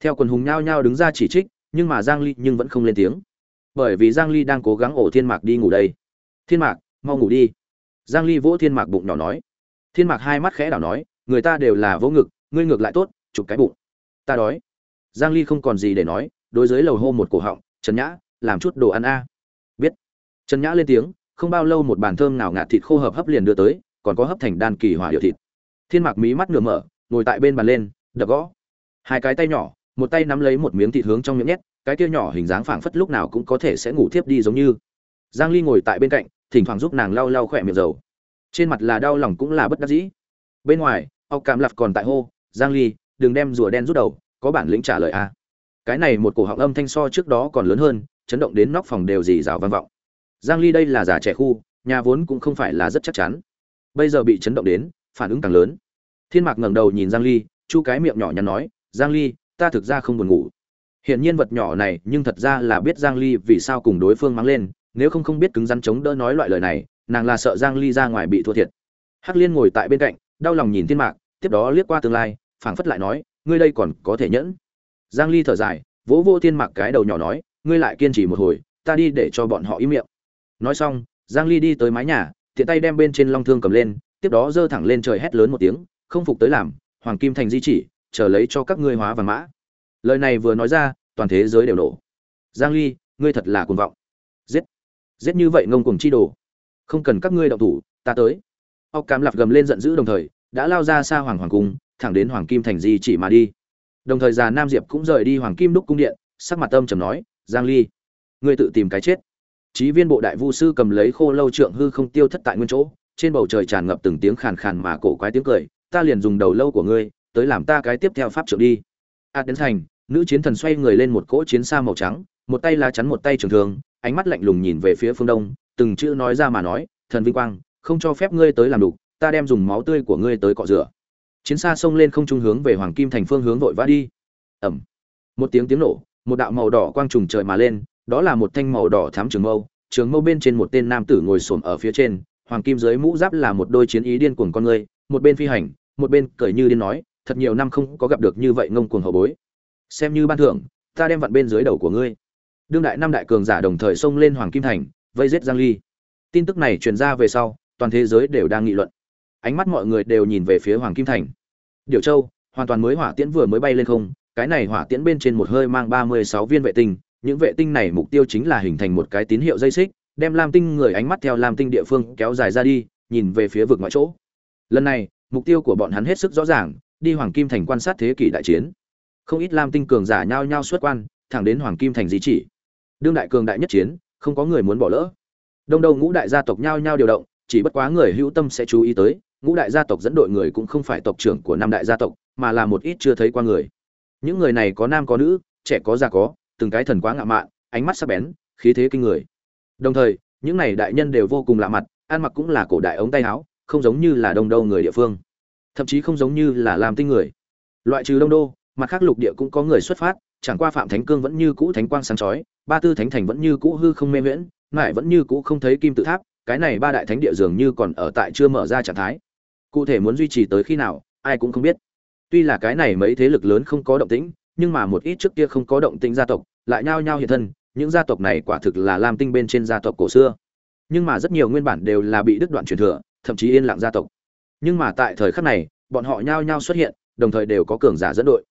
Theo quần hùng nhao nhao đứng ra chỉ trích, nhưng mà giang ly nhưng vẫn không lên tiếng. Bởi vì giang ly đang cố gắng ổ thiên mạc đi ngủ đây. Thiên mạc, mau ngủ đi. Giang ly vỗ thiên mạc bụng nhỏ nói. Thiên mạc hai mắt khẽ đảo nói, người ta đều là vỗ ngực, ngươi ngược lại tốt, chụp cái bụng. Ta đói. Giang ly không còn gì để nói, đối với lầu hô một cổ họng, trần nhã, làm chút đồ ăn a. Biết. Trần nhã lên tiếng, không bao lâu một bàn thơm nào ngạt thịt khô hợp hấp liền đưa tới, còn có hấp thành đan kỳ hỏa điệu thịt. Thiên mạc mí mắt nửa mở, ngồi tại bên bàn lên, đập gõ hai cái tay nhỏ, một tay nắm lấy một miếng thịt hướng trong miệng nhét, cái kia nhỏ hình dáng phảng phất lúc nào cũng có thể sẽ ngủ thiếp đi giống như. Giang ly ngồi tại bên cạnh, thỉnh thoảng giúp nàng lau lau khỏe miệng dầu. Trên mặt là đau lòng cũng là bất đắc dĩ. Bên ngoài ốc cảm lặt còn tại hô, giang ly, đừng đem rùa đen rút đầu, có bản lĩnh trả lời a. Cái này một cổ họng âm thanh so trước đó còn lớn hơn, chấn động đến nóc phòng đều dì rào vang vọng. Giang ly đây là giả trẻ khu, nhà vốn cũng không phải là rất chắc chắn. Bây giờ bị chấn động đến, phản ứng càng lớn. Thiên mạc ngẩng đầu nhìn giang ly, chu cái miệng nhỏ nhắn nói giang ly, ta thực ra không buồn ngủ. Hiện nhiên vật nhỏ này, nhưng thật ra là biết giang ly vì sao cùng đối phương mắng lên, nếu không không biết cứng rắn chống đỡ nói loại lời này, nàng là sợ giang ly ra ngoài bị thua thiệt. Hắc liên ngồi tại bên cạnh, đau lòng nhìn thiên mạc, tiếp đó liếc qua tương lai, phảng phất lại nói, ngươi đây còn có thể nhẫn. Giang ly thở dài, vỗ vô thiên mạc cái đầu nhỏ nói, ngươi lại kiên trì một hồi, ta đi để cho bọn họ im miệng. Nói xong, giang ly đi tới mái nhà, tiện tay đem bên trên long thương cầm lên, tiếp đó giơ thẳng lên trời hét lớn một tiếng, không phục tới làm, hoàng kim thành di chỉ chờ lấy cho các ngươi hóa vàng mã. Lời này vừa nói ra, toàn thế giới đều nổ. Giang ly, ngươi thật là cuồng vọng. Giết. Giết như vậy ngông cuồng chi đồ. Không cần các ngươi động thủ, ta tới. Ốc cám lạp gầm lên giận dữ đồng thời, đã lao ra xa hoàng hoàng cung, thẳng đến hoàng kim thành di chỉ mà đi. Đồng thời già nam diệp cũng rời đi hoàng kim đúc cung điện, sắc mặt tâm trầm nói, giang ly, ngươi tự tìm cái chết. Chí viên bộ đại vu sư cầm lấy khô lâu trượng hư không tiêu thất tại nguyên chỗ, trên bầu trời tràn ngập từng tiếng khàn khàn mà cổ quái tiếng cười, ta liền dùng đầu lâu của ngươi tới làm ta cái tiếp theo pháp trưởng đi. A đến thành, nữ chiến thần xoay người lên một cỗ chiến xa màu trắng, một tay lá chắn một tay trường thương, ánh mắt lạnh lùng nhìn về phía phương đông, từng chữ nói ra mà nói, thần vinh quang, không cho phép ngươi tới làm đủ ta đem dùng máu tươi của ngươi tới cọ rửa. Chiến xa xông lên không trung hướng về hoàng kim thành phương hướng vội vã đi. Ẩm một tiếng tiếng nổ, một đạo màu đỏ quang trùng trời mà lên, đó là một thanh màu đỏ thám trường mâu trường mâu bên trên một tên nam tử ngồi xổm ở phía trên, hoàng kim dưới mũ giáp là một đôi chiến ý điên cuồng con người, một bên phi hành, một bên cởi như điên nói thật nhiều năm không có gặp được như vậy ngông cuồng hậu bối. Xem như ban thưởng, ta đem vặn bên dưới đầu của ngươi. Đương đại năm đại cường giả đồng thời xông lên hoàng kim thành, vây giết giang ly. Tin tức này truyền ra về sau, toàn thế giới đều đang nghị luận. Ánh mắt mọi người đều nhìn về phía hoàng kim thành. Điều châu, hoàn toàn mới hỏa tiễn vừa mới bay lên không, cái này hỏa tiễn bên trên một hơi mang 36 viên vệ tinh, những vệ tinh này mục tiêu chính là hình thành một cái tín hiệu dây xích, đem lam tinh người ánh mắt theo lam tinh địa phương kéo dài ra đi, nhìn về phía vực ngoại chỗ. Lần này, mục tiêu của bọn hắn hết sức rõ ràng đi hoàng kim thành quan sát thế kỷ đại chiến. Không ít lam tinh cường giả nhao nhao xuất quan, thẳng đến hoàng kim thành di chỉ. Đương đại cường đại nhất chiến, không có người muốn bỏ lỡ. Đông Đông ngũ đại gia tộc nhao nhao điều động, chỉ bất quá người hữu tâm sẽ chú ý tới, ngũ đại gia tộc dẫn đội người cũng không phải tộc trưởng của năm đại gia tộc, mà là một ít chưa thấy qua người. Những người này có nam có nữ, trẻ có già có, từng cái thần quá ngạo mạn, ánh mắt sắc bén, khí thế kinh người. Đồng thời, những này đại nhân đều vô cùng lạ mặt, ăn mặc cũng là cổ đại ống tay áo, không giống như là đông đâu người địa phương thậm chí không giống như là làm tinh người. Loại trừ đông đô, mặt khác lục địa cũng có người xuất phát, chẳng qua phạm thánh cương vẫn như cũ thánh quang sáng chói, ba tư thánh thành vẫn như cũ hư không mê miễn lại vẫn như cũ không thấy kim tự tháp, cái này ba đại thánh địa dường như còn ở tại chưa mở ra trạng thái. Cụ thể muốn duy trì tới khi nào, ai cũng không biết. Tuy là cái này mấy thế lực lớn không có động tĩnh, nhưng mà một ít trước kia không có động tĩnh gia tộc, lại nhao nhao hiện thân, những gia tộc này quả thực là lam tinh bên trên gia tộc cổ xưa. Nhưng mà rất nhiều nguyên bản đều là bị đứt đoạn truyền thừa, thậm chí yên lặng gia tộc nhưng mà tại thời khắc này, bọn họ nhao nhao xuất hiện, đồng thời đều có cường giả dẫn đội.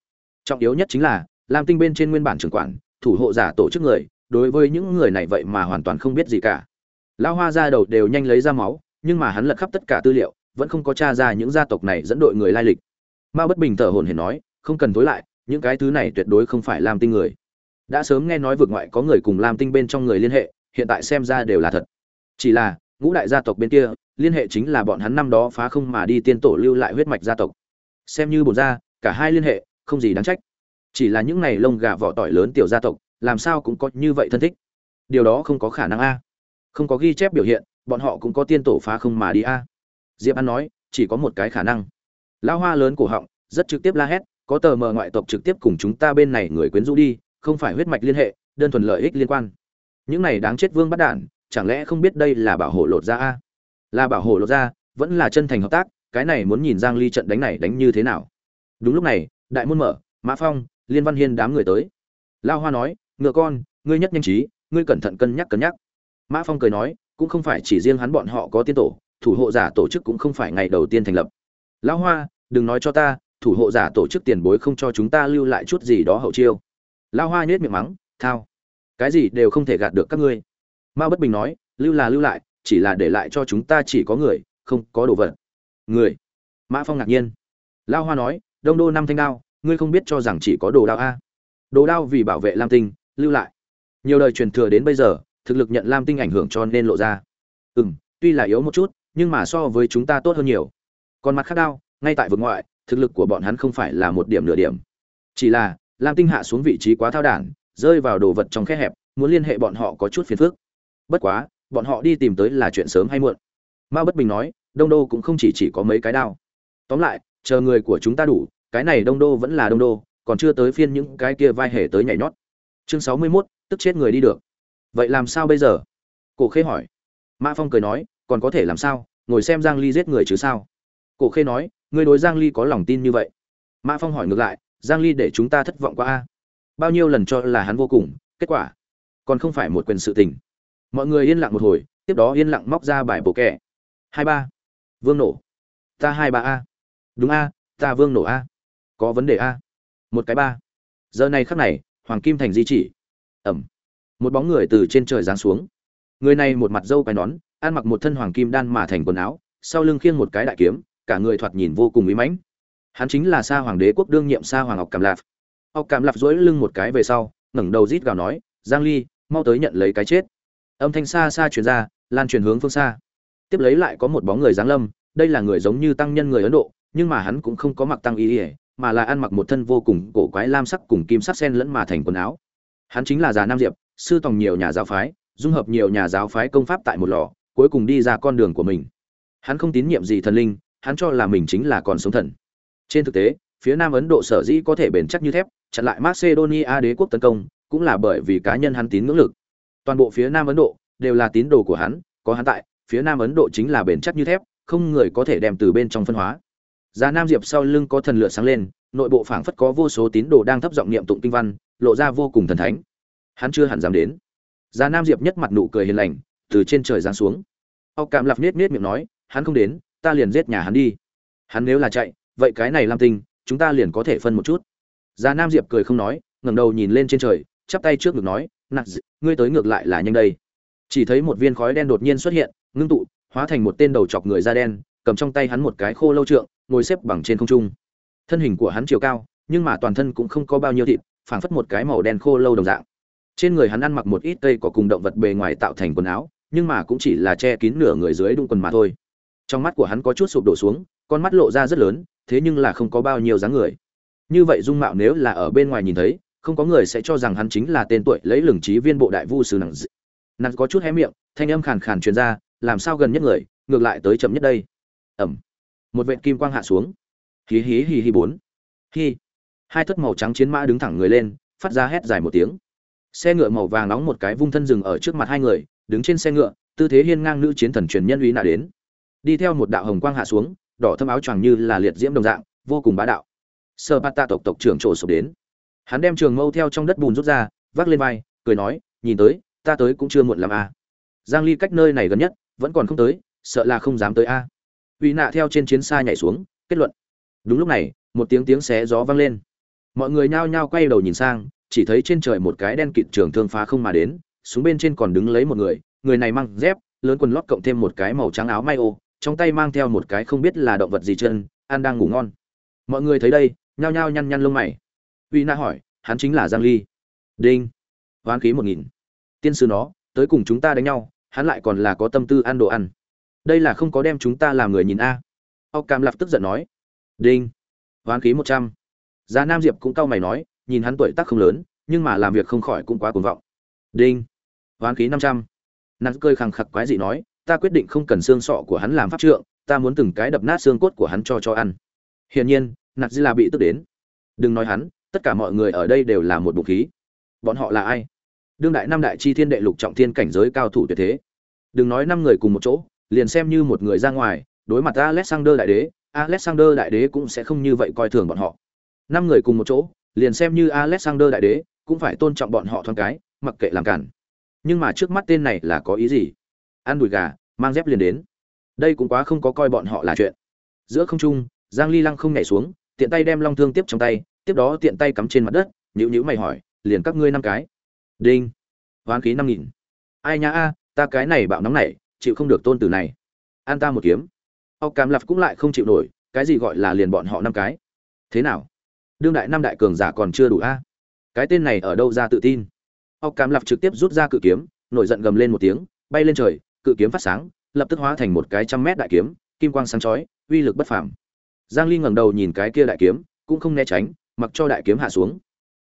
Trọng yếu nhất chính là, lam tinh bên trên nguyên bản trưởng quản, thủ hộ giả tổ chức người, đối với những người này vậy mà hoàn toàn không biết gì cả. Lão hoa ra đầu đều nhanh lấy ra máu, nhưng mà hắn lật khắp tất cả tư liệu, vẫn không có t r a ra những gia tộc này dẫn đội người lai lịch. Ma bất bình thở hồn hển nói, không cần tối lại, những cái thứ này tuyệt đối không phải lam tinh người. Đã sớm nghe nói vượt ngoại có người cùng lam tinh bên trong người liên hệ, hiện tại xem ra đều là thật. Chỉ là ngũ đại gia tộc bên kia, liên hệ chính là bọn hắn năm đó phá không mà đi tiên tổ lưu lại huyết mạch gia tộc. Xem như bổn gia, cả hai liên hệ, không gì đáng trách. Chỉ là những này lông gà vỏ tỏi lớn tiểu gia tộc, làm sao cũng có như vậy thân thích. Điều đó không có khả năng a. Không có ghi chép biểu hiện, bọn họ cũng có tiên tổ phá không mà đi a. Diệp an nói, chỉ có một cái khả năng. Lão hoa lớn cổ họng, rất trực tiếp la hét, có tờ mờ ngoại tộc trực tiếp cùng chúng ta bên này người quyến rũ đi, không phải huyết mạch liên hệ, đơn thuần lợi ích liên quan. Những này đáng chết vương bắt đản chẳng lẽ không biết đây là bảo hộ lột ra a? Là bảo hộ lột ra vẫn là chân thành hợp tác, cái này muốn nhìn giang ly trận đánh này đánh như thế nào. Đúng lúc này, đại môn mở, mã phong, liên văn hiên đám người tới. Lao hoa nói, ngựa con, ngươi nhất nhanh trí, ngươi cẩn thận cân nhắc cân nhắc. Mã phong cười nói, cũng không phải chỉ riêng hắn bọn họ có tiên tổ, thủ hộ giả tổ chức cũng không phải ngày đầu tiên thành lập. Lão hoa, đừng nói cho ta, thủ hộ giả tổ chức tiền bối không cho chúng ta lưu lại chút gì đó hậu chiêu. Lão hoa nhếch miệng mắng, thao, cái gì đều không thể gạt được các ngươi mao bất bình nói, lưu là lưu lại, chỉ là để lại cho chúng ta chỉ có người, không có đồ vật. Người? Mã phong ngạc nhiên. Lão hoa nói, đông đô năm thanh đao, ngươi không biết cho rằng chỉ có đồ đao a? Đồ đao vì bảo vệ lam tinh, lưu lại. Nhiều đời truyền thừa đến bây giờ, thực lực nhận lam tinh ảnh hưởng cho nên lộ ra. Ừ m tuy là yếu một chút, nhưng mà so với chúng ta tốt hơn nhiều. Còn mặt khác đao, ngay tại vực ngoại, thực lực của bọn hắn không phải là một điểm nửa điểm. Chỉ là, lam tinh hạ xuống vị trí quá thao đản, rơi vào đồ vật trong khe hẹp, muốn liên hệ bọn họ có chút phiền phức bất quá bọn họ đi tìm tới là chuyện sớm hay muộn. Ma bất bình nói đông đô cũng không chỉ chỉ có mấy cái đao. Tóm lại chờ người của chúng ta đủ cái này đông đô vẫn là đông đô còn chưa tới phiên những cái kia vai hề tới nhảy nhót. Chương sáu mươi 61, tức chết người đi được. Vậy làm sao bây giờ? Cổ khê hỏi. Mã phong cười nói còn có thể làm sao? Ngồi xem giang ly giết người chứ sao? Cổ khê nói ngươi đối giang ly có lòng tin như vậy. Mã phong hỏi ngược lại giang ly để chúng ta thất vọng quá a. Bao nhiêu lần cho là hắn vô cùng kết quả? Còn không phải một quyền sự tình mọi người yên lặng một hồi, tiếp đó yên lặng móc ra bài bộ kẻ hai ba. Vương nổ. Ta hai ba a. Đúng a, ta vương nổ a. Có vấn đề a. Một cái ba. Giờ này khắc này, hoàng kim thành di chỉ. Ẩm. Một bóng người từ trên trời giáng xuống. Người này một mặt dâu quai nón, ăn mặc một thân hoàng kim đan mà thành quần áo, sau lưng khiêng một cái đại kiếm, cả người thoạt nhìn vô cùng ý mãnh. Hắn chính là sa hoàng đế quốc đương nhiệm sa hoàng ngọc cảm lạp. Ngọc cảm lạp dỗi lưng một cái về sau, ngẩng đầu rít gào nói, giang ly, mau tới nhận lấy cái chết âm thanh xa xa truyền ra, lan truyền hướng phương xa. Tiếp lấy lại có một bóng người giáng lâm, đây là người giống như tăng nhân người ấn độ, nhưng mà hắn cũng không có mặc tăng y ỉa mà là ăn mặc một thân vô cùng cổ quái lam sắc cùng kim sắc sen lẫn mà thành quần áo. Hắn chính là già nam diệp, sư tòng nhiều nhà giáo phái, dung hợp nhiều nhà giáo phái công pháp tại một lò, cuối cùng đi ra con đường của mình. Hắn không tín nhiệm gì thần linh, hắn cho là mình chính là còn sống thần. Trên thực tế, phía nam ấn độ sở dĩ có thể bền chắc như thép, chặn lại macedonia đế quốc tấn công, cũng là bởi vì cá nhân hắn tín ngưỡng lực toàn bộ phía nam ấn độ đều là tín đồ của hắn có hắn tại phía nam ấn độ chính là bền chắc như thép không người có thể đem từ bên trong phân hóa già Nam Diệp sau lưng có thần lửa sáng lên, nội bộ phảng phất có vô số tín đồ đang thấp giọng niệm tụng kinh văn, lộ ra vô cùng thần thánh. Hắn chưa hẳn dám đến. già Nam Diệp nhất mặt nụ cười hiền lành, từ trên trời giáng xuống. Âu Cảm Lạp niết niết miệng nói, hắn không đến, ta liền giết nhà hắn đi. Hắn nếu là chạy, vậy cái này Lam Tinh, chúng ta liền có thể phân một chút. già Nam Diệp cười không nói, ngẩng đầu nhìn lên trên trời, chắp tay trước ngực nói, "Nặc, ngươi tới ngược lại là nhanh đây." Chỉ thấy một viên khói đen đột nhiên xuất hiện, ngưng tụ, hóa thành một tên đầu chọc người da đen, cầm trong tay hắn một cái khô lâu trượng, ngồi xếp bằng trên không trung. Thân hình của hắn chiều cao nhưng mà toàn thân cũng không có bao nhiêu thịt phảng phất một cái màu đen khô lâu đồng dạng. Trên người hắn ăn mặc một ít cây có cùng động vật bề ngoài tạo thành quần áo nhưng mà cũng chỉ là che kín nửa người dưới đung quần mà thôi. Trong mắt của hắn có chút sụp đổ xuống con mắt lộ ra rất lớn thế nhưng là không có bao nhiêu dáng người. Như vậy dung mạo nếu là ở bên ngoài nhìn thấy không có người sẽ cho rằng hắn chính là tên tuổi lấy lừng trí viên bộ đại vu sư nặng dị. nặng có chút hé miệng, thanh âm khàn khàn truyền ra, làm sao gần nhất người, ngược lại tới chậm nhất đây. Ẩm. Một vệt kim quang hạ xuống. Hí hí hí hí bốn. Hí hai thất màu trắng chiến mã đứng thẳng người lên, phát ra hét dài một tiếng. Xe ngựa màu vàng nóng một cái vung thân rừng ở trước mặt hai người, đứng trên xe ngựa, tư thế hiên ngang nữ chiến thần truyền nhân uy nạ đến. Đi theo một đạo hồng quang hạ xuống, đỏ thâm áo choàng như là liệt diễm đồng dạng, vô cùng bá đạo. Sơ bát ta tộc tộc trưởng trổ sụp đến hắn đem trường mâu theo trong đất bùn rút ra, vác lên vai, cười nói, nhìn tới, ta tới cũng chưa muộn làm a à. giang ly cách nơi này gần nhất, vẫn còn không tới, sợ là không dám tới a à. uy nạ theo trên chiến xa nhảy xuống, kết luận đúng lúc này, một tiếng tiếng xé gió vang lên mọi người nhao nhao quay đầu nhìn sang, chỉ thấy trên trời một cái đen kịt trường thương phá không mà đến, xuống bên trên còn đứng lấy một người người này mang dép, lớn quần lót cộng thêm một cái màu trắng áo may ô, trong tay mang theo một cái không biết là động vật gì chân an đang ngủ ngon mọi người thấy đây, nhao nhao nhăn nhăn lông mày uy na hỏi, hắn chính là giang ly. Đinh. Hoán khí một nghìn. Tiên sư nó, tới cùng chúng ta đánh nhau, hắn lại còn là có tâm tư ăn đồ ăn. Đây là không có đem chúng ta làm người nhìn a. Âu cam lạp tức giận nói. Đinh. Hoán khí một trăm. Giá nam diệp cũng cau mày nói, nhìn hắn tuổi tác không lớn, nhưng mà làm việc không khỏi cũng quá cuồng vọng. Đinh. Hoán khí năm trăm. Nàng cơi khẳng khặc quái dị nói, ta quyết định không cần xương sọ của hắn làm pháp trượng, ta muốn từng cái đập nát xương cốt của hắn cho cho ăn. Hiển nhiên, nặc dư là bị tức đến. Đừng nói hắn tất cả mọi người ở đây đều là một bụng khí. Bọn họ là ai? Đương đại năm đại chi thiên đệ lục trọng thiên cảnh giới cao thủ tuyệt thế. Đừng nói năm người cùng một chỗ, liền xem như một người ra ngoài, đối mặt alexander đại đế, alexander đại đế cũng sẽ không như vậy coi thường bọn họ. Năm người cùng một chỗ, liền xem như alexander đại đế cũng phải tôn trọng bọn họ thoáng cái, mặc kệ làm cản. Nhưng mà trước mắt tên này là có ý gì? Ăn đùi gà, mang dép liền đến. Đây cũng quá không có coi bọn họ là chuyện. Giữa không trung, giang ly lăng không nhảy xuống, tiện tay đem long thương tiếp trong tay tiếp đó tiện tay cắm trên mặt đất nhữ nhữ mày hỏi, liền các ngươi năm cái? Đinh, hoán khí năm nghìn. Ai nhá a, ta cái này bạo nóng này, chịu không được tôn tử này. An ta một kiếm. Ốc cam lạp cũng lại không chịu nổi, cái gì gọi là liền bọn họ năm cái? Thế nào? Đương đại năm đại cường giả còn chưa đủ a? Cái tên này ở đâu ra tự tin? Ốc cam lạp trực tiếp rút ra cự kiếm, nổi giận gầm lên một tiếng, bay lên trời, cự kiếm phát sáng, lập tức hóa thành một cái trăm mét đại kiếm, kim quang sáng chói, uy lực bất phàm. Giang ly ngẩng đầu nhìn cái kia đại kiếm, cũng không né tránh mặc cho đại kiếm hạ xuống.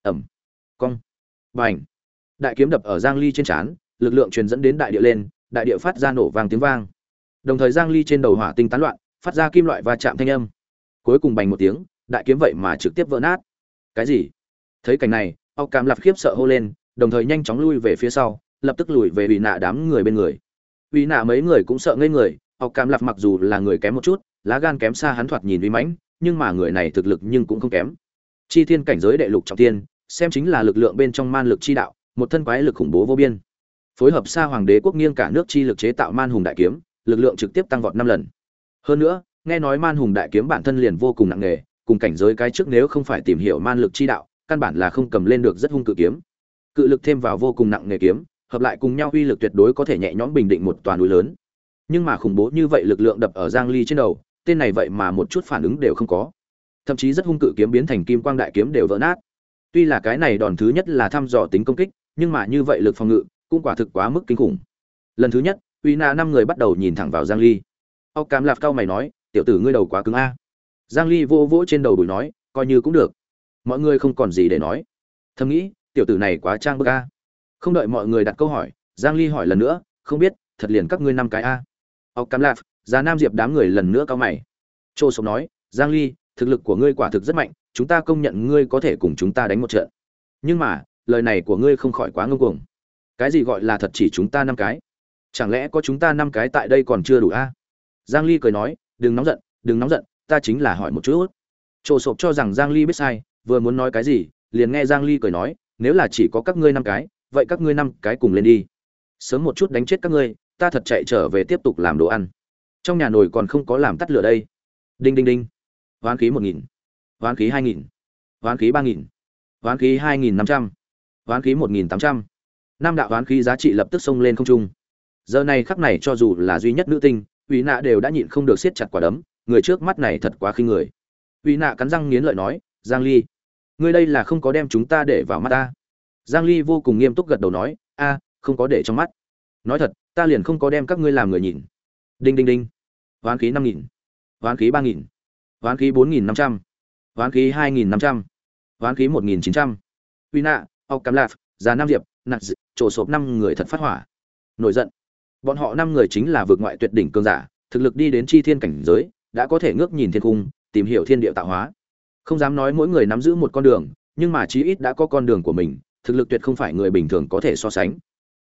Ẩm. Cong. Bành. Đại kiếm đập ở giang ly trên trán, lực lượng truyền dẫn đến đại địa lên, đại địa phát ra nổ vang tiếng vang. Đồng thời giang ly trên đầu hỏa tinh tán loạn, phát ra kim loại va chạm thanh âm. Cuối cùng bành một tiếng, đại kiếm vậy mà trực tiếp vỡ nát. Cái gì? Thấy cảnh này ốc cảm lạp khiếp sợ hô lên, đồng thời nhanh chóng lui về phía sau, lập tức lùi về bị nạ đám người bên người. Vì nạ mấy người cũng sợ ngây người ốc cảm lạp mặc dù là người kém một chút, lá gan kém xa hắn thoạt nhìn uy mãnh, nhưng mà người này thực lực nhưng cũng không kém chi thiên cảnh giới đệ lục trọng thiên, xem chính là lực lượng bên trong man lực chi đạo, một thân quái lực khủng bố vô biên. Phối hợp xa hoàng đế quốc nghiêng cả nước chi lực chế tạo man hùng đại kiếm, lực lượng trực tiếp tăng vọt năm lần. Hơn nữa, nghe nói man hùng đại kiếm bản thân liền vô cùng nặng nề, cùng cảnh giới cái trước nếu không phải tìm hiểu man lực chi đạo, căn bản là không cầm lên được rất hung cự kiếm. Cự lực thêm vào vô cùng nặng nề kiếm, hợp lại cùng nhau uy lực tuyệt đối có thể nhẹ nhõm bình định một toàn núi lớn. Nhưng mà khủng bố như vậy lực lượng đập ở giang ly trên đầu, tên này vậy mà một chút phản ứng đều không có thậm chí rất hung cự kiếm biến thành kim quang đại kiếm đều vỡ nát. Tuy là cái này đòn thứ nhất là thăm dò tính công kích, nhưng mà như vậy lực phòng ngự cũng quả thực quá mức kinh khủng. Lần thứ nhất, uy na năm người bắt đầu nhìn thẳng vào giang ly. Ốc cám lạp cao mày nói, tiểu tử ngươi đầu quá cứng a. Giang ly vô vỗ trên đầu đùi nói, coi như cũng được. Mọi người không còn gì để nói. Thầm nghĩ, tiểu tử này quá trang bức a. Không đợi mọi người đặt câu hỏi, giang ly hỏi lần nữa, không biết, thật liền các ngươi năm cái a? Ốc cám lạp già nam diệp đám người lần nữa cao mày. Trô sống nói, giang ly thực lực của ngươi quả thực rất mạnh, chúng ta công nhận ngươi có thể cùng chúng ta đánh một trận. Nhưng mà, lời này của ngươi không khỏi quá ngông cuồng. Cái gì gọi là thật chỉ chúng ta năm cái? Chẳng lẽ có chúng ta năm cái tại đây còn chưa đủ a? Giang ly cười nói, đừng nóng giận, đừng nóng giận, ta chính là hỏi một chút. Trộ sộp cho rằng giang ly biết sai, vừa muốn nói cái gì, liền nghe giang ly cười nói, nếu là chỉ có các ngươi năm cái, vậy các ngươi năm cái cùng lên đi. Sớm một chút đánh chết các ngươi, ta thật chạy trở về tiếp tục làm đồ ăn. Trong nhà nồi còn không có làm tắt lửa đây. Đinh đinh đinh hoán khí một nghìn. Hoán khí hai nghìn. Hoán khí ba nghìn. Hoán khí hai nghìn năm trăm. Hoán khí một nghìn tám trăm. Năm đạo hoán khí giá trị lập tức xông lên không trung. Giờ này khắc này cho dù là duy nhất nữ tinh ủy nạ đều đã nhịn không được siết chặt quả đấm, người trước mắt này thật quá khinh người. Uy nạ cắn răng nghiến lợi nói, giang ly, ngươi đây là không có đem chúng ta để vào mắt ta. Giang ly vô cùng nghiêm túc gật đầu nói, a, không có để trong mắt. Nói thật, ta liền không có đem các ngươi làm người nhìn. Đinh đinh đinh. Hoán khí năm nghìn. Hoán khí ba nghìn hoán khí bốn nghìn năm trăm. Hoán khí hai nghìn năm trăm. Hoán khí một nghìn chín trăm. Uy nạ ọc cam lạp già nam diệp nặng dị, trổ sộp năm người thật phát hỏa. Nổi giận. Bọn họ năm người chính là vượt ngoại tuyệt đỉnh cường giả thực lực đi đến chi thiên cảnh giới đã có thể ngước nhìn thiên cung tìm hiểu thiên địa tạo hóa. Không dám nói mỗi người nắm giữ một con đường nhưng mà chí ít đã có con đường của mình thực lực tuyệt không phải người bình thường có thể so sánh.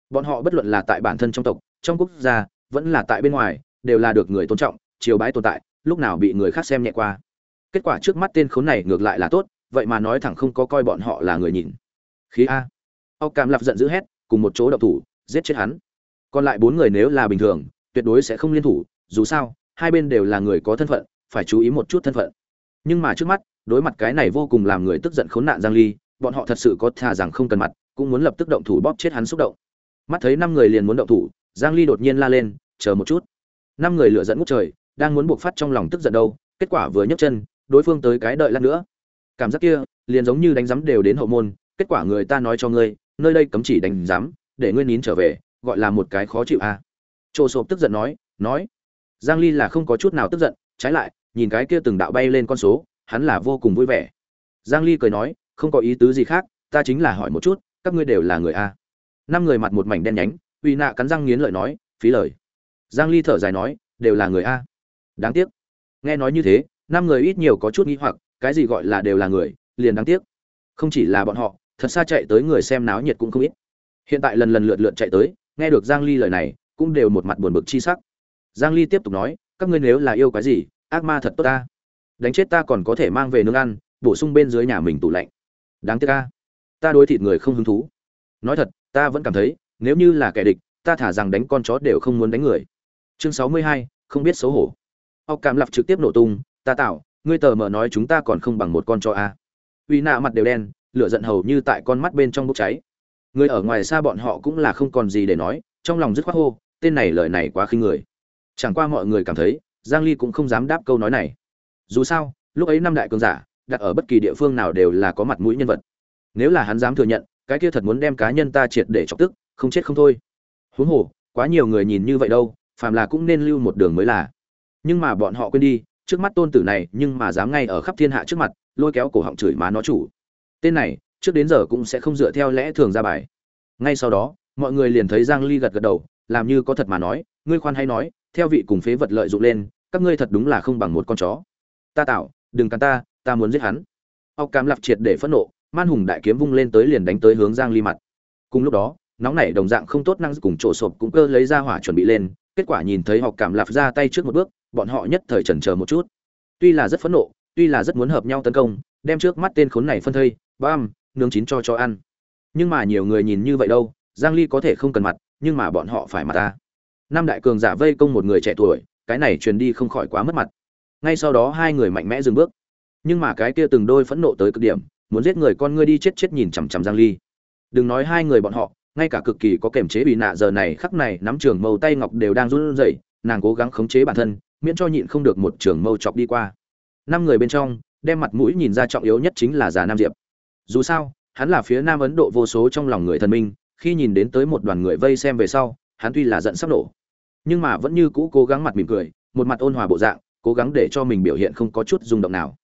Bọn họ bất luận là tại bản thân trong tộc trong quốc gia vẫn là tại bên ngoài đều là được người tôn trọng chiều bái tồn tại lúc nào bị người khác xem nhẹ qua. Kết quả trước mắt tên khốn này ngược lại là tốt, vậy mà nói thẳng không có coi bọn họ là người nhìn. Khí a. Ao cảm lạp giận dữ hét, cùng một chỗ đậu thủ, giết chết hắn. Còn lại bốn người nếu là bình thường, tuyệt đối sẽ không liên thủ, dù sao, hai bên đều là người có thân phận, phải chú ý một chút thân phận. Nhưng mà trước mắt, đối mặt cái này vô cùng làm người tức giận khốn nạn giang ly, bọn họ thật sự có thà rằng không cần mặt, cũng muốn lập tức động thủ bóp chết hắn xúc động. Mắt thấy năm người liền muốn động thủ, giang ly đột nhiên la lên, chờ một chút. Năm người lửa dẫn ngút trời đang muốn buộc phát trong lòng tức giận đâu, kết quả vừa nhấc chân, đối phương tới cái đợi lát nữa. Cảm giác kia, liền giống như đánh giám đều đến hậu môn, kết quả người ta nói cho ngươi, nơi đây cấm chỉ đánh giám để ngươi nín trở về, gọi là một cái khó chịu à. trộ sộp tức giận nói nói, giang ly là không có chút nào tức giận, trái lại, nhìn cái kia từng đạo bay lên con số, hắn là vô cùng vui vẻ. Giang ly cười nói, không có ý tứ gì khác, ta chính là hỏi một chút, các ngươi đều là người a. Năm người mặt một mảnh đen nhánh, uy nạ cắn răng nghiến lợi nói, phí lời. Giang ly thở dài nói, đều là người a đáng tiếc. Nghe nói như thế năm người ít nhiều có chút nghĩ hoặc cái gì gọi là đều là người liền đáng tiếc. Không chỉ là bọn họ thật xa chạy tới người xem náo nhiệt cũng không ít. Hiện tại lần lần lượt lượt chạy tới nghe được giang ly lời này cũng đều một mặt buồn bực chi sắc. Giang ly tiếp tục nói các ngươi nếu là yêu cái gì ác ma thật tốt ta. Đánh chết ta còn có thể mang về nương ăn bổ sung bên dưới nhà mình tủ lạnh. Đáng tiếc ta. Ta đối thịt người không hứng thú. Nói thật ta vẫn cảm thấy nếu như là kẻ địch ta thả rằng đánh con chó đều không muốn đánh người. Chương 62, không biết xấu hổ ọc cảm lập trực tiếp nổ tung, ta tạo ngươi tờ mờ nói chúng ta còn không bằng một con cho a. Uy nạ mặt đều đen, lửa giận hầu như tại con mắt bên trong bốc cháy. Người ở ngoài xa bọn họ cũng là không còn gì để nói, trong lòng dứt khoát hô, tên này lời này quá khinh người. Chẳng qua mọi người cảm thấy, giang ly cũng không dám đáp câu nói này. Dù sao, lúc ấy năm đại cường giả, đặt ở bất kỳ địa phương nào đều là có mặt mũi nhân vật. Nếu là hắn dám thừa nhận, cái kia thật muốn đem cá nhân ta triệt để chọc tức, không chết không thôi. Huống hồ, quá nhiều người nhìn như vậy đâu, phàm là cũng nên lưu một đường mới là nhưng mà bọn họ quên đi, trước mắt tôn tử này nhưng mà dám ngay ở khắp thiên hạ trước mặt, lôi kéo cổ họng chửi má nó chủ. Tên này, trước đến giờ cũng sẽ không dựa theo lẽ thường ra bài. Ngay sau đó, mọi người liền thấy giang ly gật gật đầu, làm như có thật mà nói, ngươi khoan hay nói, theo vị cùng phế vật lợi dụng lên, các ngươi thật đúng là không bằng một con chó. Ta tạo, đừng cắn ta ta muốn giết hắn. Ốc cam lạp triệt để phẫn nộ, man hùng đại kiếm vung lên tới liền đánh tới hướng giang ly mặt. Cùng lúc đó, nóng nảy đồng dạng không tốt năng cùng chỗ sộp cũng cơ lấy ra hỏa chuẩn bị lên kết quả nhìn thấy học cảm lạp ra tay trước một bước, bọn họ nhất thời chần chờ một chút. Tuy là rất phẫn nộ, tuy là rất muốn hợp nhau tấn công, đem trước mắt tên khốn này phân thây, bam, nướng chín cho cho ăn. Nhưng mà nhiều người nhìn như vậy đâu, giang ly có thể không cần mặt, nhưng mà bọn họ phải mặt ta. Năm đại cường giả vây công một người trẻ tuổi, cái này truyền đi không khỏi quá mất mặt. Ngay sau đó hai người mạnh mẽ dừng bước. Nhưng mà cái kia từng đôi phẫn nộ tới cực điểm, muốn giết người con ngươi đi chết chết nhìn chằm chằm giang ly. Đừng nói hai người bọn họ ngay cả cực kỳ có kềm chế bị nạ giờ này khắc này, nắm trường mâu tay ngọc đều đang run rẩy, nàng cố gắng khống chế bản thân, miễn cho nhịn không được một trường mâu chọc đi qua. Năm người bên trong, đem mặt mũi nhìn ra trọng yếu nhất chính là già nam diệp. Dù sao, hắn là phía nam ấn độ vô số trong lòng người thần minh, khi nhìn đến tới một đoàn người vây xem về sau, hắn tuy là giận sắp nổ, nhưng mà vẫn như cũ cố gắng mặt mỉm cười, một mặt ôn hòa bộ dạng, cố gắng để cho mình biểu hiện không có chút rung động nào.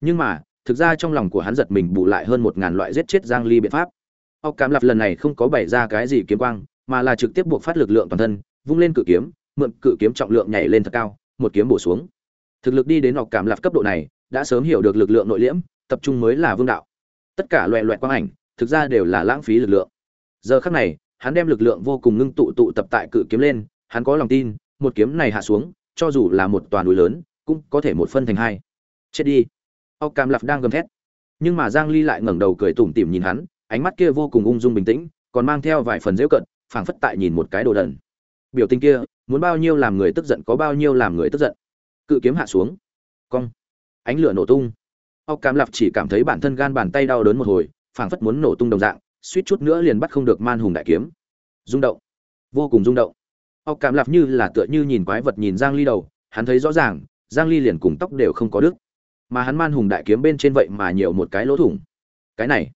Nhưng mà, thực ra trong lòng của hắn giật mình bù lại hơn một ngàn loại giết chết giang ly biện pháp ốc cảm Lập lần này không có bày ra cái gì kiếm quang, mà là trực tiếp buộc phát lực lượng toàn thân, vung lên cự kiếm, mượn cự kiếm trọng lượng nhảy lên thật cao, một kiếm bổ xuống. Thực lực đi đến ốc cảm Lập cấp độ này, đã sớm hiểu được lực lượng nội liễm, tập trung mới là vương đạo. Tất cả loè loẹt quang ảnh, thực ra đều là lãng phí lực lượng. Giờ khắc này, hắn đem lực lượng vô cùng ngưng tụ tụ tập tại cự kiếm lên, hắn có lòng tin, một kiếm này hạ xuống, cho dù là một toàn núi lớn, cũng có thể một phân thành hai. Chết đi. Ốc cảm Lập đang gầm thét. Nhưng mà giang ly lại ngẩng đầu cười tủm tỉm nhìn hắn ánh mắt kia vô cùng ung dung bình tĩnh, còn mang theo vài phần dễu cận, phảng phất tại nhìn một cái đồ đần. Biểu tình kia, muốn bao nhiêu làm người tức giận có bao nhiêu làm người tức giận. Cự kiếm hạ xuống. Cong. Ánh lửa nổ tung. Ốc cám lạp chỉ cảm thấy bản thân gan bàn tay đau đớn một hồi, phảng phất muốn nổ tung đồng dạng, suýt chút nữa liền bắt không được man hùng đại kiếm. Rung động. Vô cùng rung động. Ốc cám lạp như là tựa như nhìn quái vật nhìn giang ly đầu, hắn thấy rõ ràng, giang ly liền cùng tóc đều không có đứt. Mà hắn man hùng đại kiếm bên trên vậy mà nhiều một cái lỗ thủng. Cái này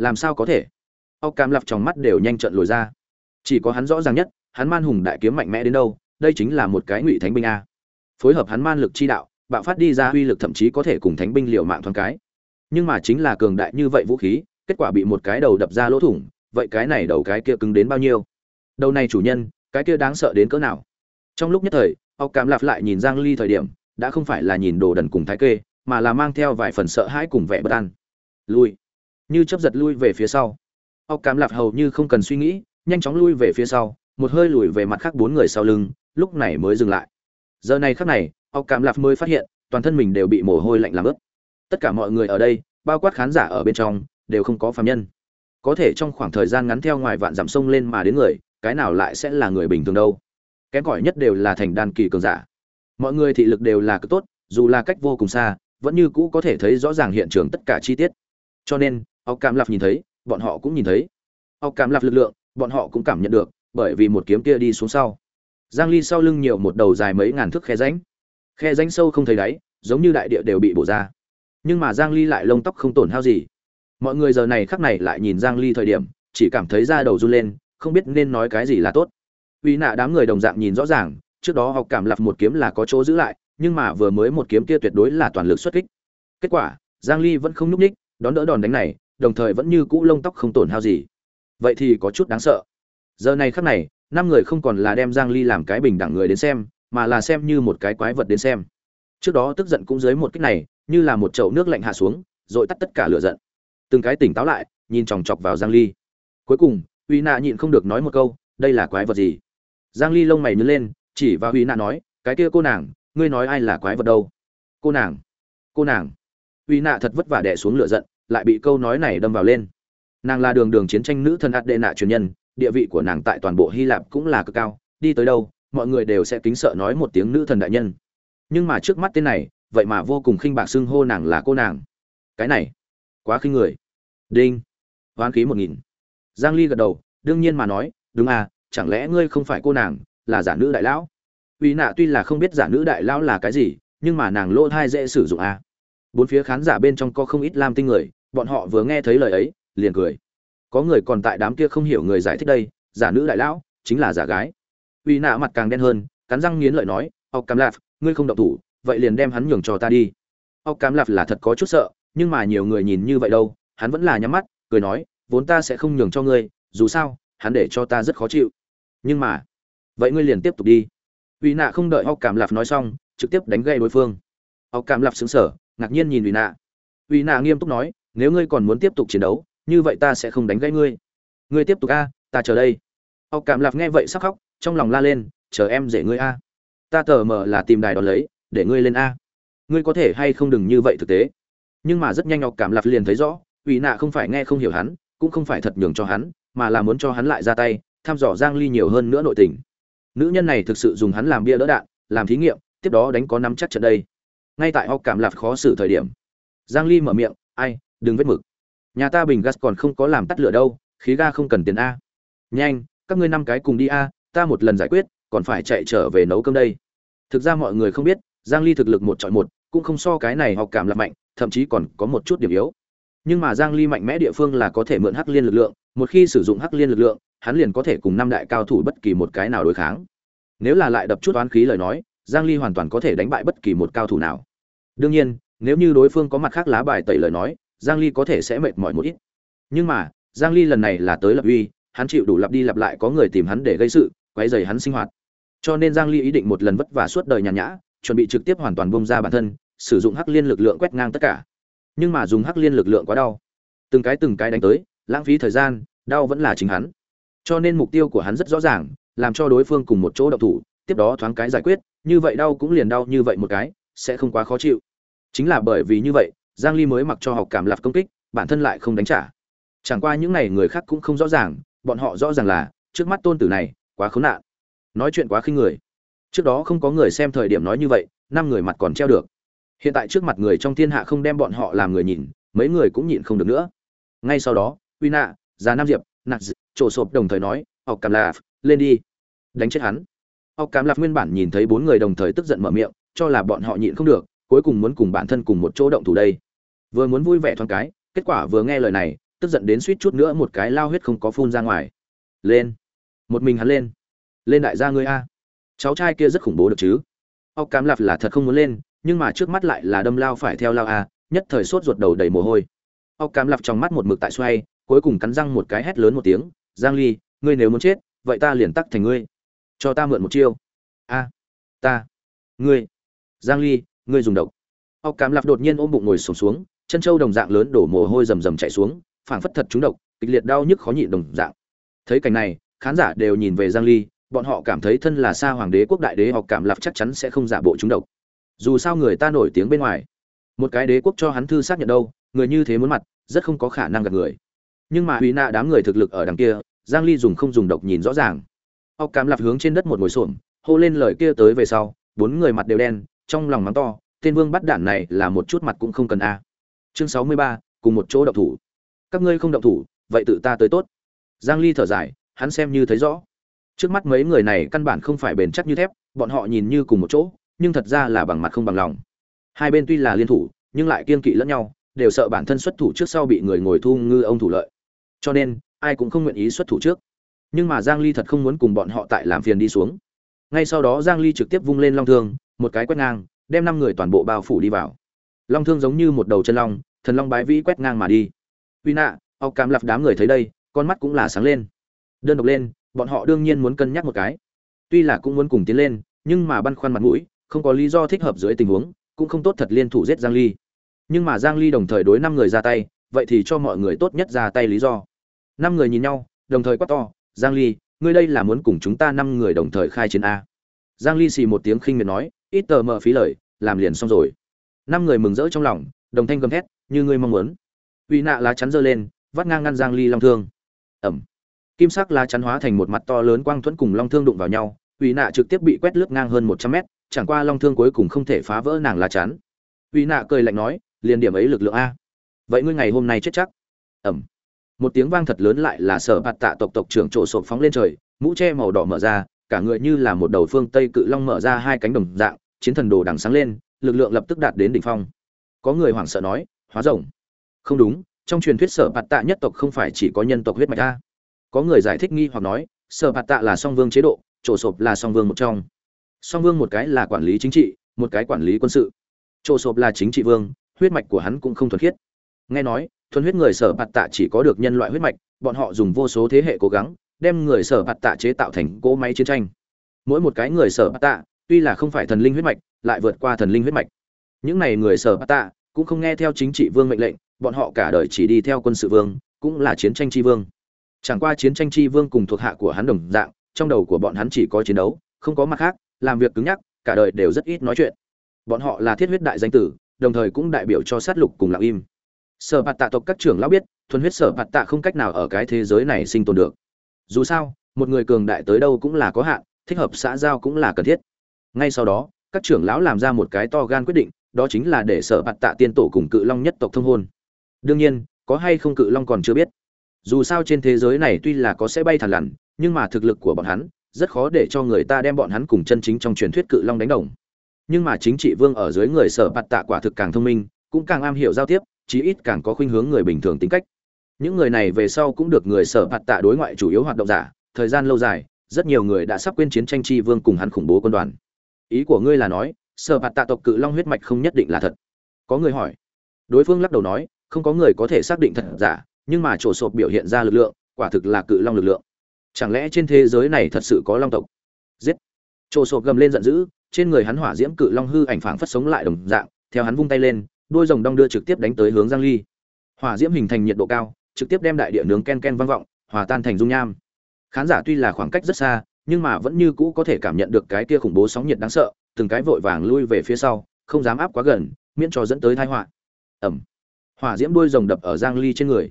làm sao có thể? Ốc cam lặp trong mắt đều nhanh trận lồi ra. Chỉ có hắn rõ ràng nhất, hắn man hùng đại kiếm mạnh mẽ đến đâu, đây chính là một cái ngụy thánh binh a. Phối hợp hắn man lực chi đạo, bạo phát đi ra uy lực thậm chí có thể cùng thánh binh liều mạng thoáng cái. Nhưng mà chính là cường đại như vậy vũ khí, kết quả bị một cái đầu đập ra lỗ thủng, vậy cái này đầu cái kia cứng đến bao nhiêu? Đầu này chủ nhân, cái kia đáng sợ đến cỡ nào? Trong lúc nhất thời ốc cảm lạp lại nhìn giang ly thời điểm, đã không phải là nhìn đồ đần cùng thái kê, mà là mang theo vài phần sợ hãi cùng vẻ bất an. Lui như chấp giật lui về phía sau. Ốc Cám lạp hầu như không cần suy nghĩ, nhanh chóng lui về phía sau, một hơi lùi về mặt khác bốn người sau lưng, lúc này mới dừng lại. Giờ này khắc này, ốc Cám lạp mới phát hiện, toàn thân mình đều bị mồ hôi lạnh làm ướt. Tất cả mọi người ở đây, bao quát khán giả ở bên trong, đều không có phàm nhân. Có thể trong khoảng thời gian ngắn theo ngoài vạn dặm sông lên mà đến người, cái nào lại sẽ là người bình thường đâu? Kém cỏi nhất đều là thành đàn kỳ cường giả. Mọi người thị lực đều là cực tốt, dù là cách vô cùng xa, vẫn như cũ có thể thấy rõ ràng hiện trường tất cả chi tiết. Cho nên ọc cảm lạp nhìn thấy, bọn họ cũng nhìn thấy. Ọc cảm lạp lực lượng, bọn họ cũng cảm nhận được, bởi vì một kiếm kia đi xuống sau. Giang ly sau lưng nhiều một đầu dài mấy ngàn thước khe rãnh. Khe rãnh sâu không thấy đáy, giống như đại địa đều bị bổ ra. Nhưng mà giang ly lại lông tóc không tổn hao gì. Mọi người giờ này khắc này lại nhìn giang ly thời điểm, chỉ cảm thấy da đầu run lên, không biết nên nói cái gì là tốt. Uy nạ đám người đồng dạng nhìn rõ ràng, trước đó học cảm lập một kiếm là có chỗ giữ lại, nhưng mà vừa mới một kiếm kia tuyệt đối là toàn lực xuất kích. Kết quả, giang ly vẫn không nhúc nhích, đón đỡ đòn đánh này đồng thời vẫn như cũ lông tóc không tổn hao gì. Vậy thì có chút đáng sợ. Giờ này khắc này, năm người không còn là đem giang ly làm cái bình đẳng người đến xem, mà là xem như một cái quái vật đến xem. Trước đó tức giận cũng dưới một kích này, như là một chậu nước lạnh hạ xuống, rồi tắt tất cả lửa giận. Từng cái tỉnh táo lại, nhìn chòng chọc vào giang ly. Cuối cùng uy nạ nhịn không được nói một câu, đây là quái vật gì? Giang ly lông mày nhướng lên, chỉ vào uy nạ nói, cái kia cô nàng, ngươi nói ai là quái vật đâu? Cô nàng cô nàng. Uy nạ thật vất vả đè xuống lửa giận lại bị câu nói này đâm vào lên. Nàng là đường đường chiến tranh nữ thần ạt đệ nạ truyền nhân, địa vị của nàng tại toàn bộ hy lạp cũng là cực cao, đi tới đâu, mọi người đều sẽ kính sợ nói một tiếng nữ thần đại nhân. Nhưng mà trước mắt tên này, vậy mà vô cùng khinh bạc xưng hô nàng là cô nàng. Cái này, quá khinh người. Đinh. Hoán khí một nghìn. Giang ly gật đầu, đương nhiên mà nói, đúng à chẳng lẽ ngươi không phải cô nàng, là giả nữ đại lão? Uy nạ tuy là không biết giả nữ đại lão là cái gì, nhưng mà nàng lỗ thai dễ sử dụng à. Bốn phía khán giả bên trong có không ít lam tinh người bọn họ vừa nghe thấy lời ấy, liền cười. Có người còn tại đám kia không hiểu người giải thích đây, giả nữ đại lão, chính là giả gái. Uy nạ mặt càng đen hơn, cắn răng nghiến lợi nói ọc cam lạp, ngươi không động thủ, vậy liền đem hắn nhường cho ta đi. Ọc cam lạp là thật có chút sợ, nhưng mà nhiều người nhìn như vậy đâu, hắn vẫn là nhắm mắt, cười nói, vốn ta sẽ không nhường cho ngươi, dù sao, hắn để cho ta rất khó chịu. Nhưng mà, vậy ngươi liền tiếp tục đi. Uy nạ không đợi ọc cam lạp nói xong, trực tiếp đánh gây đối phương. Ọc cam lạp xứng sở ngạc nhiên nhìn uy nạ. Uy nạ nghiêm túc nói nếu ngươi còn muốn tiếp tục chiến đấu, như vậy ta sẽ không đánh gãy ngươi. Ngươi tiếp tục a, ta chờ đây. Ọc cảm lạp nghe vậy sắc khóc, trong lòng la lên, chờ em dễ ngươi a. Ta tờ mờ là tìm đài đón lấy, để ngươi lên a. Ngươi có thể hay không đừng như vậy thực tế. Nhưng mà rất nhanh ọc cảm lạp liền thấy rõ ủy nạ không phải nghe không hiểu hắn, cũng không phải thật nhường cho hắn, mà là muốn cho hắn lại ra tay, thăm dò giang ly nhiều hơn nữa nội tình. Nữ nhân này thực sự dùng hắn làm bia đỡ đạn, làm thí nghiệm, tiếp đó đánh có nắm chắc trận đây. Ngay tại ọc cảm lạp khó xử thời điểm, giang ly mở miệng, ai đừng vết mực. Nhà ta bình gas còn không có làm tắt lửa đâu, khí ga không cần tiền a. Nhanh, các ngươi năm cái cùng đi a, ta một lần giải quyết, còn phải chạy trở về nấu cơm đây. Thực ra mọi người không biết, giang ly thực lực một chọi một, cũng không so cái này học cảm là mạnh, thậm chí còn có một chút điểm yếu. Nhưng mà giang ly mạnh mẽ địa phương là có thể mượn hắc liên lực lượng, một khi sử dụng hắc liên lực lượng, hắn liền có thể cùng năm đại cao thủ bất kỳ một cái nào đối kháng. Nếu là lại đập chút oán khí lời nói, giang ly hoàn toàn có thể đánh bại bất kỳ một cao thủ nào. Đương nhiên, nếu như đối phương có mặt khác lá bài tẩy lời nói giang ly có thể sẽ mệt mỏi một ít. Nhưng mà, giang ly lần này là tới lập uy, hắn chịu đủ lặp đi lặp lại có người tìm hắn để gây sự, quấy rầy hắn sinh hoạt. Cho nên giang ly ý định một lần vất vả suốt đời nhàn nhã, chuẩn bị trực tiếp hoàn toàn bung ra bản thân, sử dụng hắc liên lực lượng quét ngang tất cả. Nhưng mà dùng hắc liên lực lượng quá đau. Từng cái từng cái đánh tới, lãng phí thời gian, đau vẫn là chính hắn. Cho nên mục tiêu của hắn rất rõ ràng, làm cho đối phương cùng một chỗ động thủ, tiếp đó thoáng cái giải quyết, như vậy đau cũng liền đau như vậy một cái, sẽ không quá khó chịu. Chính là bởi vì như vậy giang ly mới mặc cho học cảm lạp công kích, bản thân lại không đánh trả. Chẳng qua những này người khác cũng không rõ ràng, bọn họ rõ ràng là, trước mắt tôn tử này, quá khốn nạn. Nói chuyện quá khinh người. Trước đó không có người xem thời điểm nói như vậy, năm người mặt còn treo được. Hiện tại trước mặt người trong thiên hạ không đem bọn họ làm người nhìn, mấy người cũng nhịn không được nữa. Ngay sau đó, uy nạ, già nam diệp nạt trổ sộp đồng thời nói, học cảm lạp, lên đi. Đánh chết hắn. Học cảm lạp nguyên bản nhìn thấy bốn người đồng thời tức giận mở miệng, cho là bọn họ nhịn không được cuối cùng muốn cùng bản thân cùng một chỗ động thủ đây. Vừa muốn vui vẻ thoáng cái, kết quả vừa nghe lời này, tức giận đến suýt chút nữa một cái lao huyết không có phun ra ngoài. Lên. Một mình hắn lên. Lên đại gia ngươi a. Cháu trai kia rất khủng bố được chứ? Ốc cám lạp là thật không muốn lên, nhưng mà trước mắt lại là đâm lao phải theo lao a, nhất thời sốt ruột đầu đầy mồ hôi. Ốc cám lạp trong mắt một mực tại xoay, cuối cùng cắn răng một cái hét lớn một tiếng, giang ly, ngươi nếu muốn chết, vậy ta liền tắc thành ngươi. Cho ta mượn một chiêu. A, ta. Ngươi. Giang ly ngươi dùng độc. Óc cảm lạp đột nhiên ôm bụng ngồi sụp xuống, xuống chân châu đồng dạng lớn đổ mồ hôi rầm rầm chảy xuống phảng phất thật trúng độc kịch liệt đau nhức khó nhịn đồng dạng. Thấy cảnh này khán giả đều nhìn về giang ly bọn họ cảm thấy thân là xa hoàng đế quốc đại đế học cảm lạp chắc chắn sẽ không giả bộ trúng độc. Dù sao người ta nổi tiếng bên ngoài. Một cái đế quốc cho hắn thư xác nhận đâu người như thế muốn mặt rất không có khả năng gặp người. Nhưng mà uy nạ đám người thực lực ở đằng kia giang ly dùng không dùng độc nhìn rõ ràng. Học cảm lạp hướng trên đất một ngồi xổm hô lên lời kia tới về sau bốn người mặt đều đen trong lòng mắng to tên vương bắt đản này là một chút mặt cũng không cần a. Chương 63, cùng một chỗ động thủ. Các ngươi không động thủ vậy tự ta tới tốt. Giang ly thở dài hắn xem như thấy rõ. Trước mắt mấy người này căn bản không phải bền chắc như thép bọn họ nhìn như cùng một chỗ nhưng thật ra là bằng mặt không bằng lòng. Hai bên tuy là liên thủ nhưng lại kiên kỵ lẫn nhau đều sợ bản thân xuất thủ trước sau bị người ngồi thu ngư ông thủ lợi. Cho nên ai cũng không nguyện ý xuất thủ trước. Nhưng mà giang ly thật không muốn cùng bọn họ tại làm phiền đi xuống. Ngay sau đó giang ly trực tiếp vung lên long thương một cái quét ngang, đem năm người toàn bộ bao phủ đi vào. Long thương giống như một đầu chân long, thần long bái vĩ quét ngang mà đi. Uy nạ, ọc cam lặp đám người thấy đây, con mắt cũng là sáng lên. Đơn độc lên, bọn họ đương nhiên muốn cân nhắc một cái. Tuy là cũng muốn cùng tiến lên, nhưng mà băn khoăn mặt mũi, không có lý do thích hợp dưới tình huống, cũng không tốt thật liên thủ giết giang ly. Nhưng mà giang ly đồng thời đối năm người ra tay, vậy thì cho mọi người tốt nhất ra tay lý do. Năm người nhìn nhau, đồng thời quát to, giang ly, ngươi đây là muốn cùng chúng ta năm người đồng thời khai chiến a. Giang ly xì một tiếng khinh miệt nói ít tờ mờ phí lời, làm liền xong rồi. Năm người mừng rỡ trong lòng, đồng thanh gầm thét, như ngươi mong muốn. Uy nạ lá chắn giơ lên, vắt ngang ngăn giang ly long thương. Ẩm. Kim sắc lá chắn hóa thành một mặt to lớn quang thuẫn cùng long thương đụng vào nhau, uy nạ trực tiếp bị quét lướt ngang hơn 100 mét, chẳng qua long thương cuối cùng không thể phá vỡ nàng lá chắn. Uy nạ cười lạnh nói, liền điểm ấy lực lượng a. Vậy ngươi ngày hôm nay chết chắc. Ẩm. Một tiếng vang thật lớn lại là sở bạt tạ tộc tộc trưởng trổ sộp phóng lên trời, mũ che màu đỏ mở ra cả người như là một đầu phương tây cự long mở ra hai cánh đồng dạng, chiến thần đồ đằng sáng lên, lực lượng lập tức đạt đến đỉnh phong. Có người hoảng sợ nói, hóa rồng. Không đúng, trong truyền thuyết sở bạt tạ nhất tộc không phải chỉ có nhân tộc huyết mạch a. Có người giải thích nghi hoặc nói, sở bạt tạ là song vương chế độ trổ sộp là song vương một trong. Song vương một cái là quản lý chính trị, một cái quản lý quân sự. Trổ sộp là chính trị vương, huyết mạch của hắn cũng không thuần khiết. Nghe nói, thuần huyết người sở bạt tạ chỉ có được nhân loại huyết mạch, bọn họ dùng vô số thế hệ cố gắng đem người sở bạt tạ chế tạo thành cỗ máy chiến tranh. Mỗi một cái người sở bạt tạ, tuy là không phải thần linh huyết mạch, lại vượt qua thần linh huyết mạch. Những này người sở bạt tạ cũng không nghe theo chính trị vương mệnh lệnh, bọn họ cả đời chỉ đi theo quân sự vương, cũng là chiến tranh tri vương. Chẳng qua chiến tranh tri vương cùng thuộc hạ của hắn đồng dạng, trong đầu của bọn hắn chỉ có chiến đấu, không có mặt khác, làm việc cứng nhắc, cả đời đều rất ít nói chuyện. Bọn họ là thiết huyết đại danh tử, đồng thời cũng đại biểu cho sát lục cùng lặng im. Sở bạt tạ tộc các trưởng lão biết, thuần huyết sở bạt tạ không cách nào ở cái thế giới này sinh tồn được dù sao, một người cường đại tới đâu cũng là có hạn, thích hợp xã giao cũng là cần thiết. Ngay sau đó, các trưởng lão làm ra một cái to gan quyết định, đó chính là để sở bạt tạ tiên tổ cùng cự long nhất tộc thông hôn. Đương nhiên, có hay không cự long còn chưa biết. Dù sao trên thế giới này tuy là có sẽ bay thẳng lằn nhưng mà thực lực của bọn hắn, rất khó để cho người ta đem bọn hắn cùng chân chính trong truyền thuyết cự long đánh đồng. Nhưng mà chính trị vương ở dưới người sở bạt tạ quả thực càng thông minh, cũng càng am hiểu giao tiếp, chí ít càng có khuynh hướng người bình thường tính cách những người này về sau cũng được người sở phạt tạ đối ngoại chủ yếu hoạt động giả. Thời gian lâu dài, rất nhiều người đã sắp quên chiến tranh tri vương cùng hắn khủng bố quân đoàn. Ý của ngươi là nói, sở phạt tạ tộc cự long huyết mạch không nhất định là thật. Có người hỏi. Đối phương lắc đầu nói, không có người có thể xác định thật giả, nhưng mà chỗ sộp biểu hiện ra lực lượng, quả thực là cự long lực lượng. Chẳng lẽ trên thế giới này thật sự có long tộc? Giết. Chỗ sộp gầm lên giận dữ, trên người hắn hỏa diễm cự long hư ảnh phảng phất sống lại đồng dạng, theo hắn vung tay lên, đôi rồng đong đưa trực tiếp đánh tới hướng giang ly. Hỏa diễm hình thành nhiệt độ cao trực tiếp đem đại địa nướng ken ken vang vọng hòa tan thành dung nham. Khán giả tuy là khoảng cách rất xa nhưng mà vẫn như cũ có thể cảm nhận được cái kia khủng bố sóng nhiệt đáng sợ từng cái vội vàng lui về phía sau không dám áp quá gần miễn cho dẫn tới tai họa. Ầm, hỏa diễm đuôi rồng đập ở giang ly trên người.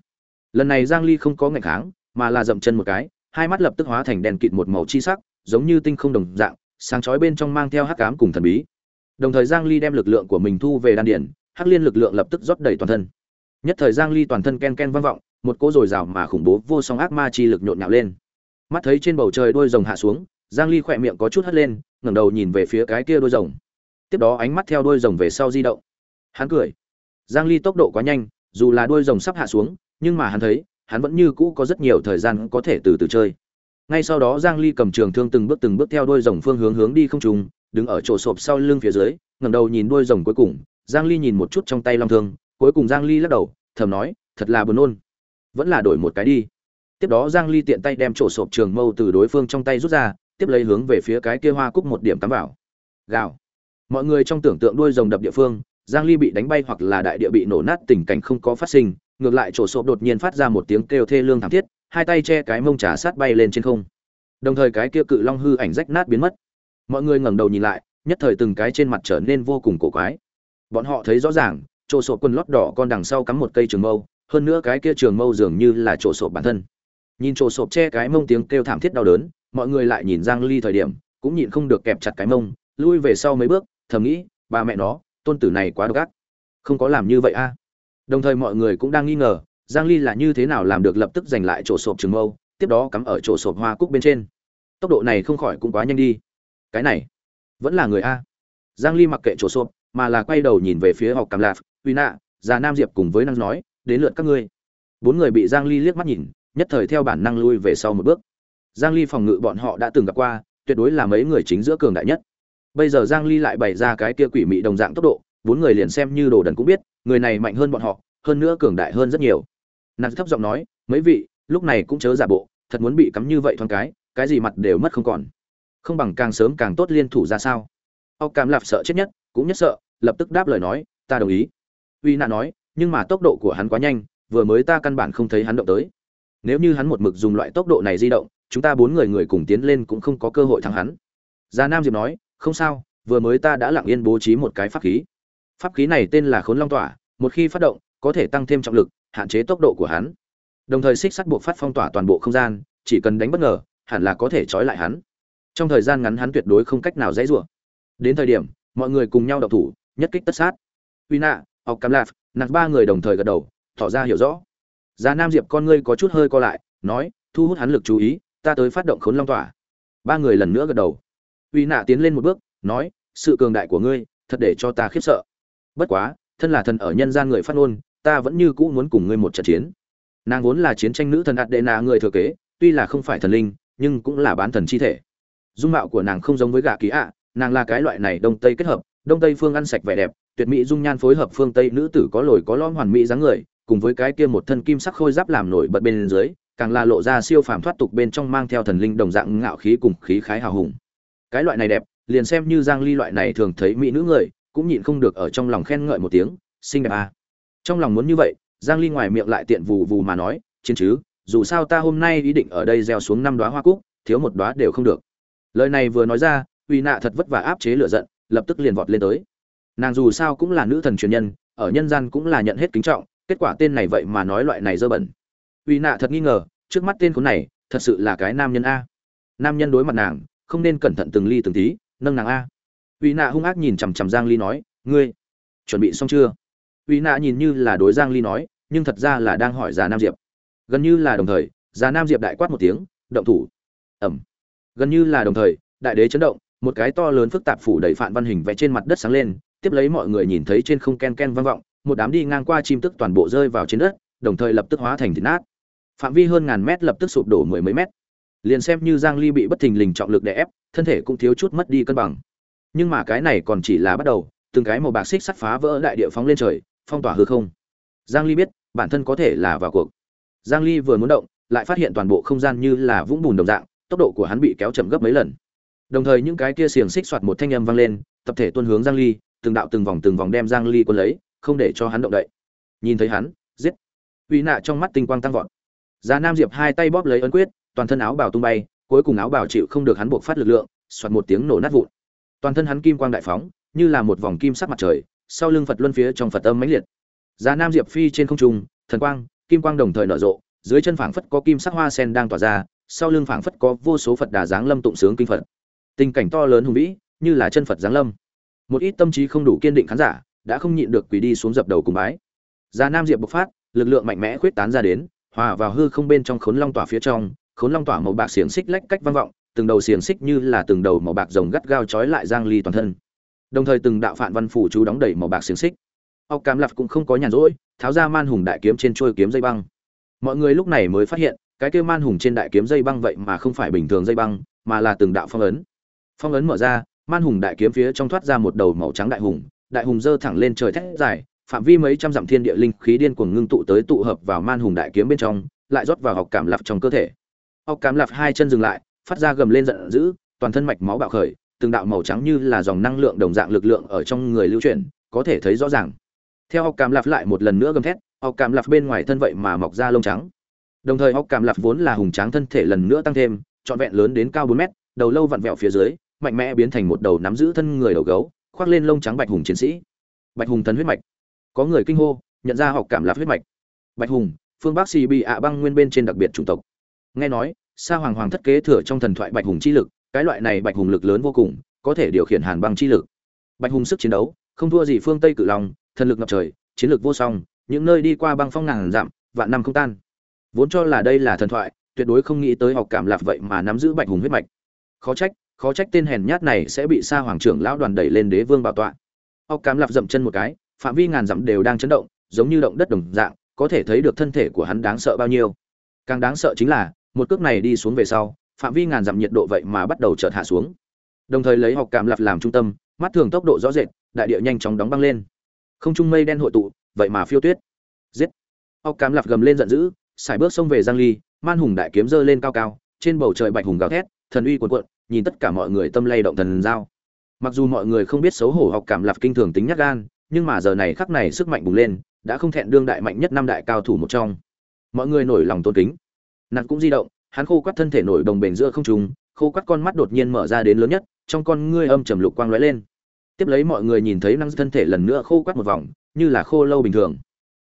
Lần này giang ly không có ngạnh kháng mà là dậm chân một cái hai mắt lập tức hóa thành đèn kịt một màu chi sắc giống như tinh không đồng dạng sáng chói bên trong mang theo hắc ám cùng thần bí. Đồng thời giang ly đem lực lượng của mình thu về đan điển hắc liên lực lượng lập tức rót đầy toàn thân. Nhất thời giang ly toàn thân ken ken vang vọng một cỗ rồi rào mà khủng bố vô song ác ma chi lực nhộn nhạo lên. Mắt thấy trên bầu trời đôi rồng hạ xuống, giang ly khỏe miệng có chút hất lên, ngẩng đầu nhìn về phía cái kia đôi rồng. Tiếp đó ánh mắt theo đôi rồng về sau di động. Hắn cười. Giang ly tốc độ quá nhanh, dù là đôi rồng sắp hạ xuống, nhưng mà hắn thấy, hắn vẫn như cũ có rất nhiều thời gian có thể từ từ chơi. Ngay sau đó giang ly cầm trường thương từng bước từng bước theo đôi rồng phương hướng hướng đi không trùng đứng ở chỗ sộp sau lưng phía dưới, ngẩng đầu nhìn đôi rồng cuối cùng. Giang ly nhìn một chút trong tay long thương, cuối cùng giang ly lắc đầu, thầm nói, thật là buồn nôn vẫn là đổi một cái đi. Tiếp đó giang ly tiện tay đem chỗ sộp trường mâu từ đối phương trong tay rút ra, tiếp lấy hướng về phía cái kia hoa cúc một điểm cắm vào. Gào. Mọi người trong tưởng tượng đuôi rồng đập địa phương, giang ly bị đánh bay hoặc là đại địa bị nổ nát tình cảnh không có phát sinh, ngược lại chỗ sộp đột nhiên phát ra một tiếng kêu thê lương thảm thiết, hai tay che cái mông trà sát bay lên trên không. Đồng thời cái kia cự long hư ảnh rách nát biến mất. Mọi người ngẩng đầu nhìn lại, nhất thời từng cái trên mặt trở nên vô cùng cổ quái. Bọn họ thấy rõ ràng, chỗ sộp quần lót đỏ con đằng sau cắm một cây trường mâu hơn nữa cái kia trường mâu dường như là chỗ sộp bản thân. Nhìn chỗ sộp che cái mông tiếng kêu thảm thiết đau đớn, mọi người lại nhìn giang ly thời điểm, cũng nhịn không được kẹp chặt cái mông, lui về sau mấy bước, thầm nghĩ bà mẹ nó, tôn tử này quá độc ác. Không có làm như vậy a. Đồng thời mọi người cũng đang nghi ngờ, giang ly là như thế nào làm được lập tức giành lại chỗ sộp trường mâu, tiếp đó cắm ở chỗ sộp hoa cúc bên trên. Tốc độ này không khỏi cũng quá nhanh đi. Cái này, vẫn là người a. Giang ly mặc kệ chỗ sộp, mà là quay đầu nhìn về phía học cảm lạc uy nạ già nam diệp cùng với năng nói đến lượt các ngươi. Bốn người bị giang ly liếc mắt nhìn, nhất thời theo bản năng lui về sau một bước. Giang ly phòng ngự bọn họ đã từng gặp qua, tuyệt đối là mấy người chính giữa cường đại nhất. Bây giờ giang ly lại bày ra cái kia quỷ mị đồng dạng tốc độ, bốn người liền xem như đồ đần cũng biết, người này mạnh hơn bọn họ, hơn nữa cường đại hơn rất nhiều. Nàng thấp giọng nói, mấy vị, lúc này cũng chớ giả bộ, thật muốn bị cắm như vậy thoáng cái cái gì mặt đều mất không còn. Không bằng càng sớm càng tốt liên thủ ra sao? Âu cảm lạp sợ chết nhất, cũng nhất sợ, lập tức đáp lời nói, ta đồng ý. Uy nạ nói nhưng mà tốc độ của hắn quá nhanh, vừa mới ta căn bản không thấy hắn động tới. Nếu như hắn một mực dùng loại tốc độ này di động, chúng ta bốn người người cùng tiến lên cũng không có cơ hội thắng hắn. Già nam diệp nói, không sao, vừa mới ta đã lặng yên bố trí một cái pháp khí. Pháp khí này tên là khốn long tỏa, một khi phát động, có thể tăng thêm trọng lực, hạn chế tốc độ của hắn. Đồng thời xích sắt buộc phát phong tỏa toàn bộ không gian, chỉ cần đánh bất ngờ, hẳn là có thể trói lại hắn. Trong thời gian ngắn hắn tuyệt đối không cách nào dãy rủa. Đến thời điểm, mọi người cùng nhau đậu thủ, nhất kích tất sát. Uy nạ học cam lạp nặc ba người đồng thời gật đầu, tỏ ra hiểu rõ. Già nam diệp con ngươi có chút hơi co lại, nói, thu hút hắn lực chú ý, ta tới phát động khốn long tỏa. Ba người lần nữa gật đầu. Uy nạ tiến lên một bước, nói, sự cường đại của ngươi, thật để cho ta khiếp sợ. Bất quá, thân là thần ở nhân gian người phát ngôn, ta vẫn như cũ muốn cùng ngươi một trận chiến. Nàng vốn là chiến tranh nữ thần adena người thừa kế, tuy là không phải thần linh, nhưng cũng là bán thần chi thể. Dung mạo của nàng không giống với gã ký ạ, nàng là cái loại này đông tây kết hợp, đông tây phương ăn sạch vẻ đẹp tuyệt mỹ dung nhan phối hợp phương tây nữ tử có lồi có lõm hoàn mỹ dáng người, cùng với cái kia một thân kim sắc khôi giáp làm nổi bật bên dưới, càng là lộ ra siêu phàm thoát tục bên trong mang theo thần linh đồng dạng ngạo khí cùng khí khái hào hùng. Cái loại này đẹp, liền xem như giang ly loại này thường thấy mỹ nữ người, cũng nhịn không được ở trong lòng khen ngợi một tiếng, xinh đẹp à. trong lòng muốn như vậy, giang ly ngoài miệng lại tiện vù vù mà nói, chiến chứ, dù sao ta hôm nay ý định ở đây gieo xuống năm đóa hoa cúc, thiếu một đóa đều không được. Lời này vừa nói ra, uy nạ thật vất vả áp chế lửa giận, lập tức liền vọt lên tới nàng dù sao cũng là nữ thần truyền nhân, ở nhân gian cũng là nhận hết kính trọng, kết quả tên này vậy mà nói loại này dơ bẩn. Uy nạ thật nghi ngờ, trước mắt tên khốn này, thật sự là cái nam nhân a. Nam nhân đối mặt nàng, không nên cẩn thận từng ly từng tí, nâng nàng a. Uy nạ hung ác nhìn chằm chằm giang ly nói, ngươi, chuẩn bị xong chưa? Uy nạ nhìn như là đối giang ly nói, nhưng thật ra là đang hỏi già nam diệp. Gần như là đồng thời, già nam diệp đại quát một tiếng, động thủ. Ẩm gần như là đồng thời, đại đế chấn động, một cái to lớn phức tạp phủ đầy phản văn hình vẽ trên mặt đất sáng lên tiếp lấy mọi người nhìn thấy trên không ken ken vang vọng, một đám đi ngang qua chim tức toàn bộ rơi vào trên đất, đồng thời lập tức hóa thành thịt nát. Phạm vi hơn ngàn mét lập tức sụp đổ mười mấy mét. Liền xem như giang ly bị bất thình lình trọng lực đè ép, thân thể cũng thiếu chút mất đi cân bằng. Nhưng mà cái này còn chỉ là bắt đầu, từng cái màu bạc xích sắt phá vỡ đại địa phóng lên trời, phong tỏa hư không. Giang ly biết, bản thân có thể là vào cuộc. Giang ly vừa muốn động, lại phát hiện toàn bộ không gian như là vũng bùn đồng dạng, tốc độ của hắn bị kéo chậm gấp mấy lần. Đồng thời những cái kia xiềng xích xoạt một thanh âm vang lên, tập thể tuôn hướng giang ly từng đạo từng vòng từng vòng đem giang ly quân lấy không để cho hắn động đậy nhìn thấy hắn giết uy nạ trong mắt tinh quang tăng vọt Già Nam Diệp hai tay bóp lấy ấn quyết, toàn thân áo bào tung bay, cuối cùng áo bào chịu không được hắn buộc phát lực lượng, xoạt một tiếng nổ nát vụn. Toàn thân hắn kim quang đại phóng, như là một vòng kim sắc mặt trời, sau lưng Phật luân phía trong Phật âm mãnh liệt. Già Nam Diệp phi trên không trung, thần quang, kim quang đồng thời nở rộ, dưới chân phảng phất có kim sắc hoa sen đang tỏa ra, sau lưng phảng phất có vô số Phật đà giáng lâm tụng sướng kinh Phật. Tình cảnh to lớn hùng vĩ, như là chân Phật giáng lâm. Một ít tâm trí không đủ kiên định khán giả, đã không nhịn được quỳ đi xuống dập đầu cùng bái. già Nam Diệp bộc phát, lực lượng mạnh mẽ khuyết tán ra đến, hòa vào hư không bên trong khốn long tỏa phía trong khốn long tỏa màu bạc xiềng xích lách cách vang vọng từng đầu xiềng xích như là từng đầu màu bạc rồng gắt gao trói lại giang ly toàn thân. Đồng thời từng đạo phản văn phủ chú đóng đầy màu bạc xiềng xích. Ốc cám lạp cũng không có nhàn rỗi tháo ra man hùng đại kiếm trên trôi kiếm dây băng. Mọi người lúc này mới phát hiện cái kia man hùng trên đại kiếm dây băng vậy mà không phải bình thường dây băng mà là từng đạo phong ấn. Phong ấn mở ra man hùng đại kiếm phía trong thoát ra một đầu màu trắng đại hùng đại hùng dơ thẳng lên trời thét dài, phạm vi mấy trăm dặm thiên địa linh khí điên cuồng ngưng tụ tới tụ hợp vào man hùng đại kiếm bên trong, lại rót vào học cảm lạp trong cơ thể. Học cảm lạp hai chân dừng lại, phát ra gầm lên giận dữ, toàn thân mạch máu bạo khởi, từng đạo màu trắng như là dòng năng lượng đồng dạng lực lượng ở trong người lưu chuyển, có thể thấy rõ ràng. Theo học cảm lạp lại một lần nữa gầm thét, học cảm lạp bên ngoài thân vậy mà mọc ra lông trắng. Đồng thời học cảm lạp vốn là hùng tráng thân thể lần nữa tăng thêm, trọn vẹn lớn đến cao bốn mét, đầu lâu vặn vẹo phía dưới mạnh mẽ biến thành một đầu nắm giữ thân người đầu gấu, khoác lên lông trắng bạch hùng chiến sĩ. Bạch hùng thần huyết mạch. Có người kinh hô, nhận ra học cảm lạc huyết mạch. Bạch hùng, phương bắc xì bị ạ băng nguyên bên trên đặc biệt chủng tộc. Nghe nói, sa hoàng hoàng thất kế thừa trong thần thoại bạch hùng chi lực, cái loại này bạch hùng lực lớn vô cùng, có thể điều khiển hàn băng chi lực. Bạch hùng sức chiến đấu, không thua gì phương tây cự long, thần lực ngập trời, chiến lược vô song, những nơi đi qua băng phong ngàn dặm, vạn năm không tan. Vốn cho là đây là thần thoại, tuyệt đối không nghĩ tới học cảm lạc vậy mà nắm giữ bạch hùng huyết mạch. Khó trách khó trách tên hèn nhát này sẽ bị sa hoàng trưởng lão đoàn đẩy lên đế vương bảo tọa. Ốc cám lạp dậm chân một cái, phạm vi ngàn dặm đều đang chấn động, giống như động đất đồng dạng, có thể thấy được thân thể của hắn đáng sợ bao nhiêu. Càng đáng sợ chính là, một cước này đi xuống về sau, phạm vi ngàn dặm nhiệt độ vậy mà bắt đầu chợt hạ xuống. Đồng thời lấy học cảm lạp làm trung tâm, mắt thường tốc độ rõ rệt, đại địa nhanh chóng đóng băng lên. Không trung mây đen hội tụ, vậy mà phiêu tuyết. Giết. Học cảm lạp gầm lên giận dữ xài bước xông về giang ly, man hùng đại kiếm giơ lên cao cao, trên bầu trời bạch hùng gào thét, thần uy cuồn cuộn nhìn tất cả mọi người tâm lay động thần giao. Mặc dù mọi người không biết xấu hổ học cảm lạp kinh thường tính nhát gan, nhưng mà giờ này khắc này sức mạnh bùng lên, đã không thẹn đương đại mạnh nhất năm đại cao thủ một trong. Mọi người nổi lòng tôn kính. Nạt cũng di động, hắn khô quắt thân thể nổi đồng bền giữa không trung, khô quắt con mắt đột nhiên mở ra đến lớn nhất, trong con ngươi âm trầm lục quang lóe lên. Tiếp lấy mọi người nhìn thấy năng thân thể lần nữa khô quắt một vòng, như là khô lâu bình thường.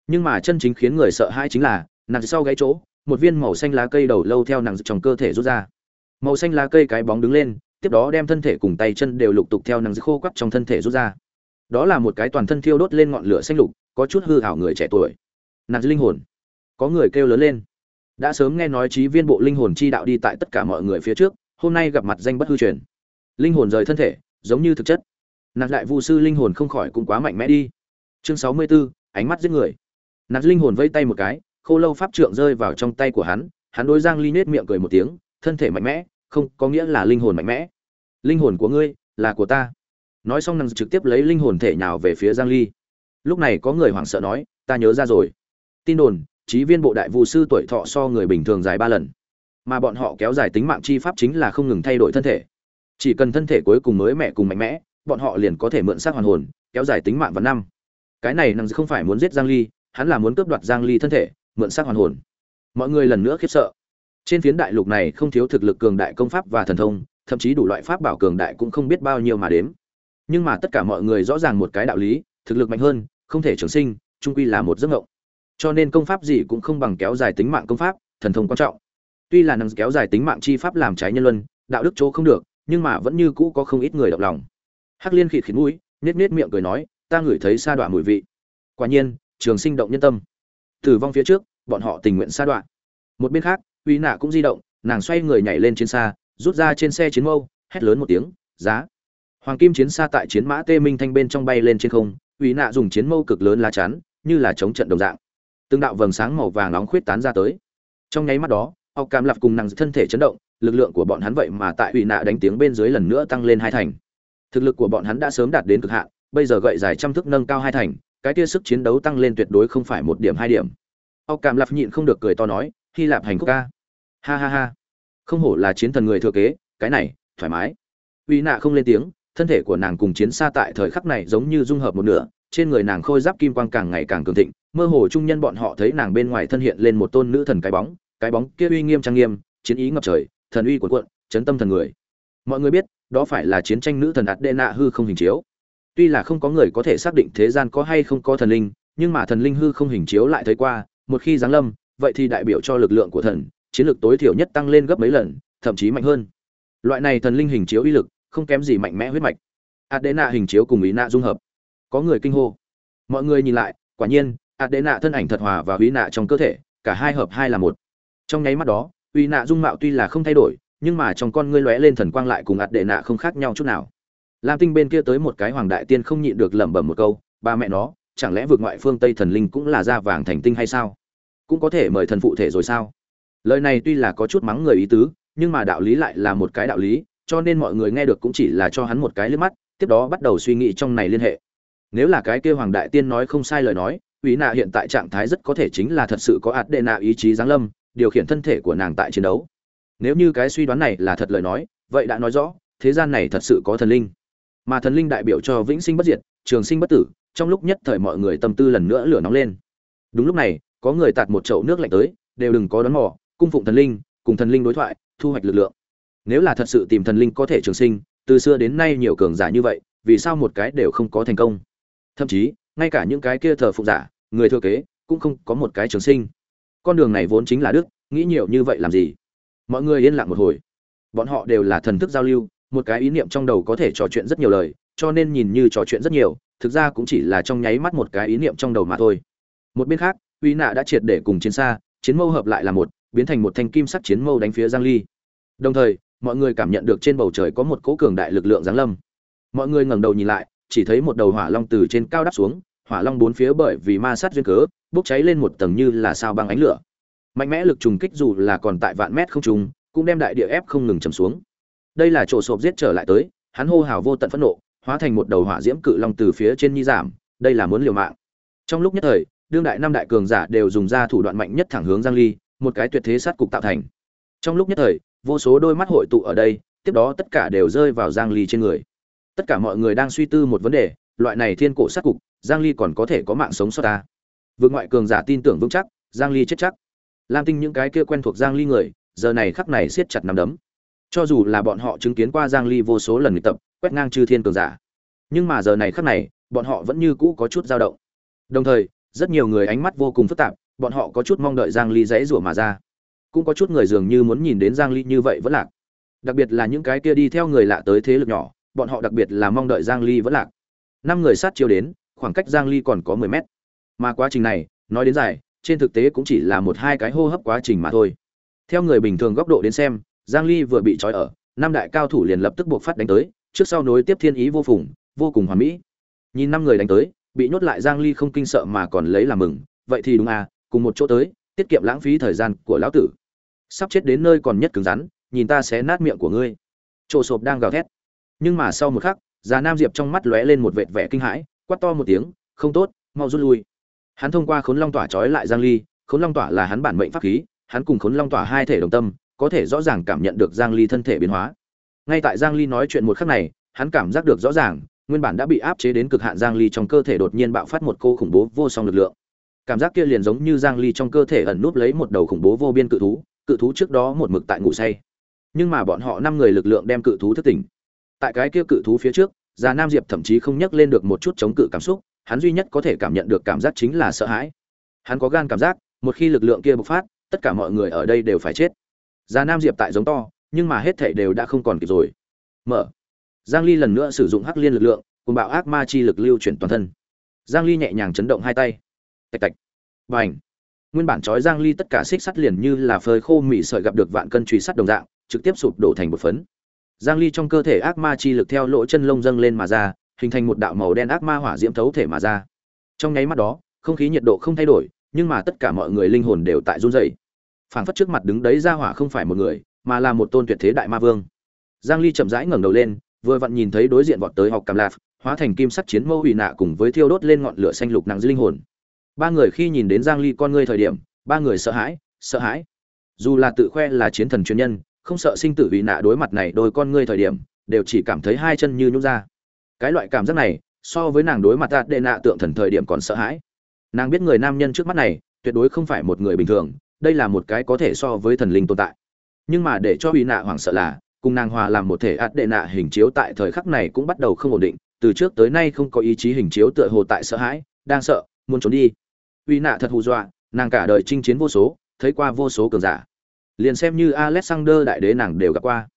Nhưng mà chân chính khiến người sợ hãi chính là, nặng sau gáy chỗ, một viên màu xanh lá cây đầu lâu theo nặng trong cơ thể rút ra màu xanh lá cây cái bóng đứng lên tiếp đó đem thân thể cùng tay chân đều lục tục theo nắng khô quắt trong thân thể rút ra. Đó là một cái toàn thân thiêu đốt lên ngọn lửa xanh lục có chút hư hảo người trẻ tuổi. Nặng linh hồn. Có người kêu lớn lên. Đã sớm nghe nói trí viên bộ linh hồn chi đạo đi tại tất cả mọi người phía trước hôm nay gặp mặt danh bất hư truyền. Linh hồn rời thân thể giống như thực chất. Nạt lại vu sư linh hồn không khỏi cũng quá mạnh mẽ đi. Chương sáu mươi 64, ánh mắt giết người. Nạt linh hồn vây tay một cái khô lâu pháp trượng rơi vào trong tay của hắn hắn đối giang ly nết miệng cười một tiếng thân thể mạnh mẽ không có nghĩa là linh hồn mạnh mẽ. Linh hồn của ngươi là của ta. Nói xong nàng trực tiếp lấy linh hồn thể nhào về phía giang ly. Lúc này có người hoảng sợ nói, ta nhớ ra rồi. Tin đồn, trí viên bộ đại vu sư tuổi thọ so người bình thường dài ba lần. Mà bọn họ kéo dài tính mạng chi pháp chính là không ngừng thay đổi thân thể. Chỉ cần thân thể cuối cùng mới mẹ cùng mạnh mẽ, bọn họ liền có thể mượn xác hoàn hồn, kéo dài tính mạng vào năm. Cái này nàng không phải muốn giết giang ly, hắn là muốn cướp đoạt giang ly thân thể, mượn xác hoàn hồn. Mọi người lần nữa khiếp sợ trên phiến đại lục này không thiếu thực lực cường đại công pháp và thần thông, thậm chí đủ loại pháp bảo cường đại cũng không biết bao nhiêu mà đếm. Nhưng mà tất cả mọi người rõ ràng một cái đạo lý, thực lực mạnh hơn, không thể trường sinh trung quy là một giấc ngộng cho nên công pháp gì cũng không bằng kéo dài tính mạng công pháp, thần thông quan trọng. Tuy là năng kéo dài tính mạng chi pháp làm trái nhân luân, đạo đức chỗ không được, nhưng mà vẫn như cũ có không ít người động lòng. Hắc liên khịt khịt mũi nết nết miệng cười nói, ta ngửi thấy sa đoạn mùi vị. Quả nhiên, trường sinh động nhân tâm. Tử vong phía trước, bọn họ tình nguyện sa đoạn một bên khác uy nạ cũng di động, nàng xoay người nhảy lên trên xa, rút ra trên xe chiến mâu, hét lớn một tiếng, giá! Hoàng kim chiến xa tại chiến mã tê minh thanh bên trong bay lên trên không, uy nạ dùng chiến mâu cực lớn lá chắn, như là chống trận đồng dạng. Từng đạo vầng sáng màu vàng nóng khuyết tán ra tới. Trong nháy mắt đó ọc cam lạp cùng nàng thân thể chấn động, lực lượng của bọn hắn vậy mà tại uy nạ đánh tiếng bên dưới lần nữa tăng lên hai thành. Thực lực của bọn hắn đã sớm đạt đến cực hạn, bây giờ gậy dài trăm thức nâng cao hai thành, cái kia sức chiến đấu tăng lên tuyệt đối không phải một điểm hai điểm. Ọc cảm lạp nhịn không được cười to nói hy lạp hành khúc ca. Ha ha ha. Không hổ là chiến thần người thừa kế cái này thoải mái. Uy nạ không lên tiếng thân thể của nàng cùng chiến xa tại thời khắc này giống như dung hợp một nửa trên người nàng khôi giáp kim quang càng ngày càng cường thịnh mơ hồ trung nhân bọn họ thấy nàng bên ngoài thân hiện lên một tôn nữ thần cái bóng cái bóng kia uy nghiêm trang nghiêm chiến ý ngập trời thần uy của cuộn chấn tâm thần người. Mọi người biết đó phải là chiến tranh nữ thần Adena hư không hình chiếu. Tuy là không có người có thể xác định thế gian có hay không có thần linh, nhưng mà thần linh hư không hình chiếu lại thấy qua, một khi giáng lâm, vậy thì đại biểu cho lực lượng của thần, chiến lược tối thiểu nhất tăng lên gấp mấy lần, thậm chí mạnh hơn. Loại này thần linh hình chiếu uy lực, không kém gì mạnh mẽ huyết mạch. Adena hình chiếu cùng ý nạ dung hợp. Có người kinh hô. Mọi người nhìn lại, quả nhiên, Adena thân ảnh thật hòa và ý nạ trong cơ thể, cả hai hợp hai là một. Trong nháy mắt đó, ý nạ dung mạo tuy là không thay đổi, nhưng mà trong con ngươi lóe lên thần quang lại cùng ạt đế nạ không khác nhau chút nào lam tinh bên kia tới một cái hoàng đại tiên không nhịn được lẩm bẩm một câu ba mẹ nó chẳng lẽ vượt ngoại phương tây thần linh cũng là da vàng thành tinh hay sao cũng có thể mời thần phụ thể rồi sao? Lời này tuy là có chút mắng người ý tứ, nhưng mà đạo lý lại là một cái đạo lý, cho nên mọi người nghe được cũng chỉ là cho hắn một cái liếc mắt, tiếp đó bắt đầu suy nghĩ trong này liên hệ. Nếu là cái kia hoàng đại tiên nói không sai lời nói ủy nạ hiện tại trạng thái rất có thể chính là thật sự có ạt đệ nạ ý chí giáng lâm, điều khiển thân thể của nàng tại chiến đấu. Nếu như cái suy đoán này là thật lời nói, vậy đã nói rõ, thế gian này thật sự có thần linh. Mà thần linh đại biểu cho vĩnh sinh bất diệt, trường sinh bất tử, trong lúc nhất thời mọi người tâm tư lần nữa lửa nóng lên. Đúng lúc này có người tạt một chậu nước lạnh tới, đều đừng có đón mò, cung phụng thần linh, cùng thần linh đối thoại, thu hoạch lực lượng. Nếu là thật sự tìm thần linh có thể trường sinh, từ xưa đến nay nhiều cường giả như vậy, vì sao một cái đều không có thành công? Thậm chí, ngay cả những cái kia thờ phụng giả, người thừa kế, cũng không có một cái trường sinh. Con đường này vốn chính là đức, nghĩ nhiều như vậy làm gì? Mọi người yên lặng một hồi. Bọn họ đều là thần thức giao lưu, một cái ý niệm trong đầu có thể trò chuyện rất nhiều lời, cho nên nhìn như trò chuyện rất nhiều, thực ra cũng chỉ là trong nháy mắt một cái ý niệm trong đầu mà thôi. Một bên khác uy nạ đã triệt để cùng chiến xa, chiến mâu hợp lại là một, biến thành một thanh kim sắc chiến mâu đánh phía giang ly. Đồng thời, mọi người cảm nhận được trên bầu trời có một cỗ cường đại lực lượng giáng lâm. Mọi người ngẩng đầu nhìn lại, chỉ thấy một đầu hỏa long từ trên cao đáp xuống, hỏa long bốn phía bởi vì ma sát duyên cớ, bốc cháy lên một tầng như là sao băng ánh lửa. Mạnh mẽ lực trùng kích dù là còn tại vạn mét không trùng cũng đem đại địa ép không ngừng chầm xuống. Đây là chỗ sộp giết trở lại tới, hắn hô hào vô tận phẫn nộ, hóa thành một đầu hỏa diễm cự long từ phía trên nhi giảm, đây là muốn liều mạng. Trong lúc nhất thời đương đại năm đại cường giả đều dùng ra thủ đoạn mạnh nhất thẳng hướng giang ly, một cái tuyệt thế sát cục tạo thành. Trong lúc nhất thời, vô số đôi mắt hội tụ ở đây, tiếp đó tất cả đều rơi vào giang ly trên người. Tất cả mọi người đang suy tư một vấn đề, loại này thiên cổ sát cục, giang ly còn có thể có mạng sống sót ta. Vương ngoại cường giả tin tưởng vững chắc, giang ly chết chắc. Lam tinh những cái kia quen thuộc giang ly người, giờ này khắc này siết chặt nắm đấm. Cho dù là bọn họ chứng kiến qua giang ly vô số lần tập, quét ngang chư thiên cường giả, nhưng mà giờ này khắc này, bọn họ vẫn như cũ có chút dao động. Đồng thời rất nhiều người ánh mắt vô cùng phức tạp, bọn họ có chút mong đợi giang ly dãy rủa mà ra. Cũng có chút người dường như muốn nhìn đến giang ly như vậy vẫn lạc. Đặc biệt là những cái kia đi theo người lạ tới thế lực nhỏ, bọn họ đặc biệt là mong đợi giang ly vẫn lạc. Năm người sát chiêu đến, khoảng cách giang ly còn có 10 mét. Mà quá trình này, nói đến dài, trên thực tế cũng chỉ là một hai cái hô hấp quá trình mà thôi. Theo người bình thường góc độ đến xem, giang ly vừa bị trói ở, năm đại cao thủ liền lập tức buộc phát đánh tới, trước sau nối tiếp thiên ý vô phùng, vô cùng hoàn mỹ. Nhìn năm người đánh tới bị nhốt lại giang ly không kinh sợ mà còn lấy làm mừng, vậy thì đúng à cùng một chỗ tới, tiết kiệm lãng phí thời gian của lão tử. Sắp chết đến nơi còn nhất cứng rắn, nhìn ta sẽ nát miệng của ngươi. Trộ sộp đang gào thét. Nhưng mà sau một khắc, già nam diệp trong mắt lóe lên một vệt vẻ kinh hãi, quát to một tiếng, không tốt, mau rút lui. Hắn thông qua khốn long tỏa trói lại giang ly, khốn long tỏa là hắn bản mệnh pháp khí, hắn cùng khốn long tỏa hai thể đồng tâm, có thể rõ ràng cảm nhận được giang ly thân thể biến hóa. Ngay tại giang ly nói chuyện một khắc này, hắn cảm giác được rõ ràng nguyên bản đã bị áp chế đến cực hạn giang ly trong cơ thể đột nhiên bạo phát một cô khủng bố vô song lực lượng. Cảm giác kia liền giống như giang ly trong cơ thể ẩn núp lấy một đầu khủng bố vô biên cự thú cự thú trước đó một mực tại ngủ say. Nhưng mà bọn họ năm người lực lượng đem cự thú thức tỉnh. Tại cái kia cự thú phía trước, già nam diệp thậm chí không nhắc lên được một chút chống cự cảm xúc, hắn duy nhất có thể cảm nhận được cảm giác chính là sợ hãi. Hắn có gan cảm giác, một khi lực lượng kia bộc phát, tất cả mọi người ở đây đều phải chết. Già nam diệp tại giống to, nhưng mà hết thảy đều đã không còn kịp rồi. Mở giang ly lần nữa sử dụng hắc liên lực lượng, cùng bạo ác ma chi lực lưu chuyển toàn thân. Giang ly nhẹ nhàng chấn động hai tay. Tạch tạch. Bành. Nguyên bản chói giang ly tất cả xích sắt liền như là phơi khô mị sợi gặp được vạn cân truy sắt đồng dạng, trực tiếp sụp đổ thành một phấn. Giang ly trong cơ thể ác ma chi lực theo lỗ chân lông dâng lên mà ra, hình thành một đạo màu đen ác ma hỏa diễm thấu thể mà ra. Trong nháy mắt đó, không khí nhiệt độ không thay đổi, nhưng mà tất cả mọi người linh hồn đều tại run rẩy. Phảng phất trước mặt đứng đấy ra hỏa không phải một người, mà là một tôn tuyệt thế đại ma vương. Giang ly chậm rãi ngẩng đầu lên vừa vặn nhìn thấy đối diện vọt tới học cảm lạp hóa thành kim sắt chiến mâu hủy nạ cùng với thiêu đốt lên ngọn lửa xanh lục nặng dư linh hồn. Ba người khi nhìn đến giang ly con ngươi thời điểm, ba người sợ hãi sợ hãi. Dù là tự khoe là chiến thần chuyên nhân, không sợ sinh tử hủy nạ đối mặt này đôi con ngươi thời điểm, đều chỉ cảm thấy hai chân như nhún ra. Cái loại cảm giác này, so với nàng đối mặt ta đệ nạ tượng thần thời điểm còn sợ hãi. Nàng biết người nam nhân trước mắt này, tuyệt đối không phải một người bình thường, đây là một cái có thể so với thần linh tồn tại. Nhưng mà để cho bị nạ hoảng sợ là cùng nàng hòa làm một thể ạt đệ nạ hình chiếu tại thời khắc này cũng bắt đầu không ổn định, từ trước tới nay không có ý chí hình chiếu tựa hồ tại sợ hãi, đang sợ, muốn trốn đi. Uy nạ thật hù dọa, nàng cả đời chinh chiến vô số, thấy qua vô số cường giả. Liền xem như alexander đại đế nàng đều gặp qua.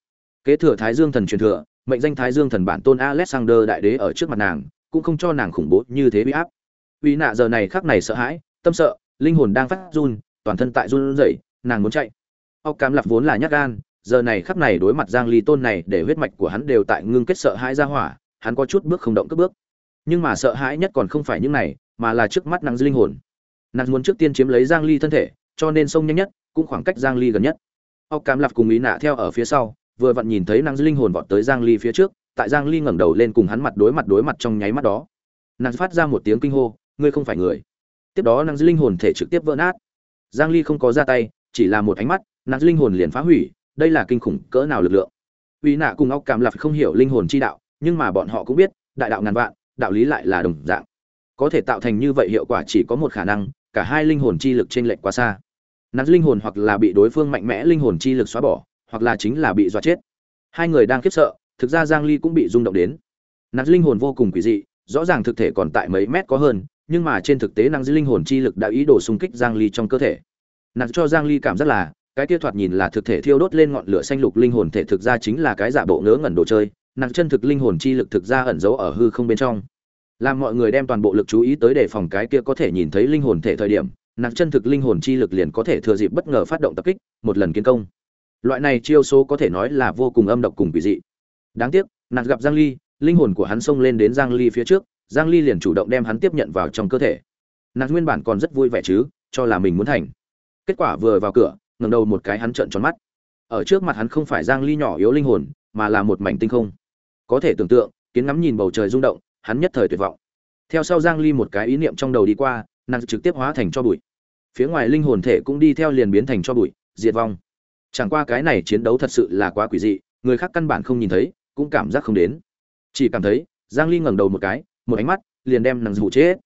Kế thừa thái dương thần truyền thừa, mệnh danh thái dương thần bản tôn alexander đại đế ở trước mặt nàng, cũng không cho nàng khủng bố như thế bị áp. Uy nạ giờ này khắc này sợ hãi, tâm sợ, linh hồn đang phát run, toàn thân tại run rẩy, nàng muốn chạy. Ốc cám lạp vốn là nhát gan giờ này khắp này đối mặt giang ly tôn này để huyết mạch của hắn đều tại ngưng kết sợ hãi ra hỏa, hắn có chút bước không động cất bước. Nhưng mà sợ hãi nhất còn không phải những này, mà là trước mắt nàng linh hồn. Nàng muốn trước tiên chiếm lấy giang ly thân thể, cho nên xông nhanh nhất, cũng khoảng cách giang ly gần nhất. Ốc cam lạp cùng ý nạ theo ở phía sau, vừa vặn nhìn thấy nàng linh hồn vọt tới giang ly phía trước, tại giang ly ngẩng đầu lên cùng hắn mặt đối mặt đối mặt trong nháy mắt đó. Nàng phát ra một tiếng kinh hô, ngươi không phải người. Tiếp đó nàng linh hồn thể trực tiếp vỡ nát. Giang ly không có ra tay, chỉ là một ánh mắt, nàng linh hồn liền phá hủy đây là kinh khủng cỡ nào lực lượng? Uy nạ cùng óc cảm lạp không hiểu linh hồn chi đạo, nhưng mà bọn họ cũng biết, đại đạo ngàn vạn, đạo lý lại là đồng dạng. Có thể tạo thành như vậy hiệu quả chỉ có một khả năng, cả hai linh hồn chi lực trên lệch quá xa. Nắn linh hồn hoặc là bị đối phương mạnh mẽ linh hồn chi lực xóa bỏ, hoặc là chính là bị dọa chết. Hai người đang khiếp sợ, thực ra giang ly cũng bị rung động đến. Nắn linh hồn vô cùng quỷ dị, rõ ràng thực thể còn tại mấy mét có hơn, nhưng mà trên thực tế năng dư linh hồn chi lực đã ý đồ xung kích giang ly trong cơ thể. Nặng cho giang ly cảm giác là cái kia thoạt nhìn là thực thể thiêu đốt lên ngọn lửa xanh lục linh hồn thể thực ra chính là cái giả bộ ngớ ngẩn đồ chơi, nặng chân thực linh hồn chi lực thực ra ẩn giấu ở hư không bên trong. Làm mọi người đem toàn bộ lực chú ý tới đề phòng cái kia có thể nhìn thấy linh hồn thể thời điểm, nặng chân thực linh hồn chi lực liền có thể thừa dịp bất ngờ phát động tập kích, một lần kiến công. Loại này chiêu số có thể nói là vô cùng âm độc cùng quỷ dị. Đáng tiếc, nặng gặp giang ly, linh hồn của hắn xông lên đến giang ly phía trước, giang ly liền chủ động đem hắn tiếp nhận vào trong cơ thể. Nặng nguyên bản còn rất vui vẻ chứ, cho là mình muốn thành. Kết quả vừa vào cửa ngẩng đầu một cái hắn trợn tròn mắt. Ở trước mặt hắn không phải giang ly nhỏ yếu linh hồn, mà là một mảnh tinh không. Có thể tưởng tượng, kiến ngắm nhìn bầu trời rung động, hắn nhất thời tuyệt vọng. Theo sau giang ly một cái ý niệm trong đầu đi qua, nàng trực tiếp hóa thành cho bụi. Phía ngoài linh hồn thể cũng đi theo liền biến thành cho bụi, diệt vong. Chẳng qua cái này chiến đấu thật sự là quá quỷ dị, người khác căn bản không nhìn thấy, cũng cảm giác không đến. Chỉ cảm thấy, giang ly ngẩng đầu một cái, một ánh mắt liền đem nàng dụ chết.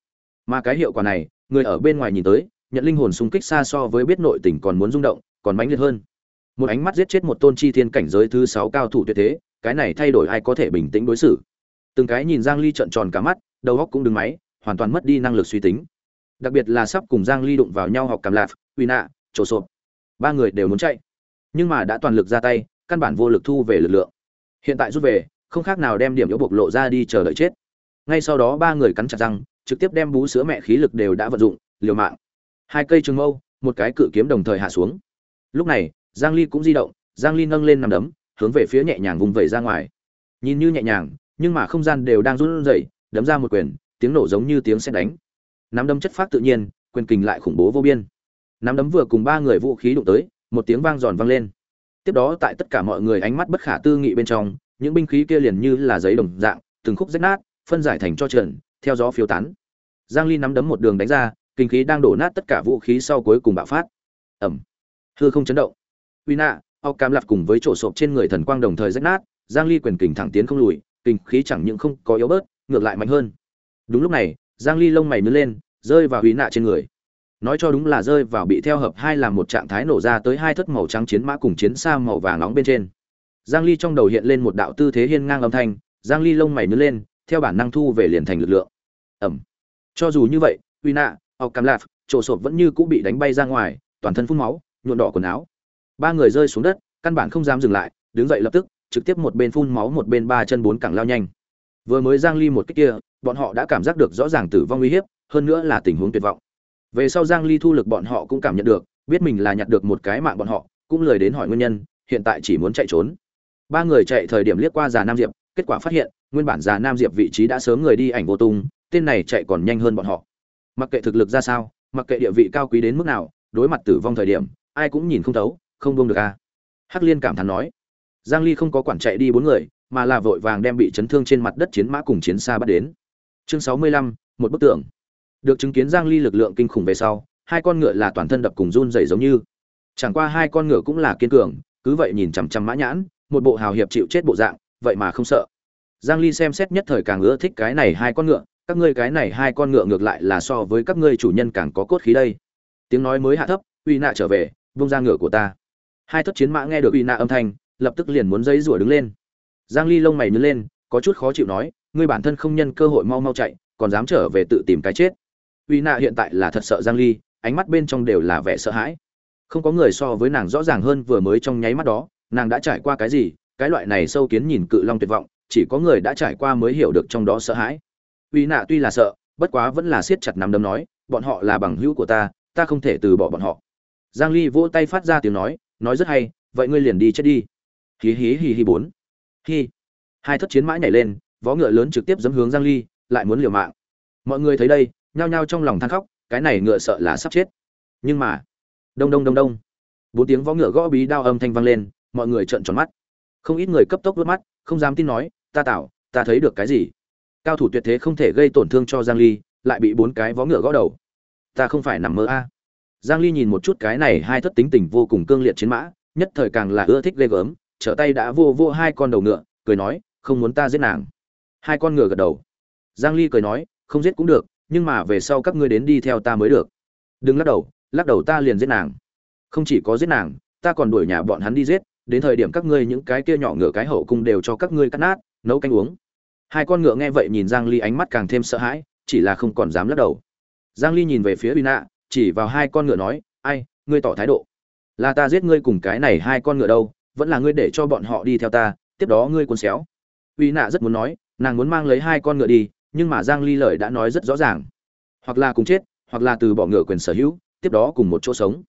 Mà cái hiệu quả này, người ở bên ngoài nhìn tới nhận linh hồn xung kích xa so với biết nội tình còn muốn rung động còn mãnh liệt hơn. Một ánh mắt giết chết một tôn chi thiên cảnh giới thứ sáu cao thủ tuyệt thế cái này thay đổi ai có thể bình tĩnh đối xử. Từng cái nhìn giang ly trợn tròn cả mắt đầu óc cũng đứng máy hoàn toàn mất đi năng lực suy tính. Đặc biệt là sắp cùng giang ly đụng vào nhau học cảm lạc, uy nạ trổ sộp ba người đều muốn chạy nhưng mà đã toàn lực ra tay căn bản vô lực thu về lực lượng. Hiện tại rút về không khác nào đem điểm yếu bộc lộ ra đi chờ đợi chết. Ngay sau đó ba người cắn chặt răng trực tiếp đem bú sữa mẹ khí lực đều đã vận dụng liều mạng hai cây trường mâu, một cái cự kiếm đồng thời hạ xuống. Lúc này, giang ly cũng di động, giang ly nâng lên nằm đấm, hướng về phía nhẹ nhàng vùng vẩy ra ngoài. Nhìn như nhẹ nhàng, nhưng mà không gian đều đang run rẩy, đấm ra một quyền, tiếng nổ giống như tiếng sét đánh. Nắm đấm chất phát tự nhiên, quyền kình lại khủng bố vô biên. Nắm đấm vừa cùng ba người vũ khí đụng tới, một tiếng vang giòn vang lên. Tiếp đó tại tất cả mọi người ánh mắt bất khả tư nghị bên trong, những binh khí kia liền như là giấy đồng dạng, từng khúc rách nát, phân giải thành cho trần theo gió phiêu tán. Giang ly nắm đấm một đường đánh ra kinh khí đang đổ nát tất cả vũ khí sau cuối cùng bạo phát. Ẩm hư không chấn động. Uy nạ ao cam lặt cùng với chỗ sộp trên người thần quang đồng thời rách nát, giang ly quyền kình thẳng tiến không lùi, kinh khí chẳng những không có yếu bớt, ngược lại mạnh hơn. Đúng lúc này, giang ly lông mày nứt lên, rơi vào uy nạ trên người. Nói cho đúng là rơi vào bị theo hợp hai làm một trạng thái nổ ra tới hai thất màu trắng chiến mã cùng chiến xa màu vàng nóng bên trên. Giang ly trong đầu hiện lên một đạo tư thế hiên ngang âm thanh, giang ly lông mày nứt lên, theo bản năng thu về liền thành lực lượng. Ẩm cho dù như vậy uy nạ ọc cam lạp trổ sộp vẫn như cũng bị đánh bay ra ngoài, toàn thân phun máu nhuộn đỏ quần áo. Ba người rơi xuống đất, căn bản không dám dừng lại, đứng dậy lập tức, trực tiếp một bên phun máu một bên ba chân bốn cẳng lao nhanh. Vừa mới giang ly một cái kia, bọn họ đã cảm giác được rõ ràng tử vong uy hiếp, hơn nữa là tình huống tuyệt vọng. Về sau giang ly thu lực bọn họ cũng cảm nhận được, biết mình là nhặt được một cái mạng bọn họ, cũng lời đến hỏi nguyên nhân, hiện tại chỉ muốn chạy trốn. Ba người chạy thời điểm liếc qua già nam diệp, kết quả phát hiện, nguyên bản già nam diệp vị trí đã sớm người đi ảnh vô tung, tên này chạy còn nhanh hơn bọn họ mặc kệ thực lực ra sao mặc kệ địa vị cao quý đến mức nào đối mặt tử vong thời điểm ai cũng nhìn không thấu không buông được a. Hắc liên cảm thán nói. Giang ly không có quản chạy đi bốn người mà là vội vàng đem bị chấn thương trên mặt đất chiến mã cùng chiến xa bắt đến. Chương 65, một bức tượng được chứng kiến giang ly lực lượng kinh khủng về sau hai con ngựa là toàn thân đập cùng run rẩy giống như. Chẳng qua hai con ngựa cũng là kiên cường cứ vậy nhìn chằm chằm mã nhãn một bộ hào hiệp chịu chết bộ dạng vậy mà không sợ. Giang ly xem xét nhất thời càng ưa thích cái này hai con ngựa các ngươi cái này hai con ngựa ngược lại là so với các ngươi chủ nhân càng có cốt khí đây. Tiếng nói mới hạ thấp, uy nạ trở về, vung ra ngựa của ta. Hai thất chiến mã nghe được uy nạ âm thanh, lập tức liền muốn giấy rủa đứng lên. Giang ly lông mày nhướng lên, có chút khó chịu nói, ngươi bản thân không nhân cơ hội mau mau chạy, còn dám trở về tự tìm cái chết. Uy nạ hiện tại là thật sợ giang ly, ánh mắt bên trong đều là vẻ sợ hãi. Không có người so với nàng rõ ràng hơn vừa mới trong nháy mắt đó, nàng đã trải qua cái gì, cái loại này sâu kiến nhìn cự long tuyệt vọng, chỉ có người đã trải qua mới hiểu được trong đó sợ hãi uy nạ tuy là sợ, bất quá vẫn là siết chặt nắm đấm nói, bọn họ là bằng hữu của ta ta không thể từ bỏ bọn họ. Giang ly vỗ tay phát ra tiếng nói nói rất hay, vậy ngươi liền đi chết đi. Hí hí hí hí bốn. Hí. Hai thất chiến mãi nhảy lên, vó ngựa lớn trực tiếp dẫm hướng giang ly, lại muốn liều mạng. Mọi người thấy đây, nhao nhao trong lòng than khóc, cái này ngựa sợ là sắp chết. Nhưng mà, đông đông đông đông. Bốn tiếng vó ngựa gõ bí đao âm thanh vang lên, mọi người trợn tròn mắt. Không ít người cấp tốc vớt mắt, không dám tin nói, ta tạo ta thấy được cái gì? Cao thủ tuyệt thế không thể gây tổn thương cho giang ly, lại bị bốn cái vó ngựa gõ đầu. Ta không phải nằm mơ a. Giang ly nhìn một chút cái này hai thất tính tình vô cùng cương liệt chiến mã, nhất thời càng là ưa thích ghê gớm, trở tay đã vô vô hai con đầu ngựa, cười nói, không muốn ta giết nàng. Hai con ngựa gật đầu. Giang ly cười nói, không giết cũng được, nhưng mà về sau các ngươi đến đi theo ta mới được. Đừng lắc đầu lắc đầu ta liền giết nàng. Không chỉ có giết nàng, ta còn đuổi nhà bọn hắn đi giết, đến thời điểm các ngươi những cái kia nhỏ ngựa cái hậu cung đều cho các ngươi cắt nát, nấu canh uống hai con ngựa nghe vậy nhìn giang ly ánh mắt càng thêm sợ hãi, chỉ là không còn dám lắc đầu. Giang ly nhìn về phía uy nạ, chỉ vào hai con ngựa nói, ai, ngươi tỏ thái độ. Là ta giết ngươi cùng cái này hai con ngựa đâu, vẫn là ngươi để cho bọn họ đi theo ta, tiếp đó ngươi cuốn xéo. Uy nạ rất muốn nói, nàng muốn mang lấy hai con ngựa đi, nhưng mà giang ly lời đã nói rất rõ ràng. Hoặc là cùng chết, hoặc là từ bỏ ngựa quyền sở hữu, tiếp đó cùng một chỗ sống.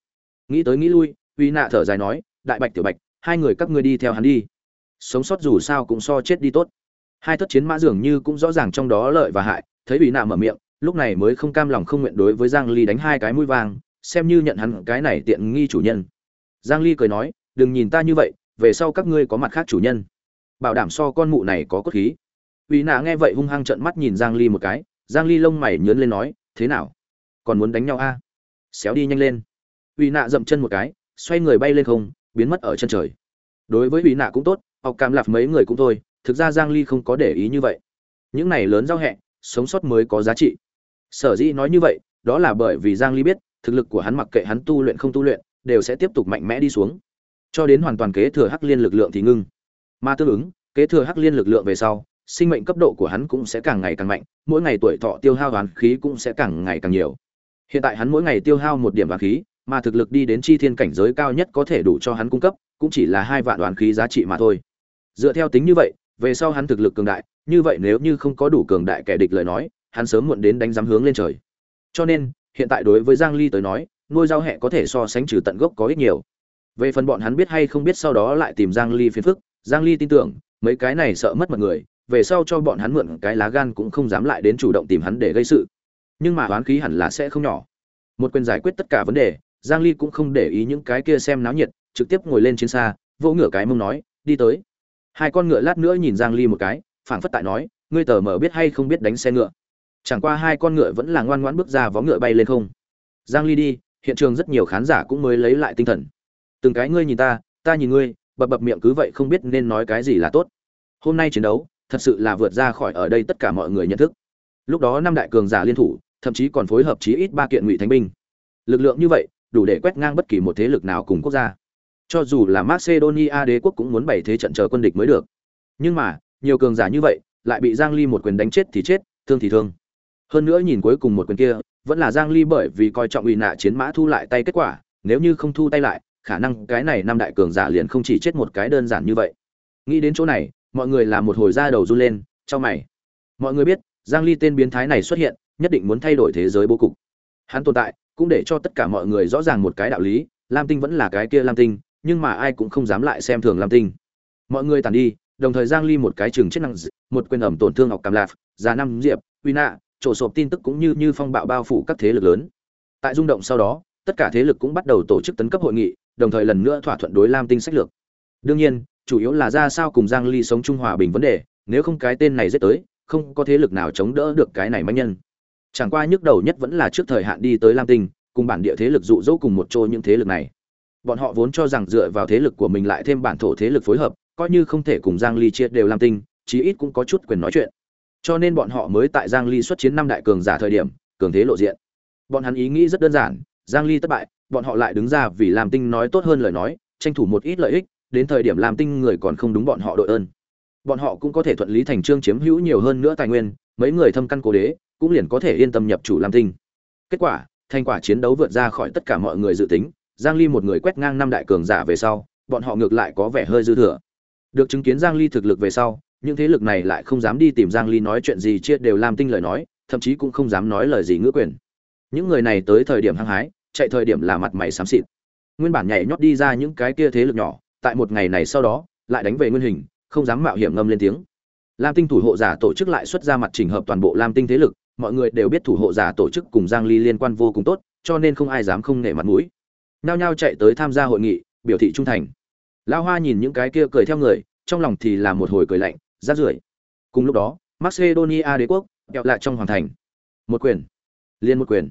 Nghĩ tới nghĩ lui uy nạ thở dài nói, đại bạch, tiểu bạch, hai người các ngươi đi theo hắn đi. Sống sót dù sao cũng so chết đi tốt hai thất chiến mã dường như cũng rõ ràng trong đó lợi và hại, thấy uy nạ mở miệng, lúc này mới không cam lòng không nguyện đối với giang ly đánh hai cái mũi vàng xem như nhận hắn cái này tiện nghi chủ nhân. Giang ly cười nói, đừng nhìn ta như vậy, về sau các ngươi có mặt khác chủ nhân. Bảo đảm so con mụ này có cốt khí. Uy nạ nghe vậy hung hăng trợn mắt nhìn giang ly một cái, giang ly lông mày nhướng lên nói, thế nào? Còn muốn đánh nhau a? Xéo đi nhanh lên. Uy nạ dậm chân một cái, xoay người bay lên không, biến mất ở chân trời. Đối với uy nạ cũng tốt, học cảm lạp mấy người cũng thôi thực ra giang ly không có để ý như vậy. Những này lớn giao hẹ, sống sót mới có giá trị. Sở dĩ nói như vậy, đó là bởi vì giang ly biết, thực lực của hắn mặc kệ hắn tu luyện không tu luyện, đều sẽ tiếp tục mạnh mẽ đi xuống. Cho đến hoàn toàn kế thừa hắc liên lực lượng thì ngưng. Mà tương ứng, kế thừa hắc liên lực lượng về sau, sinh mệnh cấp độ của hắn cũng sẽ càng ngày càng mạnh, mỗi ngày tuổi thọ tiêu hao hoàn khí cũng sẽ càng ngày càng nhiều. Hiện tại hắn mỗi ngày tiêu hao một điểm hoàn khí, mà thực lực đi đến chi thiên cảnh giới cao nhất có thể đủ cho hắn cung cấp, cũng chỉ là hai vạn đoán khí giá trị mà thôi. Dựa theo tính như vậy về sau hắn thực lực cường đại, như vậy nếu như không có đủ cường đại kẻ địch lời nói, hắn sớm muộn đến đánh giám hướng lên trời. Cho nên, hiện tại đối với giang ly tới nói, nuôi rau hẹ có thể so sánh trừ tận gốc có ít nhiều. Về phần bọn hắn biết hay không biết sau đó lại tìm giang ly phiền phức, giang ly tin tưởng, mấy cái này sợ mất mật người, về sau cho bọn hắn mượn cái lá gan cũng không dám lại đến chủ động tìm hắn để gây sự. Nhưng mà oán khí hẳn là sẽ không nhỏ. Một quyền giải quyết tất cả vấn đề, giang ly cũng không để ý những cái kia xem náo nhiệt, trực tiếp ngồi lên chiến xa, vỗ ngửa cái mông nói, đi tới hai con ngựa lát nữa nhìn giang ly một cái, phảng phất tại nói, ngươi tờ mở biết hay không biết đánh xe ngựa? Chẳng qua hai con ngựa vẫn là ngoan ngoãn bước ra vó ngựa bay lên không. Giang ly đi, hiện trường rất nhiều khán giả cũng mới lấy lại tinh thần. Từng cái ngươi nhìn ta ta nhìn ngươi, bập bập miệng cứ vậy không biết nên nói cái gì là tốt. Hôm nay chiến đấu, thật sự là vượt ra khỏi ở đây tất cả mọi người nhận thức. Lúc đó năm đại cường giả liên thủ, thậm chí còn phối hợp chí ít ba kiện ngụy thánh binh. Lực lượng như vậy, đủ để quét ngang bất kỳ một thế lực nào cùng quốc gia cho dù là macedonia đế quốc cũng muốn bày thế trận chờ quân địch mới được. Nhưng mà, nhiều cường giả như vậy, lại bị giang ly một quyền đánh chết thì chết, thương thì thương. Hơn nữa nhìn cuối cùng một quyền kia, vẫn là giang ly bởi vì coi trọng uy nạ chiến mã thu lại tay kết quả, nếu như không thu tay lại, khả năng cái này năm đại cường giả liền không chỉ chết một cái đơn giản như vậy. Nghĩ đến chỗ này, mọi người là một hồi ra đầu run lên cho mày. Mọi người biết, giang ly tên biến thái này xuất hiện, nhất định muốn thay đổi thế giới bố cục. Hắn tồn tại, cũng để cho tất cả mọi người rõ ràng một cái đạo lý, lam tinh vẫn là cái kia lam tinh nhưng mà ai cũng không dám lại xem thường lam tinh. Mọi người tàn đi, đồng thời giang ly một cái chừng chết năng một quyền ẩm tổn thương ngọc cam lạp, già năm diệp uy nạ trổ sộp tin tức cũng như như phong bạo bao phủ các thế lực lớn. Tại rung động sau đó, tất cả thế lực cũng bắt đầu tổ chức tấn cấp hội nghị, đồng thời lần nữa thỏa thuận đối lam tinh sách lược. Đương nhiên, chủ yếu là ra sao cùng giang ly sống trung hòa bình vấn đề, nếu không cái tên này giết tới, không có thế lực nào chống đỡ được cái này manh nhân. Chẳng qua nhức đầu nhất vẫn là trước thời hạn đi tới lam tinh, cùng bản địa thế lực dụ dỗ cùng một chỗ những thế lực này bọn họ vốn cho rằng dựa vào thế lực của mình lại thêm bản thổ thế lực phối hợp, coi như không thể cùng giang ly chia đều lam tinh, chí ít cũng có chút quyền nói chuyện. Cho nên bọn họ mới tại giang ly xuất chiến năm đại cường giả thời điểm, cường thế lộ diện. Bọn hắn ý nghĩ rất đơn giản, giang ly thất bại, bọn họ lại đứng ra vì lam tinh nói tốt hơn lời nói, tranh thủ một ít lợi ích, đến thời điểm lam tinh người còn không đúng bọn họ đội ơn. Bọn họ cũng có thể thuận lý thành trương chiếm hữu nhiều hơn nữa tài nguyên, mấy người thâm căn cố đế, cũng liền có thể yên tâm nhập chủ lam tinh. Kết quả, thành quả chiến đấu vượt ra khỏi tất cả mọi người dự tính giang ly một người quét ngang năm đại cường giả về sau, bọn họ ngược lại có vẻ hơi dư thừa. Được chứng kiến giang ly thực lực về sau, những thế lực này lại không dám đi tìm giang ly nói chuyện gì chia đều làm tinh lời nói, thậm chí cũng không dám nói lời gì ngữ quyền. Những người này tới thời điểm hăng hái, chạy thời điểm là mặt mày xám xịt. Nguyên bản nhảy nhót đi ra những cái kia thế lực nhỏ, tại một ngày này sau đó, lại đánh về nguyên hình, không dám mạo hiểm ngâm lên tiếng. Lam tinh thủ hộ giả tổ chức lại xuất ra mặt chỉnh hợp toàn bộ lam tinh thế lực, mọi người đều biết thủ hộ giả tổ chức cùng giang ly liên quan vô cùng tốt, cho nên không ai dám không nể mặt mũi nhao nhao chạy tới tham gia hội nghị, biểu thị trung thành. Lao hoa nhìn những cái kia cười theo người, trong lòng thì là một hồi cười lạnh, rát rưởi. Cùng lúc đó, macedonia đế quốc kẹo lại trong hoàng thành. Một quyền. Liên một quyền.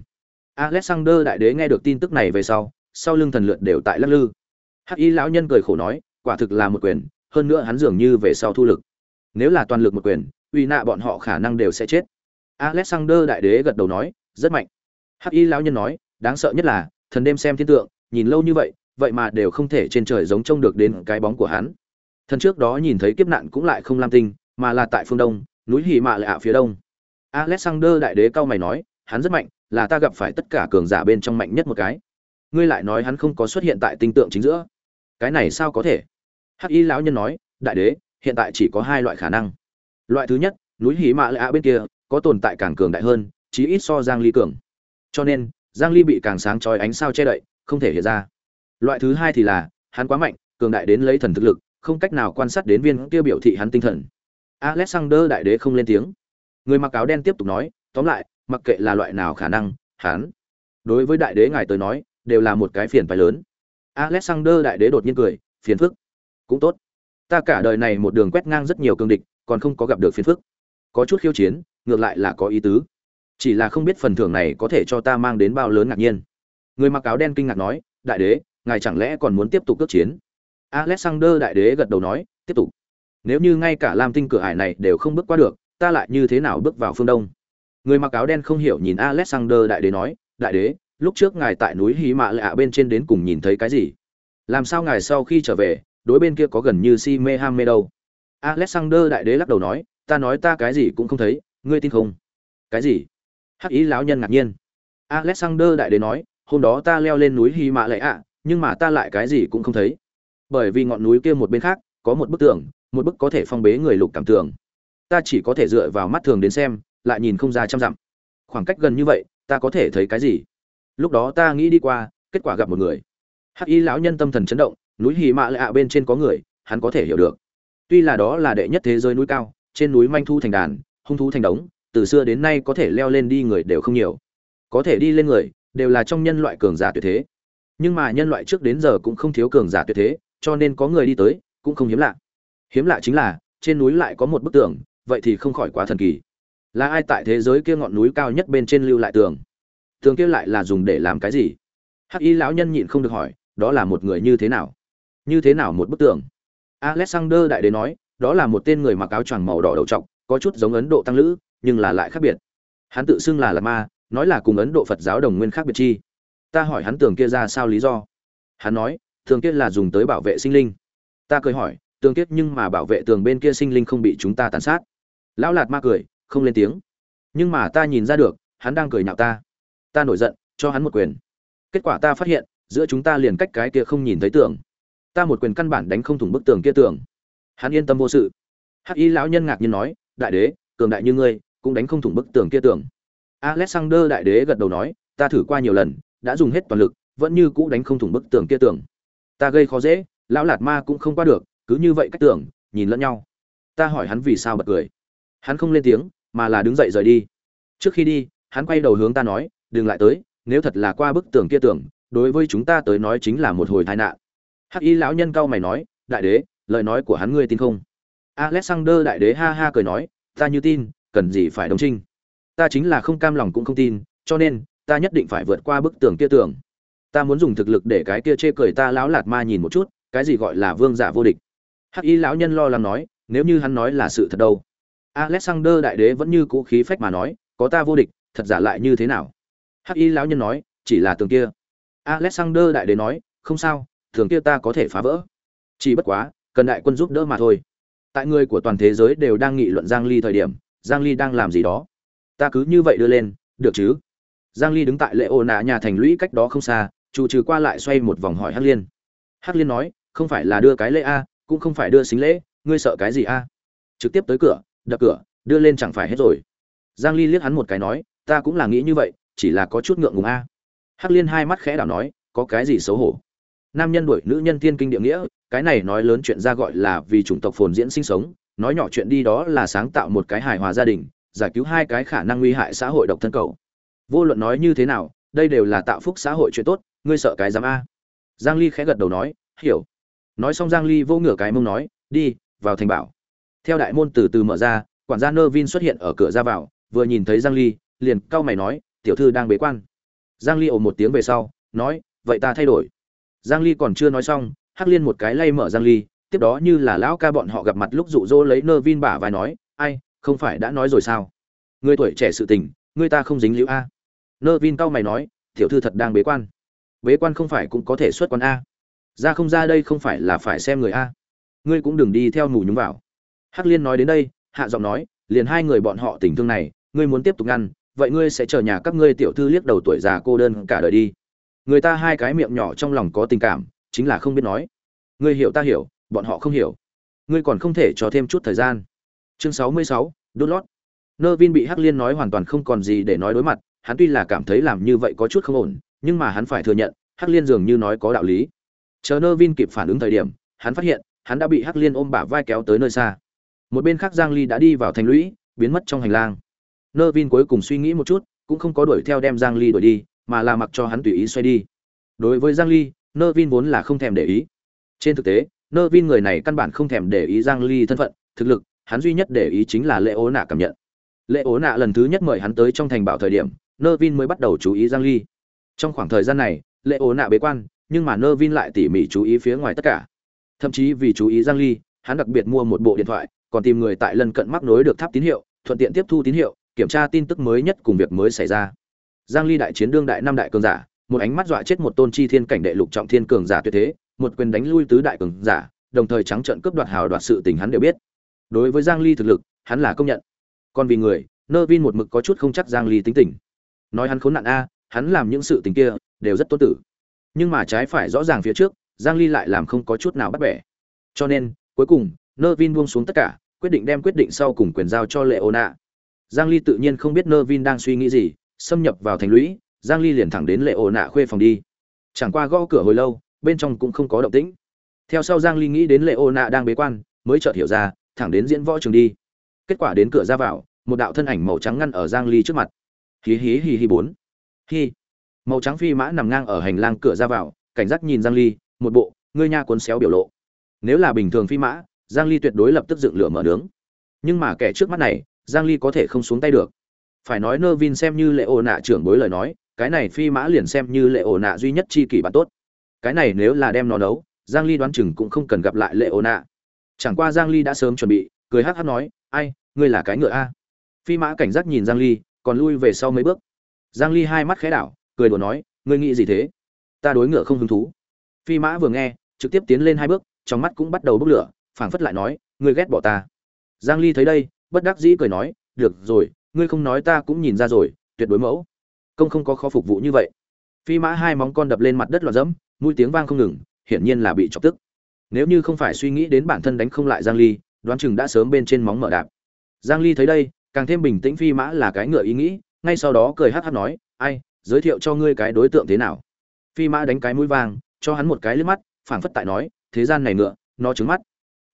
Alexander đại đế nghe được tin tức này về sau sau lưng thần lượt đều tại lắc lư. Hắc y lão nhân cười khổ nói, quả thực là một quyền, hơn nữa hắn dường như về sau thu lực. Nếu là toàn lực một quyền, uy nạ bọn họ khả năng đều sẽ chết. Alexander đại đế gật đầu nói, rất mạnh. Hắc y lão nhân nói, đáng sợ nhất là, thần đêm xem thiên tượng nhìn lâu như vậy vậy mà đều không thể trên trời giống trông được đến cái bóng của hắn. Thần trước đó nhìn thấy kiếp nạn cũng lại không lam tinh, mà là tại phương đông, núi hì mạ ạ phía đông. Alexander đại đế cao mày nói, hắn rất mạnh, là ta gặp phải tất cả cường giả bên trong mạnh nhất một cái. Ngươi lại nói hắn không có xuất hiện tại tinh tượng chính giữa. Cái này sao có thể? Hắc y lão nhân nói, đại đế, hiện tại chỉ có hai loại khả năng. Loại thứ nhất, núi hí mã ạ bên kia, có tồn tại càng cường đại hơn, chí ít so giang ly cường. Cho nên, giang ly bị càng sáng chói ánh sao che đậy không thể hiện ra. Loại thứ hai thì là, hắn quá mạnh, cường đại đến lấy thần thực lực, không cách nào quan sát đến viên kia biểu thị hắn tinh thần. Alexander đại đế không lên tiếng. Người mặc áo đen tiếp tục nói, tóm lại, mặc kệ là loại nào khả năng, hắn, đối với đại đế ngài tới nói, đều là một cái phiền phải lớn. Alexander đại đế đột nhiên cười, phiền phức. Cũng tốt. Ta cả đời này một đường quét ngang rất nhiều cương địch, còn không có gặp được phiền phức. Có chút khiêu chiến, ngược lại là có ý tứ. Chỉ là không biết phần thưởng này có thể cho ta mang đến bao lớn ngạc nhiên người mặc áo đen kinh ngạc nói, đại đế, ngài chẳng lẽ còn muốn tiếp tục cước chiến? Alexander đại đế gật đầu nói, tiếp tục. Nếu như ngay cả lam tinh cửa hải này đều không bước qua được, ta lại như thế nào bước vào phương đông? Người mặc áo đen không hiểu nhìn alexander đại đế nói, đại đế, lúc trước ngài tại núi hí mạ lạ bên trên đến cùng nhìn thấy cái gì? Làm sao ngài sau khi trở về, đối bên kia có gần như si mê ham mê đâu? Alexander đại đế lắc đầu nói, ta nói ta cái gì cũng không thấy, ngươi tin không? Cái gì? Hắc ý lão nhân ngạc nhiên. Alexander đại đế nói hôm đó ta leo lên núi hy mạ lệ ạ, nhưng mà ta lại cái gì cũng không thấy. Bởi vì ngọn núi kia một bên khác, có một bức tường, một bức có thể phong bế người lục cảm tường. Ta chỉ có thể dựa vào mắt thường đến xem, lại nhìn không ra trăm dặm. Khoảng cách gần như vậy, ta có thể thấy cái gì? Lúc đó ta nghĩ đi qua, kết quả gặp một người. Hắc y lão nhân tâm thần chấn động, núi hì mạ lạ ạ bên trên có người, hắn có thể hiểu được. Tuy là đó là đệ nhất thế giới núi cao, trên núi manh thu thành đàn, hung thú thành đống, từ xưa đến nay có thể leo lên đi người đều không nhiều. Có thể đi lên người đều là trong nhân loại cường giả tuyệt thế. Nhưng mà nhân loại trước đến giờ cũng không thiếu cường giả tuyệt thế, cho nên có người đi tới, cũng không hiếm lạ. Hiếm lạ chính là, trên núi lại có một bức tường, vậy thì không khỏi quá thần kỳ. Là ai tại thế giới kia ngọn núi cao nhất bên trên lưu lại tường? Tường kia lại là dùng để làm cái gì? Hắc y lão nhân nhịn không được hỏi, đó là một người như thế nào? Như thế nào một bức tường? Alexander đại đế nói, đó là một tên người mặc áo choàng màu đỏ đầu trọc, có chút giống ấn độ tăng lữ, nhưng là lại khác biệt. Hắn tự xưng là lạt ma nói là cùng ấn độ phật giáo đồng nguyên khác biệt chi. Ta hỏi hắn tường kia ra sao lý do? Hắn nói, tường kia là dùng tới bảo vệ sinh linh. Ta cười hỏi, tường kiết nhưng mà bảo vệ tường bên kia sinh linh không bị chúng ta tàn sát. Lão lạt ma cười, không lên tiếng. Nhưng mà ta nhìn ra được, hắn đang cười nhạo ta. Ta nổi giận, cho hắn một quyền. Kết quả ta phát hiện, giữa chúng ta liền cách cái kia không nhìn thấy tường. Ta một quyền căn bản đánh không thủng bức tường kia tường. Hắn yên tâm vô sự. Hắc y lão nhân ngạc nhiên nói, đại đế, cường đại như ngươi, cũng đánh không thủng bức tường kia tường alexander đại đế gật đầu nói, ta thử qua nhiều lần, đã dùng hết toàn lực, vẫn như cũ đánh không thủng bức tường kia tường. Ta gây khó dễ, lão lạt ma cũng không qua được, cứ như vậy cách tưởng nhìn lẫn nhau. Ta hỏi hắn vì sao bật cười. Hắn không lên tiếng, mà là đứng dậy rời đi. Trước khi đi, hắn quay đầu hướng ta nói, đừng lại tới, nếu thật là qua bức tường kia tường, đối với chúng ta tới nói chính là một hồi tai nạn. Hắc y lão nhân cao mày nói, đại đế, lời nói của hắn ngươi tin không? Alexander đại đế ha ha cười nói, ta như tin, cần gì phải đồng trinh? Ta chính là không cam lòng cũng không tin, cho nên, ta nhất định phải vượt qua bức tường kia tường. Ta muốn dùng thực lực để cái kia chê cười ta lão lạt ma nhìn một chút, cái gì gọi là vương giả vô địch. Hắc y lão nhân lo lắng nói, nếu như hắn nói là sự thật đâu? Alexander đại đế vẫn như cũ khí phách mà nói, có ta vô địch, thật giả lại như thế nào? Hắc y lão nhân nói, chỉ là tường kia. Alexander đại đế nói, không sao, tường kia ta có thể phá vỡ. Chỉ bất quá, cần đại quân giúp đỡ mà thôi. Tại người của toàn thế giới đều đang nghị luận giang ly thời điểm, giang ly đang làm gì đó ta cứ như vậy đưa lên, được chứ? Giang ly đứng tại lễ ô nạ nhà thành lũy cách đó không xa, chủ trừ qua lại xoay một vòng hỏi hắc liên. Hắc liên nói, không phải là đưa cái lễ a, cũng không phải đưa xính lễ, ngươi sợ cái gì a? Trực tiếp tới cửa, đập cửa, đưa lên chẳng phải hết rồi. Giang ly liếc hắn một cái nói, ta cũng là nghĩ như vậy, chỉ là có chút ngượng ngùng a. Hắc liên hai mắt khẽ đảo nói, có cái gì xấu hổ? Nam nhân đuổi nữ nhân thiên kinh địa nghĩa, cái này nói lớn chuyện ra gọi là vì chủng tộc phồn diễn sinh sống, nói nhỏ chuyện đi đó là sáng tạo một cái hài hòa gia đình giải cứu hai cái khả năng nguy hại xã hội độc thân cầu. Vô luận nói như thế nào, đây đều là tạo phúc xã hội chuyện tốt, ngươi sợ cái dám a. Giang ly khẽ gật đầu nói, hiểu. Nói xong giang ly vô ngửa cái mông nói, đi, vào thành bảo. Theo đại môn từ từ mở ra, quản gia nơ vin xuất hiện ở cửa ra vào, vừa nhìn thấy giang ly, liền cau mày nói, tiểu thư đang bế quan. Giang ly ồ một tiếng về sau, nói, vậy ta thay đổi. Giang ly còn chưa nói xong, hắc liên một cái lay mở giang ly, tiếp đó như là lão ca bọn họ gặp mặt lúc dụ dỗ lấy nơ vin bả vai nói, ai không phải đã nói rồi sao? Người tuổi trẻ sự tình, người ta không dính liễu a. Nơ vin cao mày nói, tiểu thư thật đang bế quan. Bế quan không phải cũng có thể xuất quan a. Ra không ra đây không phải là phải xem người a. Ngươi cũng đừng đi theo mù nhúng vào. Hắc liên nói đến đây, hạ giọng nói, liền hai người bọn họ tình thương này, ngươi muốn tiếp tục ngăn, vậy ngươi sẽ chờ nhà các ngươi tiểu thư liếc đầu tuổi già cô đơn cả đời đi. Người ta hai cái miệng nhỏ trong lòng có tình cảm, chính là không biết nói. Ngươi hiểu ta hiểu, bọn họ không hiểu. Ngươi còn không thể cho thêm chút thời gian chương sáu mươi sáu, đốt lót. Nơ vin bị hắc liên nói hoàn toàn không còn gì để nói đối mặt, hắn tuy là cảm thấy làm như vậy có chút không ổn, nhưng mà hắn phải thừa nhận, hắc liên dường như nói có đạo lý. Chờ nơ vin kịp phản ứng thời điểm, hắn phát hiện, hắn đã bị hắc liên ôm bả vai kéo tới nơi xa. Một bên khác giang ly đã đi vào thành lũy, biến mất trong hành lang. Nơ vin cuối cùng suy nghĩ một chút, cũng không có đuổi theo đem giang ly đuổi đi, mà là mặc cho hắn tùy ý xoay đi. Đối với giang ly nơ vin vốn là không thèm để ý. Trên thực tế nơ vin người này căn bản không thèm để ý giang ly thân phận, thực lực hắn duy nhất để ý chính là Lệ ố nạ cảm nhận. Lệ ố nạ lần thứ nhất mời hắn tới trong thành bảo thời điểm nơ vin mới bắt đầu chú ý giang ly trong khoảng thời gian này Lệ ố nạ bế quan, nhưng mà nơ vin lại tỉ mỉ chú ý phía ngoài tất cả. Thậm chí vì chú ý giang ly hắn đặc biệt mua một bộ điện thoại, còn tìm người tại lân cận mắc nối được tháp tín hiệu, thuận tiện tiếp thu tín hiệu, kiểm tra tin tức mới nhất cùng việc mới xảy ra. Giang ly đại chiến đương đại năm đại cường giả, một ánh mắt dọa chết một tôn chi thiên cảnh đệ lục trọng thiên cường giả tuyệt thế, một quyền đánh lui tứ đại cường giả, đồng thời trắng trợn cướp đoạt hào đoạt sự tình hắn đều biết đối với giang ly thực lực, hắn là công nhận. Còn vì người, nơ vin một mực có chút không chắc giang ly tính tình. Nói hắn khốn nạn a, hắn làm những sự tình kia, đều rất tốt tử. Nhưng mà trái phải rõ ràng phía trước, giang ly lại làm không có chút nào bắt bẻ. Cho nên, cuối cùng, nơ vin buông xuống tất cả, quyết định đem quyết định sau cùng quyền giao cho lệ ô nạ giang ly tự nhiên không biết nơ vin đang suy nghĩ gì, xâm nhập vào thành lũy, giang ly liền thẳng đến lệ ô nạ khuê phòng đi. Chẳng qua gõ cửa hồi lâu, bên trong cũng không có động tĩnh. Theo sau giang ly nghĩ đến lệ ô nạ đang bế quan, mới chợt hiểu ra thẳng đến diễn võ trường đi. Kết quả đến cửa ra vào, một đạo thân ảnh màu trắng ngăn ở giang ly trước mặt. Hí hí hí hí bốn. Hí. Màu trắng phi mã nằm ngang ở hành lang cửa ra vào, cảnh giác nhìn giang ly, một bộ, ngươi nha cuốn xéo biểu lộ. Nếu là bình thường phi mã, giang ly tuyệt đối lập tức dựng lửa mở nướng. Nhưng mà kẻ trước mắt này, giang ly có thể không xuống tay được. Phải nói nơ vin xem như lệ ổ nạ trưởng bối lời nói, cái này phi mã liền xem như lệ ổ nạ duy nhất chi kỷ bạn tốt. Cái này nếu là đem nó nấu giang ly đoán chừng cũng không cần gặp lại lệ ổ nạ chẳng qua giang ly đã sớm chuẩn bị, cười hắc hắc nói, ai, ngươi là cái ngựa a? Phi mã cảnh giác nhìn giang ly, còn lui về sau mấy bước. Giang ly hai mắt khẽ đảo, cười đùa nói, ngươi nghĩ gì thế? Ta đối ngựa không hứng thú. Phi mã vừa nghe, trực tiếp tiến lên hai bước, trong mắt cũng bắt đầu bốc lửa, phảng phất lại nói, ngươi ghét bỏ ta. Giang ly thấy đây, bất đắc dĩ cười nói, được rồi, ngươi không nói ta cũng nhìn ra rồi, tuyệt đối mẫu. Công không có khó phục vụ như vậy. Phi mã hai móng con đập lên mặt đất loạn dẫm, mũi tiếng vang không ngừng, hiển nhiên là bị chọc tức nếu như không phải suy nghĩ đến bản thân đánh không lại giang ly, đoán chừng đã sớm bên trên móng mở đạp. Giang ly thấy đây, càng thêm bình tĩnh phi mã là cái ngựa ý nghĩ, ngay sau đó cười hắt hắt nói, ai, giới thiệu cho ngươi cái đối tượng thế nào? Phi mã đánh cái mũi vàng cho hắn một cái liếc mắt, phảng phất tại nói, thế gian này ngựa, nó trứng mắt.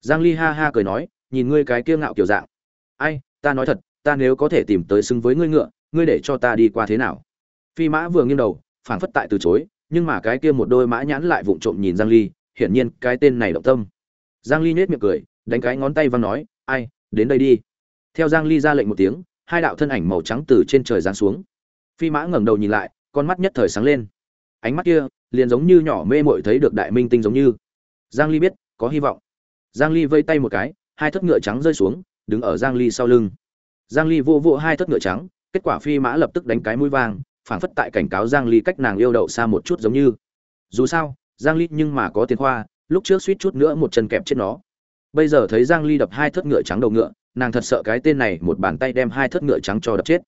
Giang ly ha ha cười nói, nhìn ngươi cái kiêu ngạo kiểu dạng. Ai, ta nói thật, ta nếu có thể tìm tới xứng với ngươi ngựa, ngươi để cho ta đi qua thế nào? Phi mã vừa nghiêng đầu, phảng phất tại từ chối, nhưng mà cái kia một đôi mã nhãn lại vụng trộm nhìn giang ly hiển nhiên cái tên này động tâm. Giang ly nhếch miệng cười, đánh cái ngón tay văng nói, ai, đến đây đi. Theo giang ly ra lệnh một tiếng, hai đạo thân ảnh màu trắng từ trên trời giáng xuống. Phi mã ngẩng đầu nhìn lại, con mắt nhất thời sáng lên. Ánh mắt kia, liền giống như nhỏ mê muội thấy được đại minh tinh giống như. Giang ly biết, có hy vọng. Giang ly vây tay một cái, hai thất ngựa trắng rơi xuống, đứng ở giang ly sau lưng. Giang ly vô vô hai thất ngựa trắng, kết quả phi mã lập tức đánh cái mũi vang phảng phất tại cảnh cáo giang ly cách nàng yêu đậu xa một chút giống như. Dù sao giang ly nhưng mà có tiền khoa, lúc trước suýt chút nữa một chân kẹp chết nó. Bây giờ thấy giang ly đập hai thất ngựa trắng đầu ngựa, nàng thật sợ cái tên này một bàn tay đem hai thất ngựa trắng cho đập chết.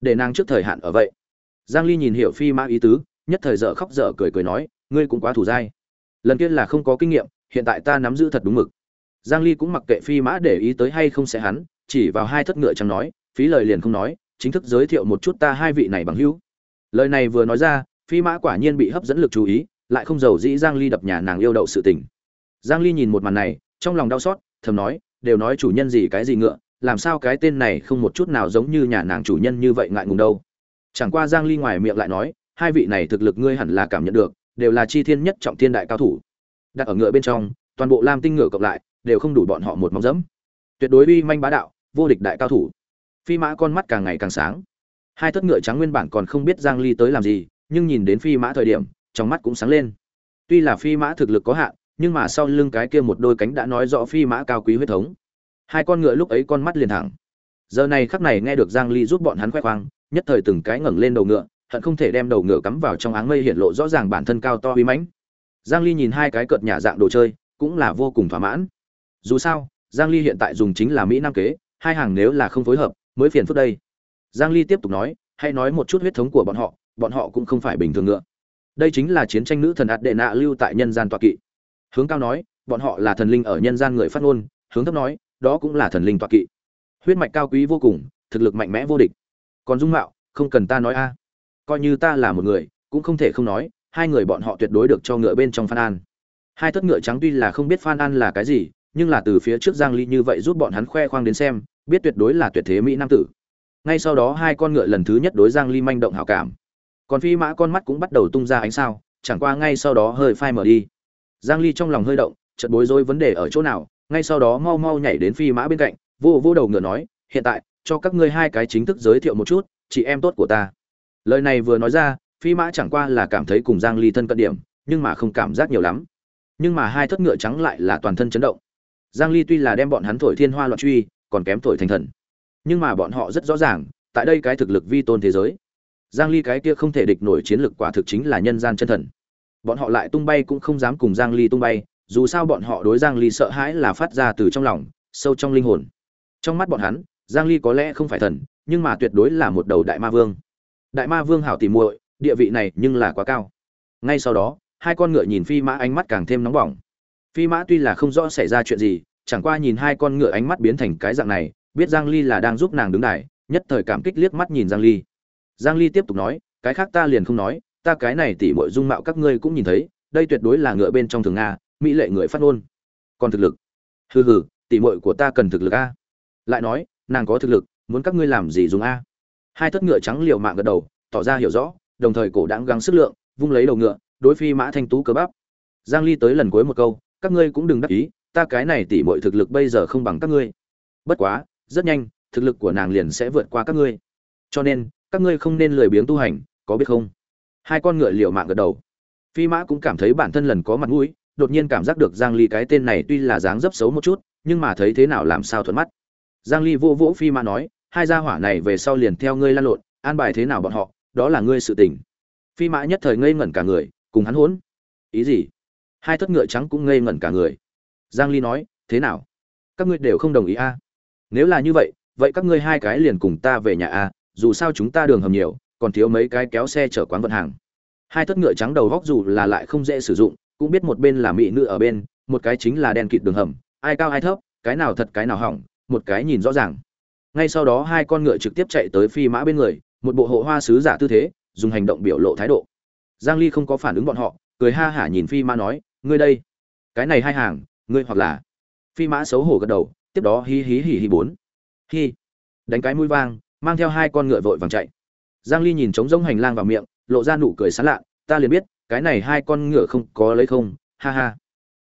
Để nàng trước thời hạn ở vậy. Giang ly nhìn hiểu phi mã ý tứ, nhất thời dở khóc dở cười cười nói, ngươi cũng quá thủ dai. Lần kia là không có kinh nghiệm, hiện tại ta nắm giữ thật đúng mực. Giang ly cũng mặc kệ phi mã để ý tới hay không sẽ hắn, chỉ vào hai thất ngựa trắng nói, phí lời liền không nói, chính thức giới thiệu một chút ta hai vị này bằng hữu. Lời này vừa nói ra, phi mã quả nhiên bị hấp dẫn lực chú ý lại không giàu dĩ giang ly đập nhà nàng yêu đậu sự tình. Giang ly nhìn một màn này, trong lòng đau xót, thầm nói, đều nói chủ nhân gì cái gì ngựa, làm sao cái tên này không một chút nào giống như nhà nàng chủ nhân như vậy ngại ngùng đâu. Chẳng qua giang ly ngoài miệng lại nói, hai vị này thực lực ngươi hẳn là cảm nhận được, đều là chi thiên nhất trọng thiên đại cao thủ. Đặt ở ngựa bên trong, toàn bộ lam tinh ngựa cộng lại, đều không đủ bọn họ một móng dẫm. Tuyệt đối uy manh bá đạo, vô địch đại cao thủ. Phi mã con mắt càng ngày càng sáng. Hai thất ngựa trắng nguyên bản còn không biết giang ly tới làm gì, nhưng nhìn đến phi mã thời điểm trong mắt cũng sáng lên. Tuy là phi mã thực lực có hạn, nhưng mà sau lưng cái kia một đôi cánh đã nói rõ phi mã cao quý huyết thống. Hai con ngựa lúc ấy con mắt liền thẳng. Giờ này khắc này nghe được giang ly giúp bọn hắn khoe khoang, nhất thời từng cái ngẩng lên đầu ngựa, hận không thể đem đầu ngựa cắm vào trong áng mây hiện lộ rõ ràng bản thân cao to uy mãnh. Giang ly nhìn hai cái cợt nhà dạng đồ chơi, cũng là vô cùng thỏa mãn. Dù sao, giang ly hiện tại dùng chính là mỹ nam kế, hai hàng nếu là không phối hợp, mới phiền phức đây. Giang ly tiếp tục nói, hay nói một chút huyết thống của bọn họ bọn họ cũng không phải bình thường ngựa đây chính là chiến tranh nữ thần ạt đệ nạ lưu tại nhân gian tọa kỵ. Hướng cao nói, bọn họ là thần linh ở nhân gian người phát ngôn, hướng thấp nói, đó cũng là thần linh tọa kỵ. Huyết mạch cao quý vô cùng, thực lực mạnh mẽ vô địch. Còn dung mạo, không cần ta nói a. Coi như ta là một người, cũng không thể không nói, hai người bọn họ tuyệt đối được cho ngựa bên trong phan an. Hai thất ngựa trắng tuy là không biết phan an là cái gì, nhưng là từ phía trước giang ly như vậy giúp bọn hắn khoe khoang đến xem, biết tuyệt đối là tuyệt thế mỹ nam tử. Ngay sau đó hai con ngựa lần thứ nhất đối giang ly manh động hảo cảm còn phi mã con mắt cũng bắt đầu tung ra ánh sao, chẳng qua ngay sau đó hơi phai mở đi. Giang ly trong lòng hơi động, chợt bối rối vấn đề ở chỗ nào, ngay sau đó mau mau nhảy đến phi mã bên cạnh, vô vô đầu ngựa nói, hiện tại, cho các ngươi hai cái chính thức giới thiệu một chút, chị em tốt của ta. Lời này vừa nói ra, phi mã chẳng qua là cảm thấy cùng giang ly thân cận điểm, nhưng mà không cảm giác nhiều lắm. Nhưng mà hai thất ngựa trắng lại là toàn thân chấn động. Giang ly tuy là đem bọn hắn thổi thiên hoa loạn truy, còn kém thổi thành thần. Nhưng mà bọn họ rất rõ ràng, tại đây cái thực lực vi tôn thế giới giang ly cái kia không thể địch nổi chiến lực quả thực chính là nhân gian chân thần. Bọn họ lại tung bay cũng không dám cùng giang ly tung bay, dù sao bọn họ đối giang ly sợ hãi là phát ra từ trong lòng, sâu trong linh hồn. Trong mắt bọn hắn, giang ly có lẽ không phải thần, nhưng mà tuyệt đối là một đầu đại ma vương. Đại ma vương hảo tìm muội, địa vị này nhưng là quá cao. Ngay sau đó, hai con ngựa nhìn phi mã ánh mắt càng thêm nóng bỏng. Phi mã tuy là không rõ xảy ra chuyện gì, chẳng qua nhìn hai con ngựa ánh mắt biến thành cái dạng này, biết giang ly là đang giúp nàng đứng đài, nhất thời cảm kích liếc mắt nhìn giang ly giang ly tiếp tục nói, cái khác ta liền không nói, ta cái này tỉ muội dung mạo các ngươi cũng nhìn thấy, đây tuyệt đối là ngựa bên trong thường nga, mỹ lệ người phát ngôn. Còn thực lực? Hừ hừ, tỉ muội của ta cần thực lực a. Lại nói, nàng có thực lực, muốn các ngươi làm gì dùng a? Hai thất ngựa trắng liều mạng gật đầu, tỏ ra hiểu rõ, đồng thời cổ đãng gắng sức lượng, vung lấy đầu ngựa, đối phi mã thanh tú cờ bắp. Giang ly tới lần cuối một câu, các ngươi cũng đừng đắc ý, ta cái này tỉ muội thực lực bây giờ không bằng các ngươi. Bất quá, rất nhanh, thực lực của nàng liền sẽ vượt qua các ngươi. Cho nên các ngươi không nên lười biếng tu hành, có biết không? Hai con ngựa liều mạng gật đầu. Phi mã cũng cảm thấy bản thân lần có mặt mũi, đột nhiên cảm giác được giang ly cái tên này tuy là dáng dấp xấu một chút, nhưng mà thấy thế nào làm sao thuận mắt. Giang ly vô vỗ phi mã nói, hai gia hỏa này về sau liền theo ngươi lan lộn, an bài thế nào bọn họ, đó là ngươi sự tình. Phi mã nhất thời ngây ngẩn cả người, cùng hắn hỗn. Ý gì? Hai thất ngựa trắng cũng ngây ngẩn cả người. Giang ly nói, thế nào? Các ngươi đều không đồng ý a? À? nếu là như vậy vậy các ngươi hai cái liền cùng ta về nhà a à? Dù sao chúng ta đường hầm nhiều, còn thiếu mấy cái kéo xe chở quán vận hàng. Hai thất ngựa trắng đầu góc dù là lại không dễ sử dụng, cũng biết một bên là mỹ nữ ở bên, một cái chính là đen kịt đường hầm, ai cao ai thấp, cái nào thật cái nào hỏng, một cái nhìn rõ ràng. Ngay sau đó hai con ngựa trực tiếp chạy tới phi mã bên người, một bộ hộ hoa sứ giả tư thế, dùng hành động biểu lộ thái độ. Giang ly không có phản ứng bọn họ, cười ha hả nhìn phi mã nói, ngươi đây, cái này hai hàng, ngươi hoặc là phi mã xấu hổ gật đầu, tiếp đó hí hí hí hí bốn. Hi đánh cái mũi vang mang theo hai con ngựa vội vàng chạy. Giang ly nhìn trống rỗng hành lang vào miệng, lộ ra nụ cười sán lạ, ta liền biết, cái này hai con ngựa không có lấy không, ha ha.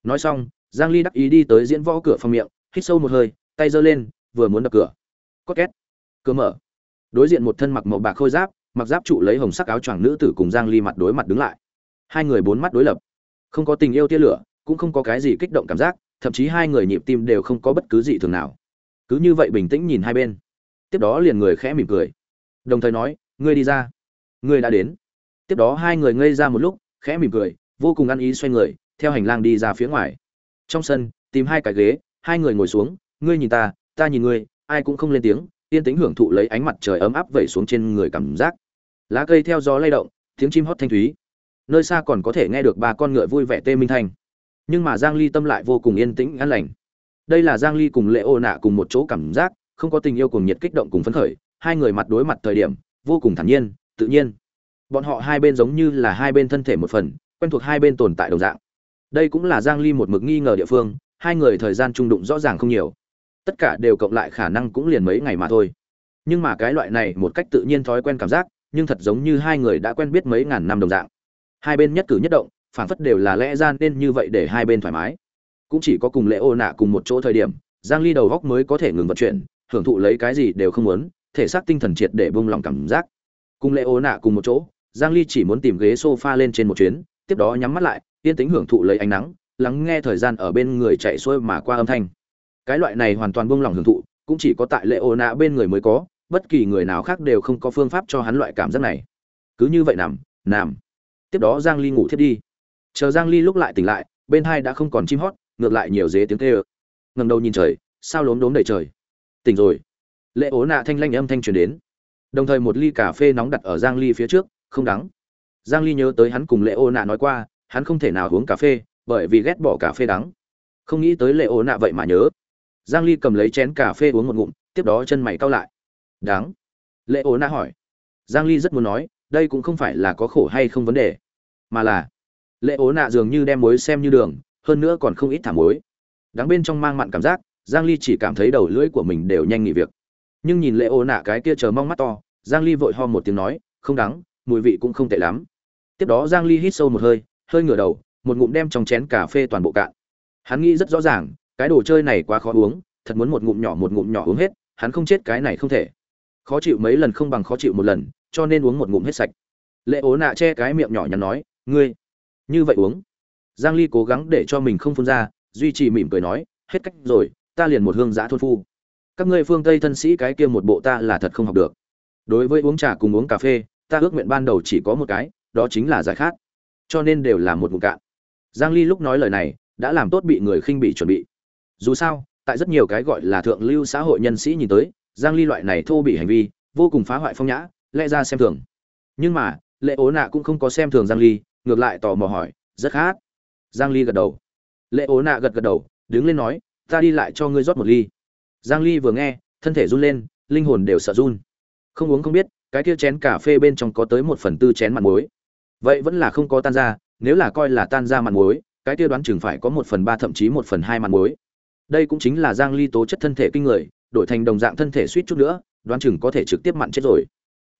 Nói xong, giang ly đắc ý đi tới diễn võ cửa phòng miệng, hít sâu một hơi, tay giơ lên, vừa muốn đập cửa. Có két. Cửa mở. Đối diện một thân mặc màu bạc khôi giáp, mặc giáp trụ lấy hồng sắc áo choàng nữ tử cùng giang ly mặt đối mặt đứng lại. Hai người bốn mắt đối lập. Không có tình yêu tia lửa, cũng không có cái gì kích động cảm giác, thậm chí hai người nhịp tim đều không có bất cứ gì thường nào. Cứ như vậy bình tĩnh nhìn hai bên tiếp đó liền người khẽ mỉm cười. Đồng thời nói, ngươi đi ra. Ngươi đã đến. Tiếp đó hai người ngây ra một lúc, khẽ mỉm cười, vô cùng ăn ý xoay người, theo hành lang đi ra phía ngoài. Trong sân, tìm hai cái ghế, hai người ngồi xuống, ngươi nhìn ta ta nhìn ngươi. Ai cũng không lên tiếng, yên tĩnh hưởng thụ lấy ánh mặt trời ấm áp vẩy xuống trên người cảm giác. Lá cây theo gió lay động, tiếng chim hót thanh thúy. Nơi xa còn có thể nghe được ba con ngựa vui vẻ tê minh thanh. Nhưng mà giang ly tâm lại vô cùng yên tĩnh, an lành. Đây là giang ly cùng lệ ô nạ cùng một chỗ cảm giác không có tình yêu cùng nhiệt kích động cùng phấn khởi, hai người mặt đối mặt thời điểm, vô cùng thản nhiên, tự nhiên. Bọn họ hai bên giống như là hai bên thân thể một phần, quen thuộc hai bên tồn tại đồng dạng. Đây cũng là giang ly một mực nghi ngờ địa phương, hai người thời gian trung đụng rõ ràng không nhiều. Tất cả đều cộng lại khả năng cũng liền mấy ngày mà thôi. Nhưng mà cái loại này một cách tự nhiên thói quen cảm giác, nhưng thật giống như hai người đã quen biết mấy ngàn năm đồng dạng. Hai bên nhất cử nhất động, phản phất đều là lẽ ra nên như vậy để hai bên thoải mái. Cũng chỉ có cùng lễ ô nạ cùng một chỗ thời điểm, giang ly đầu góc mới có thể ngừng vận chuyển hưởng thụ lấy cái gì đều không muốn, thể xác tinh thần triệt để bông lòng cảm giác. Cùng lễ ô nạ cùng một chỗ, giang ly chỉ muốn tìm ghế sofa lên trên một chuyến, tiếp đó nhắm mắt lại, yên tĩnh hưởng thụ lấy ánh nắng, lắng nghe thời gian ở bên người chạy xuôi mà qua âm thanh. Cái loại này hoàn toàn bông lòng hưởng thụ, cũng chỉ có tại lễ ô nạ bên người mới có, bất kỳ người nào khác đều không có phương pháp cho hắn loại cảm giác này. Cứ như vậy nằm nằm. Tiếp đó giang ly ngủ thiếp đi. Chờ giang ly lúc lại tỉnh lại, bên hai đã không còn chim hót, ngược lại nhiều dế tiếng kêu. Ngẩng đầu nhìn trời, sao lốm đốm đầy trời? Tỉnh rồi. Lệ ố nạ thanh lanh âm thanh truyền đến. Đồng thời một ly cà phê nóng đặt ở giang ly phía trước, không đắng. Giang ly nhớ tới hắn cùng lệ ố nạ nói qua, hắn không thể nào uống cà phê, bởi vì ghét bỏ cà phê đắng. Không nghĩ tới lệ ố nạ vậy mà nhớ. Giang ly cầm lấy chén cà phê uống một ngụm, tiếp đó chân mày cau lại. Đắng. Lệ ố nạ hỏi. Giang ly rất muốn nói, đây cũng không phải là có khổ hay không vấn đề, mà là lệ ố nạ dường như đem muối xem như đường, hơn nữa còn không ít thả muối. Đáng bên trong mang mặn cảm giác giang ly chỉ cảm thấy đầu lưỡi của mình đều nhanh nghỉ việc. Nhưng nhìn lệ ô nạ cái kia chờ mong mắt to, giang ly vội ho một tiếng nói, không đắng, mùi vị cũng không tệ lắm. Tiếp đó giang ly hít sâu một hơi hơi ngửa đầu, một ngụm đem trong chén cà phê toàn bộ cạn. Hắn nghĩ rất rõ ràng, cái đồ chơi này quá khó uống, thật muốn một ngụm nhỏ một ngụm nhỏ uống hết, hắn không chết cái này không thể. Khó chịu mấy lần không bằng khó chịu một lần, cho nên uống một ngụm hết sạch. Lệ ố nạ che cái miệng nhỏ nhắn nói, ngươi, như vậy uống. Giang ly cố gắng để cho mình không phun ra, duy trì mỉm cười nói, hết cách rồi ta liền một hương giã thôn phu. Các ngươi phương tây thân sĩ cái kia một bộ ta là thật không học được. Đối với uống trà cùng uống cà phê, ta ước nguyện ban đầu chỉ có một cái, đó chính là giải khát. Cho nên đều là một ngụm cạn. Giang ly lúc nói lời này, đã làm tốt bị người khinh bị chuẩn bị. Dù sao, tại rất nhiều cái gọi là thượng lưu xã hội nhân sĩ nhìn tới, giang ly loại này thô bị hành vi, vô cùng phá hoại phong nhã, lẽ ra xem thường. Nhưng mà, lệ ố nạ cũng không có xem thường giang ly, ngược lại tò mò hỏi, rất khát? Giang ly gật đầu. Lệ ố nạ gật gật đầu, đứng lên nói ta đi lại cho ngươi rót một ly. Giang ly vừa nghe, thân thể run lên, linh hồn đều sợ run. Không uống không biết, cái kia chén cà phê bên trong có tới một phần tư chén mặn muối. Vậy vẫn là không có tan ra, nếu là coi là tan ra mặn muối, cái kia đoán chừng phải có một phần ba thậm chí một phần hai mặn muối. Đây cũng chính là giang ly tố chất thân thể kinh người, đổi thành đồng dạng thân thể suýt chút nữa, đoán chừng có thể trực tiếp mặn chết rồi.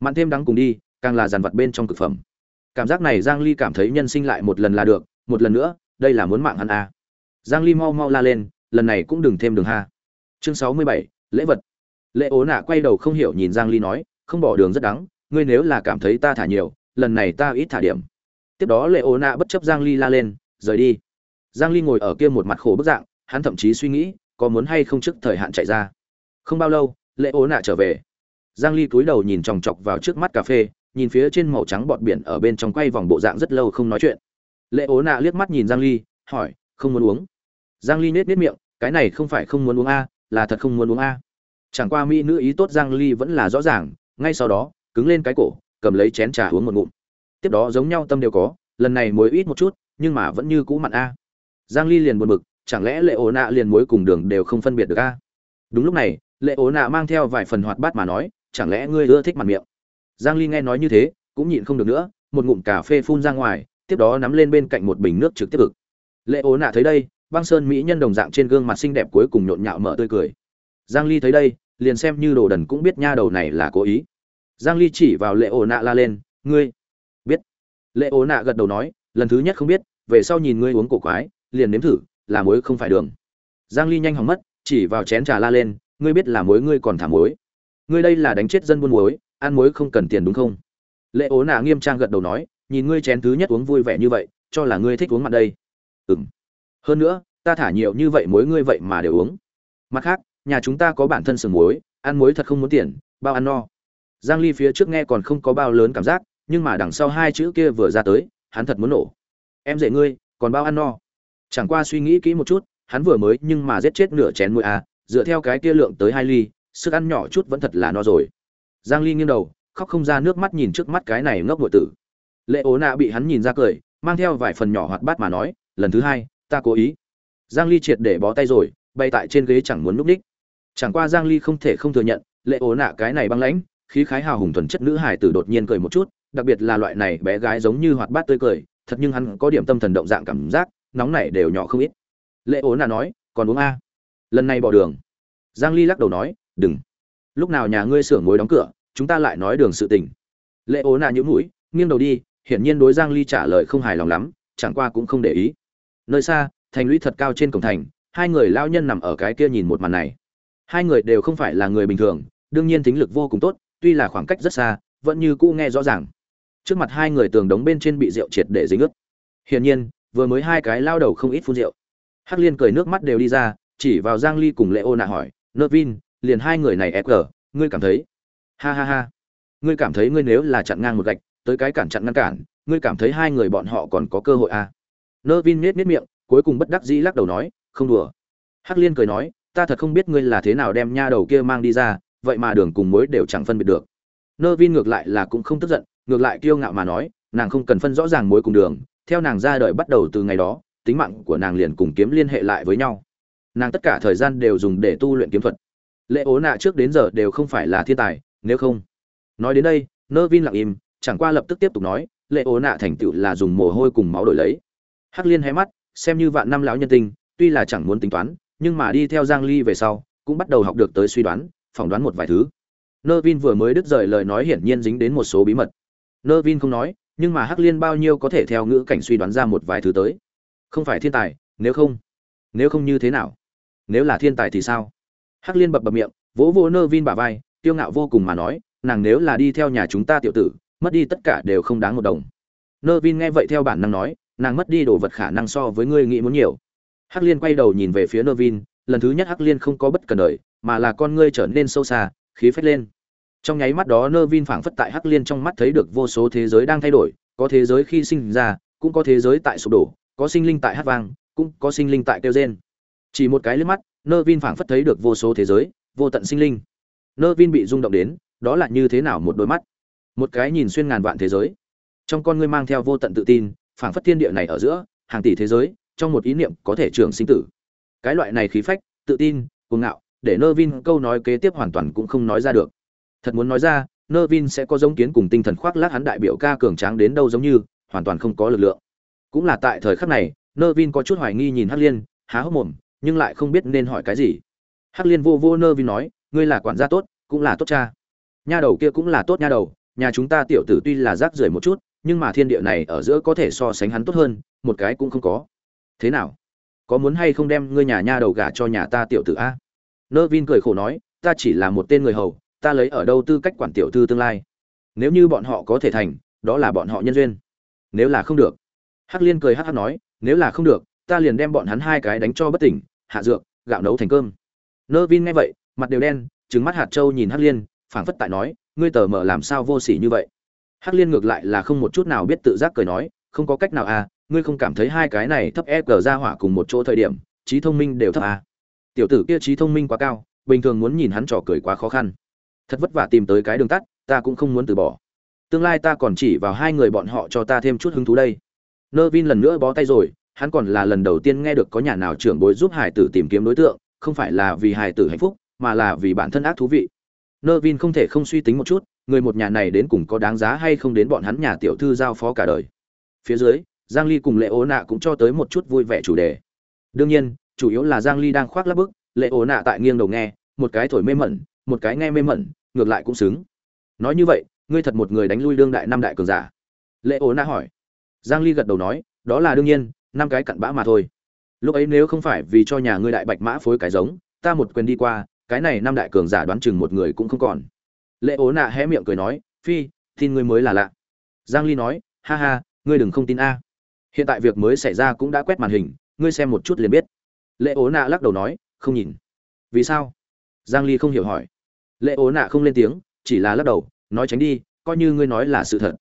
Mặn thêm đắng cùng đi, càng là dàn vật bên trong cực phẩm. Cảm giác này giang ly cảm thấy nhân sinh lại một lần là được, một lần nữa, đây là muốn mạng hắn à. giang ly mau mau la lên lần này cũng đừng thêm đường ha. Chương 67, lễ vật. Lễ ố nạ quay đầu không hiểu nhìn giang ly nói không bỏ đường rất đắng ngươi nếu là cảm thấy ta thả nhiều lần này ta ít thả điểm. Tiếp đó lễ ố nạ bất chấp giang ly la lên rời đi. Giang ly ngồi ở kia một mặt khổ bức dạng hắn thậm chí suy nghĩ có muốn hay không trước thời hạn chạy ra. Không bao lâu lễ ố nạ trở về. Giang ly cúi đầu nhìn chòng chọc vào trước mắt cà phê nhìn phía trên màu trắng bọt biển ở bên trong quay vòng bộ dạng rất lâu không nói chuyện. Lễ ố nạ liếc mắt nhìn giang ly hỏi không muốn uống? Giang ly nết nết miệng, cái này không phải không muốn uống a, là thật không muốn uống a. Chẳng qua mỹ nữ ý tốt giang ly vẫn là rõ ràng, ngay sau đó, cứng lên cái cổ, cầm lấy chén trà uống một ngụm. Tiếp đó giống nhau tâm đều có, lần này muối ít một chút, nhưng mà vẫn như cũ mặn a. Giang ly liền buồn bực, chẳng lẽ lệ ố nạ liền muối cùng đường đều không phân biệt được a? Đúng lúc này, lệ ố nạ mang theo vài phần hoạt bát mà nói, chẳng lẽ ngươi ưa thích mặt miệng? Giang ly nghe nói như thế, cũng nhịn không được nữa, một ngụm cà phê phun ra ngoài, tiếp đó nắm lên bên cạnh một bình nước trực tiếp ực. Lệ ố nạ thấy đây băng sơn mỹ nhân đồng dạng trên gương mặt xinh đẹp cuối cùng nhộn nhạo mở tươi cười. Giang ly thấy đây, liền xem như đồ đần cũng biết nha đầu này là cố ý. Giang ly chỉ vào lệ ổ nạ la lên, ngươi biết? Lệ ổ nạ gật đầu nói, lần thứ nhất không biết, về sau nhìn ngươi uống cổ quái, liền nếm thử, là muối không phải đường. Giang ly nhanh hỏng mất, chỉ vào chén trà la lên, ngươi biết là muối ngươi còn thả muối. Ngươi đây là đánh chết dân buôn muối, ăn muối không cần tiền đúng không? Lệ ố nạ nghiêm trang gật đầu nói, nhìn ngươi chén thứ nhất uống vui vẻ như vậy, cho là ngươi thích uống mặt đây. Ừm hơn nữa, ta thả nhiều như vậy muối ngươi vậy mà đều uống. Mặt khác, nhà chúng ta có bản thân sườn muối, ăn muối thật không muốn tiền, bao ăn no. Giang ly phía trước nghe còn không có bao lớn cảm giác, nhưng mà đằng sau hai chữ kia vừa ra tới, hắn thật muốn nổ. Em dạy ngươi, còn bao ăn no. Chẳng qua suy nghĩ kỹ một chút, hắn vừa mới nhưng mà giết chết nửa chén muối à dựa theo cái kia lượng tới hai ly, sức ăn nhỏ chút vẫn thật là no rồi. Giang ly nghiêng đầu, khóc không ra nước mắt nhìn trước mắt cái này ngốc nội tử. Lệ ố nạ bị hắn nhìn ra cười, mang theo vài phần nhỏ hoạt bát mà nói, lần thứ hai ta cố ý. Giang ly triệt để bó tay rồi, bay tại trên ghế chẳng muốn núp ních. chẳng qua giang ly không thể không thừa nhận, lệ ố nạ cái này băng lãnh, khí khái hào hùng thuần chất nữ hài tử đột nhiên cười một chút, đặc biệt là loại này bé gái giống như hoạt bát tươi cười, thật nhưng hắn có điểm tâm thần động dạng cảm giác, nóng này đều nhỏ không ít. Lệ ố nạ nói, còn uống a? Lần này bỏ đường. Giang ly lắc đầu nói, đừng. Lúc nào nhà ngươi sửa ngồi đóng cửa, chúng ta lại nói đường sự tình. Lệ ố nạ nhũ mũi, nghiêng đầu đi. Hiển nhiên đối giang ly trả lời không hài lòng lắm, chẳng qua cũng không để ý nơi xa, thành lũy thật cao trên cổng thành, hai người lao nhân nằm ở cái kia nhìn một màn này. Hai người đều không phải là người bình thường, đương nhiên tính lực vô cùng tốt, tuy là khoảng cách rất xa, vẫn như cũ nghe rõ ràng. Trước mặt hai người tường đống bên trên bị rượu triệt để dính ướt. Hiển nhiên, vừa mới hai cái lao đầu không ít phun rượu. Hắc liên cười nước mắt đều đi ra, chỉ vào giang ly cùng lệ ô nạ hỏi nơ vin, liền hai người này ép ngươi cảm thấy? Ha ha ha. Ngươi cảm thấy ngươi nếu là chặn ngang một gạch, tới cái cản chặn ngăn cản, ngươi cảm thấy hai người bọn họ còn có cơ hội à? Nơ vin nết nết miệng, cuối cùng bất đắc dĩ lắc đầu nói, không đùa. Hắc liên cười nói, ta thật không biết ngươi là thế nào đem nha đầu kia mang đi ra, vậy mà đường cùng mối đều chẳng phân biệt được. Nơ vin ngược lại là cũng không tức giận, ngược lại kiêu ngạo mà nói, nàng không cần phân rõ ràng mối cùng đường, theo nàng ra đời bắt đầu từ ngày đó, tính mạng của nàng liền cùng kiếm liên hệ lại với nhau. Nàng tất cả thời gian đều dùng để tu luyện kiếm thuật. Lệ ố nạ trước đến giờ đều không phải là thiên tài, nếu không. Nói đến đây, nơ vin lặng im, chẳng qua lập tức tiếp tục nói, lệ ố nạ thành tựu là dùng mồ hôi cùng máu đổi lấy hắc liên hé mắt xem như vạn năm lão nhân tình, tuy là chẳng muốn tính toán nhưng mà đi theo giang ly về sau cũng bắt đầu học được tới suy đoán phỏng đoán một vài thứ. Nơ vin vừa mới đứt rời lời nói hiển nhiên dính đến một số bí mật. Nơ vin không nói nhưng mà hắc liên bao nhiêu có thể theo ngữ cảnh suy đoán ra một vài thứ tới. Không phải thiên tài nếu không nếu không như thế nào? Nếu là thiên tài thì sao? Hắc liên bập bập miệng vỗ vỗ nơ vin bả vai tiêu ngạo vô cùng mà nói nàng nếu là đi theo nhà chúng ta tiểu tử mất đi tất cả đều không đáng một đồng. Nơ vin nghe vậy theo bản năng nói nàng mất đi đồ vật khả năng so với ngươi nghĩ muốn nhiều. Hắc liên quay đầu nhìn về phía nơ vin lần thứ nhất hắc liên không có bất cần đời, mà là con ngươi trở nên sâu xa, khí phách lên. Trong nháy mắt đó nơ vin phảng phất tại hắc liên trong mắt thấy được vô số thế giới đang thay đổi, có thế giới khi sinh ra, cũng có thế giới tại sụp đổ, có sinh linh tại hát vang, cũng có sinh linh tại kêu gen chỉ một cái lướt mắt nơ vin phảng phất thấy được vô số thế giới, vô tận sinh linh. Nơ vin bị rung động đến, đó là như thế nào một đôi mắt? Một cái nhìn xuyên ngàn vạn thế giới. Trong con ngươi mang theo vô tận tự tin phảng phất thiên địa này ở giữa, hàng tỷ thế giới, trong một ý niệm có thể trường sinh tử. Cái loại này khí phách, tự tin, cuồng ngạo, để nơ vin câu nói kế tiếp hoàn toàn cũng không nói ra được. Thật muốn nói ra nơ vin sẽ có giống kiến cùng tinh thần khoác lác hắn đại biểu ca cường tráng đến đâu giống như, hoàn toàn không có lực lượng. Cũng là tại thời khắc này nơ vin có chút hoài nghi nhìn hắc liên, há hốc mồm, nhưng lại không biết nên hỏi cái gì. Hắc liên vô vô nơ vin nói, ngươi là quản gia tốt, cũng là tốt cha. Nha đầu kia cũng là tốt nha đầu, nhà chúng ta tiểu tử tuy là rác rưởi một chút nhưng mà thiên địa này ở giữa có thể so sánh hắn tốt hơn, một cái cũng không có. Thế nào? Có muốn hay không đem ngươi nhà nha đầu gả cho nhà ta tiểu tử a? Nơ vin cười khổ nói, ta chỉ là một tên người hầu, ta lấy ở đâu tư cách quản tiểu thư tương lai? Nếu như bọn họ có thể thành, đó là bọn họ nhân duyên. Nếu là không được. Hắc liên cười hắc hắc nói, nếu là không được, ta liền đem bọn hắn hai cái đánh cho bất tỉnh, hạ dược, gạo nấu thành cơm. Nơ vin nghe vậy, mặt đều đen trứng mắt hạt trâu nhìn hắc liên, phảng phất tại nói, ngươi tờ mở làm sao vô sỉ như vậy? Hắc liên ngược lại là không một chút nào biết tự giác cười nói, không có cách nào à ngươi không cảm thấy hai cái này thấp e g ra hỏa cùng một chỗ thời điểm, trí thông minh đều thấp à? Tiểu tử kia trí thông minh quá cao, bình thường muốn nhìn hắn trò cười quá khó khăn. Thật vất vả tìm tới cái đường tắt, ta cũng không muốn từ bỏ. Tương lai ta còn chỉ vào hai người bọn họ cho ta thêm chút hứng thú đây. Nơ vin lần nữa bó tay rồi, hắn còn là lần đầu tiên nghe được có nhà nào trưởng bối giúp hải tử tìm kiếm đối tượng, không phải là vì hải tử hạnh phúc, mà là vì bản thân ác thú vị nơ vin không thể không suy tính một chút, người một nhà này đến cùng có đáng giá hay không đến bọn hắn nhà tiểu thư giao phó cả đời. Phía dưới, giang ly cùng lệ ố nạ cũng cho tới một chút vui vẻ chủ đề. Đương nhiên, chủ yếu là giang ly đang khoác lắp bức lệ ố nạ tại nghiêng đầu nghe, một cái thổi mê mẩn, một cái nghe mê mẩn, ngược lại cũng xứng. Nói như vậy, ngươi thật một người đánh lui đương đại năm đại cường giả? Lệ ố nạ hỏi. Giang ly gật đầu nói, đó là đương nhiên, năm cái cặn bã mà thôi. Lúc ấy nếu không phải vì cho nhà ngươi đại bạch mã phối cái giống, ta một quyền đi qua cái này năm đại cường giả đoán chừng một người cũng không còn. Lệ ố nạ hé miệng cười nói, phi, tin ngươi mới là lạ. Giang ly nói, ha ha, ngươi đừng không tin a. Hiện tại việc mới xảy ra cũng đã quét màn hình, ngươi xem một chút liền biết. Lệ ố nạ lắc đầu nói, không nhìn. Vì sao? Giang ly không hiểu hỏi. Lệ ố nạ không lên tiếng, chỉ là lắc đầu, nói tránh đi, coi như ngươi nói là sự thật,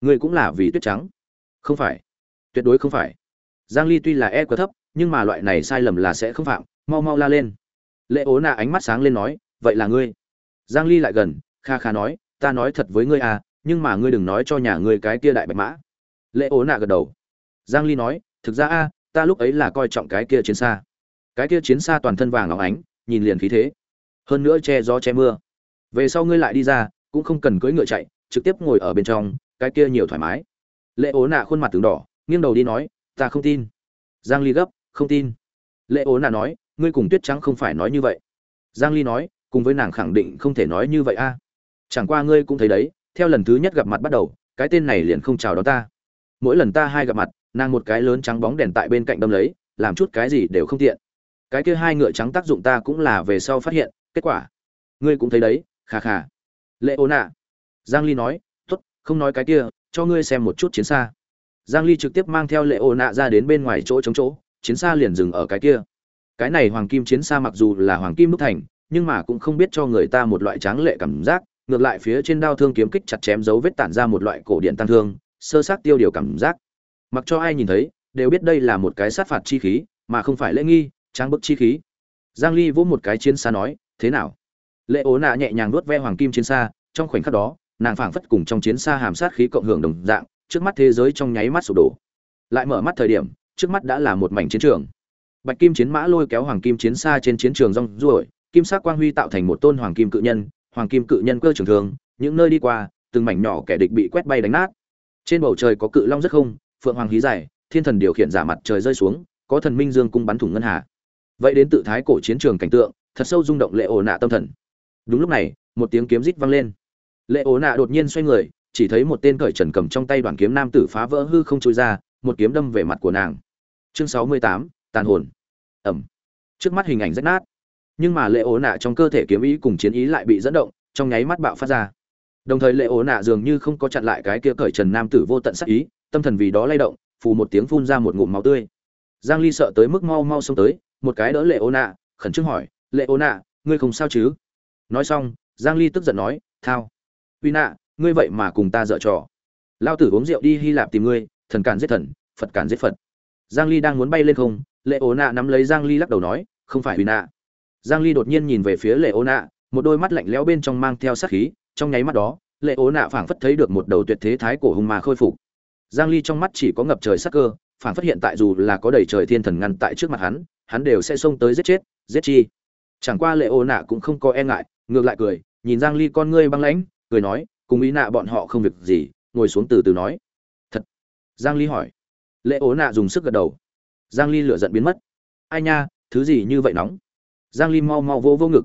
ngươi cũng là vì tuyết trắng. Không phải. Tuyệt đối không phải. Giang ly tuy là e quá thấp, nhưng mà loại này sai lầm là sẽ không phạm, mau mau la lên lệ ố nạ ánh mắt sáng lên nói, vậy là ngươi? Giang ly lại gần, kha kha nói, ta nói thật với ngươi à nhưng mà ngươi đừng nói cho nhà ngươi cái kia đại bạch mã. Lệ ố nạ gật đầu. Giang ly nói, thực ra a, ta lúc ấy là coi trọng cái kia chiến xa. Cái kia chiến xa toàn thân vàng óng ánh, nhìn liền khí thế. Hơn nữa che gió che mưa. Về sau ngươi lại đi ra, cũng không cần cưỡi ngựa chạy, trực tiếp ngồi ở bên trong, cái kia nhiều thoải mái. Lệ ố nạ khuôn mặt từng đỏ, nghiêng đầu đi nói, ta không tin. Giang ly gấp, không tin. Lệ ố nạ nói ngươi cùng tuyết trắng không phải nói như vậy. Giang ly nói, cùng với nàng khẳng định không thể nói như vậy a. Chẳng qua ngươi cũng thấy đấy, theo lần thứ nhất gặp mặt bắt đầu, cái tên này liền không chào đón ta. Mỗi lần ta hai gặp mặt, nàng một cái lớn trắng bóng đèn tại bên cạnh đâm lấy, làm chút cái gì đều không tiện. Cái kia hai ngựa trắng tác dụng ta cũng là về sau phát hiện, kết quả. Ngươi cũng thấy đấy khà khà lệ ô nạ giang ly nói, tốt, không nói cái kia, cho ngươi xem một chút chiến xa. Giang ly trực tiếp mang theo lệ ô nạ ra đến bên ngoài chỗ chống chỗ, chiến xa liền dừng ở cái kia cái này hoàng kim chiến xa mặc dù là hoàng kim đúc thành, nhưng mà cũng không biết cho người ta một loại tráng lệ cảm giác, ngược lại phía trên đao thương kiếm kích chặt chém dấu vết tản ra một loại cổ điện tăng thương, sơ sát tiêu điều cảm giác. Mặc cho ai nhìn thấy, đều biết đây là một cái sát phạt chi khí, mà không phải lễ nghi trang bức chi khí. Giang ly vỗ một cái chiến xa nói, thế nào? Lệ ố nạ nhẹ nhàng nuốt ve hoàng kim chiến xa, trong khoảnh khắc đó, nàng phảng phất cùng trong chiến xa hàm sát khí cộng hưởng đồng dạng, trước mắt thế giới trong nháy mắt sụp đổ. Lại mở mắt thời điểm, trước mắt đã là một mảnh chiến trường bạch kim chiến mã lôi kéo hoàng kim chiến xa trên chiến trường rong ruổi, kim sắc quang huy tạo thành một tôn hoàng kim cự nhân, hoàng kim cự nhân cơ trường thường, những nơi đi qua, từng mảnh nhỏ kẻ địch bị quét bay đánh nát. Trên bầu trời có cự long rất không, phượng hoàng hí dài, thiên thần điều khiển giả mặt trời rơi xuống, có thần minh dương cung bắn thủng ngân hà. Vậy đến tự thái cổ chiến trường cảnh tượng, thật sâu rung động lệ ổ nạ tâm thần. Đúng lúc này, một tiếng kiếm rít vang lên. Lệ ổ nạ đột nhiên xoay người, chỉ thấy một tên cởi trần cầm trong tay đoàn kiếm nam tử phá vỡ hư không trôi ra, một kiếm đâm về mặt của nàng. Chương sáu mươi tám tàn hồn. Ẩm. Trước mắt hình ảnh rách nát. Nhưng mà lệ ố nạ trong cơ thể kiếm ý cùng chiến ý lại bị dẫn động, trong nháy mắt bạo phát ra. Đồng thời lệ ố nạ dường như không có chặn lại cái kia cởi trần nam tử vô tận sắc ý, tâm thần vì đó lay động, phù một tiếng phun ra một ngụm máu tươi. Giang ly sợ tới mức mau mau xông tới, một cái đỡ lệ ố nạ, khẩn trương hỏi, lệ ố nạ, ngươi không sao chứ? Nói xong, giang ly tức giận nói, thao. Uy nạ, ngươi vậy mà cùng ta dở trò. Lao tử uống rượu đi hy lạp tìm ngươi, thần cản giết thần, phật cản giết phật. Giang ly đang muốn bay lên không lệ ố nạ nắm lấy giang ly lắc đầu nói, không phải huy nạ giang ly đột nhiên nhìn về phía lệ ố nạ một đôi mắt lạnh lẽo bên trong mang theo sát khí, trong nháy mắt đó lệ ố nạ phảng phất thấy được một đầu tuyệt thế thái cổ hùng mà khôi phục. Giang ly trong mắt chỉ có ngập trời sắc cơ, phảng phất hiện tại dù là có đầy trời thiên thần ngăn tại trước mặt hắn hắn đều sẽ xông tới giết chết, giết chi. Chẳng qua lệ ố nạ cũng không có e ngại, ngược lại cười, nhìn giang ly con ngươi băng lãnh, cười nói, cùng ý nạ bọn họ không việc gì, ngồi xuống từ từ nói. Thật? Giang ly hỏi. Lệ ố nạ dùng sức gật đầu giang ly lửa giận biến mất. Ai nha, thứ gì như vậy nóng? Giang ly mau mau vô vô ngực.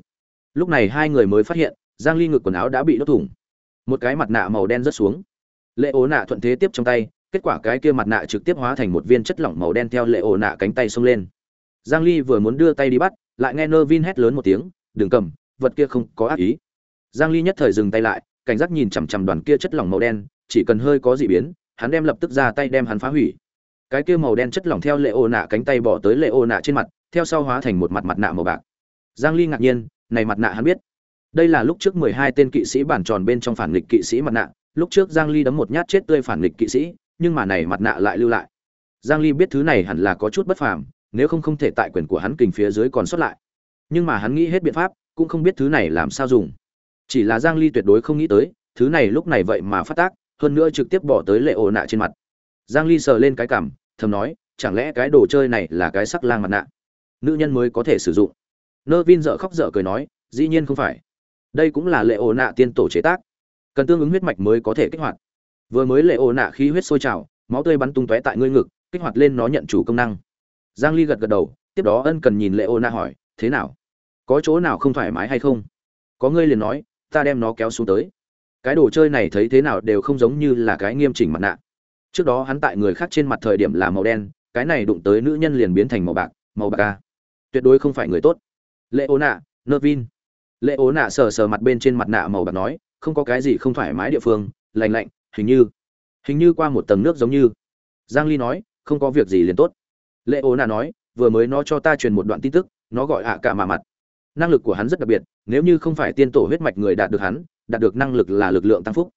Lúc này hai người mới phát hiện, giang ly ngực quần áo đã bị đốt thủng. Một cái mặt nạ màu đen rớt xuống. Lệ ố nạ thuận thế tiếp trong tay, kết quả cái kia mặt nạ trực tiếp hóa thành một viên chất lỏng màu đen theo lệ ố nạ cánh tay xông lên. Giang ly vừa muốn đưa tay đi bắt, lại nghe nơ vin hét lớn một tiếng, đừng cầm, vật kia không có ác ý. Giang ly nhất thời dừng tay lại, cảnh giác nhìn chằm chằm đoàn kia chất lỏng màu đen, chỉ cần hơi có dị biến, hắn đem lập tức ra tay đem hắn phá hủy cái kia màu đen chất lỏng theo lệ ô nạ cánh tay bỏ tới lệ ô nạ trên mặt, theo sau hóa thành một mặt mặt nạ màu bạc. Giang ly ngạc nhiên, này mặt nạ hắn biết. Đây là lúc trước 12 tên kỵ sĩ bản tròn bên trong phản nghịch kỵ sĩ mặt nạ, lúc trước giang ly đấm một nhát chết tươi phản nghịch kỵ sĩ, nhưng mà này mặt nạ lại lưu lại. Giang ly biết thứ này hẳn là có chút bất phàm, nếu không không thể tại quyền của hắn kình phía dưới còn xuất lại. Nhưng mà hắn nghĩ hết biện pháp, cũng không biết thứ này làm sao dùng. Chỉ là giang ly tuyệt đối không nghĩ tới, thứ này lúc này vậy mà phát tác, hơn nữa trực tiếp bỏ tới lệ ổ nạ trên mặt. Giang ly sờ lên cái cằm thầm nói, chẳng lẽ cái đồ chơi này là cái sắc lang mặt nạ? Nữ nhân mới có thể sử dụng. Nơ vin dợ khóc dở cười nói, dĩ nhiên không phải. Đây cũng là lệ ổ nạ tiên tổ chế tác. Cần tương ứng huyết mạch mới có thể kích hoạt. Vừa mới lệ ổ nạ khí huyết sôi trào, máu tươi bắn tung tóe tại ngươi ngực, kích hoạt lên nó nhận chủ công năng. Giang ly gật gật đầu, tiếp đó ân cần nhìn lệ ổ nạ hỏi, thế nào? Có chỗ nào không thoải mái hay không? Có ngươi liền nói, ta đem nó kéo xuống tới. Cái đồ chơi này thấy thế nào đều không giống như là cái nghiêm chỉnh mặt nạ trước đó hắn tại người khác trên mặt thời điểm là màu đen, cái này đụng tới nữ nhân liền biến thành màu bạc màu bạc ca tuyệt đối không phải người tốt. Lệ ố nạ nơ vin lệ ố nạ sờ sờ mặt bên trên mặt nạ màu bạc nói, không có cái gì không thoải mái địa phương lành lạnh, hình như hình như qua một tầng nước giống như. Giang ly nói, không có việc gì liền tốt. Lệ ố nạ nói, vừa mới nó cho ta truyền một đoạn tin tức, nó gọi ạ cả mà mặt. Năng lực của hắn rất đặc biệt, nếu như không phải tiên tổ huyết mạch người đạt được hắn, đạt được năng lực là lực lượng tăng phúc.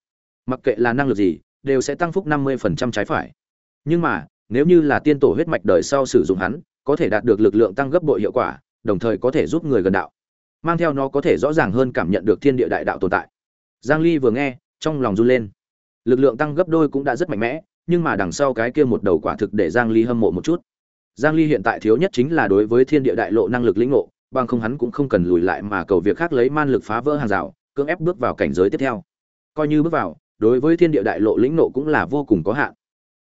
Mặc kệ là năng lực gì đều sẽ tăng phúc 50% trái phải. Nhưng mà, nếu như là tiên tổ huyết mạch đời sau sử dụng hắn, có thể đạt được lực lượng tăng gấp bội hiệu quả, đồng thời có thể giúp người gần đạo. Mang theo nó có thể rõ ràng hơn cảm nhận được thiên địa đại đạo tồn tại. Giang ly vừa nghe, trong lòng run lên. Lực lượng tăng gấp đôi cũng đã rất mạnh mẽ, nhưng mà đằng sau cái kia một đầu quả thực để giang ly hâm mộ một chút. Giang ly hiện tại thiếu nhất chính là đối với thiên địa đại lộ năng lực lĩnh ngộ, bằng không hắn cũng không cần lùi lại mà cầu việc khác lấy man lực phá vỡ hàng rào, cưỡng ép bước vào cảnh giới tiếp theo. Coi như bước vào đối với thiên địa đại lộ lĩnh nộ cũng là vô cùng có hạn.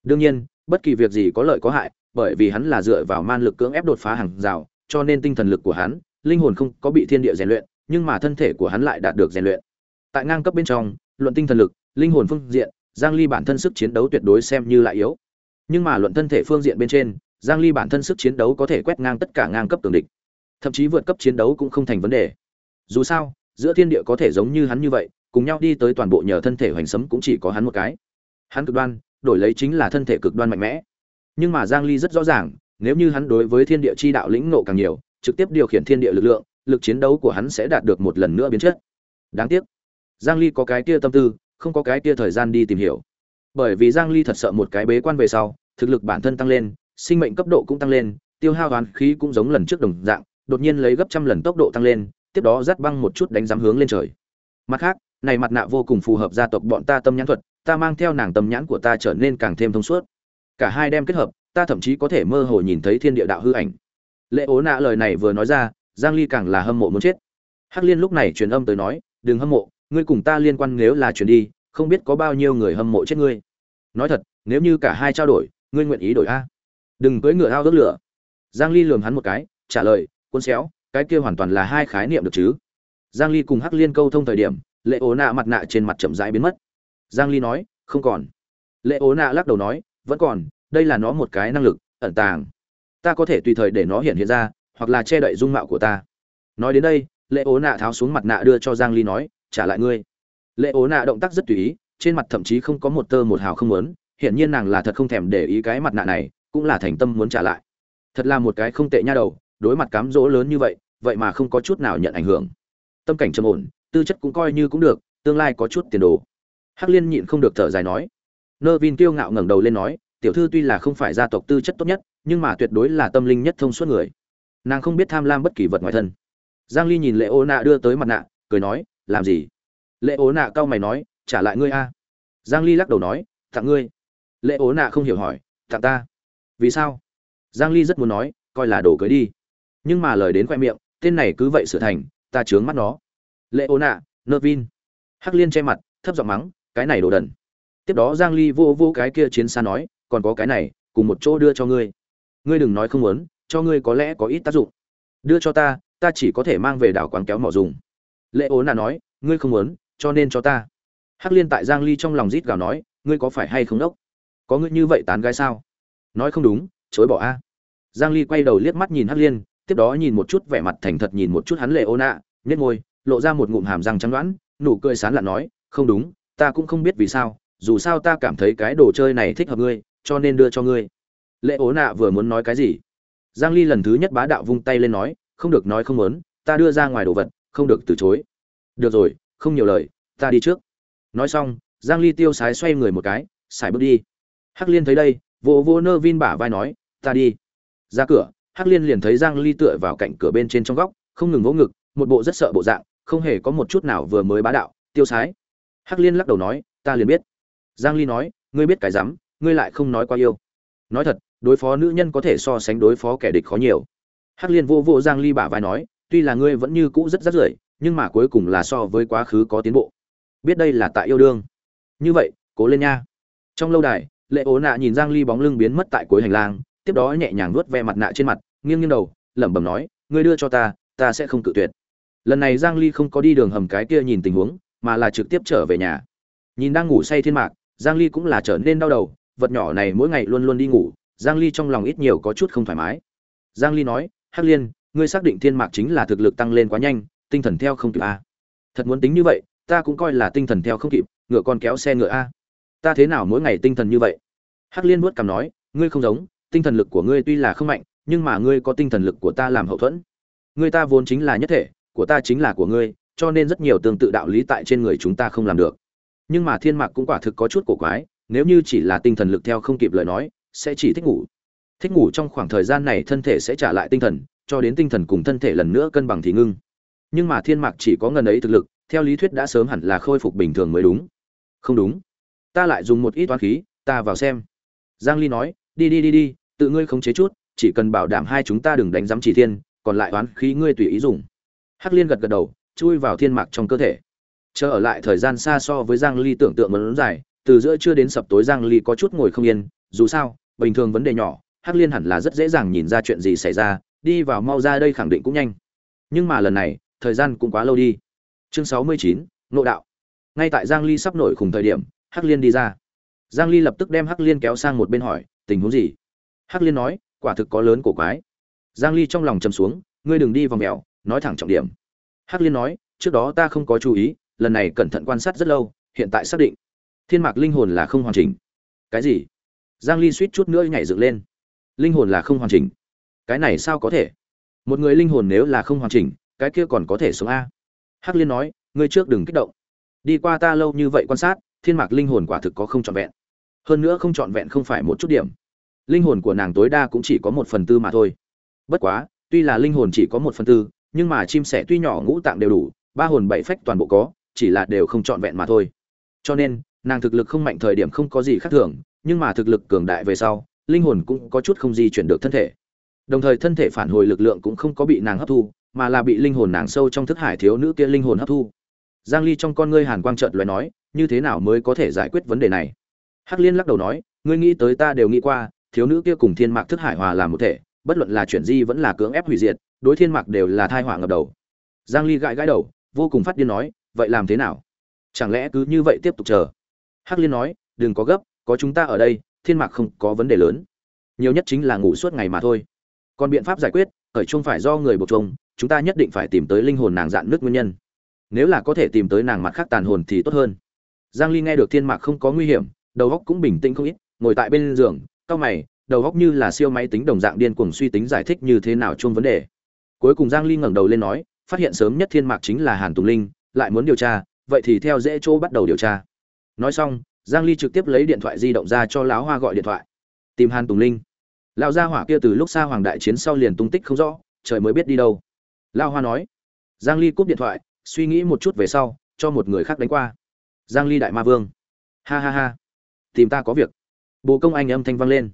Đương nhiên, bất kỳ việc gì có lợi có hại, bởi vì hắn là dựa vào man lực cưỡng ép đột phá hàng rào, cho nên tinh thần lực của hắn, linh hồn không có bị thiên địa rèn luyện, nhưng mà thân thể của hắn lại đạt được rèn luyện. Tại ngang cấp bên trong, luận tinh thần lực, linh hồn phương diện, giang ly bản thân sức chiến đấu tuyệt đối xem như lại yếu. Nhưng mà luận thân thể phương diện bên trên, giang ly bản thân sức chiến đấu có thể quét ngang tất cả ngang cấp tường địch. Thậm chí vượt cấp chiến đấu cũng không thành vấn đề. Dù sao, giữa thiên địa có thể giống như hắn như vậy cùng nhau đi tới toàn bộ nhờ thân thể hoành sấm cũng chỉ có hắn một cái. Hắn cực đoan, đổi lấy chính là thân thể cực đoan mạnh mẽ. Nhưng mà giang ly rất rõ ràng, nếu như hắn đối với thiên địa chi đạo lĩnh ngộ càng nhiều, trực tiếp điều khiển thiên địa lực lượng, lực chiến đấu của hắn sẽ đạt được một lần nữa biến chất. Đáng tiếc, giang ly có cái kia tâm tư, không có cái kia thời gian đi tìm hiểu. Bởi vì giang ly thật sợ một cái bế quan về sau, thực lực bản thân tăng lên, sinh mệnh cấp độ cũng tăng lên, tiêu hao hoán khí cũng giống lần trước đồng dạng, đột nhiên lấy gấp trăm lần tốc độ tăng lên, tiếp đó dắt băng một chút đánh giám hướng lên trời. Mặt khác này mặt nạ vô cùng phù hợp gia tộc bọn ta tâm nhãn thuật, ta mang theo nàng tâm nhãn của ta trở nên càng thêm thông suốt. Cả hai đem kết hợp, ta thậm chí có thể mơ hồ nhìn thấy thiên địa đạo hư ảnh. Lệ ố nạ lời này vừa nói ra, giang ly càng là hâm mộ muốn chết. Hắc liên lúc này truyền âm tới nói, đừng hâm mộ, ngươi cùng ta liên quan nếu là chuyển đi, không biết có bao nhiêu người hâm mộ chết ngươi. Nói thật, nếu như cả hai trao đổi, ngươi nguyện ý đổi a? Đừng cưỡi ngựa ao ước lửa. Giang ly lườm hắn một cái, trả lời, cuốn xéo, cái kia hoàn toàn là hai khái niệm được chứ? Giang ly cùng hắc liên câu thông thời điểm lệ ố nạ mặt nạ trên mặt chậm rãi biến mất. Giang ly nói, không còn. Lệ ố nạ lắc đầu nói, vẫn còn, đây là nó một cái năng lực, ẩn tàng. Ta có thể tùy thời để nó hiện hiện ra, hoặc là che đậy dung mạo của ta. Nói đến đây, lệ ố nạ tháo xuống mặt nạ đưa cho giang ly nói, trả lại ngươi. Lệ ố nạ động tác rất tùy ý, trên mặt thậm chí không có một tơ một hào không muốn, hiển nhiên nàng là thật không thèm để ý cái mặt nạ này, cũng là thành tâm muốn trả lại. Thật là một cái không tệ nha đầu, đối mặt cám dỗ lớn như vậy vậy mà không có chút nào nhận ảnh hưởng. Tâm cảnh trầm ổn tư chất cũng coi như cũng được, tương lai có chút tiền đồ. Hắc liên nhịn không được thở dài nói. Nơ vin kiêu ngạo ngẩng đầu lên nói, tiểu thư tuy là không phải gia tộc tư chất tốt nhất, nhưng mà tuyệt đối là tâm linh nhất thông suốt người. Nàng không biết tham lam bất kỳ vật ngoài thân. Giang ly nhìn lệ ô nạ đưa tới mặt nạ, cười nói, làm gì? Lệ ố nạ cau mày nói, trả lại ngươi a. Giang ly lắc đầu nói, tặng ngươi. Lệ ố nạ không hiểu hỏi, tặng ta? Vì sao? Giang ly rất muốn nói, coi là đồ cưới đi. Nhưng mà lời đến khoe miệng, tên này cứ vậy sửa thành, ta chướng mắt nó lệ ô nạ, nơ vin. Hắc liên che mặt, thấp giọng mắng, cái này đồ đần. Tiếp đó giang ly vô vô cái kia chiến xa nói, còn có cái này, cùng một chỗ đưa cho ngươi. Ngươi đừng nói không muốn, cho ngươi có lẽ có ít tác dụng. Đưa cho ta ta chỉ có thể mang về đảo quán kéo mỏ dùng. Lệ ố nạ nói, ngươi không muốn, cho nên cho ta. Hắc liên tại giang ly trong lòng rít gào nói, ngươi có phải hay không đốc? Có ngươi như vậy tán gái sao? Nói không đúng, chối bỏ a. Giang ly quay đầu liếc mắt nhìn hắc liên, tiếp đó nhìn một chút vẻ mặt thành thật nhìn một chút hắn lệ ố nạ, nhếch môi lộ ra một ngụm hàm răng trắng đoán nụ cười sán lạn nói, không đúng, ta cũng không biết vì sao, dù sao ta cảm thấy cái đồ chơi này thích hợp ngươi, cho nên đưa cho ngươi. Lệ ố nạ vừa muốn nói cái gì? Giang ly lần thứ nhất bá đạo vung tay lên nói, không được nói không muốn, ta đưa ra ngoài đồ vật, không được từ chối. Được rồi, không nhiều lời, ta đi trước. Nói xong, giang ly tiêu sái xoay người một cái, xài bước đi. Hắc liên thấy đây vô vô nơ vin bả vai nói, ta đi. Ra cửa, hắc liên liền thấy giang ly tựa vào cạnh cửa bên trên trong góc, không ngừng vỗ ngực, một bộ rất sợ bộ dạng không hề có một chút nào vừa mới bá đạo, tiêu sái. Hắc liên lắc đầu nói, ta liền biết. Giang ly nói, ngươi biết cái rắm, ngươi lại không nói quá yêu. Nói thật, đối phó nữ nhân có thể so sánh đối phó kẻ địch khó nhiều. Hắc liên vô vô giang ly bả vai nói, tuy là ngươi vẫn như cũ rất rất rưởi, nhưng mà cuối cùng là so với quá khứ có tiến bộ. Biết đây là tại yêu đương. Như vậy, cố lên nha. Trong lâu đài, lệ ố nạ nhìn giang ly bóng lưng biến mất tại cuối hành lang, tiếp đó nhẹ nhàng nuốt ve mặt nạ trên mặt, nghiêng nghiêng đầu, lẩm bẩm nói, ngươi đưa cho ta ta sẽ không cự tuyệt lần này giang ly không có đi đường hầm cái kia nhìn tình huống, mà là trực tiếp trở về nhà. Nhìn đang ngủ say thiên mạc, giang ly cũng là trở nên đau đầu, vật nhỏ này mỗi ngày luôn luôn đi ngủ, giang ly trong lòng ít nhiều có chút không thoải mái. Giang ly nói, hắc liên, ngươi xác định thiên mạc chính là thực lực tăng lên quá nhanh, tinh thần theo không kịp a thật muốn tính như vậy, ta cũng coi là tinh thần theo không kịp, ngựa con kéo xe ngựa a ta thế nào mỗi ngày tinh thần như vậy? Hắc liên vuốt cằm nói, ngươi không giống, tinh thần lực của ngươi tuy là không mạnh, nhưng mà ngươi có tinh thần lực của ta làm hậu thuẫn. Ngươi ta vốn chính là nhất thể của ta chính là của ngươi, cho nên rất nhiều tương tự đạo lý tại trên người chúng ta không làm được. Nhưng mà thiên mạc cũng quả thực có chút cổ quái, nếu như chỉ là tinh thần lực theo không kịp lời nói, sẽ chỉ thích ngủ. Thích ngủ trong khoảng thời gian này thân thể sẽ trả lại tinh thần, cho đến tinh thần cùng thân thể lần nữa cân bằng thì ngưng. Nhưng mà thiên mạc chỉ có ngần ấy thực lực, theo lý thuyết đã sớm hẳn là khôi phục bình thường mới đúng. Không đúng. Ta lại dùng một ít toán khí, ta vào xem. Giang ly nói, đi đi đi đi, tự ngươi khống chế chút, chỉ cần bảo đảm hai chúng ta đừng đánh giám chỉ thiên, còn lại toán khí ngươi tùy ý dùng hắc liên gật gật đầu chui vào thiên mạc trong cơ thể. Chờ ở lại thời gian xa so với giang ly tưởng tượng muốn dài từ giữa trưa đến sập tối giang ly có chút ngồi không yên dù sao bình thường vấn đề nhỏ hắc liên hẳn là rất dễ dàng nhìn ra chuyện gì xảy ra đi vào mau ra đây khẳng định cũng nhanh. Nhưng mà lần này thời gian cũng quá lâu đi. Chương 69, nội đạo. Ngay tại giang ly sắp nổi khủng thời điểm hắc liên đi ra. Giang ly lập tức đem hắc liên kéo sang một bên hỏi tình huống gì? Hắc liên nói quả thực có lớn cổ quái. Giang ly trong lòng trầm xuống ngươi đừng đi vòng mèo nói thẳng trọng điểm. Hắc liên nói, trước đó ta không có chú ý, lần này cẩn thận quan sát rất lâu, hiện tại xác định. Thiên mạc linh hồn là không hoàn chỉnh. Cái gì? Giang ly suýt chút nữa nhảy dựng lên. Linh hồn là không hoàn chỉnh. Cái này sao có thể? Một người linh hồn nếu là không hoàn chỉnh, cái kia còn có thể sống a? Hắc liên nói, ngươi trước đừng kích động. Đi qua ta lâu như vậy quan sát, thiên mạc linh hồn quả thực có không trọn vẹn. Hơn nữa không trọn vẹn không phải một chút điểm. Linh hồn của nàng tối đa cũng chỉ có một phần tư mà thôi. Bất quá, tuy là linh hồn chỉ có một phần tư nhưng mà chim sẻ tuy nhỏ ngũ tạng đều đủ, ba hồn bảy phách toàn bộ có, chỉ là đều không trọn vẹn mà thôi. Cho nên, nàng thực lực không mạnh thời điểm không có gì khác thường, nhưng mà thực lực cường đại về sau, linh hồn cũng có chút không di chuyển được thân thể. Đồng thời thân thể phản hồi lực lượng cũng không có bị nàng hấp thu, mà là bị linh hồn nàng sâu trong thức hải thiếu nữ kia linh hồn hấp thu. Giang ly trong con ngươi hàn quang trợn loé nói, như thế nào mới có thể giải quyết vấn đề này? Hắc liên lắc đầu nói, ngươi nghĩ tới ta đều nghĩ qua, thiếu nữ kia cùng thiên mạc thức hải hòa làm một thể, bất luận là chuyển di vẫn là cưỡng ép hủy diệt đối thiên mạc đều là thai họa ngập đầu. Giang ly gãi gãi đầu, vô cùng phát điên nói, vậy làm thế nào? Chẳng lẽ cứ như vậy tiếp tục chờ? Hắc liên nói, đừng có gấp, có chúng ta ở đây, thiên mạc không có vấn đề lớn. Nhiều nhất chính là ngủ suốt ngày mà thôi. Còn biện pháp giải quyết ở chung phải do người buộc chung, chúng ta nhất định phải tìm tới linh hồn nàng dạn nước nguyên nhân. Nếu là có thể tìm tới nàng mặt khác tàn hồn thì tốt hơn. Giang ly nghe được thiên mạc không có nguy hiểm, đầu óc cũng bình tĩnh không ít, ngồi tại bên giường cao mày, đầu óc như là siêu máy tính đồng dạng điên cuồng suy tính giải thích như thế nào chung vấn đề cuối cùng giang ly ngẩng đầu lên nói, phát hiện sớm nhất thiên mạc chính là hàn tùng linh, lại muốn điều tra, vậy thì theo dễ chỗ bắt đầu điều tra. Nói xong, giang ly trực tiếp lấy điện thoại di động ra cho lão hoa gọi điện thoại. Tìm hàn tùng linh. Lão gia hỏa kia từ lúc xa hoàng đại chiến sau liền tung tích không rõ, trời mới biết đi đâu. Lão hoa nói. Giang ly cúp điện thoại, suy nghĩ một chút về sau, cho một người khác đánh qua. Giang ly đại ma vương. Ha ha ha. Tìm ta có việc. Bồ công anh âm thanh vang lên.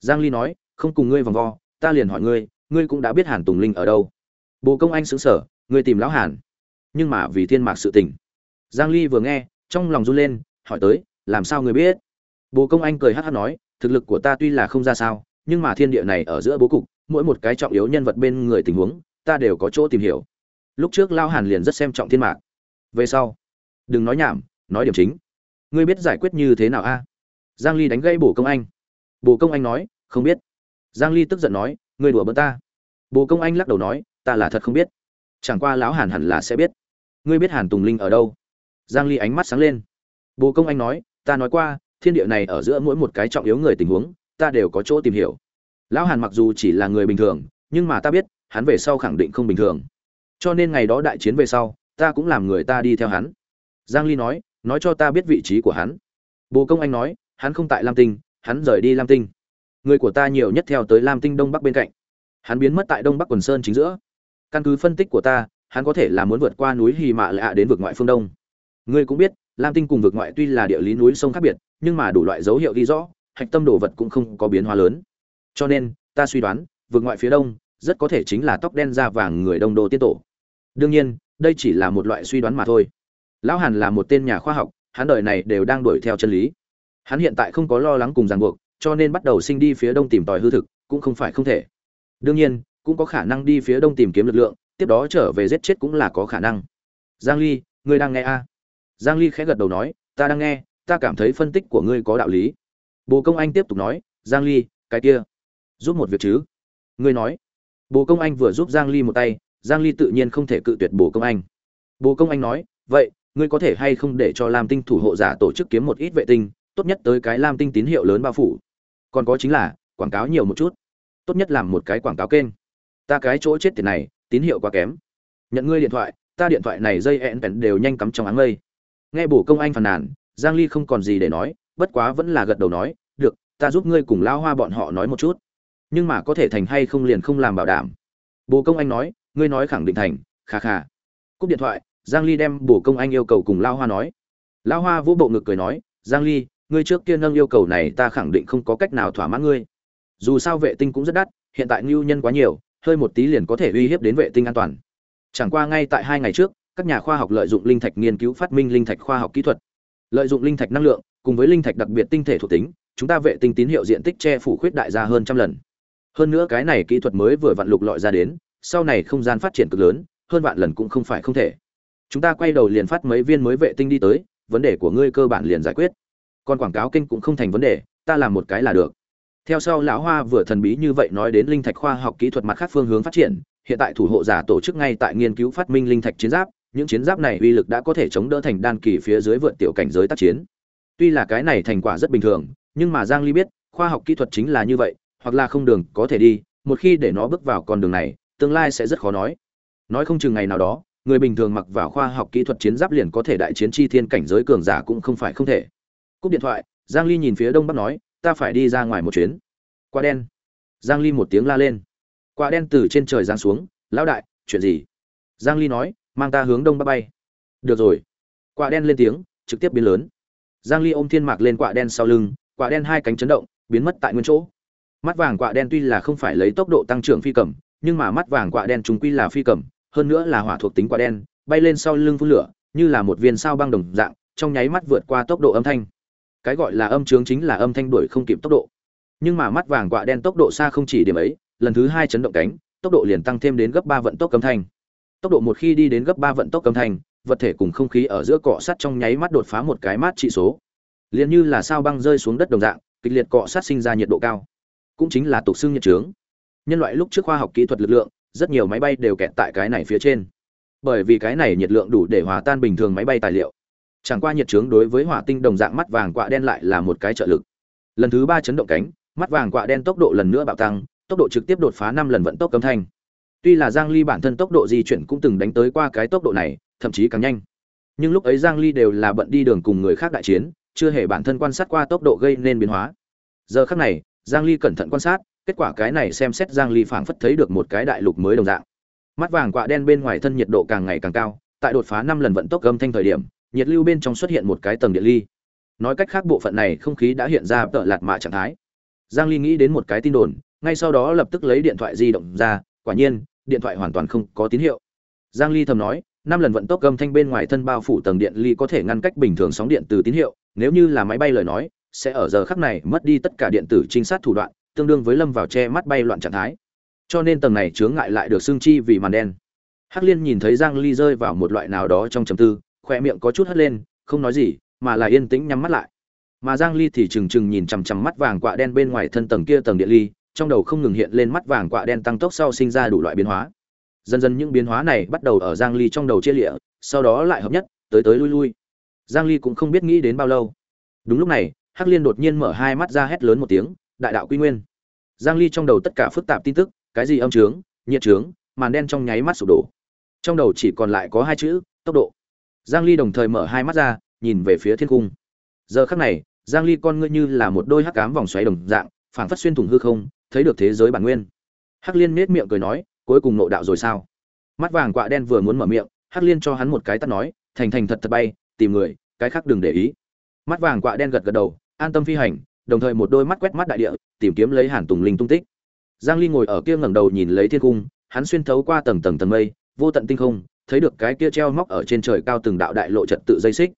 Giang ly nói, không cùng ngươi vòng vo, ta liền hỏi ngươi ngươi cũng đã biết hàn tùng linh ở đâu. Bồ công anh sững sờ, ngươi tìm lão hàn. Nhưng mà vì thiên mạc sự tình. Giang ly vừa nghe, trong lòng run lên, hỏi tới, làm sao ngươi biết? Bồ công anh cười hát hát nói, thực lực của ta tuy là không ra sao, nhưng mà thiên địa này ở giữa bố cục, mỗi một cái trọng yếu nhân vật bên người tình huống, ta đều có chỗ tìm hiểu. Lúc trước lao hàn liền rất xem trọng thiên mạc. Về sau, đừng nói nhảm, nói điểm chính. Ngươi biết giải quyết như thế nào a? Giang ly đánh gây bổ công anh. Bồ công anh nói, không biết. Giang ly tức giận nói ngươi đùa bỡn ta. Bồ công anh lắc đầu nói, ta là thật không biết. Chẳng qua lão hàn hẳn là sẽ biết. Ngươi biết hàn tùng linh ở đâu? Giang ly ánh mắt sáng lên. Bồ công anh nói, ta nói qua, thiên địa này ở giữa mỗi một cái trọng yếu người tình huống, ta đều có chỗ tìm hiểu. Lão hàn mặc dù chỉ là người bình thường, nhưng mà ta biết, hắn về sau khẳng định không bình thường. Cho nên ngày đó đại chiến về sau, ta cũng làm người ta đi theo hắn. Giang ly nói nói cho ta biết vị trí của hắn. Bồ công anh nói, hắn không tại lam tinh, hắn rời đi lam tinh người của ta nhiều nhất theo tới lam tinh đông bắc bên cạnh. Hắn biến mất tại đông bắc quần sơn chính giữa. Căn cứ phân tích của ta, hắn có thể là muốn vượt qua núi hì mạ lạ đến vực ngoại phương đông. Ngươi cũng biết, lam tinh cùng vực ngoại tuy là địa lý núi sông khác biệt, nhưng mà đủ loại dấu hiệu ghi rõ, hạch tâm đồ vật cũng không có biến hóa lớn. Cho nên, ta suy đoán, vực ngoại phía đông, rất có thể chính là tóc đen da vàng người đông đô tiên tổ. Đương nhiên, đây chỉ là một loại suy đoán mà thôi. Lão hàn là một tên nhà khoa học, hắn đời này đều đang đuổi theo chân lý. Hắn hiện tại không có lo lắng cùng ràng buộc cho nên bắt đầu sinh đi phía đông tìm tòi hư thực, cũng không phải không thể. Đương nhiên, cũng có khả năng đi phía đông tìm kiếm lực lượng, tiếp đó trở về giết chết cũng là có khả năng. Giang ly, ngươi đang nghe a à? giang ly khẽ gật đầu nói, ta đang nghe, ta cảm thấy phân tích của ngươi có đạo lý. Bồ công anh tiếp tục nói, giang ly, cái kia, giúp một việc chứ. Ngươi nói. Bồ công anh vừa giúp giang ly một tay, giang ly tự nhiên không thể cự tuyệt bồ công anh. Bồ công anh nói, vậy, ngươi có thể hay không để cho lam tinh thủ hộ giả tổ chức kiếm một ít vệ tinh, tốt nhất tới cái lam tinh tín hiệu lớn bao phủ còn có chính là, quảng cáo nhiều một chút. Tốt nhất làm một cái quảng cáo kênh. Ta cái chỗ chết tiền này, tín hiệu quá kém. Nhận ngươi điện thoại, ta điện thoại này dây ẹn bèn đều nhanh cắm trong áng mây nghe bổ công anh phàn nàn, giang ly không còn gì để nói, bất quá vẫn là gật đầu nói, được, ta giúp ngươi cùng lao hoa bọn họ nói một chút. Nhưng mà có thể thành hay không liền không làm bảo đảm. Bồ công anh nói, ngươi nói khẳng định thành, kha kha. Cúp điện thoại, giang ly đem bổ công anh yêu cầu cùng lao hoa nói. Lao hoa vũ bộ ngực cười nói, giang ly ngươi trước kia nâng yêu cầu này ta khẳng định không có cách nào thỏa mãn ngươi. Dù sao vệ tinh cũng rất đắt, hiện tại ngưu nhân quá nhiều, hơi một tí liền có thể uy hiếp đến vệ tinh an toàn. Chẳng qua ngay tại hai ngày trước, các nhà khoa học lợi dụng linh thạch nghiên cứu phát minh linh thạch khoa học kỹ thuật. Lợi dụng linh thạch năng lượng, cùng với linh thạch đặc biệt tinh thể thuộc tính, chúng ta vệ tinh tín hiệu diện tích che phủ khuyết đại ra hơn trăm lần. Hơn nữa cái này kỹ thuật mới vừa vặn lục lọi ra đến, sau này không gian phát triển cực lớn, hơn vạn lần cũng không phải không thể. Chúng ta quay đầu liền phát mấy viên mới vệ tinh đi tới, vấn đề của ngươi cơ bản liền giải quyết còn quảng cáo kênh cũng không thành vấn đề, ta làm một cái là được. Theo sau lão hoa vừa thần bí như vậy nói đến linh thạch khoa học kỹ thuật mặt khác phương hướng phát triển, hiện tại thủ hộ giả tổ chức ngay tại nghiên cứu phát minh linh thạch chiến giáp, những chiến giáp này uy lực đã có thể chống đỡ thành đan kỳ phía dưới vượt tiểu cảnh giới tác chiến. Tuy là cái này thành quả rất bình thường, nhưng mà giang ly biết, khoa học kỹ thuật chính là như vậy, hoặc là không đường có thể đi, một khi để nó bước vào con đường này, tương lai sẽ rất khó nói. Nói không chừng ngày nào đó, người bình thường mặc vào khoa học kỹ thuật chiến giáp liền có thể đại chiến chi thiên cảnh giới cường giả cũng không phải không thể cúp điện thoại, giang ly nhìn phía đông bắc nói, ta phải đi ra ngoài một chuyến. Quả đen. Giang ly một tiếng la lên. Quả đen từ trên trời giáng xuống, lão đại, chuyện gì? Giang ly nói, mang ta hướng đông bắc bay. Được rồi. Quả đen lên tiếng, trực tiếp biến lớn. Giang ly ôm thiên mạc lên quả đen sau lưng, quả đen hai cánh chấn động, biến mất tại nguyên chỗ. Mắt vàng quả đen tuy là không phải lấy tốc độ tăng trưởng phi cầm, nhưng mà mắt vàng quả đen chúng quy là phi cầm, hơn nữa là hỏa thuộc tính quả đen, bay lên sau lưng phun lửa, như là một viên sao băng đồng dạng, trong nháy mắt vượt qua tốc độ âm thanh cái gọi là âm trướng chính là âm thanh đuổi không kịp tốc độ. Nhưng mà mắt vàng quạ đen tốc độ xa không chỉ điểm ấy, lần thứ hai chấn động cánh, tốc độ liền tăng thêm đến gấp ba vận tốc âm thanh. Tốc độ một khi đi đến gấp ba vận tốc âm thanh, vật thể cùng không khí ở giữa cọ sắt trong nháy mắt đột phá một cái mát trị số. Liền như là sao băng rơi xuống đất đồng dạng, kịch liệt cọ sát sinh ra nhiệt độ cao. Cũng chính là tục xương nhiệt trướng. Nhân loại lúc trước khoa học kỹ thuật lực lượng, rất nhiều máy bay đều kẹt tại cái này phía trên. Bởi vì cái này nhiệt lượng đủ để hòa tan bình thường máy bay tài liệu chẳng qua nhiệt trướng đối với hỏa tinh đồng dạng mắt vàng quạ đen lại là một cái trợ lực. Lần thứ ba chấn động cánh, mắt vàng quạ đen tốc độ lần nữa bạo tăng, tốc độ trực tiếp đột phá năm lần vận tốc cấm thanh. Tuy là giang ly bản thân tốc độ di chuyển cũng từng đánh tới qua cái tốc độ này, thậm chí càng nhanh. Nhưng lúc ấy giang ly đều là bận đi đường cùng người khác đại chiến, chưa hề bản thân quan sát qua tốc độ gây nên biến hóa. Giờ khắc này, giang ly cẩn thận quan sát, kết quả cái này xem xét giang ly phảng phất thấy được một cái đại lục mới đồng dạng. Mắt vàng quạ đen bên ngoài thân nhiệt độ càng ngày càng cao, tại đột phá năm lần vận tốc âm thanh thời điểm nhiệt lưu bên trong xuất hiện một cái tầng điện ly. Nói cách khác, bộ phận này không khí đã hiện ra tợ lạt mạ trạng thái. Giang ly nghĩ đến một cái tin đồn, ngay sau đó lập tức lấy điện thoại di động ra, quả nhiên, điện thoại hoàn toàn không có tín hiệu. Giang ly thầm nói, năm lần vận tốc âm thanh bên ngoài thân bao phủ tầng điện ly có thể ngăn cách bình thường sóng điện từ tín hiệu, nếu như là máy bay lời nói, sẽ ở giờ khắc này mất đi tất cả điện tử trinh sát thủ đoạn, tương đương với lâm vào che mắt bay loạn trạng thái. Cho nên tầng này chướng ngại lại được xương chi vì màn đen. Hắc liên nhìn thấy giang ly rơi vào một loại nào đó trong trầm tư khoe miệng có chút hất lên, không nói gì, mà là yên tĩnh nhắm mắt lại. Mà giang ly thì trừng trừng nhìn chằm chằm mắt vàng quạ đen bên ngoài thân tầng kia tầng địa ly, trong đầu không ngừng hiện lên mắt vàng quạ đen tăng tốc sau sinh ra đủ loại biến hóa. Dần dần những biến hóa này bắt đầu ở giang ly trong đầu chia lịa, sau đó lại hợp nhất, tới tới lui lui. Giang ly cũng không biết nghĩ đến bao lâu. Đúng lúc này, hắc liên đột nhiên mở hai mắt ra hét lớn một tiếng, đại đạo quy nguyên. Giang ly trong đầu tất cả phức tạp tin tức, cái gì âm trướng, nhiệt trướng, màn đen trong nháy mắt sụp đổ. Trong đầu chỉ còn lại có hai chữ, tốc độ giang ly đồng thời mở hai mắt ra, nhìn về phía thiên cung. Giờ khắc này, giang ly con ngươi như là một đôi hắc ám vòng xoáy đồng dạng, phảng phất xuyên thủng hư không, thấy được thế giới bản nguyên. Hắc liên nết miệng cười nói, cuối cùng nộ đạo rồi sao? Mắt vàng quạ đen vừa muốn mở miệng, hắc liên cho hắn một cái tát nói, thành thành thật thật bay, tìm người, cái khác đừng để ý. Mắt vàng quạ đen gật gật đầu, an tâm phi hành, đồng thời một đôi mắt quét mắt đại địa, tìm kiếm lấy hàn tùng linh tung tích. Giang ly ngồi ở kia ngẩng đầu nhìn lấy thiên cung, hắn xuyên thấu qua tầng tầng tầng mây, vô tận tinh không thấy được cái kia treo móc ở trên trời cao từng đạo đại lộ trật tự dây xích.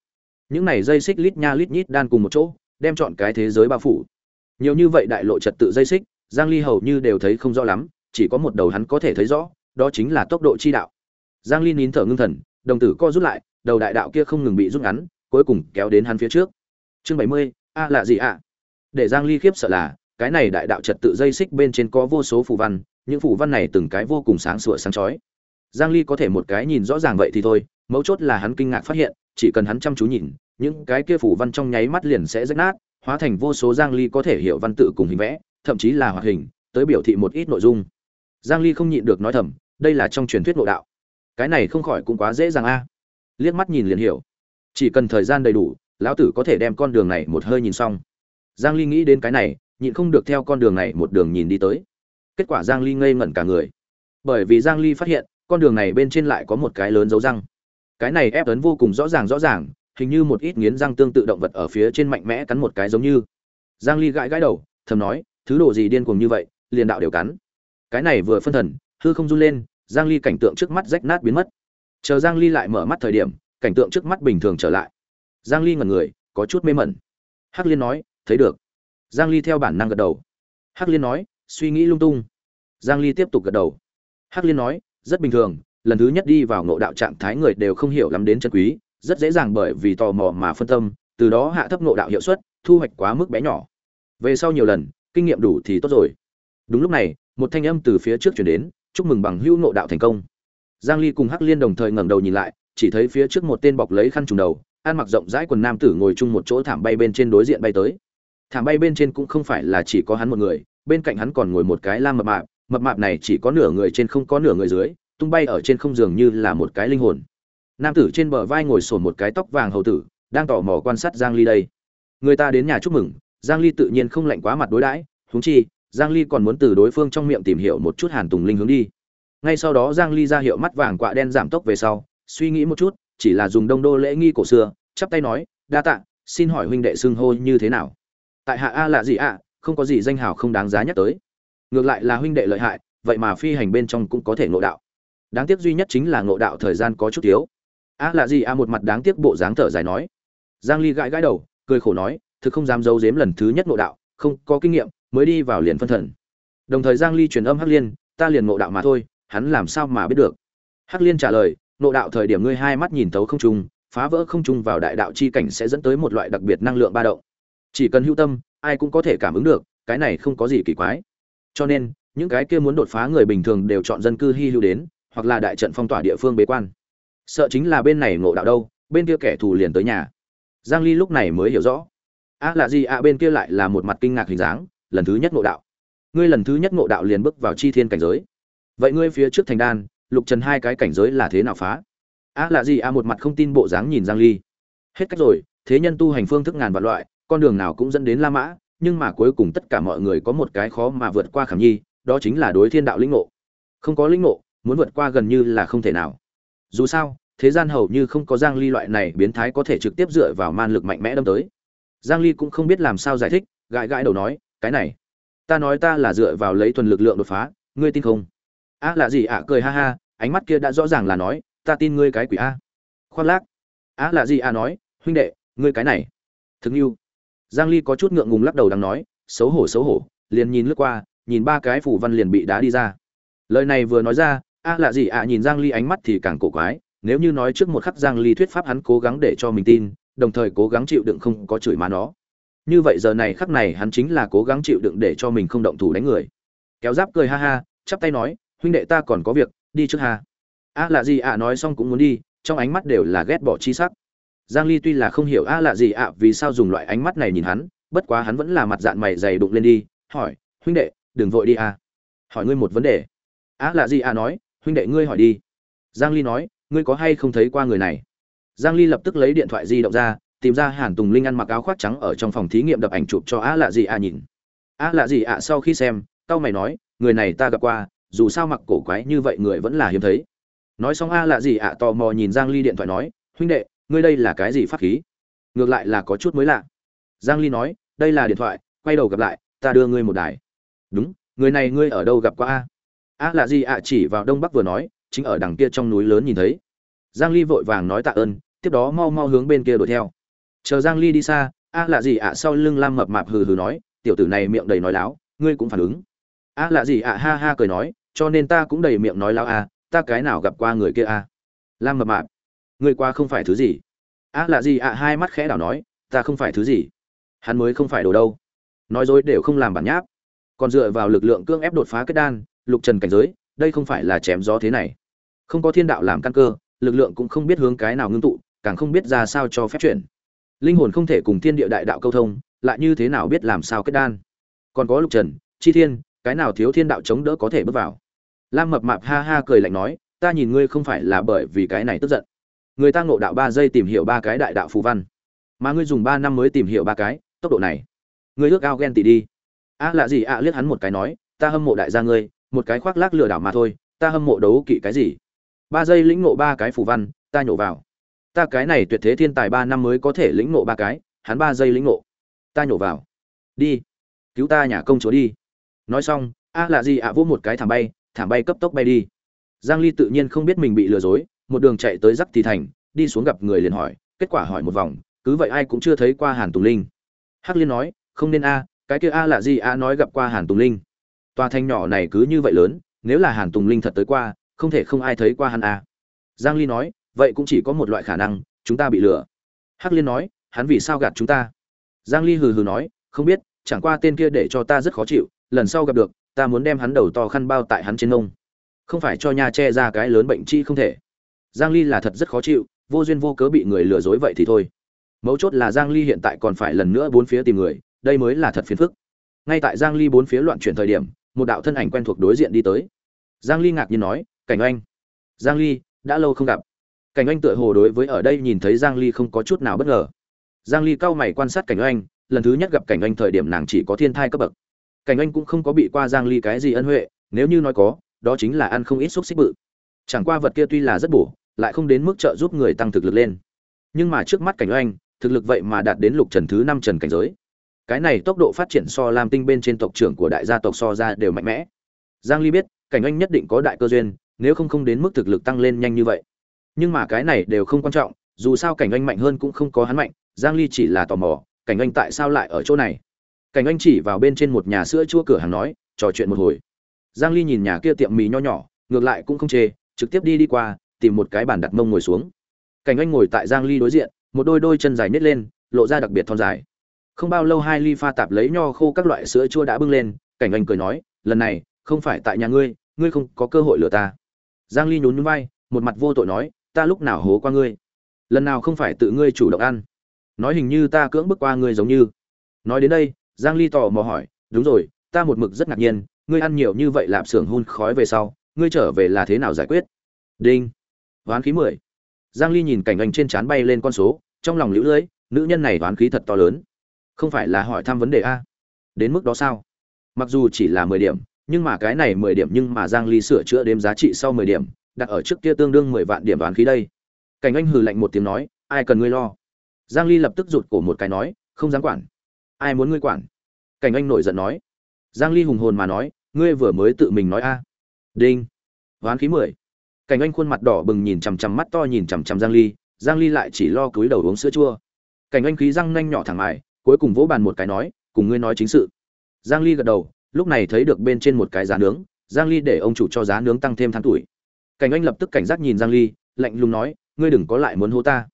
Những này dây xích lít nha lít nhít đan cùng một chỗ đem chọn cái thế giới bao phủ. Nhiều như vậy đại lộ trật tự dây xích giang ly hầu như đều thấy không rõ lắm chỉ có một đầu hắn có thể thấy rõ đó chính là tốc độ chi đạo. Giang ly nín thở ngưng thần đồng tử co rút lại đầu đại đạo kia không ngừng bị rút ngắn cuối cùng kéo đến hắn phía trước. Chương 70, a à là gì ạ? Để giang ly khiếp sợ là cái này đại đạo trật tự dây xích bên trên có vô số phù văn những phù văn này từng cái vô cùng sáng sủa sáng chói giang ly có thể một cái nhìn rõ ràng vậy thì thôi, mấu chốt là hắn kinh ngạc phát hiện, chỉ cần hắn chăm chú nhìn, những cái kia phủ văn trong nháy mắt liền sẽ rách nát, hóa thành vô số giang ly có thể hiểu văn tự cùng hình vẽ, thậm chí là hoạt hình, tới biểu thị một ít nội dung. Giang ly không nhịn được nói thầm, đây là trong truyền thuyết nội đạo. Cái này không khỏi cũng quá dễ dàng a. Liếc mắt nhìn liền hiểu. Chỉ cần thời gian đầy đủ, lão tử có thể đem con đường này một hơi nhìn xong. Giang ly nghĩ đến cái này, nhịn không được theo con đường này một đường nhìn đi tới. Kết quả giang ly ngây ngẩn cả người. Bởi vì giang ly phát hiện con đường này bên trên lại có một cái lớn dấu răng. Cái này ép ấn vô cùng rõ ràng rõ ràng, hình như một ít nghiến răng tương tự động vật ở phía trên mạnh mẽ cắn một cái giống như. Giang ly gãi gãi đầu, thầm nói, thứ đồ gì điên cuồng như vậy, liền đạo đều cắn. Cái này vừa phân thần, hư không run lên, giang ly cảnh tượng trước mắt rách nát biến mất. Chờ giang ly lại mở mắt thời điểm, cảnh tượng trước mắt bình thường trở lại. Giang ly ngẩn người, có chút mê mẩn. Hắc liên nói, thấy được. Giang ly theo bản năng gật đầu. Hắc liên nói, suy nghĩ lung tung. Giang ly tiếp tục gật đầu. Hắc liên nói rất bình thường, lần thứ nhất đi vào ngộ đạo trạng thái người đều không hiểu lắm đến chân quý, rất dễ dàng bởi vì tò mò mà phân tâm, từ đó hạ thấp ngộ đạo hiệu suất, thu hoạch quá mức bé nhỏ. Về sau nhiều lần, kinh nghiệm đủ thì tốt rồi. Đúng lúc này, một thanh âm từ phía trước chuyển đến, chúc mừng bằng hữu ngộ đạo thành công. Giang ly cùng hắc liên đồng thời ngẩng đầu nhìn lại, chỉ thấy phía trước một tên bọc lấy khăn trùng đầu, ăn mặc rộng rãi quần nam tử ngồi chung một chỗ thảm bay bên trên đối diện bay tới. Thảm bay bên trên cũng không phải là chỉ có hắn một người, bên cạnh hắn còn ngồi một cái lam mập mạp mập mạp này chỉ có nửa người trên không có nửa người dưới, tung bay ở trên không giường như là một cái linh hồn. Nam tử trên bờ vai ngồi sổn một cái tóc vàng hầu tử, đang tò mò quan sát giang ly đây. Người ta đến nhà chúc mừng, giang ly tự nhiên không lạnh quá mặt đối đãi, huống chi, giang ly còn muốn từ đối phương trong miệng tìm hiểu một chút hàn tùng linh hướng đi. Ngay sau đó giang ly ra hiệu mắt vàng quạ đen giảm tốc về sau, suy nghĩ một chút, chỉ là dùng đông đô lễ nghi cổ xưa, chắp tay nói, đa tạ, xin hỏi huynh đệ xưng hô như thế nào? Tại hạ a là gì ạ, không có gì danh hào không đáng giá nhắc tới ngược lại là huynh đệ lợi hại, vậy mà phi hành bên trong cũng có thể ngộ đạo. Đáng tiếc duy nhất chính là ngộ đạo thời gian có chút thiếu. A là gì? A một mặt đáng tiếc bộ dáng thở dài nói. Giang ly gãi gãi đầu, cười khổ nói, thực không dám giấu giếm lần thứ nhất ngộ đạo, không có kinh nghiệm, mới đi vào liền phân thần. Đồng thời giang ly truyền âm hắc liên, ta liền ngộ đạo mà thôi, hắn làm sao mà biết được? Hắc liên trả lời, ngộ đạo thời điểm ngươi hai mắt nhìn tấu không trùng phá vỡ không trùng vào đại đạo chi cảnh sẽ dẫn tới một loại đặc biệt năng lượng ba động. Chỉ cần hữu tâm, ai cũng có thể cảm ứng được, cái này không có gì kỳ quái cho nên những cái kia muốn đột phá người bình thường đều chọn dân cư hy hữu đến hoặc là đại trận phong tỏa địa phương bế quan. Sợ chính là bên này ngộ đạo đâu bên kia kẻ thù liền tới nhà. Giang ly lúc này mới hiểu rõ. A à là gì à, bên kia lại là một mặt kinh ngạc hình dáng lần thứ nhất ngộ đạo. Ngươi lần thứ nhất ngộ đạo liền bước vào chi thiên cảnh giới. Vậy ngươi phía trước thành đan lục trần hai cái cảnh giới là thế nào phá? A à là gì a một mặt không tin bộ dáng nhìn giang ly. Hết cách rồi thế nhân tu hành phương thức ngàn vạn loại con đường nào cũng dẫn đến la mã nhưng mà cuối cùng tất cả mọi người có một cái khó mà vượt qua khảm nhi đó chính là đối thiên đạo linh ngộ. Không có linh ngộ muốn vượt qua gần như là không thể nào. Dù sao thế gian hầu như không có giang ly loại này biến thái có thể trực tiếp dựa vào man lực mạnh mẽ đâm tới. Giang ly cũng không biết làm sao giải thích gãi gãi đầu nói cái này ta nói ta là dựa vào lấy thuần lực lượng đột phá ngươi tin không? Á à, là gì ạ? À, cười ha ha ánh mắt kia đã rõ ràng là nói ta tin ngươi cái quỷ a. Khoan lác. Á là gì a à, nói huynh đệ ngươi cái này. Thực yêu giang ly có chút ngượng ngùng lắc đầu đang nói xấu hổ xấu hổ liền nhìn lướt qua nhìn ba cái phủ văn liền bị đá đi ra. Lời này vừa nói ra a à, là gì ạ nhìn giang ly ánh mắt thì càng cổ quái nếu như nói trước một khắc giang ly thuyết pháp hắn cố gắng để cho mình tin đồng thời cố gắng chịu đựng không có chửi má nó. Như vậy giờ này khắc này hắn chính là cố gắng chịu đựng để cho mình không động thủ đánh người. Kéo giáp cười ha ha chắp tay nói huynh đệ ta còn có việc đi trước ha. A à, lạ gì ạ nói xong cũng muốn đi trong ánh mắt đều là ghét bỏ chi sắc giang ly tuy là không hiểu a à, lạ gì ạ vì sao dùng loại ánh mắt này nhìn hắn bất quá hắn vẫn là mặt dạng mày dày đụng lên đi hỏi huynh đệ đừng vội đi a hỏi ngươi một vấn đề. A lạ gì ạ nói huynh đệ ngươi hỏi đi. Giang ly nói ngươi có hay không thấy qua người này? Giang ly lập tức lấy điện thoại di động ra tìm ra hàn tùng linh ăn mặc áo khoác trắng ở trong phòng thí nghiệm đập ảnh chụp cho a lạ gì ạ nhìn. A lạ gì ạ sau khi xem tao mày nói người này ta gặp qua dù sao mặc cổ quái như vậy người vẫn là hiếm thấy. Nói xong a lạ gì ạ tò mò nhìn giang ly điện thoại nói huynh đệ ngươi đây là cái gì pháp khí? Ngược lại là có chút mới lạ. Giang ly nói, đây là điện thoại, quay đầu gặp lại, ta đưa ngươi một đài. Đúng, người này ngươi ở đâu gặp qua a? A là gì ạ? Chỉ vào đông bắc vừa nói, chính ở đằng kia trong núi lớn nhìn thấy. Giang ly vội vàng nói tạ ơn, tiếp đó mau mau hướng bên kia đuổi theo. Chờ giang ly đi xa, a là gì ạ? Sau lưng lam mập mạp hừ hừ nói, tiểu tử này miệng đầy nói láo, ngươi cũng phản ứng. A là gì ạ? Ha ha cười nói, cho nên ta cũng đầy miệng nói láo a ta cái nào gặp qua người kia a lam mập mạp ngươi qua không phải thứ gì. A lạ gì ạ à, hai mắt khẽ đảo nói, ta không phải thứ gì. Hắn mới không phải đồ đâu. Nói dối đều không làm bản nháp. Còn dựa vào lực lượng cưỡng ép đột phá kết đan, lục trần cảnh giới, đây không phải là chém gió thế này. Không có thiên đạo làm căn cơ, lực lượng cũng không biết hướng cái nào ngưng tụ, càng không biết ra sao cho phép chuyển. Linh hồn không thể cùng thiên địa đại đạo câu thông, lại như thế nào biết làm sao kết đan. Còn có lục trần, chi thiên, cái nào thiếu thiên đạo chống đỡ có thể bước vào. Lam mập mạp ha ha cười lạnh nói, ta nhìn ngươi không phải là bởi vì cái này tức giận người ta ngộ đạo ba giây tìm hiểu ba cái đại đạo phù văn. Mà ngươi dùng ba năm mới tìm hiểu ba cái tốc độ này. Ngươi ước ao ghen tị đi. A à lạ gì ạ liếc hắn một cái nói ta hâm mộ đại gia ngươi một cái khoác lác lừa đảo mà thôi ta hâm mộ đấu kỵ cái gì? Ba giây lĩnh ngộ ba cái phù văn ta nhổ vào. Ta cái này tuyệt thế thiên tài ba năm mới có thể lĩnh ngộ ba cái hắn ba giây lĩnh ngộ. Ta nhổ vào. Đi. Cứu ta nhà công chúa đi. Nói xong a à là gì ạ à, vỗ một cái thảm bay thảm bay cấp tốc bay đi. Giang ly tự nhiên không biết mình bị lừa dối một đường chạy tới giắc thì thành, đi xuống gặp người liền hỏi, kết quả hỏi một vòng, cứ vậy ai cũng chưa thấy qua hàn tùng linh. Hắc liên nói, không nên a, cái kia a là gì a nói gặp qua hàn tùng linh. Tòa thanh nhỏ này cứ như vậy lớn, nếu là hàn tùng linh thật tới qua, không thể không ai thấy qua hắn a. Giang ly nói, vậy cũng chỉ có một loại khả năng, chúng ta bị lừa. Hắc liên nói, hắn vì sao gạt chúng ta? Giang ly hừ hừ nói, không biết, chẳng qua tên kia để cho ta rất khó chịu, lần sau gặp được, ta muốn đem hắn đầu to khăn bao tại hắn trên nông. Không phải cho nha che ra cái lớn bệnh chi không thể giang ly là thật rất khó chịu, vô duyên vô cớ bị người lừa dối vậy thì thôi. Mấu chốt là giang ly hiện tại còn phải lần nữa bốn phía tìm người, đây mới là thật phiền phức. Ngay tại giang ly bốn phía loạn chuyển thời điểm, một đạo thân ảnh quen thuộc đối diện đi tới. Giang ly ngạc nhiên nói, cảnh anh giang ly, đã lâu không gặp. Cảnh anh tựa hồ đối với ở đây nhìn thấy giang ly không có chút nào bất ngờ. Giang ly cao mày quan sát cảnh anh lần thứ nhất gặp cảnh anh thời điểm nàng chỉ có thiên thai cấp bậc. Cảnh anh cũng không có bị qua giang ly cái gì ân huệ, nếu như nói có, đó chính là ăn không ít xúc xích bự. Chẳng qua vật kia tuy là rất bổ lại không đến mức trợ giúp người tăng thực lực lên. Nhưng mà trước mắt cảnh anh thực lực vậy mà đạt đến lục trần thứ năm trần cảnh giới. Cái này tốc độ phát triển so lam tinh bên trên tộc trưởng của đại gia tộc so ra đều mạnh mẽ. Giang ly biết, cảnh anh nhất định có đại cơ duyên, nếu không không đến mức thực lực tăng lên nhanh như vậy. Nhưng mà cái này đều không quan trọng, dù sao cảnh anh mạnh hơn cũng không có hắn mạnh, giang ly chỉ là tò mò, cảnh anh tại sao lại ở chỗ này? Cảnh anh chỉ vào bên trên một nhà sữa chua cửa hàng nói, trò chuyện một hồi. Giang ly nhìn nhà kia tiệm mì nho nhỏ, ngược lại cũng không chê, trực tiếp đi đi qua tìm một cái bàn đặt mông ngồi xuống. Cảnh anh ngồi tại giang ly đối diện, một đôi đôi chân dài nhét lên, lộ ra đặc biệt thon dài. Không bao lâu hai ly pha tạp lấy nho khô các loại sữa chua đã bưng lên, cảnh anh cười nói, lần này, không phải tại nhà ngươi ngươi không có cơ hội lừa ta. Giang ly nhún nhún vai, một mặt vô tội nói, ta lúc nào hố qua ngươi? Lần nào không phải tự ngươi chủ động ăn? Nói hình như ta cưỡng bức qua ngươi giống như. Nói đến đây, giang ly tò mò hỏi, đúng rồi, ta một mực rất ngạc nhiên, ngươi ăn nhiều như vậy lạp xưởng hun khói về sau, ngươi trở về là thế nào giải quyết? Đinh hoán khí mười. Giang ly nhìn cảnh anh trên trán bay lên con số, trong lòng liễu lưỡi nữ nhân này hoán khí thật to lớn. Không phải là hỏi thăm vấn đề a? Đến mức đó sao? Mặc dù chỉ là 10 điểm, nhưng mà cái này 10 điểm nhưng mà giang ly sửa chữa đếm giá trị sau 10 điểm, đặt ở trước kia tương đương 10 vạn điểm đoán khí đây. Cảnh anh hừ lạnh một tiếng nói, ai cần ngươi lo? Giang ly lập tức rụt cổ một cái nói, không dám quản. Ai muốn ngươi quản? Cảnh anh nổi giận nói. Giang ly hùng hồn mà nói, ngươi vừa mới tự mình nói a. Đinh. Đoán khí 10 cảnh anh khuôn mặt đỏ bừng nhìn chằm chằm mắt to nhìn chằm chằm giang ly giang ly lại chỉ lo cúi đầu uống sữa chua. Cảnh anh khí răng nanh nhỏ thẳng mài cuối cùng vỗ bàn một cái nói cùng ngươi nói chính sự. Giang ly gật đầu lúc này thấy được bên trên một cái giá nướng giang ly để ông chủ cho giá nướng tăng thêm tháng tuổi. Cảnh anh lập tức cảnh giác nhìn giang ly lạnh lùng nói ngươi đừng có lại muốn hô ta.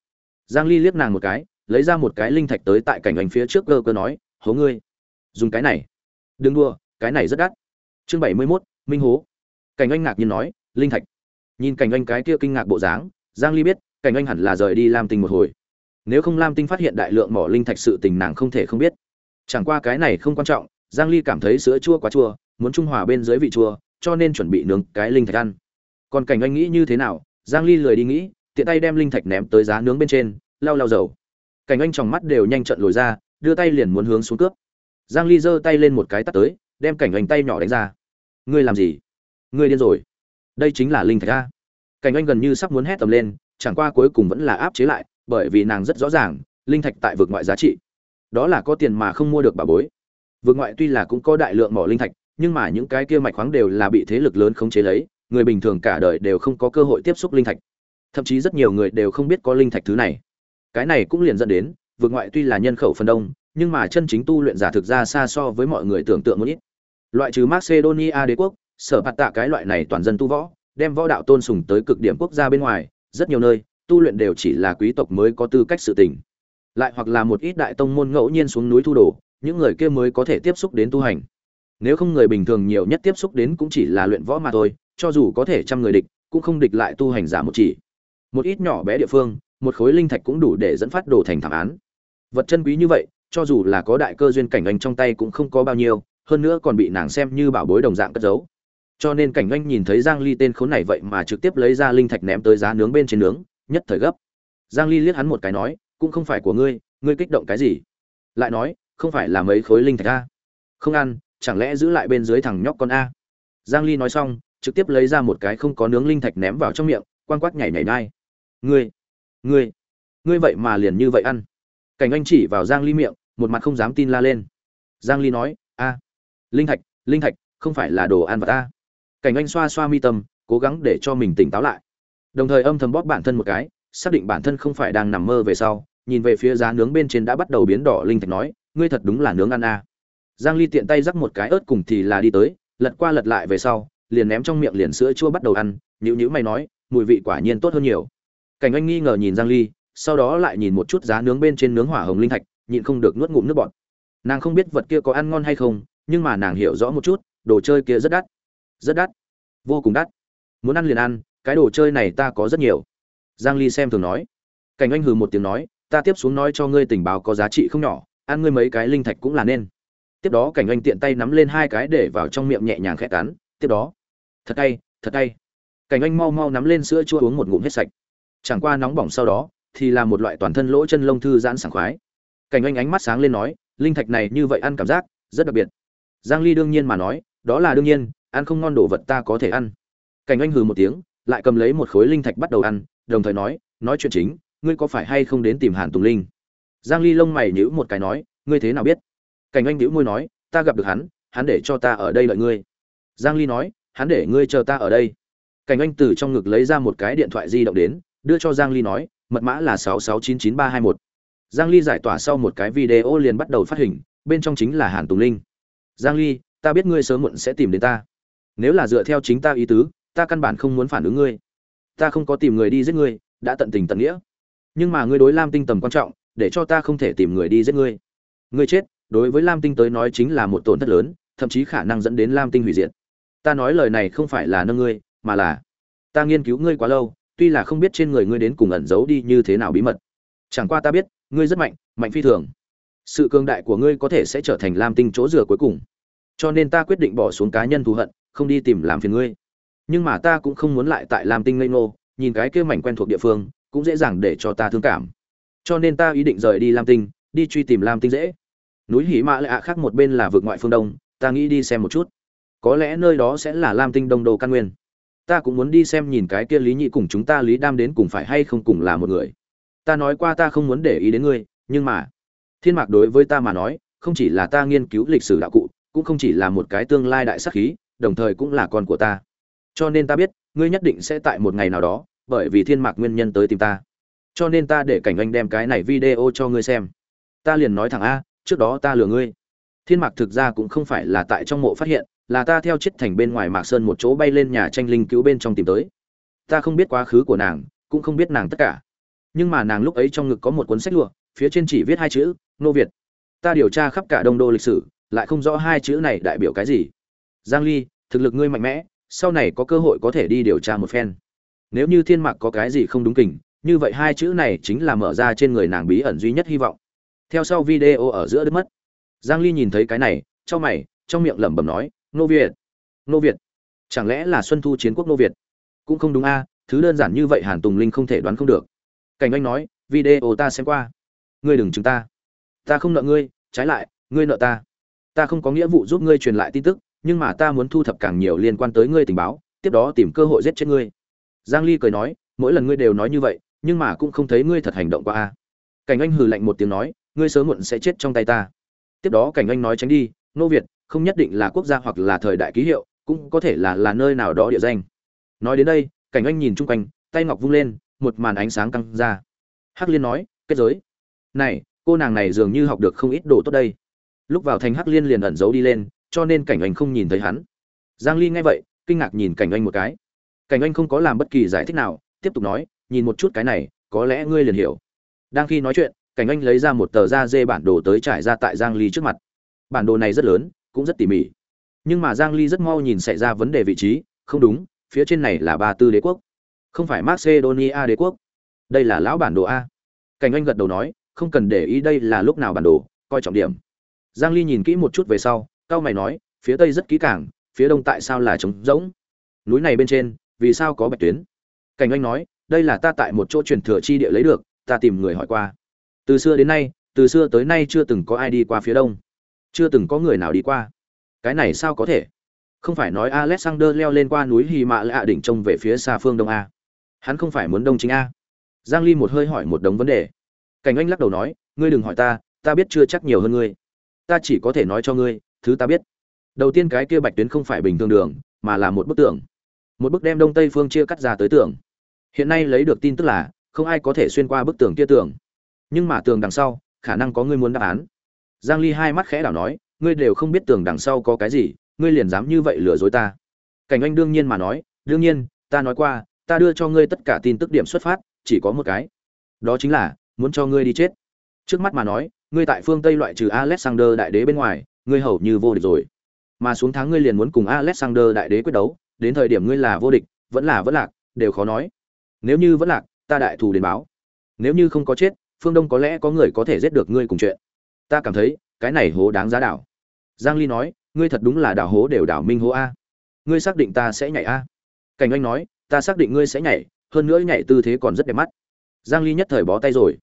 Giang ly liếc nàng một cái lấy ra một cái linh thạch tới tại cảnh anh phía trước cơ cơ nói hố ngươi. Dùng cái này. Đừng đua cái này rất đắt. Chương 71, minh hố. Cảnh anh ngạc nhiên nói linh thạch nhìn cảnh anh cái kia kinh ngạc bộ dáng, giang ly biết, cảnh anh hẳn là rời đi lam tinh một hồi. Nếu không lam tinh phát hiện đại lượng mỏ linh thạch sự tình nàng không thể không biết. Chẳng qua cái này không quan trọng, giang ly cảm thấy sữa chua quá chua, muốn trung hòa bên dưới vị chua, cho nên chuẩn bị nướng cái linh thạch ăn. Còn cảnh anh nghĩ như thế nào? Giang ly lười đi nghĩ, tiện tay đem linh thạch ném tới giá nướng bên trên, lau lau dầu. Cảnh anh trong mắt đều nhanh trận lồi ra, đưa tay liền muốn hướng xuống cướp. Giang ly giơ tay lên một cái tắt tới, đem cảnh anh tay nhỏ đánh ra. Ngươi làm gì? Ngươi điên rồi đây chính là linh thạch a. Cảnh anh gần như sắp muốn hét tầm lên, chẳng qua cuối cùng vẫn là áp chế lại, bởi vì nàng rất rõ ràng, linh thạch tại vực ngoại giá trị, đó là có tiền mà không mua được bà bối. Vực ngoại tuy là cũng có đại lượng mỏ linh thạch, nhưng mà những cái kia mạch khoáng đều là bị thế lực lớn khống chế lấy, người bình thường cả đời đều không có cơ hội tiếp xúc linh thạch. Thậm chí rất nhiều người đều không biết có linh thạch thứ này. Cái này cũng liền dẫn đến, vực ngoại tuy là nhân khẩu phần đông, nhưng mà chân chính tu luyện giả thực ra xa so với mọi người tưởng tượng một ít. Loại trừ macedonia đế quốc sở phạt tạ cái loại này toàn dân tu võ, đem võ đạo tôn sùng tới cực điểm quốc gia bên ngoài, rất nhiều nơi, tu luyện đều chỉ là quý tộc mới có tư cách sự tình. Lại hoặc là một ít đại tông môn ngẫu nhiên xuống núi thu đồ, những người kia mới có thể tiếp xúc đến tu hành. Nếu không người bình thường nhiều nhất tiếp xúc đến cũng chỉ là luyện võ mà thôi, cho dù có thể trăm người địch, cũng không địch lại tu hành giả một chỉ. Một ít nhỏ bé địa phương, một khối linh thạch cũng đủ để dẫn phát đồ thành thảm án. Vật chân quý như vậy, cho dù là có đại cơ duyên cảnh anh trong tay cũng không có bao nhiêu, hơn nữa còn bị nàng xem như bảo bối đồng dạng cất giấu cho nên cảnh anh nhìn thấy giang ly tên khốn này vậy mà trực tiếp lấy ra linh thạch ném tới giá nướng bên trên nướng, nhất thời gấp. Giang ly liếc hắn một cái nói, cũng không phải của ngươi ngươi kích động cái gì? Lại nói, không phải là mấy khối linh thạch a. Không ăn, chẳng lẽ giữ lại bên dưới thằng nhóc con a? Giang ly nói xong, trực tiếp lấy ra một cái không có nướng linh thạch ném vào trong miệng, quang quát nhảy nhảy nai ngươi ngươi ngươi vậy mà liền như vậy ăn? Cảnh anh chỉ vào giang ly miệng, một mặt không dám tin la lên. Giang ly nói, a, linh thạch linh thạch, không phải là đồ ăn vật a cảnh anh xoa xoa mi tâm, cố gắng để cho mình tỉnh táo lại. Đồng thời âm thầm bóp bản thân một cái, xác định bản thân không phải đang nằm mơ về sau, nhìn về phía giá nướng bên trên đã bắt đầu biến đỏ linh thạch nói, ngươi thật đúng là nướng ăn a. Giang ly tiện tay rắc một cái ớt cùng thì là đi tới, lật qua lật lại về sau, liền ném trong miệng liền sữa chua bắt đầu ăn nhữ nhữ mày nói, mùi vị quả nhiên tốt hơn nhiều. Cảnh anh nghi ngờ nhìn giang ly, sau đó lại nhìn một chút giá nướng bên trên nướng hỏa hồng linh thạch, nhịn không được nuốt ngụm nước bọt. Nàng không biết vật kia có ăn ngon hay không, nhưng mà nàng hiểu rõ một chút, đồ chơi kia rất đắt rất đắt. Vô cùng đắt. Muốn ăn liền ăn, cái đồ chơi này ta có rất nhiều. Giang ly xem thường nói. Cảnh anh hừ một tiếng nói, ta tiếp xuống nói cho ngươi tình báo có giá trị không nhỏ, ăn ngươi mấy cái linh thạch cũng là nên. Tiếp đó cảnh anh tiện tay nắm lên hai cái để vào trong miệng nhẹ nhàng khẽ cắn. Tiếp đó, thật tay thật tay cảnh anh mau mau nắm lên sữa chua uống một ngụm hết sạch. Chẳng qua nóng bỏng sau đó, thì là một loại toàn thân lỗ chân lông thư giãn sảng khoái. Cảnh anh ánh mắt sáng lên nói, linh thạch này như vậy ăn cảm giác, rất đặc biệt. Giang ly đương nhiên mà nói, đó là đương nhiên ăn không ngon đồ vật ta có thể ăn. Cảnh anh hừ một tiếng, lại cầm lấy một khối linh thạch bắt đầu ăn, đồng thời nói nói chuyện chính, ngươi có phải hay không đến tìm hàn tùng linh? Giang ly lông mày nhíu một cái nói, ngươi thế nào biết? Cảnh anh nhíu môi nói, ta gặp được hắn hắn để cho ta ở đây đợi ngươi. Giang ly nói, hắn để ngươi chờ ta ở đây. Cảnh anh từ trong ngực lấy ra một cái điện thoại di động đến, đưa cho giang ly nói, mật mã là 6699321. giang ly giải tỏa sau một cái video liền bắt đầu phát hình, bên trong chính là hàn tùng linh. Giang ly, ta biết ngươi sớm muộn sẽ tìm đến ta nếu là dựa theo chính ta ý tứ, ta căn bản không muốn phản ứng ngươi. Ta không có tìm người đi giết ngươi, đã tận tình tận nghĩa. Nhưng mà ngươi đối lam tinh tầm quan trọng, để cho ta không thể tìm người đi giết ngươi. Ngươi chết, đối với lam tinh tới nói chính là một tổn thất lớn, thậm chí khả năng dẫn đến lam tinh hủy diệt. Ta nói lời này không phải là nâng ngươi, mà là ta nghiên cứu ngươi quá lâu, tuy là không biết trên người ngươi đến cùng ẩn giấu đi như thế nào bí mật. Chẳng qua ta biết, ngươi rất mạnh mạnh phi thường. Sự cường đại của ngươi có thể sẽ trở thành lam tinh chỗ dựa cuối cùng. Cho nên ta quyết định bỏ xuống cá nhân thù hận không đi tìm làm phiền ngươi. Nhưng mà ta cũng không muốn lại tại lam tinh ngây ngô, nhìn cái kia mảnh quen thuộc địa phương, cũng dễ dàng để cho ta thương cảm. Cho nên ta ý định rời đi lam tinh, đi truy tìm lam tinh dễ. Núi hỉ mã lệ ạ khác một bên là vực ngoại phương đông, ta nghĩ đi xem một chút. Có lẽ nơi đó sẽ là lam tinh đông đồ căn nguyên. Ta cũng muốn đi xem nhìn cái kia lý nhị cùng chúng ta lý đam đến cùng phải hay không cùng là một người. Ta nói qua ta không muốn để ý đến ngươi, nhưng mà, thiên mạc đối với ta mà nói, không chỉ là ta nghiên cứu lịch sử đạo cụ, cũng không chỉ là một cái tương lai đại sắc khí đồng thời cũng là con của ta. Cho nên ta biết, ngươi nhất định sẽ tại một ngày nào đó, bởi vì thiên mạc nguyên nhân tới tìm ta. Cho nên ta để cảnh anh đem cái này video cho ngươi xem. Ta liền nói thẳng a, trước đó ta lừa ngươi. Thiên mạc thực ra cũng không phải là tại trong mộ phát hiện, là ta theo chết thành bên ngoài mạc sơn một chỗ bay lên nhà tranh linh cứu bên trong tìm tới. Ta không biết quá khứ của nàng, cũng không biết nàng tất cả. Nhưng mà nàng lúc ấy trong ngực có một cuốn sách lụa, phía trên chỉ viết hai chữ, nô việt. Ta điều tra khắp cả đông đô lịch sử, lại không rõ hai chữ này đại biểu cái gì giang ly, thực lực ngươi mạnh mẽ, sau này có cơ hội có thể đi điều tra một phen. Nếu như thiên mạc có cái gì không đúng kình, như vậy hai chữ này chính là mở ra trên người nàng bí ẩn duy nhất hy vọng. Theo sau video ở giữa đứt mất. Giang ly nhìn thấy cái này trong mày, trong miệng lẩm bẩm nói, nô việt nô việt, chẳng lẽ là xuân thu chiến quốc nô việt? Cũng không đúng a, thứ đơn giản như vậy hàn tùng linh không thể đoán không được. Cảnh anh nói, video ta xem qua. Ngươi đừng chứng ta. Ta không nợ ngươi, trái lại, ngươi nợ ta. Ta không có nghĩa vụ giúp ngươi truyền lại tin tức nhưng mà ta muốn thu thập càng nhiều liên quan tới ngươi tình báo, tiếp đó tìm cơ hội giết chết ngươi. Giang ly cười nói, mỗi lần ngươi đều nói như vậy, nhưng mà cũng không thấy ngươi thật hành động qua a. Cảnh anh hừ lạnh một tiếng nói, ngươi sớm muộn sẽ chết trong tay ta. Tiếp đó cảnh anh nói tránh đi, nô việt, không nhất định là quốc gia hoặc là thời đại ký hiệu, cũng có thể là là nơi nào đó địa danh. Nói đến đây, cảnh anh nhìn chung quanh, tay ngọc vung lên, một màn ánh sáng căng ra. Hắc liên nói, kết giới. Này, cô nàng này dường như học được không ít đồ tốt đây. Lúc vào thành hắc liên liền ẩn giấu đi lên cho nên cảnh anh không nhìn thấy hắn. Giang ly nghe vậy, kinh ngạc nhìn cảnh anh một cái. Cảnh anh không có làm bất kỳ giải thích nào, tiếp tục nói, nhìn một chút cái này, có lẽ ngươi liền hiểu. Đang khi nói chuyện, cảnh anh lấy ra một tờ da dê bản đồ tới trải ra tại giang ly trước mặt. Bản đồ này rất lớn, cũng rất tỉ mỉ. Nhưng mà giang ly rất mau nhìn xảy ra vấn đề vị trí, không đúng, phía trên này là ba tư đế quốc, không phải macedonia đế quốc. Đây là lão bản đồ a. Cảnh anh gật đầu nói, không cần để ý đây là lúc nào bản đồ, coi trọng điểm. Giang ly nhìn kỹ một chút về sau cao mày nói, phía tây rất kỹ càng, phía đông tại sao là trống rỗng? Núi này bên trên, vì sao có bạch tuyến? Cảnh anh nói, đây là ta tại một chỗ truyền thừa chi địa lấy được, ta tìm người hỏi qua. Từ xưa đến nay, từ xưa tới nay chưa từng có ai đi qua phía đông. Chưa từng có người nào đi qua. Cái này sao có thể? Không phải nói alexander leo lên qua núi hy mạ lạ đỉnh trông về phía xa phương đông a. Hắn không phải muốn đông chính a. Giang ly một hơi hỏi một đống vấn đề. Cảnh anh lắc đầu nói, ngươi đừng hỏi ta ta biết chưa chắc nhiều hơn ngươi. Ta chỉ có thể nói cho ngươi thứ ta biết. Đầu tiên cái kia bạch tuyến không phải bình thường đường, mà là một bức tường. Một bức đem đông tây phương chia cắt ra tới tường. Hiện nay lấy được tin tức là, không ai có thể xuyên qua bức tường kia tường. Nhưng mà tường đằng sau, khả năng có ngươi muốn đáp án. Giang ly hai mắt khẽ đảo nói, ngươi đều không biết tường đằng sau có cái gì, ngươi liền dám như vậy lừa dối ta. Cảnh anh đương nhiên mà nói, đương nhiên, ta nói qua, ta đưa cho ngươi tất cả tin tức điểm xuất phát, chỉ có một cái. Đó chính là, muốn cho ngươi đi chết. Trước mắt mà nói, ngươi tại phương tây loại trừ alexander đại đế bên ngoài ngươi hầu như vô địch rồi. Mà xuống tháng ngươi liền muốn cùng alexander đại đế quyết đấu, đến thời điểm ngươi là vô địch, vẫn là vẫn lạc, đều khó nói. Nếu như vẫn lạc, ta đại thù đến báo. Nếu như không có chết, phương đông có lẽ có người có thể giết được ngươi cùng chuyện. Ta cảm thấy, cái này hố đáng giá đảo. Giang ly nói, ngươi thật đúng là đảo hố đều đảo minh hố a. Ngươi xác định ta sẽ nhảy a. Cảnh anh nói, ta xác định ngươi sẽ nhảy, hơn nữa nhảy tư thế còn rất đẹp mắt. Giang ly nhất thời bó tay rồi.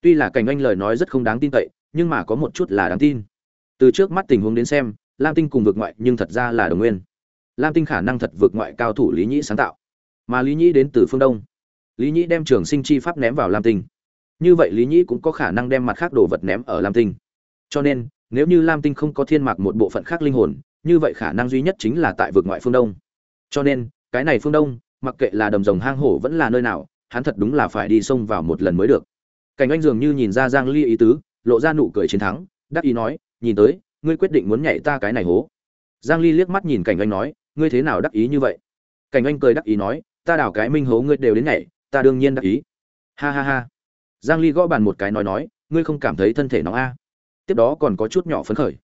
Tuy là cảnh anh lời nói rất không đáng tin cậy, nhưng mà có một chút là đáng tin từ trước mắt tình huống đến xem, lam tinh cùng vượt ngoại nhưng thật ra là đồng nguyên. Lam tinh khả năng thật vượt ngoại cao thủ lý nhĩ sáng tạo. Mà lý nhĩ đến từ phương đông. Lý nhĩ đem trường sinh chi pháp ném vào lam tinh. Như vậy lý nhĩ cũng có khả năng đem mặt khác đồ vật ném ở lam tinh. Cho nên, nếu như lam tinh không có thiên mạc một bộ phận khác linh hồn, như vậy khả năng duy nhất chính là tại vực ngoại phương đông. Cho nên, cái này phương đông, mặc kệ là đầm rồng hang hổ vẫn là nơi nào, hắn thật đúng là phải đi xông vào một lần mới được. Cảnh anh dường như nhìn ra giang ly ý tứ, lộ ra nụ cười chiến thắng, đắc ý nói nhìn tới ngươi quyết định muốn nhảy ta cái này hố. Giang ly liếc mắt nhìn cảnh anh nói ngươi thế nào đắc ý như vậy? Cảnh anh cười đắc ý nói ta đảo cái minh hố ngươi đều đến nhảy ta đương nhiên đắc ý. Ha ha ha. Giang ly gõ bàn một cái nói nói ngươi không cảm thấy thân thể nóng a? Tiếp đó còn có chút nhỏ phấn khởi.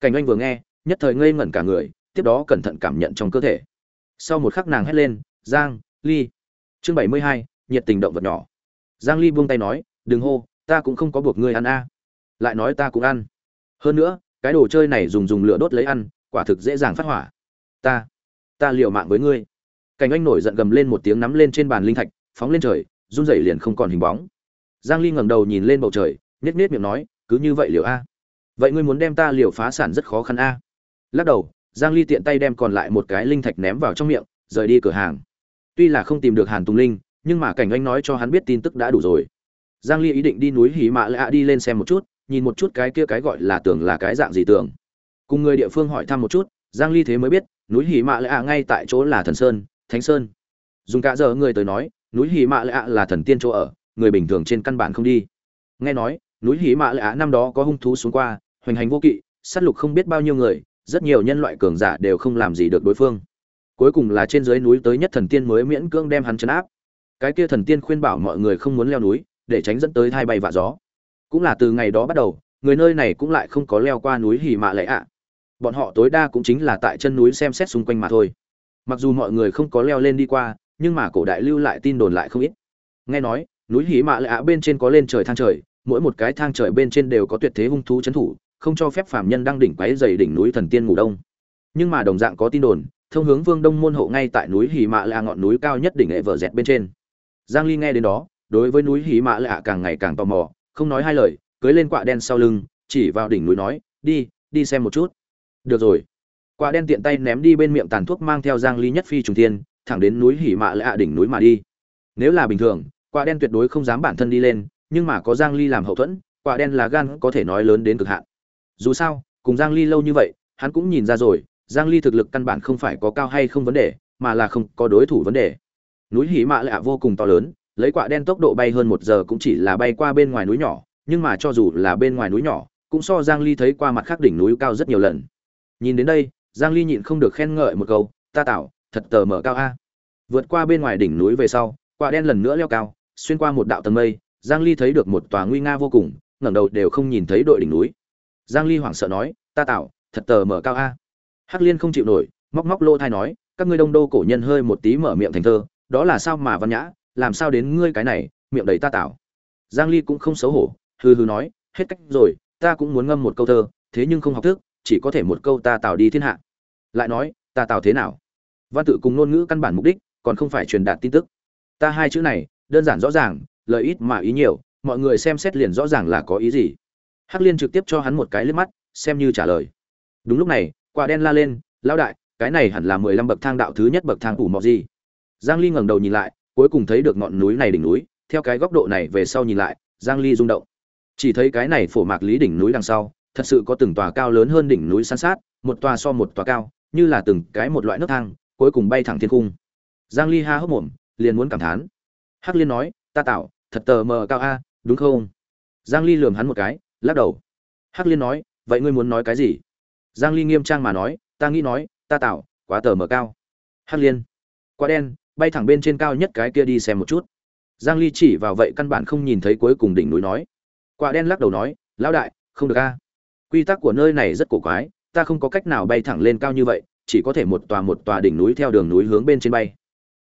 Cảnh anh vừa nghe nhất thời ngây ngẩn cả người tiếp đó cẩn thận cảm nhận trong cơ thể. Sau một khắc nàng hét lên giang ly! Chương 72, nhiệt tình động vật nhỏ. Giang ly buông tay nói đừng hô ta cũng không có buộc ngươi ăn a. Lại nói ta cũng ăn hơn nữa, cái đồ chơi này dùng dùng lửa đốt lấy ăn, quả thực dễ dàng phát hỏa. Ta ta liều mạng với ngươi. Cảnh anh nổi giận gầm lên một tiếng nắm lên trên bàn linh thạch, phóng lên trời, run rẩy liền không còn hình bóng. Giang ly ngẩng đầu nhìn lên bầu trời nết nết miệng nói, cứ như vậy liều a? Vậy ngươi muốn đem ta liều phá sản rất khó khăn a? Lắc đầu, giang ly tiện tay đem còn lại một cái linh thạch ném vào trong miệng, rời đi cửa hàng. Tuy là không tìm được hàn tùng linh, nhưng mà cảnh anh nói cho hắn biết tin tức đã đủ rồi. Giang ly ý định đi núi hỉ mạ lạ đi lên xem một chút nhìn một chút cái kia cái gọi là tưởng là cái dạng gì tưởng cùng người địa phương hỏi thăm một chút, giang ly thế mới biết, núi hỉ mạ lạ ngay tại chỗ là thần sơn, thánh sơn. Dùng cả giờ người tới nói, núi hỉ mạ lạ là thần tiên chỗ ở, người bình thường trên căn bản không đi. Nghe nói, núi hỉ mạ lạ năm đó có hung thú xuống qua, hoành hành vô kỵ, sát lục không biết bao nhiêu người, rất nhiều nhân loại cường giả đều không làm gì được đối phương. Cuối cùng là trên dưới núi tới nhất thần tiên mới miễn cưỡng đem hắn chấn áp. Cái kia thần tiên khuyên bảo mọi người không muốn leo núi, để tránh dẫn tới thai bay vạ gió cũng là từ ngày đó bắt đầu, người nơi này cũng lại không có leo qua núi hỉ mạ lệ ạ. Bọn họ tối đa cũng chính là tại chân núi xem xét xung quanh mà thôi. Mặc dù mọi người không có leo lên đi qua, nhưng mà cổ đại lưu lại tin đồn lại không ít. Nghe nói, núi hỉ mạ lệ ạ bên trên có lên trời thang trời, mỗi một cái thang trời bên trên đều có tuyệt thế hung thú chấn thủ, không cho phép phàm nhân đang đỉnh quáy dày đỉnh núi thần tiên ngủ đông. Nhưng mà đồng dạng có tin đồn, thông hướng vương đông môn hộ ngay tại núi hỉ mạ lệ ngọn núi cao nhất đỉnh hệ vở dẹt bên trên. Giang ly nghe đến đó, đối với núi hỉ mạ lạ càng ngày càng tò mò không nói hai lời, cưới lên quạ đen sau lưng, chỉ vào đỉnh núi nói, đi đi xem một chút. Được rồi. Quạ đen tiện tay ném đi bên miệng tàn thuốc mang theo giang ly nhất phi trùng thiên, thẳng đến núi hỉ mạ lạ đỉnh núi mà đi. Nếu là bình thường, quạ đen tuyệt đối không dám bản thân đi lên, nhưng mà có giang ly làm hậu thuẫn, quạ đen là gan có thể nói lớn đến cực hạn. Dù sao, cùng giang ly lâu như vậy, hắn cũng nhìn ra rồi, giang ly thực lực căn bản không phải có cao hay không vấn đề, mà là không có đối thủ vấn đề. Núi hỉ mạ lạ vô cùng to lớn lấy quạ đen tốc độ bay hơn một giờ cũng chỉ là bay qua bên ngoài núi nhỏ, nhưng mà cho dù là bên ngoài núi nhỏ, cũng so giang ly thấy qua mặt khác đỉnh núi cao rất nhiều lần. Nhìn đến đây, giang ly nhịn không được khen ngợi một câu, ta tạo thật tờ mở cao a. Vượt qua bên ngoài đỉnh núi về sau quạ đen lần nữa leo cao, xuyên qua một đạo tầng mây, giang ly thấy được một tòa nguy nga vô cùng, ngẩng đầu đều không nhìn thấy đội đỉnh núi. Giang ly hoảng sợ nói, ta tạo thật tờ mở cao a. Hắc liên không chịu nổi, móc móc lô thai nói, các ngươi đông đô cổ nhân hơi một tí mở miệng thành thơ, đó là sao mà văn nhã làm sao đến ngươi cái này, miệng đầy ta tạo giang ly cũng không xấu hổ, hừ hừ nói, hết cách rồi, ta cũng muốn ngâm một câu thơ, thế nhưng không học thức, chỉ có thể một câu ta tạo đi thiên hạ. Lại nói, ta tạo thế nào? Văn tự cùng ngôn ngữ căn bản mục đích, còn không phải truyền đạt tin tức. Ta hai chữ này, đơn giản rõ ràng, lời ít mà ý nhiều, mọi người xem xét liền rõ ràng là có ý gì. Hắc liên trực tiếp cho hắn một cái liếc mắt, xem như trả lời. Đúng lúc này, quả đen la lên, lão đại, cái này hẳn là mười lăm bậc thang đạo thứ nhất bậc thang ủ mọc gì? Giang ly ngẩng đầu nhìn lại cuối cùng thấy được ngọn núi này đỉnh núi, theo cái góc độ này về sau nhìn lại, giang ly rung động. Chỉ thấy cái này phổ mạc lý đỉnh núi đằng sau, thật sự có từng tòa cao lớn hơn đỉnh núi san sát, một tòa so một tòa cao, như là từng cái một loại nước thang, cuối cùng bay thẳng thiên cung. Giang ly ha hốc mồm, liền muốn cảm thán. Hắc liên nói, ta tạo, thật tờ mờ cao a, đúng không? Giang ly lườm hắn một cái, lắc đầu. Hắc liên nói, vậy ngươi muốn nói cái gì? Giang ly nghiêm trang mà nói, ta nghĩ nói, ta tạo, quá tờ mờ cao. Hắc liên, quá đen bay thẳng bên trên cao nhất cái kia đi xem một chút. Giang ly chỉ vào vậy căn bản không nhìn thấy cuối cùng đỉnh núi nói. Quả đen lắc đầu nói, lão đại, không được a. Quy tắc của nơi này rất cổ quái, ta không có cách nào bay thẳng lên cao như vậy, chỉ có thể một tòa một tòa đỉnh núi theo đường núi hướng bên trên bay.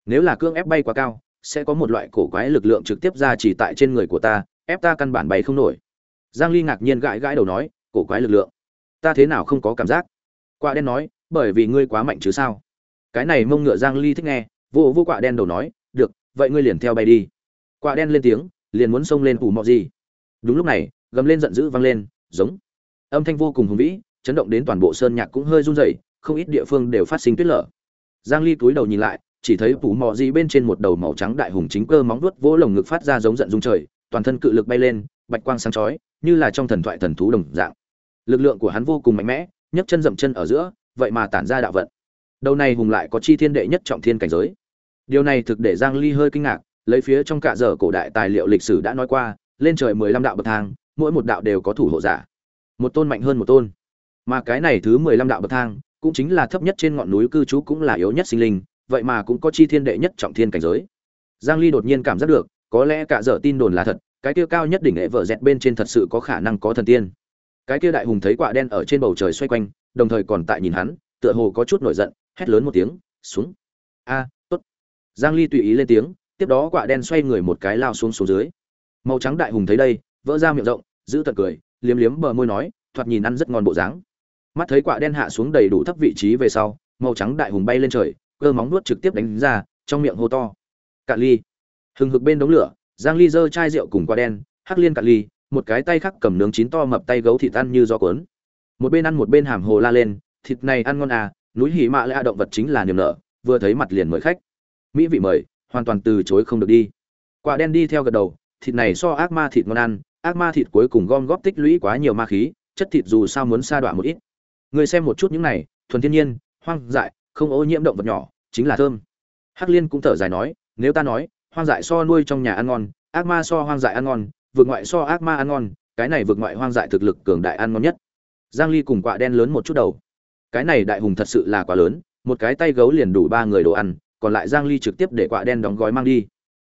Nếu là cương ép bay quá cao, sẽ có một loại cổ quái lực lượng trực tiếp ra chỉ tại trên người của ta, ép ta căn bản bay không nổi. Giang ly ngạc nhiên gãi gãi đầu nói, cổ quái lực lượng? Ta thế nào không có cảm giác? Quả đen nói, bởi vì ngươi quá mạnh chứ sao? Cái này mông ngựa giang ly thích nghe vô vô Quạ đen đầu nói, được, vậy ngươi liền theo bay đi. Quạ đen lên tiếng, liền muốn xông lên phủ mọ gì. Đúng lúc này, gầm lên giận dữ vang lên, giống. Âm thanh vô cùng hùng vĩ, chấn động đến toàn bộ sơn nhạc cũng hơi run rẩy, không ít địa phương đều phát sinh tuyết lở. Giang ly cúi đầu nhìn lại, chỉ thấy phủ mọ gì bên trên một đầu màu trắng đại hùng chính cơ móng vuốt vỗ lồng ngực phát ra giống giận dung trời, toàn thân cự lực bay lên, bạch quang sáng chói, như là trong thần thoại thần thú đồng dạng. Lực lượng của hắn vô cùng mạnh mẽ, nhấc chân dậm chân ở giữa, vậy mà tản ra đạo vận. Đầu này hùng lại có chi thiên đệ nhất trọng thiên cảnh giới điều này thực để giang ly hơi kinh ngạc, lấy phía trong cả giờ cổ đại tài liệu lịch sử đã nói qua, lên trời 15 đạo bậc thang, mỗi một đạo đều có thủ hộ giả. Một tôn mạnh hơn một tôn. Mà cái này thứ 15 đạo bậc thang, cũng chính là thấp nhất trên ngọn núi cư trú cũng là yếu nhất sinh linh, vậy mà cũng có chi thiên đệ nhất trọng thiên cảnh giới. Giang ly đột nhiên cảm giác được, có lẽ cả giờ tin đồn là thật, cái kia cao nhất đỉnh hệ vợ dẹt bên trên thật sự có khả năng có thần tiên. Cái kia đại hùng thấy quả đen ở trên bầu trời xoay quanh, đồng thời còn tại nhìn hắn, tựa hồ có chút nổi giận, hét lớn một tiếng, xuống. A giang ly tùy ý lên tiếng tiếp đó quả đen xoay người một cái lao xuống xuống dưới. Màu trắng đại hùng thấy đây vỡ ra miệng rộng giữ tận cười liếm liếm bờ môi nói thoạt nhìn ăn rất ngon bộ dáng. Mắt thấy quả đen hạ xuống đầy đủ thấp vị trí về sau màu trắng đại hùng bay lên trời cơ móng nuốt trực tiếp đánh ra trong miệng hô to. Cạn ly. Hừng hực bên đống lửa giang ly giơ chai rượu cùng quả đen hắc liên cạn ly một cái tay khác cầm nướng chín to mập tay gấu thịt ăn như gió cuốn. Một bên ăn một bên hàm hồ la lên thịt này ăn ngon à núi hỉ mạ lạ động vật chính là niềm nợ, vừa thấy mặt liền mời khách mỹ vị mời, hoàn toàn từ chối không được đi. Quả đen đi theo gật đầu, thịt này so ác ma thịt ngon ăn, ác ma thịt cuối cùng gom góp tích lũy quá nhiều ma khí, chất thịt dù sao muốn sa đọa một ít. Người xem một chút những này, thuần thiên nhiên, hoang dại, không ô nhiễm động vật nhỏ, chính là thơm. Hắc liên cũng thở dài nói, nếu ta nói, hoang dại so nuôi trong nhà ăn ngon, ác ma so hoang dại ăn ngon, vượt ngoại so ác ma ăn ngon, cái này vượt ngoại hoang dại thực lực cường đại ăn ngon nhất. Giang ly cùng quạ đen lớn một chút đầu. Cái này đại hùng thật sự là quá lớn, một cái tay gấu liền đủ ba người đồ ăn còn lại giang ly trực tiếp để quạ đen đóng gói mang đi.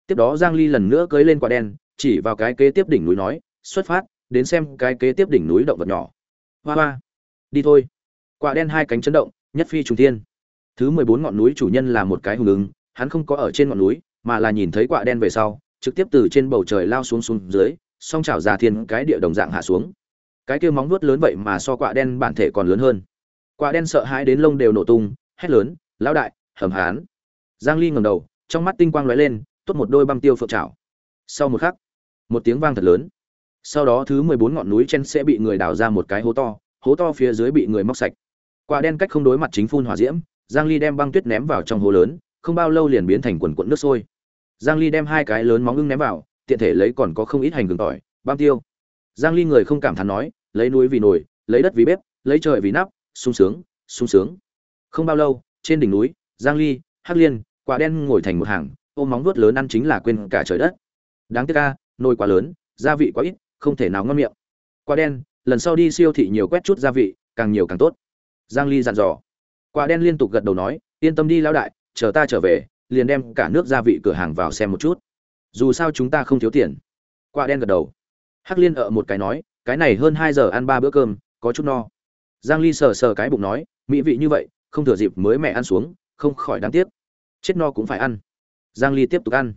Tiếp đó giang ly lần nữa cưỡi lên quạ đen, chỉ vào cái kế tiếp đỉnh núi nói, xuất phát, đến xem cái kế tiếp đỉnh núi động vật nhỏ. Hoa hoa. Đi thôi. Quạ đen hai cánh chấn động, nhất phi trùng thiên. Thứ 14 ngọn núi chủ nhân là một cái hùng ứng, hắn không có ở trên ngọn núi, mà là nhìn thấy quạ đen về sau, trực tiếp từ trên bầu trời lao xuống xuống dưới, song chảo già thiên cái địa đồng dạng hạ xuống. Cái kia móng vuốt lớn vậy mà so quạ đen bản thể còn lớn hơn. Quạ đen sợ hãi đến lông đều nổ tung, hét lớn, lão đại, hầm hán giang ly ngẩng đầu, trong mắt tinh quang lóe lên, tốt một đôi băng tiêu phượng chảo sau một khắc, một tiếng vang thật lớn. Sau đó thứ 14 ngọn núi trên sẽ bị người đào ra một cái hố to hố to phía dưới bị người móc sạch. Quả đen cách không đối mặt chính phun hỏa diễm, giang ly đem băng tuyết ném vào trong hố lớn, không bao lâu liền biến thành quần cuộn nước sôi. Giang ly đem hai cái lớn móng ưng ném vào, tiện thể lấy còn có không ít hành gừng tỏi, băng tiêu. Giang ly người không cảm thán nói, lấy núi vì nồi, lấy đất vì bếp, lấy trời vì nắp, sung sướng sung sướng. Không bao lâu, trên đỉnh núi, giang ly, hắc liên quả đen ngồi thành một hàng, ôm móng vuốt lớn ăn chính là quên cả trời đất. Đáng tiếc ca nồi quá lớn, gia vị quá ít, không thể nào ngon miệng. Quả đen, lần sau đi siêu thị nhiều quét chút gia vị, càng nhiều càng tốt. Giang ly dặn dò. Quả đen liên tục gật đầu nói, yên tâm đi lão đại, chờ ta trở về, liền đem cả nước gia vị cửa hàng vào xem một chút. Dù sao chúng ta không thiếu tiền. Quả đen gật đầu. Hắc liên ở một cái nói, cái này hơn hai giờ ăn ba bữa cơm, có chút no. Giang ly sờ sờ cái bụng nói, mỹ vị như vậy, không thừa dịp mới mẹ ăn xuống, không khỏi đáng tiếc chết no cũng phải ăn. Giang ly tiếp tục ăn.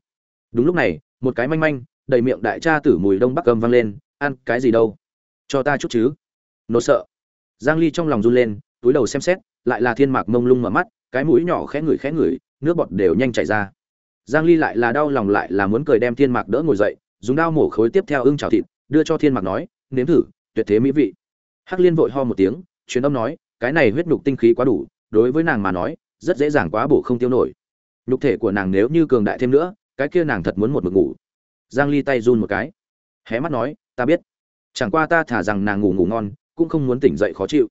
Đúng lúc này, một cái manh manh, đầy miệng đại cha tử mùi đông bắc cầm vang lên, ăn cái gì đâu? Cho ta chút chứ. Nô sợ. Giang ly trong lòng run lên, túi đầu xem xét, lại là thiên mạc mông lung mở mắt, cái mũi nhỏ khẽ ngửi khẽ ngửi, nước bọt đều nhanh chảy ra. Giang ly lại là đau lòng lại là muốn cười đem thiên mạc đỡ ngồi dậy, dùng dao mổ khối tiếp theo ưng chảo thịt, đưa cho thiên mạc nói, nếm thử, tuyệt thế mỹ vị. Hắc liên vội ho một tiếng, truyền âm nói, cái này huyết nhục tinh khí quá đủ, đối với nàng mà nói, rất dễ dàng quá bổ không tiêu nổi nhục thể của nàng nếu như cường đại thêm nữa, cái kia nàng thật muốn một mực ngủ. Giang ly tay run một cái. Hé mắt nói, ta biết. Chẳng qua ta thả rằng nàng ngủ ngủ ngon, cũng không muốn tỉnh dậy khó chịu.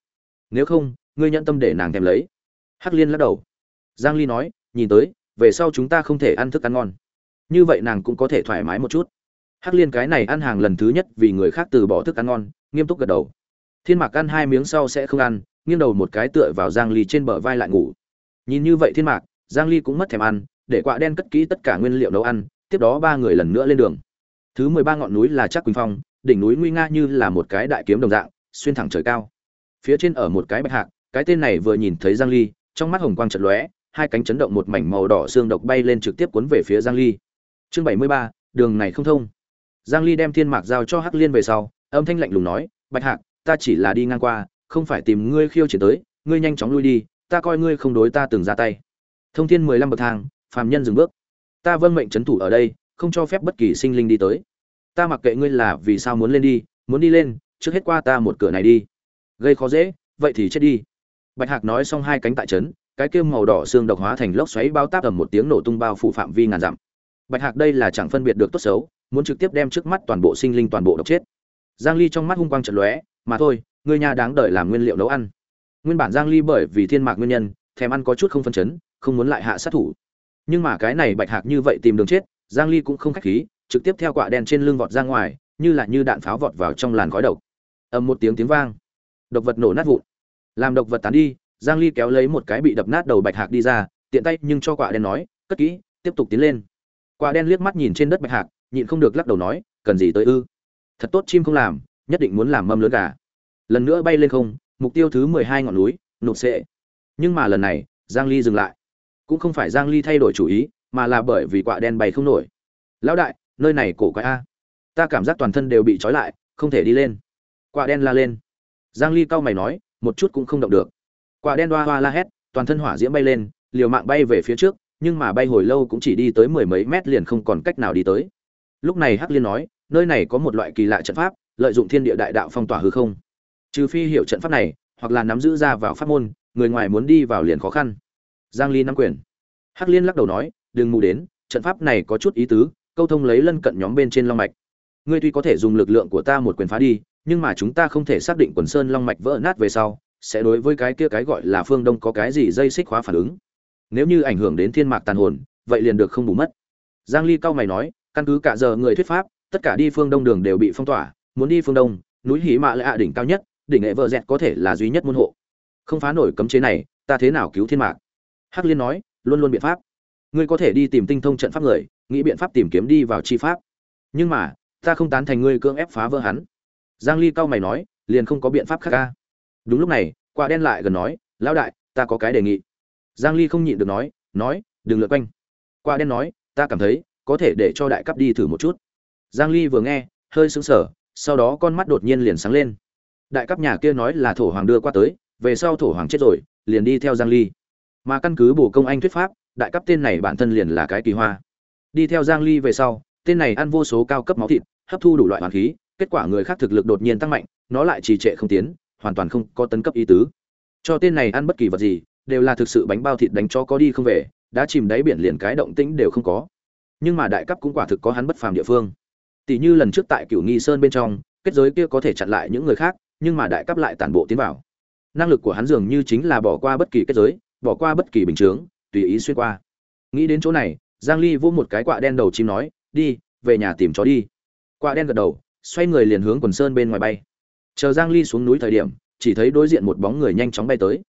Nếu không, ngươi nhận tâm để nàng thèm lấy. Hắc liên lắc đầu. Giang ly nói, nhìn tới, về sau chúng ta không thể ăn thức ăn ngon. Như vậy nàng cũng có thể thoải mái một chút. Hắc liên cái này ăn hàng lần thứ nhất vì người khác từ bỏ thức ăn ngon, nghiêm túc gật đầu. Thiên mạc ăn hai miếng sau sẽ không ăn, nghiêng đầu một cái tựa vào giang ly trên bờ vai lại ngủ. Nhìn như vậy thiên mạc giang ly cũng mất thèm ăn để quạ đen cất kỹ tất cả nguyên liệu nấu ăn tiếp đó ba người lần nữa lên đường. Thứ mười ba ngọn núi là Trác quỳnh phong đỉnh núi nguy nga như là một cái đại kiếm đồng dạng xuyên thẳng trời cao. Phía trên ở một cái bạch hạc cái tên này vừa nhìn thấy giang ly trong mắt hồng quang chợt lóe hai cánh chấn động một mảnh màu đỏ xương độc bay lên trực tiếp cuốn về phía giang ly. Chương 73, đường này không thông. Giang ly đem thiên mạc giao cho hắc liên về sau âm thanh lạnh lùng nói bạch hạc ta chỉ là đi ngang qua không phải tìm ngươi khiêu chiến tới ngươi nhanh chóng lui đi ta coi ngươi không đối ta từng ra tay thông thiên 15 bậc thang, phàm nhân dừng bước. Ta vâng mệnh chấn thủ ở đây, không cho phép bất kỳ sinh linh đi tới. Ta mặc kệ ngươi là vì sao muốn lên đi, muốn đi lên, trước hết qua ta một cửa này đi. Gây khó dễ, vậy thì chết đi. Bạch hạc nói xong hai cánh tại trấn, cái kêu màu đỏ xương độc hóa thành lốc xoáy bao táp ầm một tiếng nổ tung bao phủ phạm vi ngàn dặm. Bạch hạc đây là chẳng phân biệt được tốt xấu, muốn trực tiếp đem trước mắt toàn bộ sinh linh toàn bộ độc chết. Giang ly trong mắt hung quang trận lóe, mà thôi, ngươi nhà đáng đợi làm nguyên liệu nấu ăn. Nguyên bản giang ly bởi vì thiên mạc nguyên nhân, thèm ăn có chút không phân chấn không muốn lại hạ sát thủ. Nhưng mà cái này bạch hạc như vậy tìm đường chết, giang ly cũng không khách khí, trực tiếp theo quạ đen trên lưng vọt ra ngoài, như là như đạn pháo vọt vào trong làn khói độc. Ầm một tiếng tiếng vang. Độc vật nổ nát vụn. Làm độc vật tán đi, giang ly kéo lấy một cái bị đập nát đầu bạch hạc đi ra, tiện tay nhưng cho quạ đen nói, cất kỹ, tiếp tục tiến lên. Quạ đen liếc mắt nhìn trên đất bạch hạc, nhịn không được lắc đầu nói, cần gì tới ư? Thật tốt chim không làm, nhất định muốn làm mâm lớn gà. Lần nữa bay lên không, mục tiêu thứ 12 ngọn núi, nụt sệ. Nhưng mà lần này, giang ly dừng lại cũng không phải giang ly thay đổi chủ ý, mà là bởi vì quạ đen bay không nổi. Lão đại, nơi này cổ quái a. Ta cảm giác toàn thân đều bị trói lại, không thể đi lên. Quạ đen la lên. Giang ly cau mày nói, một chút cũng không động được. Quả đen hoa hoa la hét, toàn thân hỏa diễm bay lên, liều mạng bay về phía trước, nhưng mà bay hồi lâu cũng chỉ đi tới mười mấy mét liền không còn cách nào đi tới. Lúc này hắc liên nói, nơi này có một loại kỳ lạ trận pháp, lợi dụng thiên địa đại đạo phong tỏa hư không. Trừ phi hiểu trận pháp này, hoặc là nắm giữ ra vào pháp môn, người ngoài muốn đi vào liền khó khăn giang ly nắm quyền. Hắc liên lắc đầu nói, đừng mù đến, trận pháp này có chút ý tứ, câu thông lấy lân cận nhóm bên trên long mạch. Ngươi tuy có thể dùng lực lượng của ta một quyền phá đi, nhưng mà chúng ta không thể xác định quần sơn long mạch vỡ nát về sau, sẽ đối với cái kia cái gọi là phương đông có cái gì dây xích hóa phản ứng. Nếu như ảnh hưởng đến thiên mạc tàn hồn, vậy liền được không bù mất. Giang ly cao mày nói, căn cứ cả giờ người thuyết pháp, tất cả đi phương đông đường đều bị phong tỏa, muốn đi phương đông, núi hỉ mạ lại ạ đỉnh cao nhất, đỉnh nghệ vợ dẹt có thể là duy nhất môn hộ. Không phá nổi cấm chế này, ta thế nào cứu thiên mạc? Hắc liên nói, luôn luôn biện pháp. Ngươi có thể đi tìm tinh thông trận pháp người, nghĩ biện pháp tìm kiếm đi vào chi pháp. Nhưng mà, ta không tán thành ngươi cưỡng ép phá vỡ hắn. Giang ly cao mày nói, liền không có biện pháp khác ca đúng lúc này, quả đen lại gần nói, lão đại, ta có cái đề nghị. Giang ly không nhịn được nói nói, đừng lượt quanh. Quả đen nói, ta cảm thấy, có thể để cho đại cấp đi thử một chút. Giang ly vừa nghe, hơi sững sờ, sau đó con mắt đột nhiên liền sáng lên. Đại cấp nhà kia nói là thổ hoàng đưa qua tới, về sau thổ hoàng chết rồi, liền đi theo giang ly mà căn cứ bổ công anh thuyết pháp, đại cấp tên này bản thân liền là cái kỳ hoa. Đi theo giang ly về sau, tên này ăn vô số cao cấp máu thịt, hấp thu đủ loại hoàn khí, kết quả người khác thực lực đột nhiên tăng mạnh, nó lại trì trệ không tiến, hoàn toàn không có tấn cấp ý tứ. Cho tên này ăn bất kỳ vật gì, đều là thực sự bánh bao thịt đánh cho có đi không về đã chìm đáy biển liền cái động tĩnh đều không có. Nhưng mà đại cấp cũng quả thực có hắn bất phàm địa phương. Tỷ như lần trước tại cửu nghi sơn bên trong, kết giới kia có thể chặn lại những người khác, nhưng mà đại cấp lại tản bộ tiến vào. Năng lực của hắn dường như chính là bỏ qua bất kỳ kết giới bỏ qua bất kỳ bình chướng, tùy ý xuyên qua. Nghĩ đến chỗ này, giang ly vô một cái quạ đen đầu chim nói, đi, về nhà tìm chó đi. Quạ đen gật đầu, xoay người liền hướng quần sơn bên ngoài bay. Chờ giang ly xuống núi thời điểm, chỉ thấy đối diện một bóng người nhanh chóng bay tới.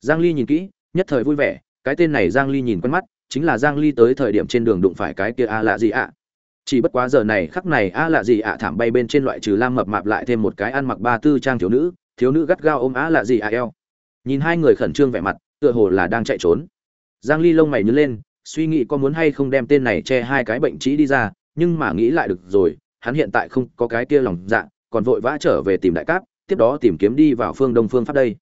Giang ly nhìn kỹ, nhất thời vui vẻ, cái tên này giang ly nhìn quen mắt, chính là giang ly tới thời điểm trên đường đụng phải cái kia a lạ gì ạ. Chỉ bất quá giờ này khắc này a lạ gì ạ thảm bay bên trên loại trừ lam mập mạp lại thêm một cái ăn mặc ba tư trang thiếu nữ thiếu nữ gắt gao ôm a lạ gì ạ eo. Nhìn hai người khẩn trương vẻ mặt tựa hồ là đang chạy trốn. Giang ly lông mày nhướng lên, suy nghĩ có muốn hay không đem tên này che hai cái bệnh trĩ đi ra, nhưng mà nghĩ lại được rồi, hắn hiện tại không có cái kia lòng dạ còn vội vã trở về tìm đại cáp, tiếp đó tìm kiếm đi vào phương đông phương pháp đây.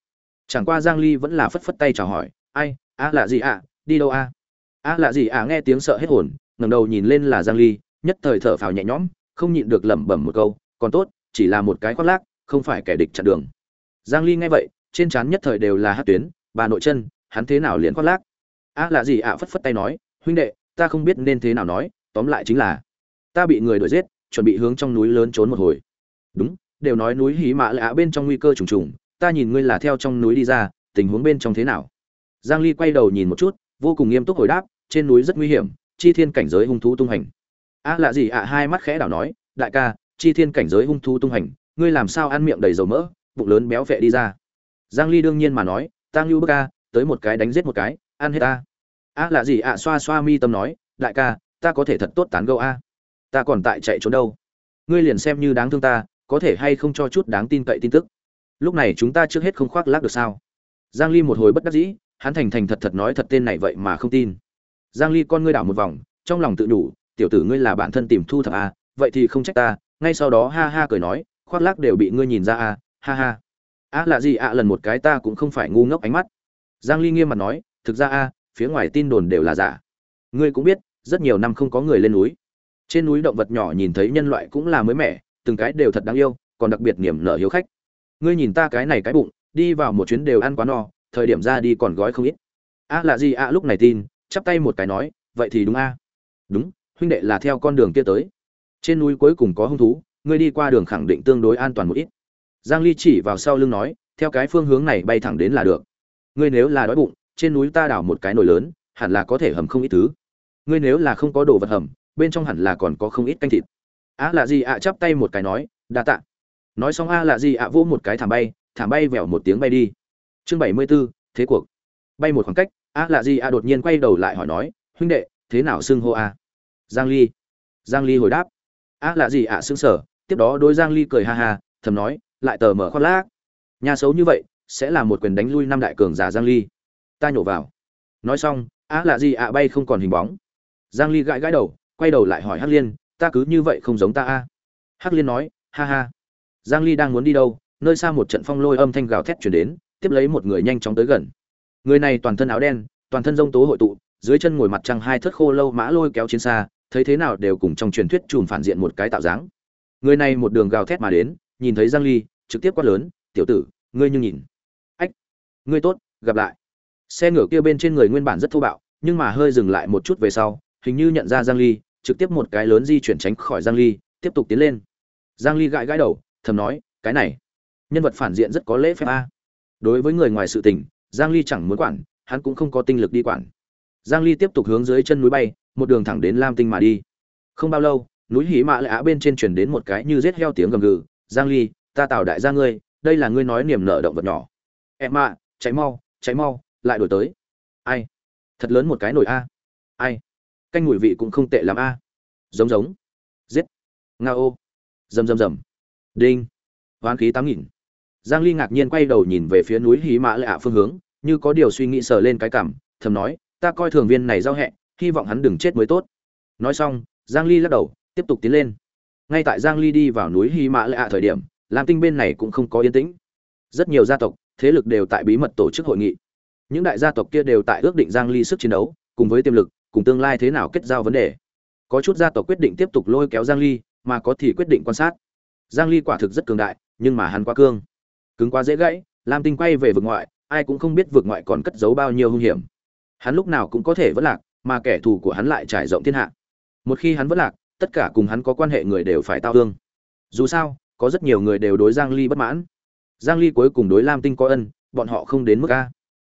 Chẳng qua giang ly vẫn là phất phất tay chào hỏi, ai, a à là gì ạ? Đi đâu a? A là gì ạ? nghe tiếng sợ hết hồn, ngẩng đầu nhìn lên là giang ly, nhất thời thở phào nhẹ nhõm, không nhịn được lẩm bẩm một câu, còn tốt, chỉ là một cái khoác lác, không phải kẻ địch chặn đường. Giang ly nghe vậy, trên trán nhất thời đều là hát tuyến bà nội chân hắn thế nào liền khoác lác? A là gì ạ phất phất tay nói huynh đệ ta không biết nên thế nào nói tóm lại chính là ta bị người đuổi giết chuẩn bị hướng trong núi lớn trốn một hồi. Đúng đều nói núi hí mã lạ bên trong nguy cơ trùng trùng ta nhìn ngươi là theo trong núi đi ra tình huống bên trong thế nào? Giang ly quay đầu nhìn một chút vô cùng nghiêm túc hồi đáp trên núi rất nguy hiểm chi thiên cảnh giới hung thú tung hành. A à, lạ gì ạ hai mắt khẽ đảo nói đại ca chi thiên cảnh giới hung thú tung hành ngươi làm sao ăn miệng đầy dầu mỡ bụng lớn béo phệ đi ra? Giang ly đương nhiên mà nói tang ngưu bức a tới một cái đánh giết một cái, ăn hết ta. A là gì ạ, xoa xoa mi tâm nói, đại ca, ta có thể thật tốt tán gẫu a. Ta còn tại chạy trốn đâu? Ngươi liền xem như đáng thương ta, có thể hay không cho chút đáng tin cậy tin tức? Lúc này chúng ta trước hết không khoác lác được sao? Giang ly một hồi bất đắc dĩ, hắn thành thành thật thật nói thật tên này vậy mà không tin. Giang ly con ngươi đảo một vòng, trong lòng tự đủ, tiểu tử ngươi là bản thân tìm thu thập a, vậy thì không trách ta, ngay sau đó ha ha cười nói, khoác lác đều bị ngươi nhìn ra a, ha ha a là gì ạ? Lần một cái ta cũng không phải ngu ngốc ánh mắt. Giang ly nghiêm mặt nói, thực ra a, phía ngoài tin đồn đều là giả. Ngươi cũng biết, rất nhiều năm không có người lên núi. Trên núi động vật nhỏ nhìn thấy nhân loại cũng là mới mẻ, từng cái đều thật đáng yêu, còn đặc biệt niềm nở hiếu khách. Ngươi nhìn ta cái này cái bụng, đi vào một chuyến đều ăn quá no, thời điểm ra đi còn gói không ít. A là gì a lúc này tin, chắp tay một cái nói, vậy thì đúng a. Đúng, huynh đệ là theo con đường kia tới. Trên núi cuối cùng có hung thú, ngươi đi qua đường khẳng định tương đối an toàn một ít giang ly chỉ vào sau lưng nói theo cái phương hướng này bay thẳng đến là được. Ngươi nếu là đói bụng trên núi ta đào một cái nồi lớn hẳn là có thể hầm không ít thứ. Ngươi nếu là không có đồ vật hầm bên trong hẳn là còn có không ít canh thịt. Á là gì ạ chắp tay một cái nói đa tạ. Nói xong a là gì ạ vỗ một cái thảm bay thảm bay vèo một tiếng bay đi. Chương 74, thế cuộc. Bay một khoảng cách a là gì ạ đột nhiên quay đầu lại hỏi nói huynh đệ thế nào xưng hô a? Giang ly. Giang ly hồi đáp. A là gì ạ sững sở tiếp đó đối giang ly cười ha ha thầm nói lại tờ mở khoác lác. Nhà xấu như vậy, sẽ là một quyền đánh lui năm đại cường giả giang ly. Ta nhổ vào. Nói xong, á là gì ạ bay không còn hình bóng. Giang ly gãi gãi đầu, quay đầu lại hỏi hắc liên, ta cứ như vậy không giống ta a? Hắc liên nói, ha ha. Giang ly đang muốn đi đâu, nơi xa một trận phong lôi âm thanh gào thét truyền đến, tiếp lấy một người nhanh chóng tới gần. Người này toàn thân áo đen, toàn thân rông tố hội tụ, dưới chân ngồi mặt trăng hai thất khô lâu mã lôi kéo chiến xa, thấy thế nào đều cùng trong truyền thuyết chùm phản diện một cái tạo dáng. Người này một đường gào thét mà đến, nhìn thấy giang ly trực tiếp quát lớn, tiểu tử, ngươi như nhìn. Ách, ngươi tốt, gặp lại. Xe ngựa kia bên trên người nguyên bản rất thô bạo, nhưng mà hơi dừng lại một chút về sau, hình như nhận ra giang ly, trực tiếp một cái lớn di chuyển tránh khỏi giang ly, tiếp tục tiến lên. Giang ly gãi gãi đầu, thầm nói, cái này, nhân vật phản diện rất có lễ phép a. Đối với người ngoài sự tình, giang ly chẳng muốn quản, hắn cũng không có tinh lực đi quản. Giang ly tiếp tục hướng dưới chân núi bay, một đường thẳng đến lam tinh mà đi. Không bao lâu, núi hí mạ lệ á bên trên truyền đến một cái như giết heo tiếng gầm gừ. Giang ly ta tào đại gia ngươi, đây là ngươi nói niềm nở động vật nhỏ. Em ạ cháy mau cháy mau, lại đổi tới. Ai? Thật lớn một cái nồi a. Ai? Canh mùi vị cũng không tệ lắm a. Giống giống. Giết. Nga ô. Rầm rầm rầm đinh. Hoán khí tám nghìn. Giang ly ngạc nhiên quay đầu nhìn về phía núi hí mã lệ ạ phương hướng, như có điều suy nghĩ sờ lên cái cảm, thầm nói, ta coi thường viên này giao hẹ, hy vọng hắn đừng chết mới tốt. Nói xong, giang ly lắc đầu, tiếp tục tiến lên. Ngay tại giang ly đi vào núi hy mã lệ ạ thời điểm lam tinh bên này cũng không có yên tĩnh. Rất nhiều gia tộc, thế lực đều tại bí mật tổ chức hội nghị. Những đại gia tộc kia đều tại ước định giang ly sức chiến đấu, cùng với tiềm lực, cùng tương lai thế nào kết giao vấn đề. Có chút gia tộc quyết định tiếp tục lôi kéo giang ly, mà có thì quyết định quan sát. Giang ly quả thực rất cường đại, nhưng mà hắn quá cương. Cứng quá dễ gãy, lam tinh quay về vực ngoại, ai cũng không biết vực ngoại còn cất giấu bao nhiêu hung hiểm. Hắn lúc nào cũng có thể vất lạc, mà kẻ thù của hắn lại trải rộng thiên hạ. Một khi hắn vất lạc, tất cả cùng hắn có quan hệ người đều phải tao thương. Dù sao có rất nhiều người đều đối giang ly bất mãn. Giang ly cuối cùng đối lam tinh có ân, bọn họ không đến mức a.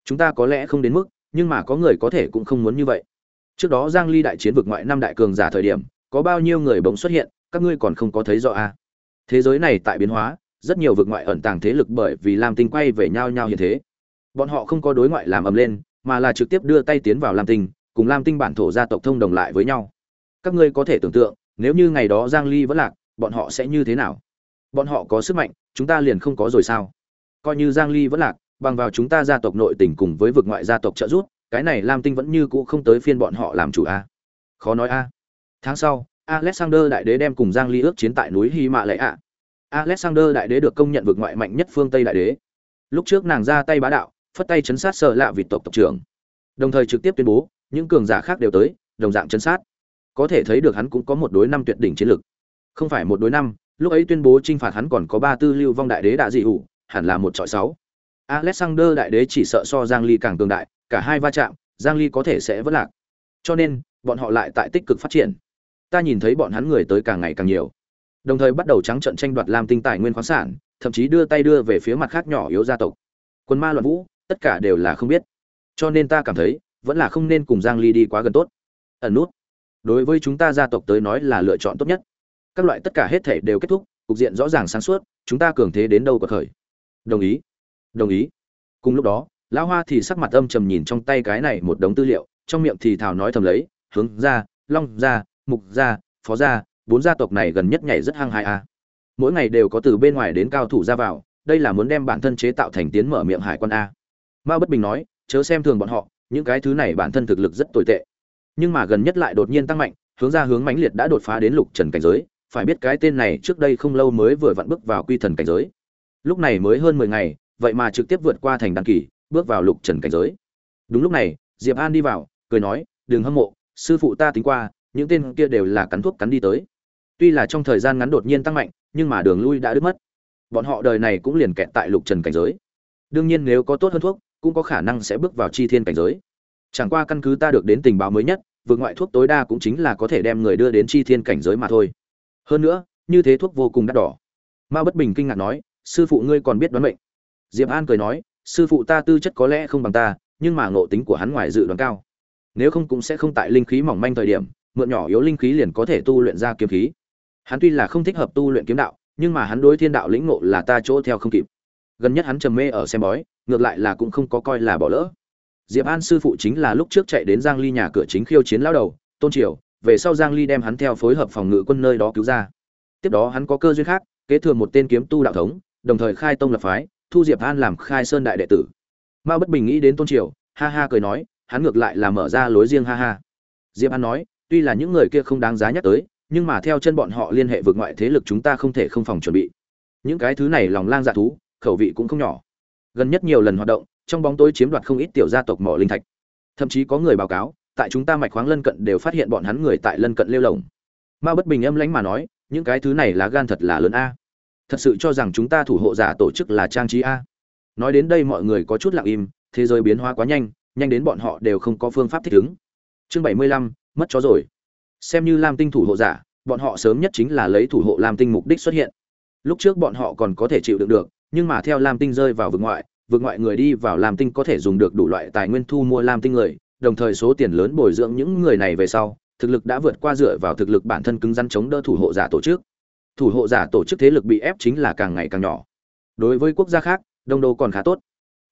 Chúng ta có lẽ không đến mức, nhưng mà có người có thể cũng không muốn như vậy. Trước đó giang ly đại chiến vực ngoại năm đại cường giả thời điểm, có bao nhiêu người bỗng xuất hiện, các ngươi còn không có thấy rõ a. Thế giới này tại biến hóa, rất nhiều vực ngoại ẩn tàng thế lực bởi vì lam tinh quay về nhau nhau hiện thế. Bọn họ không có đối ngoại làm ầm lên, mà là trực tiếp đưa tay tiến vào lam tinh, cùng lam tinh bản thổ gia tộc thông đồng lại với nhau. Các ngươi có thể tưởng tượng, nếu như ngày đó giang ly vẫn lạc, bọn họ sẽ như thế nào? Bọn họ có sức mạnh, chúng ta liền không có rồi sao? Coi như giang ly vẫn lạc, bằng vào chúng ta gia tộc nội tình cùng với vực ngoại gia tộc trợ giúp, cái này lam tinh vẫn như cũ không tới phiên bọn họ làm chủ a. Khó nói a. Tháng sau, alexander đại đế đem cùng giang ly ước chiến tại núi hy mạ lệ ạ. Alexander đại đế được công nhận vực ngoại mạnh nhất phương tây đại đế. Lúc trước nàng ra tay bá đạo, phất tay chấn sát sợ lạ vị tộc tộc trưởng. Đồng thời trực tiếp tuyên bố, những cường giả khác đều tới, đồng dạng chấn sát. Có thể thấy được hắn cũng có một đối năm tuyệt đỉnh chiến lực không phải một đối năm lúc ấy tuyên bố trinh phạt hắn còn có ba tư lưu vong đại đế đã dị ủ hẳn là một trọi sáu. Alexander đại đế chỉ sợ so giang ly càng cường đại, cả hai va chạm, giang ly có thể sẽ vỡ lạc. Cho nên, bọn họ lại tại tích cực phát triển. Ta nhìn thấy bọn hắn người tới càng ngày càng nhiều. Đồng thời bắt đầu trắng trận tranh đoạt làm tinh tài nguyên khoáng sản, thậm chí đưa tay đưa về phía mặt khác nhỏ yếu gia tộc. Quân ma loạn vũ, tất cả đều là không biết. Cho nên ta cảm thấy, vẫn là không nên cùng giang ly đi quá gần tốt. Ẩn nút. Đối với chúng ta gia tộc tới nói là lựa chọn tốt nhất các loại tất cả hết thể đều kết thúc, cục diện rõ ràng sáng suốt, chúng ta cường thế đến đâu có khởi đồng ý. Đồng ý. Cùng lúc đó, lão hoa thì sắc mặt âm trầm nhìn trong tay cái này một đống tư liệu, trong miệng thì thào nói thầm lấy, hướng ra, long ra, mục ra, phó ra, bốn gia tộc này gần nhất nhảy rất hăng hại a à. mỗi ngày đều có từ bên ngoài đến cao thủ ra vào, đây là muốn đem bản thân chế tạo thành tiến mở miệng hải quan a. Mao bất bình nói, chớ xem thường bọn họ, những cái thứ này bản thân thực lực rất tồi tệ. Nhưng mà gần nhất lại đột nhiên tăng mạnh, hướng ra hướng mãnh liệt đã đột phá đến lục trần cảnh giới phải biết cái tên này trước đây không lâu mới vừa vặn bước vào quy thần cảnh giới. Lúc này mới hơn mười ngày, vậy mà trực tiếp vượt qua thành đăng kỳ, bước vào lục trần cảnh giới. Đúng lúc này, diệp an đi vào, cười nói, đừng hâm mộ, sư phụ ta tính qua, những tên kia đều là cắn thuốc cắn đi tới. Tuy là trong thời gian ngắn đột nhiên tăng mạnh, nhưng mà đường lui đã đứt mất. Bọn họ đời này cũng liền kẹt tại lục trần cảnh giới. Đương nhiên nếu có tốt hơn thuốc, cũng có khả năng sẽ bước vào chi thiên cảnh giới. Chẳng qua căn cứ ta được đến tình báo mới nhất, vượt ngoại thuốc tối đa cũng chính là có thể đem người đưa đến chi thiên cảnh giới mà thôi hơn nữa, như thế thuốc vô cùng đắt đỏ. Ma bất bình kinh ngạc nói, sư phụ ngươi còn biết đoán mệnh. Diệp an cười nói, sư phụ ta tư chất có lẽ không bằng ta, nhưng mà ngộ tính của hắn ngoài dự đoán cao. Nếu không cũng sẽ không tại linh khí mỏng manh thời điểm, mượn nhỏ yếu linh khí liền có thể tu luyện ra kiếm khí. Hắn tuy là không thích hợp tu luyện kiếm đạo, nhưng mà hắn đối thiên đạo lĩnh ngộ là ta chỗ theo không kịp. Gần nhất hắn trầm mê ở xem bói, ngược lại là cũng không có coi là bỏ lỡ. Diệp an sư phụ chính là lúc trước chạy đến giang ly nhà cửa chính khiêu chiến lao đầu, tôn triều về sau giang ly đem hắn theo phối hợp phòng ngự quân nơi đó cứu ra. Tiếp đó hắn có cơ duyên khác, kế thừa một tên kiếm tu đạo thống, đồng thời khai tông lập phái, thu diệp an làm khai sơn đại đệ tử. Mao bất bình nghĩ đến tôn triều, ha ha cười nói, hắn ngược lại là mở ra lối riêng ha ha. Diệp an nói, tuy là những người kia không đáng giá nhắc tới, nhưng mà theo chân bọn họ liên hệ vượt ngoại thế lực chúng ta không thể không phòng chuẩn bị. Những cái thứ này lòng lang dạ thú, khẩu vị cũng không nhỏ. Gần nhất nhiều lần hoạt động, trong bóng tối chiếm đoạt không ít tiểu gia tộc mỏ linh thạch. Thậm chí có người báo cáo tại chúng ta mạch khoáng lân cận đều phát hiện bọn hắn người tại lân cận lêu lồng. Ma bất bình âm lãnh mà nói, những cái thứ này là gan thật là lớn a. Thật sự cho rằng chúng ta thủ hộ giả tổ chức là trang trí a. Nói đến đây mọi người có chút lặng im, thế giới biến hóa quá nhanh nhanh đến bọn họ đều không có phương pháp thích ứng. Chương bảy mươi lăm, mất chó rồi. Xem như lam tinh thủ hộ giả, bọn họ sớm nhất chính là lấy thủ hộ lam tinh mục đích xuất hiện. Lúc trước bọn họ còn có thể chịu đựng được, nhưng mà theo lam tinh rơi vào vực ngoại vực ngoại người đi vào lam tinh có thể dùng được đủ loại tài nguyên thu mua lam tinh người đồng thời số tiền lớn bồi dưỡng những người này về sau, thực lực đã vượt qua dựa vào thực lực bản thân cứng rắn chống đỡ thủ hộ giả tổ chức. Thủ hộ giả tổ chức thế lực bị ép chính là càng ngày càng nhỏ. Đối với quốc gia khác, đông đô còn khá tốt.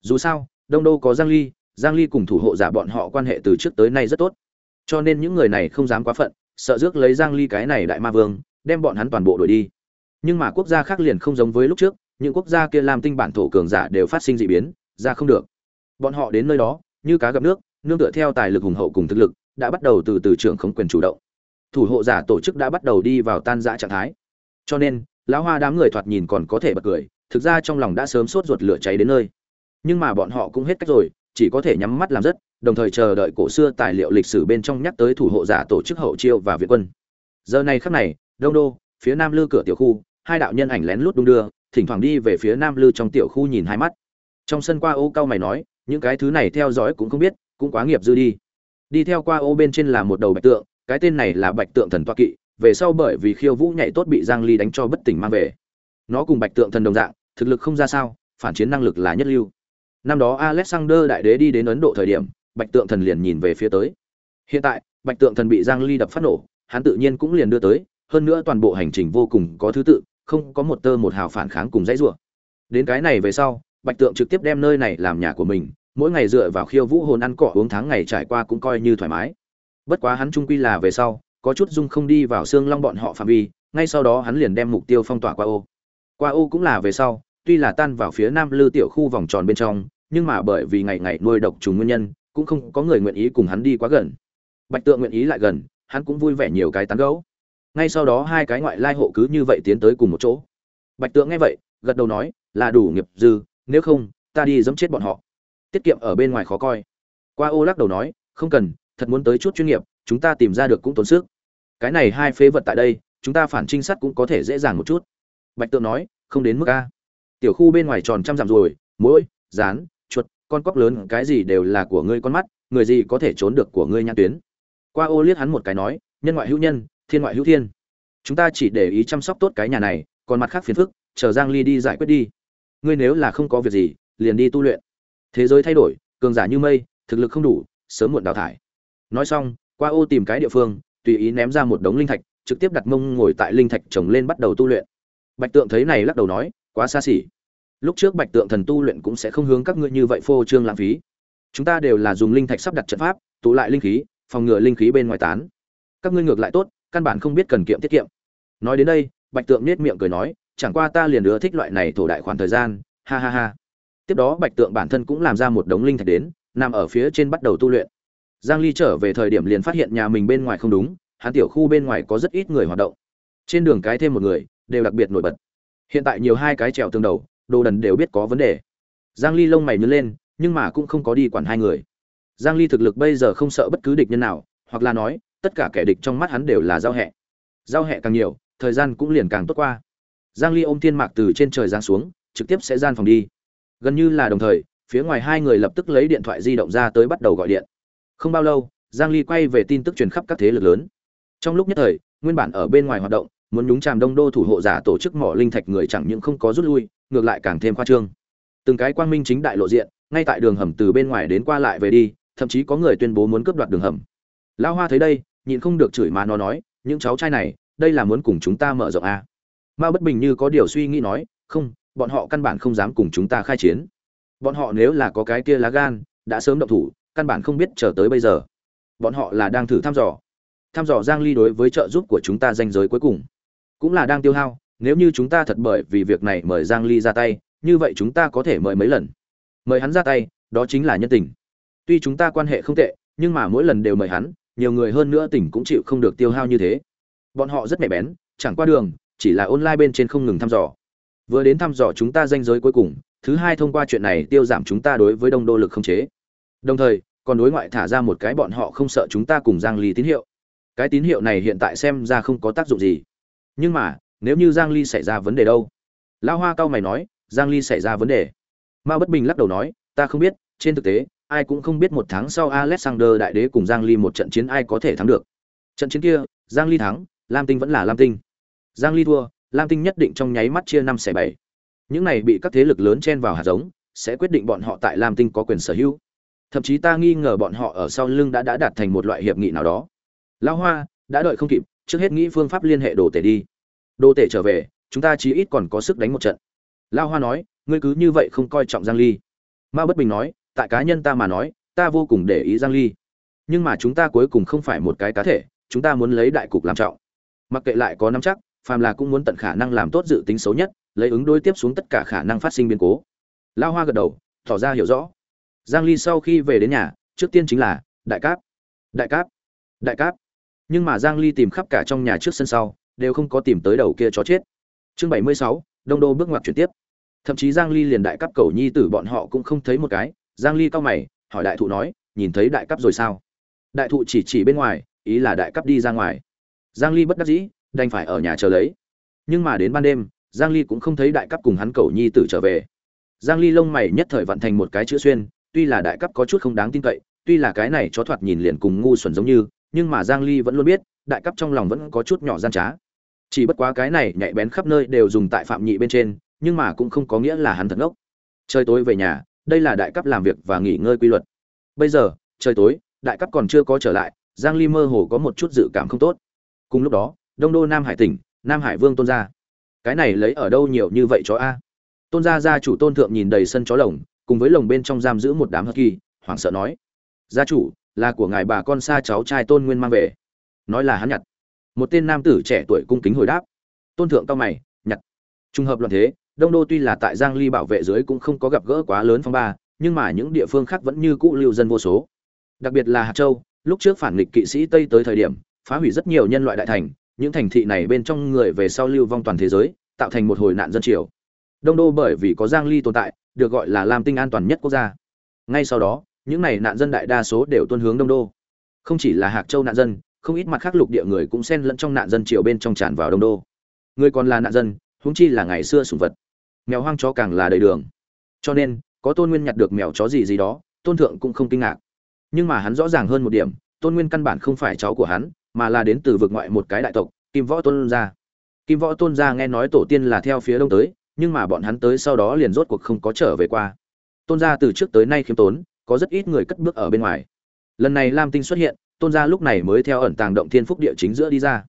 Dù sao, đông đô có giang ly giang ly cùng thủ hộ giả bọn họ quan hệ từ trước tới nay rất tốt. Cho nên những người này không dám quá phận, sợ rước lấy giang ly cái này đại ma vương, đem bọn hắn toàn bộ đuổi đi. Nhưng mà quốc gia khác liền không giống với lúc trước, những quốc gia kia làm tinh bản thổ cường giả đều phát sinh dị biến, ra không được. Bọn họ đến nơi đó, như cá gặp nước nương tựa theo tài lực hùng hậu cùng thực lực, đã bắt đầu từ từ trưởng không quyền chủ động. Thủ hộ giả tổ chức đã bắt đầu đi vào tan rã trạng thái. Cho nên, lão hoa đám người thoạt nhìn còn có thể bật cười, thực ra trong lòng đã sớm sốt ruột lửa cháy đến nơi. Nhưng mà bọn họ cũng hết cách rồi, chỉ có thể nhắm mắt làm rất, đồng thời chờ đợi cổ xưa tài liệu lịch sử bên trong nhắc tới thủ hộ giả tổ chức hậu chiêu và viện quân. Giờ này khắc này, đông đô, phía nam lư cửa tiểu khu, hai đạo nhân ảnh lén lút đung đưa, thỉnh thoảng đi về phía nam lư trong tiểu khu nhìn hai mắt. Trong sân qua ô cao mày nói, những cái thứ này theo dõi cũng không biết cũng quá nghiệp dư đi. Đi theo qua ô bên trên là một đầu bạch tượng, cái tên này là bạch tượng thần toa kỵ, về sau bởi vì khiêu vũ nhảy tốt bị giang ly đánh cho bất tỉnh mang về. Nó cùng bạch tượng thần đồng dạng, thực lực không ra sao, phản chiến năng lực là nhất lưu. Năm đó alexander đại đế đi đến ấn độ thời điểm, bạch tượng thần liền nhìn về phía tới. Hiện tại, bạch tượng thần bị giang ly đập phát nổ, hắn tự nhiên cũng liền đưa tới, hơn nữa toàn bộ hành trình vô cùng có thứ tự, không có một tơ một hào phản kháng cùng dãy rủa. Đến cái này về sau, bạch tượng trực tiếp đem nơi này làm nhà của mình mỗi ngày dựa vào khiêu vũ hồn ăn cỏ uống tháng ngày trải qua cũng coi như thoải mái. Bất quá hắn trung quy là về sau, có chút dung không đi vào xương long bọn họ phạm vi, ngay sau đó hắn liền đem mục tiêu phong tỏa qua ô. Qua ô cũng là về sau, tuy là tan vào phía nam lư tiểu khu vòng tròn bên trong, nhưng mà bởi vì ngày ngày nuôi độc trùng nguyên nhân, cũng không có người nguyện ý cùng hắn đi quá gần. Bạch tượng nguyện ý lại gần, hắn cũng vui vẻ nhiều cái tán gấu ngay sau đó hai cái ngoại lai hộ cứ như vậy tiến tới cùng một chỗ. Bạch tượng nghe vậy, gật đầu nói, là đủ nghiệp dư, nếu không, ta đi dẫm chết bọn họ tiết kiệm ở bên ngoài khó coi. Qua ô lắc đầu nói, không cần, thật muốn tới chút chuyên nghiệp, chúng ta tìm ra được cũng tốn sức. Cái này hai phế vật tại đây, chúng ta phản trinh sát cũng có thể dễ dàng một chút. Bạch tượng nói, không đến mức a. Tiểu khu bên ngoài tròn trăm dặm rồi mỗi rán, chuột, con cóc lớn, cái gì đều là của ngươi con mắt, người gì có thể trốn được của ngươi nhãn tuyến? Qua ô liếc hắn một cái nói, nhân ngoại hữu nhân, thiên ngoại hữu thiên. Chúng ta chỉ để ý chăm sóc tốt cái nhà này, còn mặt khác phiền phức, chờ giang ly đi giải quyết đi. Ngươi nếu là không có việc gì, liền đi tu luyện thế giới thay đổi, cường giả như mây, thực lực không đủ, sớm muộn đào thải. Nói xong, qua ô tìm cái địa phương, tùy ý ném ra một đống linh thạch, trực tiếp đặt mông ngồi tại linh thạch trồng lên bắt đầu tu luyện. Bạch tượng thấy này lắc đầu nói, quá xa xỉ. Lúc trước bạch tượng thần tu luyện cũng sẽ không hướng các ngươi như vậy phô trương lãng phí. Chúng ta đều là dùng linh thạch sắp đặt trận pháp, tụ lại linh khí, phòng ngừa linh khí bên ngoài tán. Các ngươi ngược lại tốt, căn bản không biết cần kiệm tiết kiệm. Nói đến đây, bạch tượng nết miệng cười nói, chẳng qua ta liền ưa thích loại này thổ đại khoản thời gian, ha ha ha tiếp đó bạch tượng bản thân cũng làm ra một đống linh thạch đến, nằm ở phía trên bắt đầu tu luyện. Giang ly trở về thời điểm liền phát hiện nhà mình bên ngoài không đúng, hắn tiểu khu bên ngoài có rất ít người hoạt động. Trên đường cái thêm một người, đều đặc biệt nổi bật. Hiện tại nhiều hai cái trèo tương đầu, đồ đần đều biết có vấn đề. Giang ly lông mày nhướng lên, nhưng mà cũng không có đi quản hai người. Giang ly thực lực bây giờ không sợ bất cứ địch nhân nào, hoặc là nói, tất cả kẻ địch trong mắt hắn đều là giao hẹ. Giao hẹ càng nhiều, thời gian cũng liền càng tốt qua. Giang ly ôm thiên mạc từ trên trời giáng xuống, trực tiếp sẽ gian phòng đi gần như là đồng thời, phía ngoài hai người lập tức lấy điện thoại di động ra tới bắt đầu gọi điện. Không bao lâu, giang ly quay về tin tức truyền khắp các thế lực lớn. Trong lúc nhất thời, nguyên bản ở bên ngoài hoạt động, muốn nhúng chàm đông đô thủ hộ giả tổ chức mỏ linh thạch người chẳng những không có rút lui, ngược lại càng thêm khoa trương. Từng cái quang minh chính đại lộ diện, ngay tại đường hầm từ bên ngoài đến qua lại về đi, thậm chí có người tuyên bố muốn cướp đoạt đường hầm. Lão hoa thấy đây, nhịn không được chửi mà nó nói, những cháu trai này, đây là muốn cùng chúng ta mở rộng a. Ma bất bình như có điều suy nghĩ nói, không bọn họ căn bản không dám cùng chúng ta khai chiến. Bọn họ nếu là có cái kia lá gan, đã sớm động thủ, căn bản không biết chờ tới bây giờ. Bọn họ là đang thử thăm dò. Thăm dò giang ly đối với trợ giúp của chúng ta danh giới cuối cùng. Cũng là đang tiêu hao, nếu như chúng ta thật bởi vì việc này mời giang ly ra tay, như vậy chúng ta có thể mời mấy lần? Mời hắn ra tay, đó chính là nhân tình. Tuy chúng ta quan hệ không tệ, nhưng mà mỗi lần đều mời hắn, nhiều người hơn nữa tỉnh cũng chịu không được tiêu hao như thế. Bọn họ rất nhạy bén, chẳng qua đường, chỉ là online bên trên không ngừng thăm dò vừa đến thăm dò chúng ta danh giới cuối cùng, thứ hai thông qua chuyện này tiêu giảm chúng ta đối với đông đô lực không chế. Đồng thời, còn đối ngoại thả ra một cái bọn họ không sợ chúng ta cùng giang ly tín hiệu. Cái tín hiệu này hiện tại xem ra không có tác dụng gì. Nhưng mà, nếu như giang ly xảy ra vấn đề đâu? Lão hoa cao mày nói, giang ly xảy ra vấn đề. Mao bất bình lắc đầu nói, ta không biết, trên thực tế, ai cũng không biết một tháng sau alexander đại đế cùng giang ly một trận chiến ai có thể thắng được. Trận chiến kia, giang ly thắng, lam tinh vẫn là lam tinh. Giang ly thua lam tinh nhất định trong nháy mắt chia năm xẻ bảy. Những này bị các thế lực lớn chen vào hạt giống, sẽ quyết định bọn họ tại lam tinh có quyền sở hữu. Thậm chí ta nghi ngờ bọn họ ở sau lưng đã đã đạt thành một loại hiệp nghị nào đó. Lao hoa, đã đợi không kịp, trước hết nghĩ phương pháp liên hệ đồ tể đi. Đồ tể trở về, chúng ta chí ít còn có sức đánh một trận. Lao hoa nói, ngươi cứ như vậy không coi trọng giang ly. Ma bất bình nói, tại cá nhân ta mà nói, ta vô cùng để ý giang ly. Nhưng mà chúng ta cuối cùng không phải một cái cá thể, chúng ta muốn lấy đại cục làm trọng. Mặc kệ lại có nắm chắc phàm là cũng muốn tận khả năng làm tốt dự tính xấu nhất lấy ứng đối tiếp xuống tất cả khả năng phát sinh biến cố. Lao hoa gật đầu tỏ ra hiểu rõ. Giang ly sau khi về đến nhà trước tiên chính là đại cáp đại cáp đại cáp. Nhưng mà giang ly tìm khắp cả trong nhà trước sân sau đều không có tìm tới đầu kia chó chết. Chương 76, đông đô bước ngoặt chuyển tiếp. Thậm chí giang ly liền đại cấp cầu nhi tử bọn họ cũng không thấy một cái. Giang ly cao mày hỏi đại thụ nói nhìn thấy đại cấp rồi sao? Đại thụ chỉ chỉ bên ngoài ý là đại cấp đi ra ngoài. Giang ly bất đắc dĩ đành phải ở nhà chờ lấy. Nhưng mà đến ban đêm, giang ly cũng không thấy đại cấp cùng hắn cầu nhi tử trở về. Giang ly lông mày nhất thời vận thành một cái chữ xuyên, tuy là đại cấp có chút không đáng tin cậy, tuy là cái này chó thoạt nhìn liền cùng ngu xuẩn giống như, nhưng mà giang ly vẫn luôn biết, đại cấp trong lòng vẫn có chút nhỏ gian trá. Chỉ bất quá cái này nhạy bén khắp nơi đều dùng tại phạm nhị bên trên, nhưng mà cũng không có nghĩa là hắn thật ngốc. Trời tối về nhà, đây là đại cấp làm việc và nghỉ ngơi quy luật. Bây giờ, trời tối, đại cấp còn chưa có trở lại, giang ly mơ hồ có một chút dự cảm không tốt. Cùng lúc đó đông đô nam hải tỉnh, nam hải vương tôn gia. Cái này lấy ở đâu nhiều như vậy chó a? Tôn gia gia chủ tôn thượng nhìn đầy sân chó lồng, cùng với lồng bên trong giam giữ một đám hất kỳ hoảng sợ nói, gia chủ, là của ngài bà con xa cháu trai tôn nguyên mang về. Nói là hắn nhặt. Một tên nam tử trẻ tuổi cung kính hồi đáp. Tôn thượng cao mày, nhặt. Trùng hợp loạn thế, đông đô tuy là tại giang ly bảo vệ dưới cũng không có gặp gỡ quá lớn phong ba, nhưng mà những địa phương khác vẫn như cũ lưu dân vô số. Đặc biệt là hạt châu, lúc trước phản nghịch kỵ sĩ tây tới thời điểm, phá hủy rất nhiều nhân loại đại thành những thành thị này bên trong người về sau lưu vong toàn thế giới, tạo thành một hồi nạn dân triều. Đông đô bởi vì có giang ly tồn tại, được gọi là làm tinh an toàn nhất quốc gia. Ngay sau đó, những này nạn dân đại đa số đều tuân hướng đông đô. Không chỉ là hạc châu nạn dân, không ít mặt khác lục địa người cũng xen lẫn trong nạn dân triều bên trong tràn vào đông đô. Người còn là nạn dân, huống chi là ngày xưa sủng vật. Mèo hoang chó càng là đầy đường. Cho nên, có tôn nguyên nhặt được mèo chó gì gì đó, tôn thượng cũng không kinh ngạc. Nhưng mà hắn rõ ràng hơn một điểm, tôn nguyên căn bản không phải cháu của hắn mà là đến từ vực ngoại một cái đại tộc, kim võ tôn gia. Kim võ tôn gia nghe nói tổ tiên là theo phía đông tới, nhưng mà bọn hắn tới sau đó liền rốt cuộc không có trở về qua. Tôn gia từ trước tới nay khiêm tốn, có rất ít người cất bước ở bên ngoài. Lần này lam tinh xuất hiện, tôn gia lúc này mới theo ẩn tàng động thiên phúc địa chính giữa đi ra.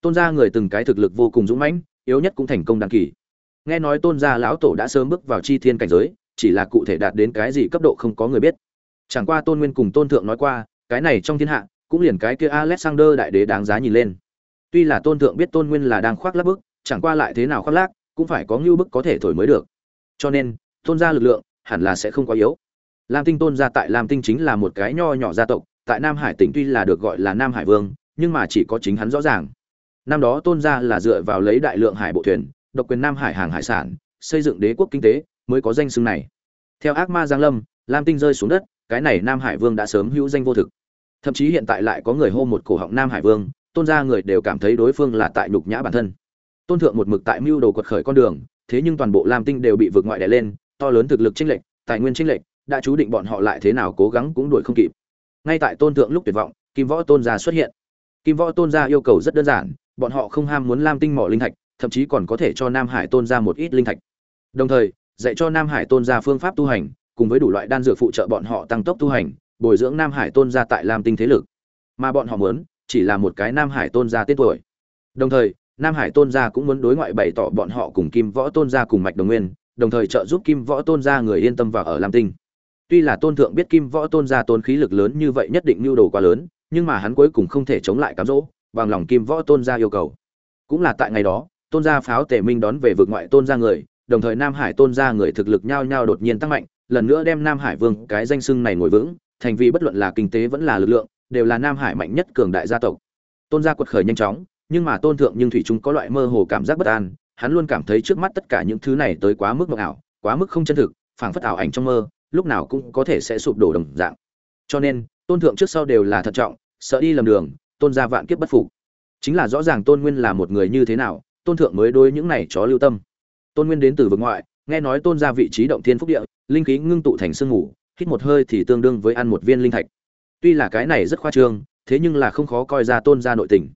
Tôn gia người từng cái thực lực vô cùng dũng mãnh, yếu nhất cũng thành công đăng kỳ. Nghe nói tôn gia lão tổ đã sớm bước vào chi thiên cảnh giới, chỉ là cụ thể đạt đến cái gì cấp độ không có người biết. Chẳng qua tôn nguyên cùng tôn thượng nói qua, cái này trong thiên hạ cũng liền cái kia alexander đại đế đáng giá nhìn lên. Tuy là tôn thượng biết tôn nguyên là đang khoác lác bức, chẳng qua lại thế nào khoác lác, cũng phải có ngưu bức có thể thổi mới được. Cho nên, tôn gia lực lượng hẳn là sẽ không quá yếu. Lam tinh tôn gia tại lam tinh chính là một cái nho nhỏ gia tộc, tại nam hải tỉnh tuy là được gọi là nam hải vương, nhưng mà chỉ có chính hắn rõ ràng. Năm đó tôn gia là dựa vào lấy đại lượng hải bộ thuyền, độc quyền nam hải hàng hải sản, xây dựng đế quốc kinh tế, mới có danh xưng này. Theo ác ma giang lâm, lam tinh rơi xuống đất, cái này nam hải vương đã sớm hữu danh vô thực thậm chí hiện tại lại có người hô một cổ họng nam hải vương, tôn gia người đều cảm thấy đối phương là tại nhục nhã bản thân. Tôn thượng một mực tại mưu đồ quật khởi con đường, thế nhưng toàn bộ lam tinh đều bị vượt ngoại đè lên, to lớn thực lực chênh lệch, tài nguyên chênh lệch, đã chú định bọn họ lại thế nào cố gắng cũng đuổi không kịp. Ngay tại tôn thượng lúc tuyệt vọng, kim võ tôn gia xuất hiện. Kim võ tôn gia yêu cầu rất đơn giản, bọn họ không ham muốn lam tinh mỏ linh thạch, thậm chí còn có thể cho nam hải tôn gia một ít linh thạch. Đồng thời, dạy cho nam hải tôn gia phương pháp tu hành, cùng với đủ loại đan dược phụ trợ bọn họ tăng tốc tu hành bồi dưỡng nam hải tôn gia tại lam tinh thế lực mà bọn họ muốn chỉ là một cái nam hải tôn gia tên tuổi đồng thời nam hải tôn gia cũng muốn đối ngoại bày tỏ bọn họ cùng kim võ tôn gia cùng mạch đồng nguyên đồng thời trợ giúp kim võ tôn gia người yên tâm vào ở lam tinh tuy là tôn thượng biết kim võ tôn gia tôn khí lực lớn như vậy nhất định nhu đồ quá lớn nhưng mà hắn cuối cùng không thể chống lại cám dỗ bằng lòng kim võ tôn gia yêu cầu cũng là tại ngày đó tôn gia pháo tề minh đón về vực ngoại tôn gia người đồng thời nam hải tôn gia người thực lực nhao nhao đột nhiên tăng mạnh lần nữa đem nam hải vương cái danh xưng này ngồi vững thành vì bất luận là kinh tế vẫn là lực lượng, đều là nam hải mạnh nhất cường đại gia tộc. Tôn gia quật khởi nhanh chóng, nhưng mà tôn thượng nhưng thủy chung có loại mơ hồ cảm giác bất an, hắn luôn cảm thấy trước mắt tất cả những thứ này tới quá mức mộng ảo, quá mức không chân thực, phảng phất ảo ảnh trong mơ, lúc nào cũng có thể sẽ sụp đổ đồng dạng. Cho nên, tôn thượng trước sau đều là thận trọng, sợ đi lầm đường, tôn gia vạn kiếp bất phục. Chính là rõ ràng tôn nguyên là một người như thế nào, tôn thượng mới đối những này chó lưu tâm. Tôn nguyên đến từ vực ngoại, nghe nói tôn gia vị trí động thiên phúc địa, linh khí ngưng tụ thành sương ngủ hít một hơi thì tương đương với ăn một viên linh thạch. Tuy là cái này rất khoa trương, thế nhưng là không khó coi ra tôn gia nội tình.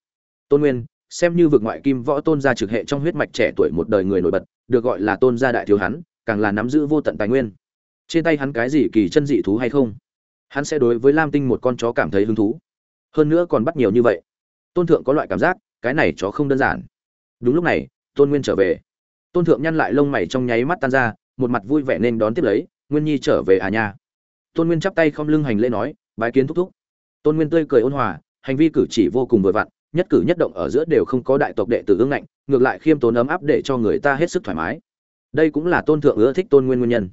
Tôn nguyên, xem như vực ngoại kim võ tôn gia trực hệ trong huyết mạch trẻ tuổi một đời người nổi bật, được gọi là tôn gia đại thiếu hắn, càng là nắm giữ vô tận tài nguyên. Trên tay hắn cái gì kỳ chân dị thú hay không? Hắn sẽ đối với lam tinh một con chó cảm thấy hứng thú. Hơn nữa còn bắt nhiều như vậy. Tôn thượng có loại cảm giác, cái này chó không đơn giản. Đúng lúc này, tôn nguyên trở về. Tôn thượng nhăn lại lông mày trong nháy mắt tan ra, một mặt vui vẻ nên đón tiếp lấy, nguyên nhi trở về à nha tôn nguyên chắp tay không lưng hành lễ nói, bái kiến thúc thúc. Tôn nguyên tươi cười ôn hòa, hành vi cử chỉ vô cùng vừa vặn, nhất cử nhất động ở giữa đều không có đại tộc đệ tử ương ngạnh, ngược lại khiêm tốn ấm áp để cho người ta hết sức thoải mái. Đây cũng là tôn thượng ưa thích tôn nguyên nguyên nhân.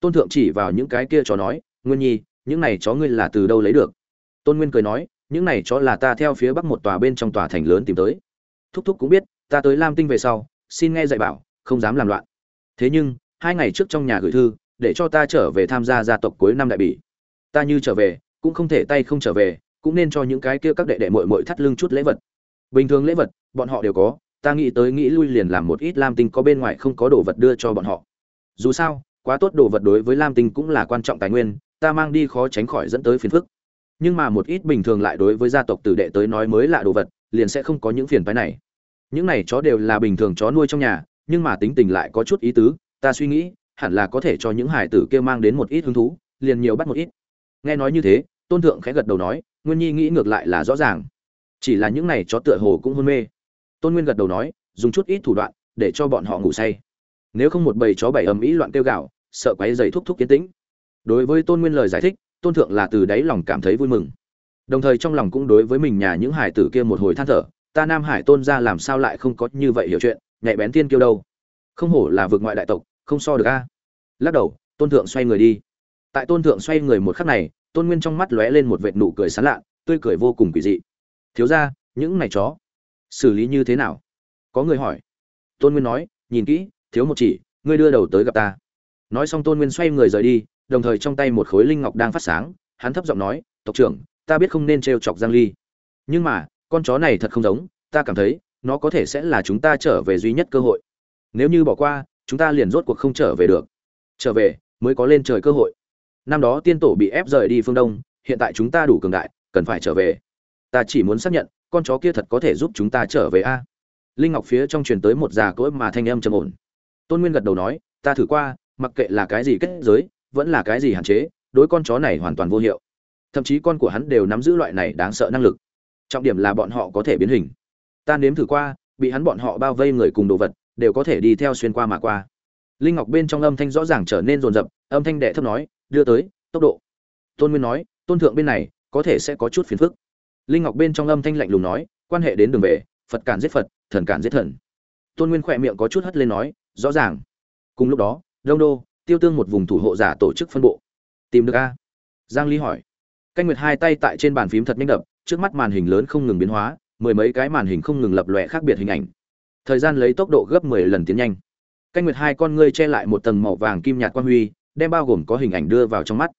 Tôn thượng chỉ vào những cái kia chó nói, nguyên nhi, những này chó ngươi là từ đâu lấy được? Tôn nguyên cười nói, những này chó là ta theo phía bắc một tòa bên trong tòa thành lớn tìm tới. Thúc thúc cũng biết, ta tới lam tinh về sau, xin nghe dạy bảo, không dám làm loạn. Thế nhưng, hai ngày trước trong nhà gửi thư để cho ta trở về tham gia gia tộc cuối năm đại bỉ. Ta như trở về, cũng không thể tay không trở về, cũng nên cho những cái kia các đệ đệ mội mội thắt lưng chút lễ vật. Bình thường lễ vật, bọn họ đều có, ta nghĩ tới nghĩ lui liền làm một ít lam tinh có bên ngoài không có đồ vật đưa cho bọn họ. Dù sao, quá tốt đồ vật đối với lam tinh cũng là quan trọng tài nguyên, ta mang đi khó tránh khỏi dẫn tới phiền phức. Nhưng mà một ít bình thường lại đối với gia tộc tử đệ tới nói mới là đồ vật, liền sẽ không có những phiền phái này. Những này chó đều là bình thường chó nuôi trong nhà, nhưng mà tính tình lại có chút ý tứ, ta suy nghĩ hẳn là có thể cho những hải tử kia mang đến một ít hứng thú, liền nhiều bắt một ít. Nghe nói như thế, tôn thượng khẽ gật đầu nói, nguyên nhi nghĩ ngược lại là rõ ràng. Chỉ là những này chó tựa hồ cũng hôn mê. Tôn nguyên gật đầu nói, dùng chút ít thủ đoạn để cho bọn họ ngủ say. Nếu không một bầy chó bảy ầm ĩ loạn kêu gạo sợ quấy rầy thúc thúc kiến tĩnh. Đối với tôn nguyên lời giải thích, tôn thượng là từ đáy lòng cảm thấy vui mừng. Đồng thời trong lòng cũng đối với mình nhà những hải tử kia một hồi than thở, ta nam hải tôn gia làm sao lại không có như vậy hiểu chuyện, nhạy bén tiên kiêu đâu. Không hổ là vượt ngoại đại tộc không so được a. Lắc đầu, tôn thượng xoay người đi. Tại tôn thượng xoay người một khắc này, tôn nguyên trong mắt lóe lên một vệt nụ cười sán lạ, tươi cười vô cùng quỷ dị. Thiếu ra những này chó, xử lý như thế nào? Có người hỏi. Tôn nguyên nói, nhìn kỹ, thiếu một chỉ, ngươi đưa đầu tới gặp ta. Nói xong tôn nguyên xoay người rời đi, đồng thời trong tay một khối linh ngọc đang phát sáng, hắn thấp giọng nói, tộc trưởng, ta biết không nên trêu chọc giang ly. Nhưng mà, con chó này thật không giống, ta cảm thấy, nó có thể sẽ là chúng ta trở về duy nhất cơ hội. Nếu như bỏ qua chúng ta liền rốt cuộc không trở về được. Trở về, mới có lên trời cơ hội. Năm đó tiên tổ bị ép rời đi phương đông, hiện tại chúng ta đủ cường đại, cần phải trở về. Ta chỉ muốn xác nhận, con chó kia thật có thể giúp chúng ta trở về a? Linh ngọc phía trong truyền tới một già cỗi mà thanh âm trầm ổn. Tôn nguyên gật đầu nói, ta thử qua, mặc kệ là cái gì kết giới, vẫn là cái gì hạn chế, đối con chó này hoàn toàn vô hiệu. Thậm chí con của hắn đều nắm giữ loại này đáng sợ năng lực. Trọng điểm là bọn họ có thể biến hình. Ta nếm thử qua, bị hắn bọn họ bao vây người cùng đồ vật đều có thể đi theo xuyên qua mà qua. Linh ngọc bên trong âm thanh rõ ràng trở nên rồn rập, âm thanh đệ thấp nói, đưa tới, tốc độ. Tôn nguyên nói, tôn thượng bên này, có thể sẽ có chút phiền phức. Linh ngọc bên trong âm thanh lạnh lùng nói, quan hệ đến đường về, phật cản giết phật, thần cản giết thần. Tôn nguyên khỏe miệng có chút hất lên nói, rõ ràng. Cùng lúc đó, đông đô, tiêu tương một vùng thủ hộ giả tổ chức phân bộ. Tìm được a. Giang ly hỏi. Canh nguyệt hai tay tại trên bàn phím thật nhanh đập, trước mắt màn hình lớn không ngừng biến hóa, mười mấy cái màn hình không ngừng lập lòe khác biệt hình ảnh thời gian lấy tốc độ gấp 10 lần tiến nhanh. Canh nguyệt hai con ngươi che lại một tầng màu vàng kim nhạt quang huy, đem bao gồm có hình ảnh đưa vào trong mắt.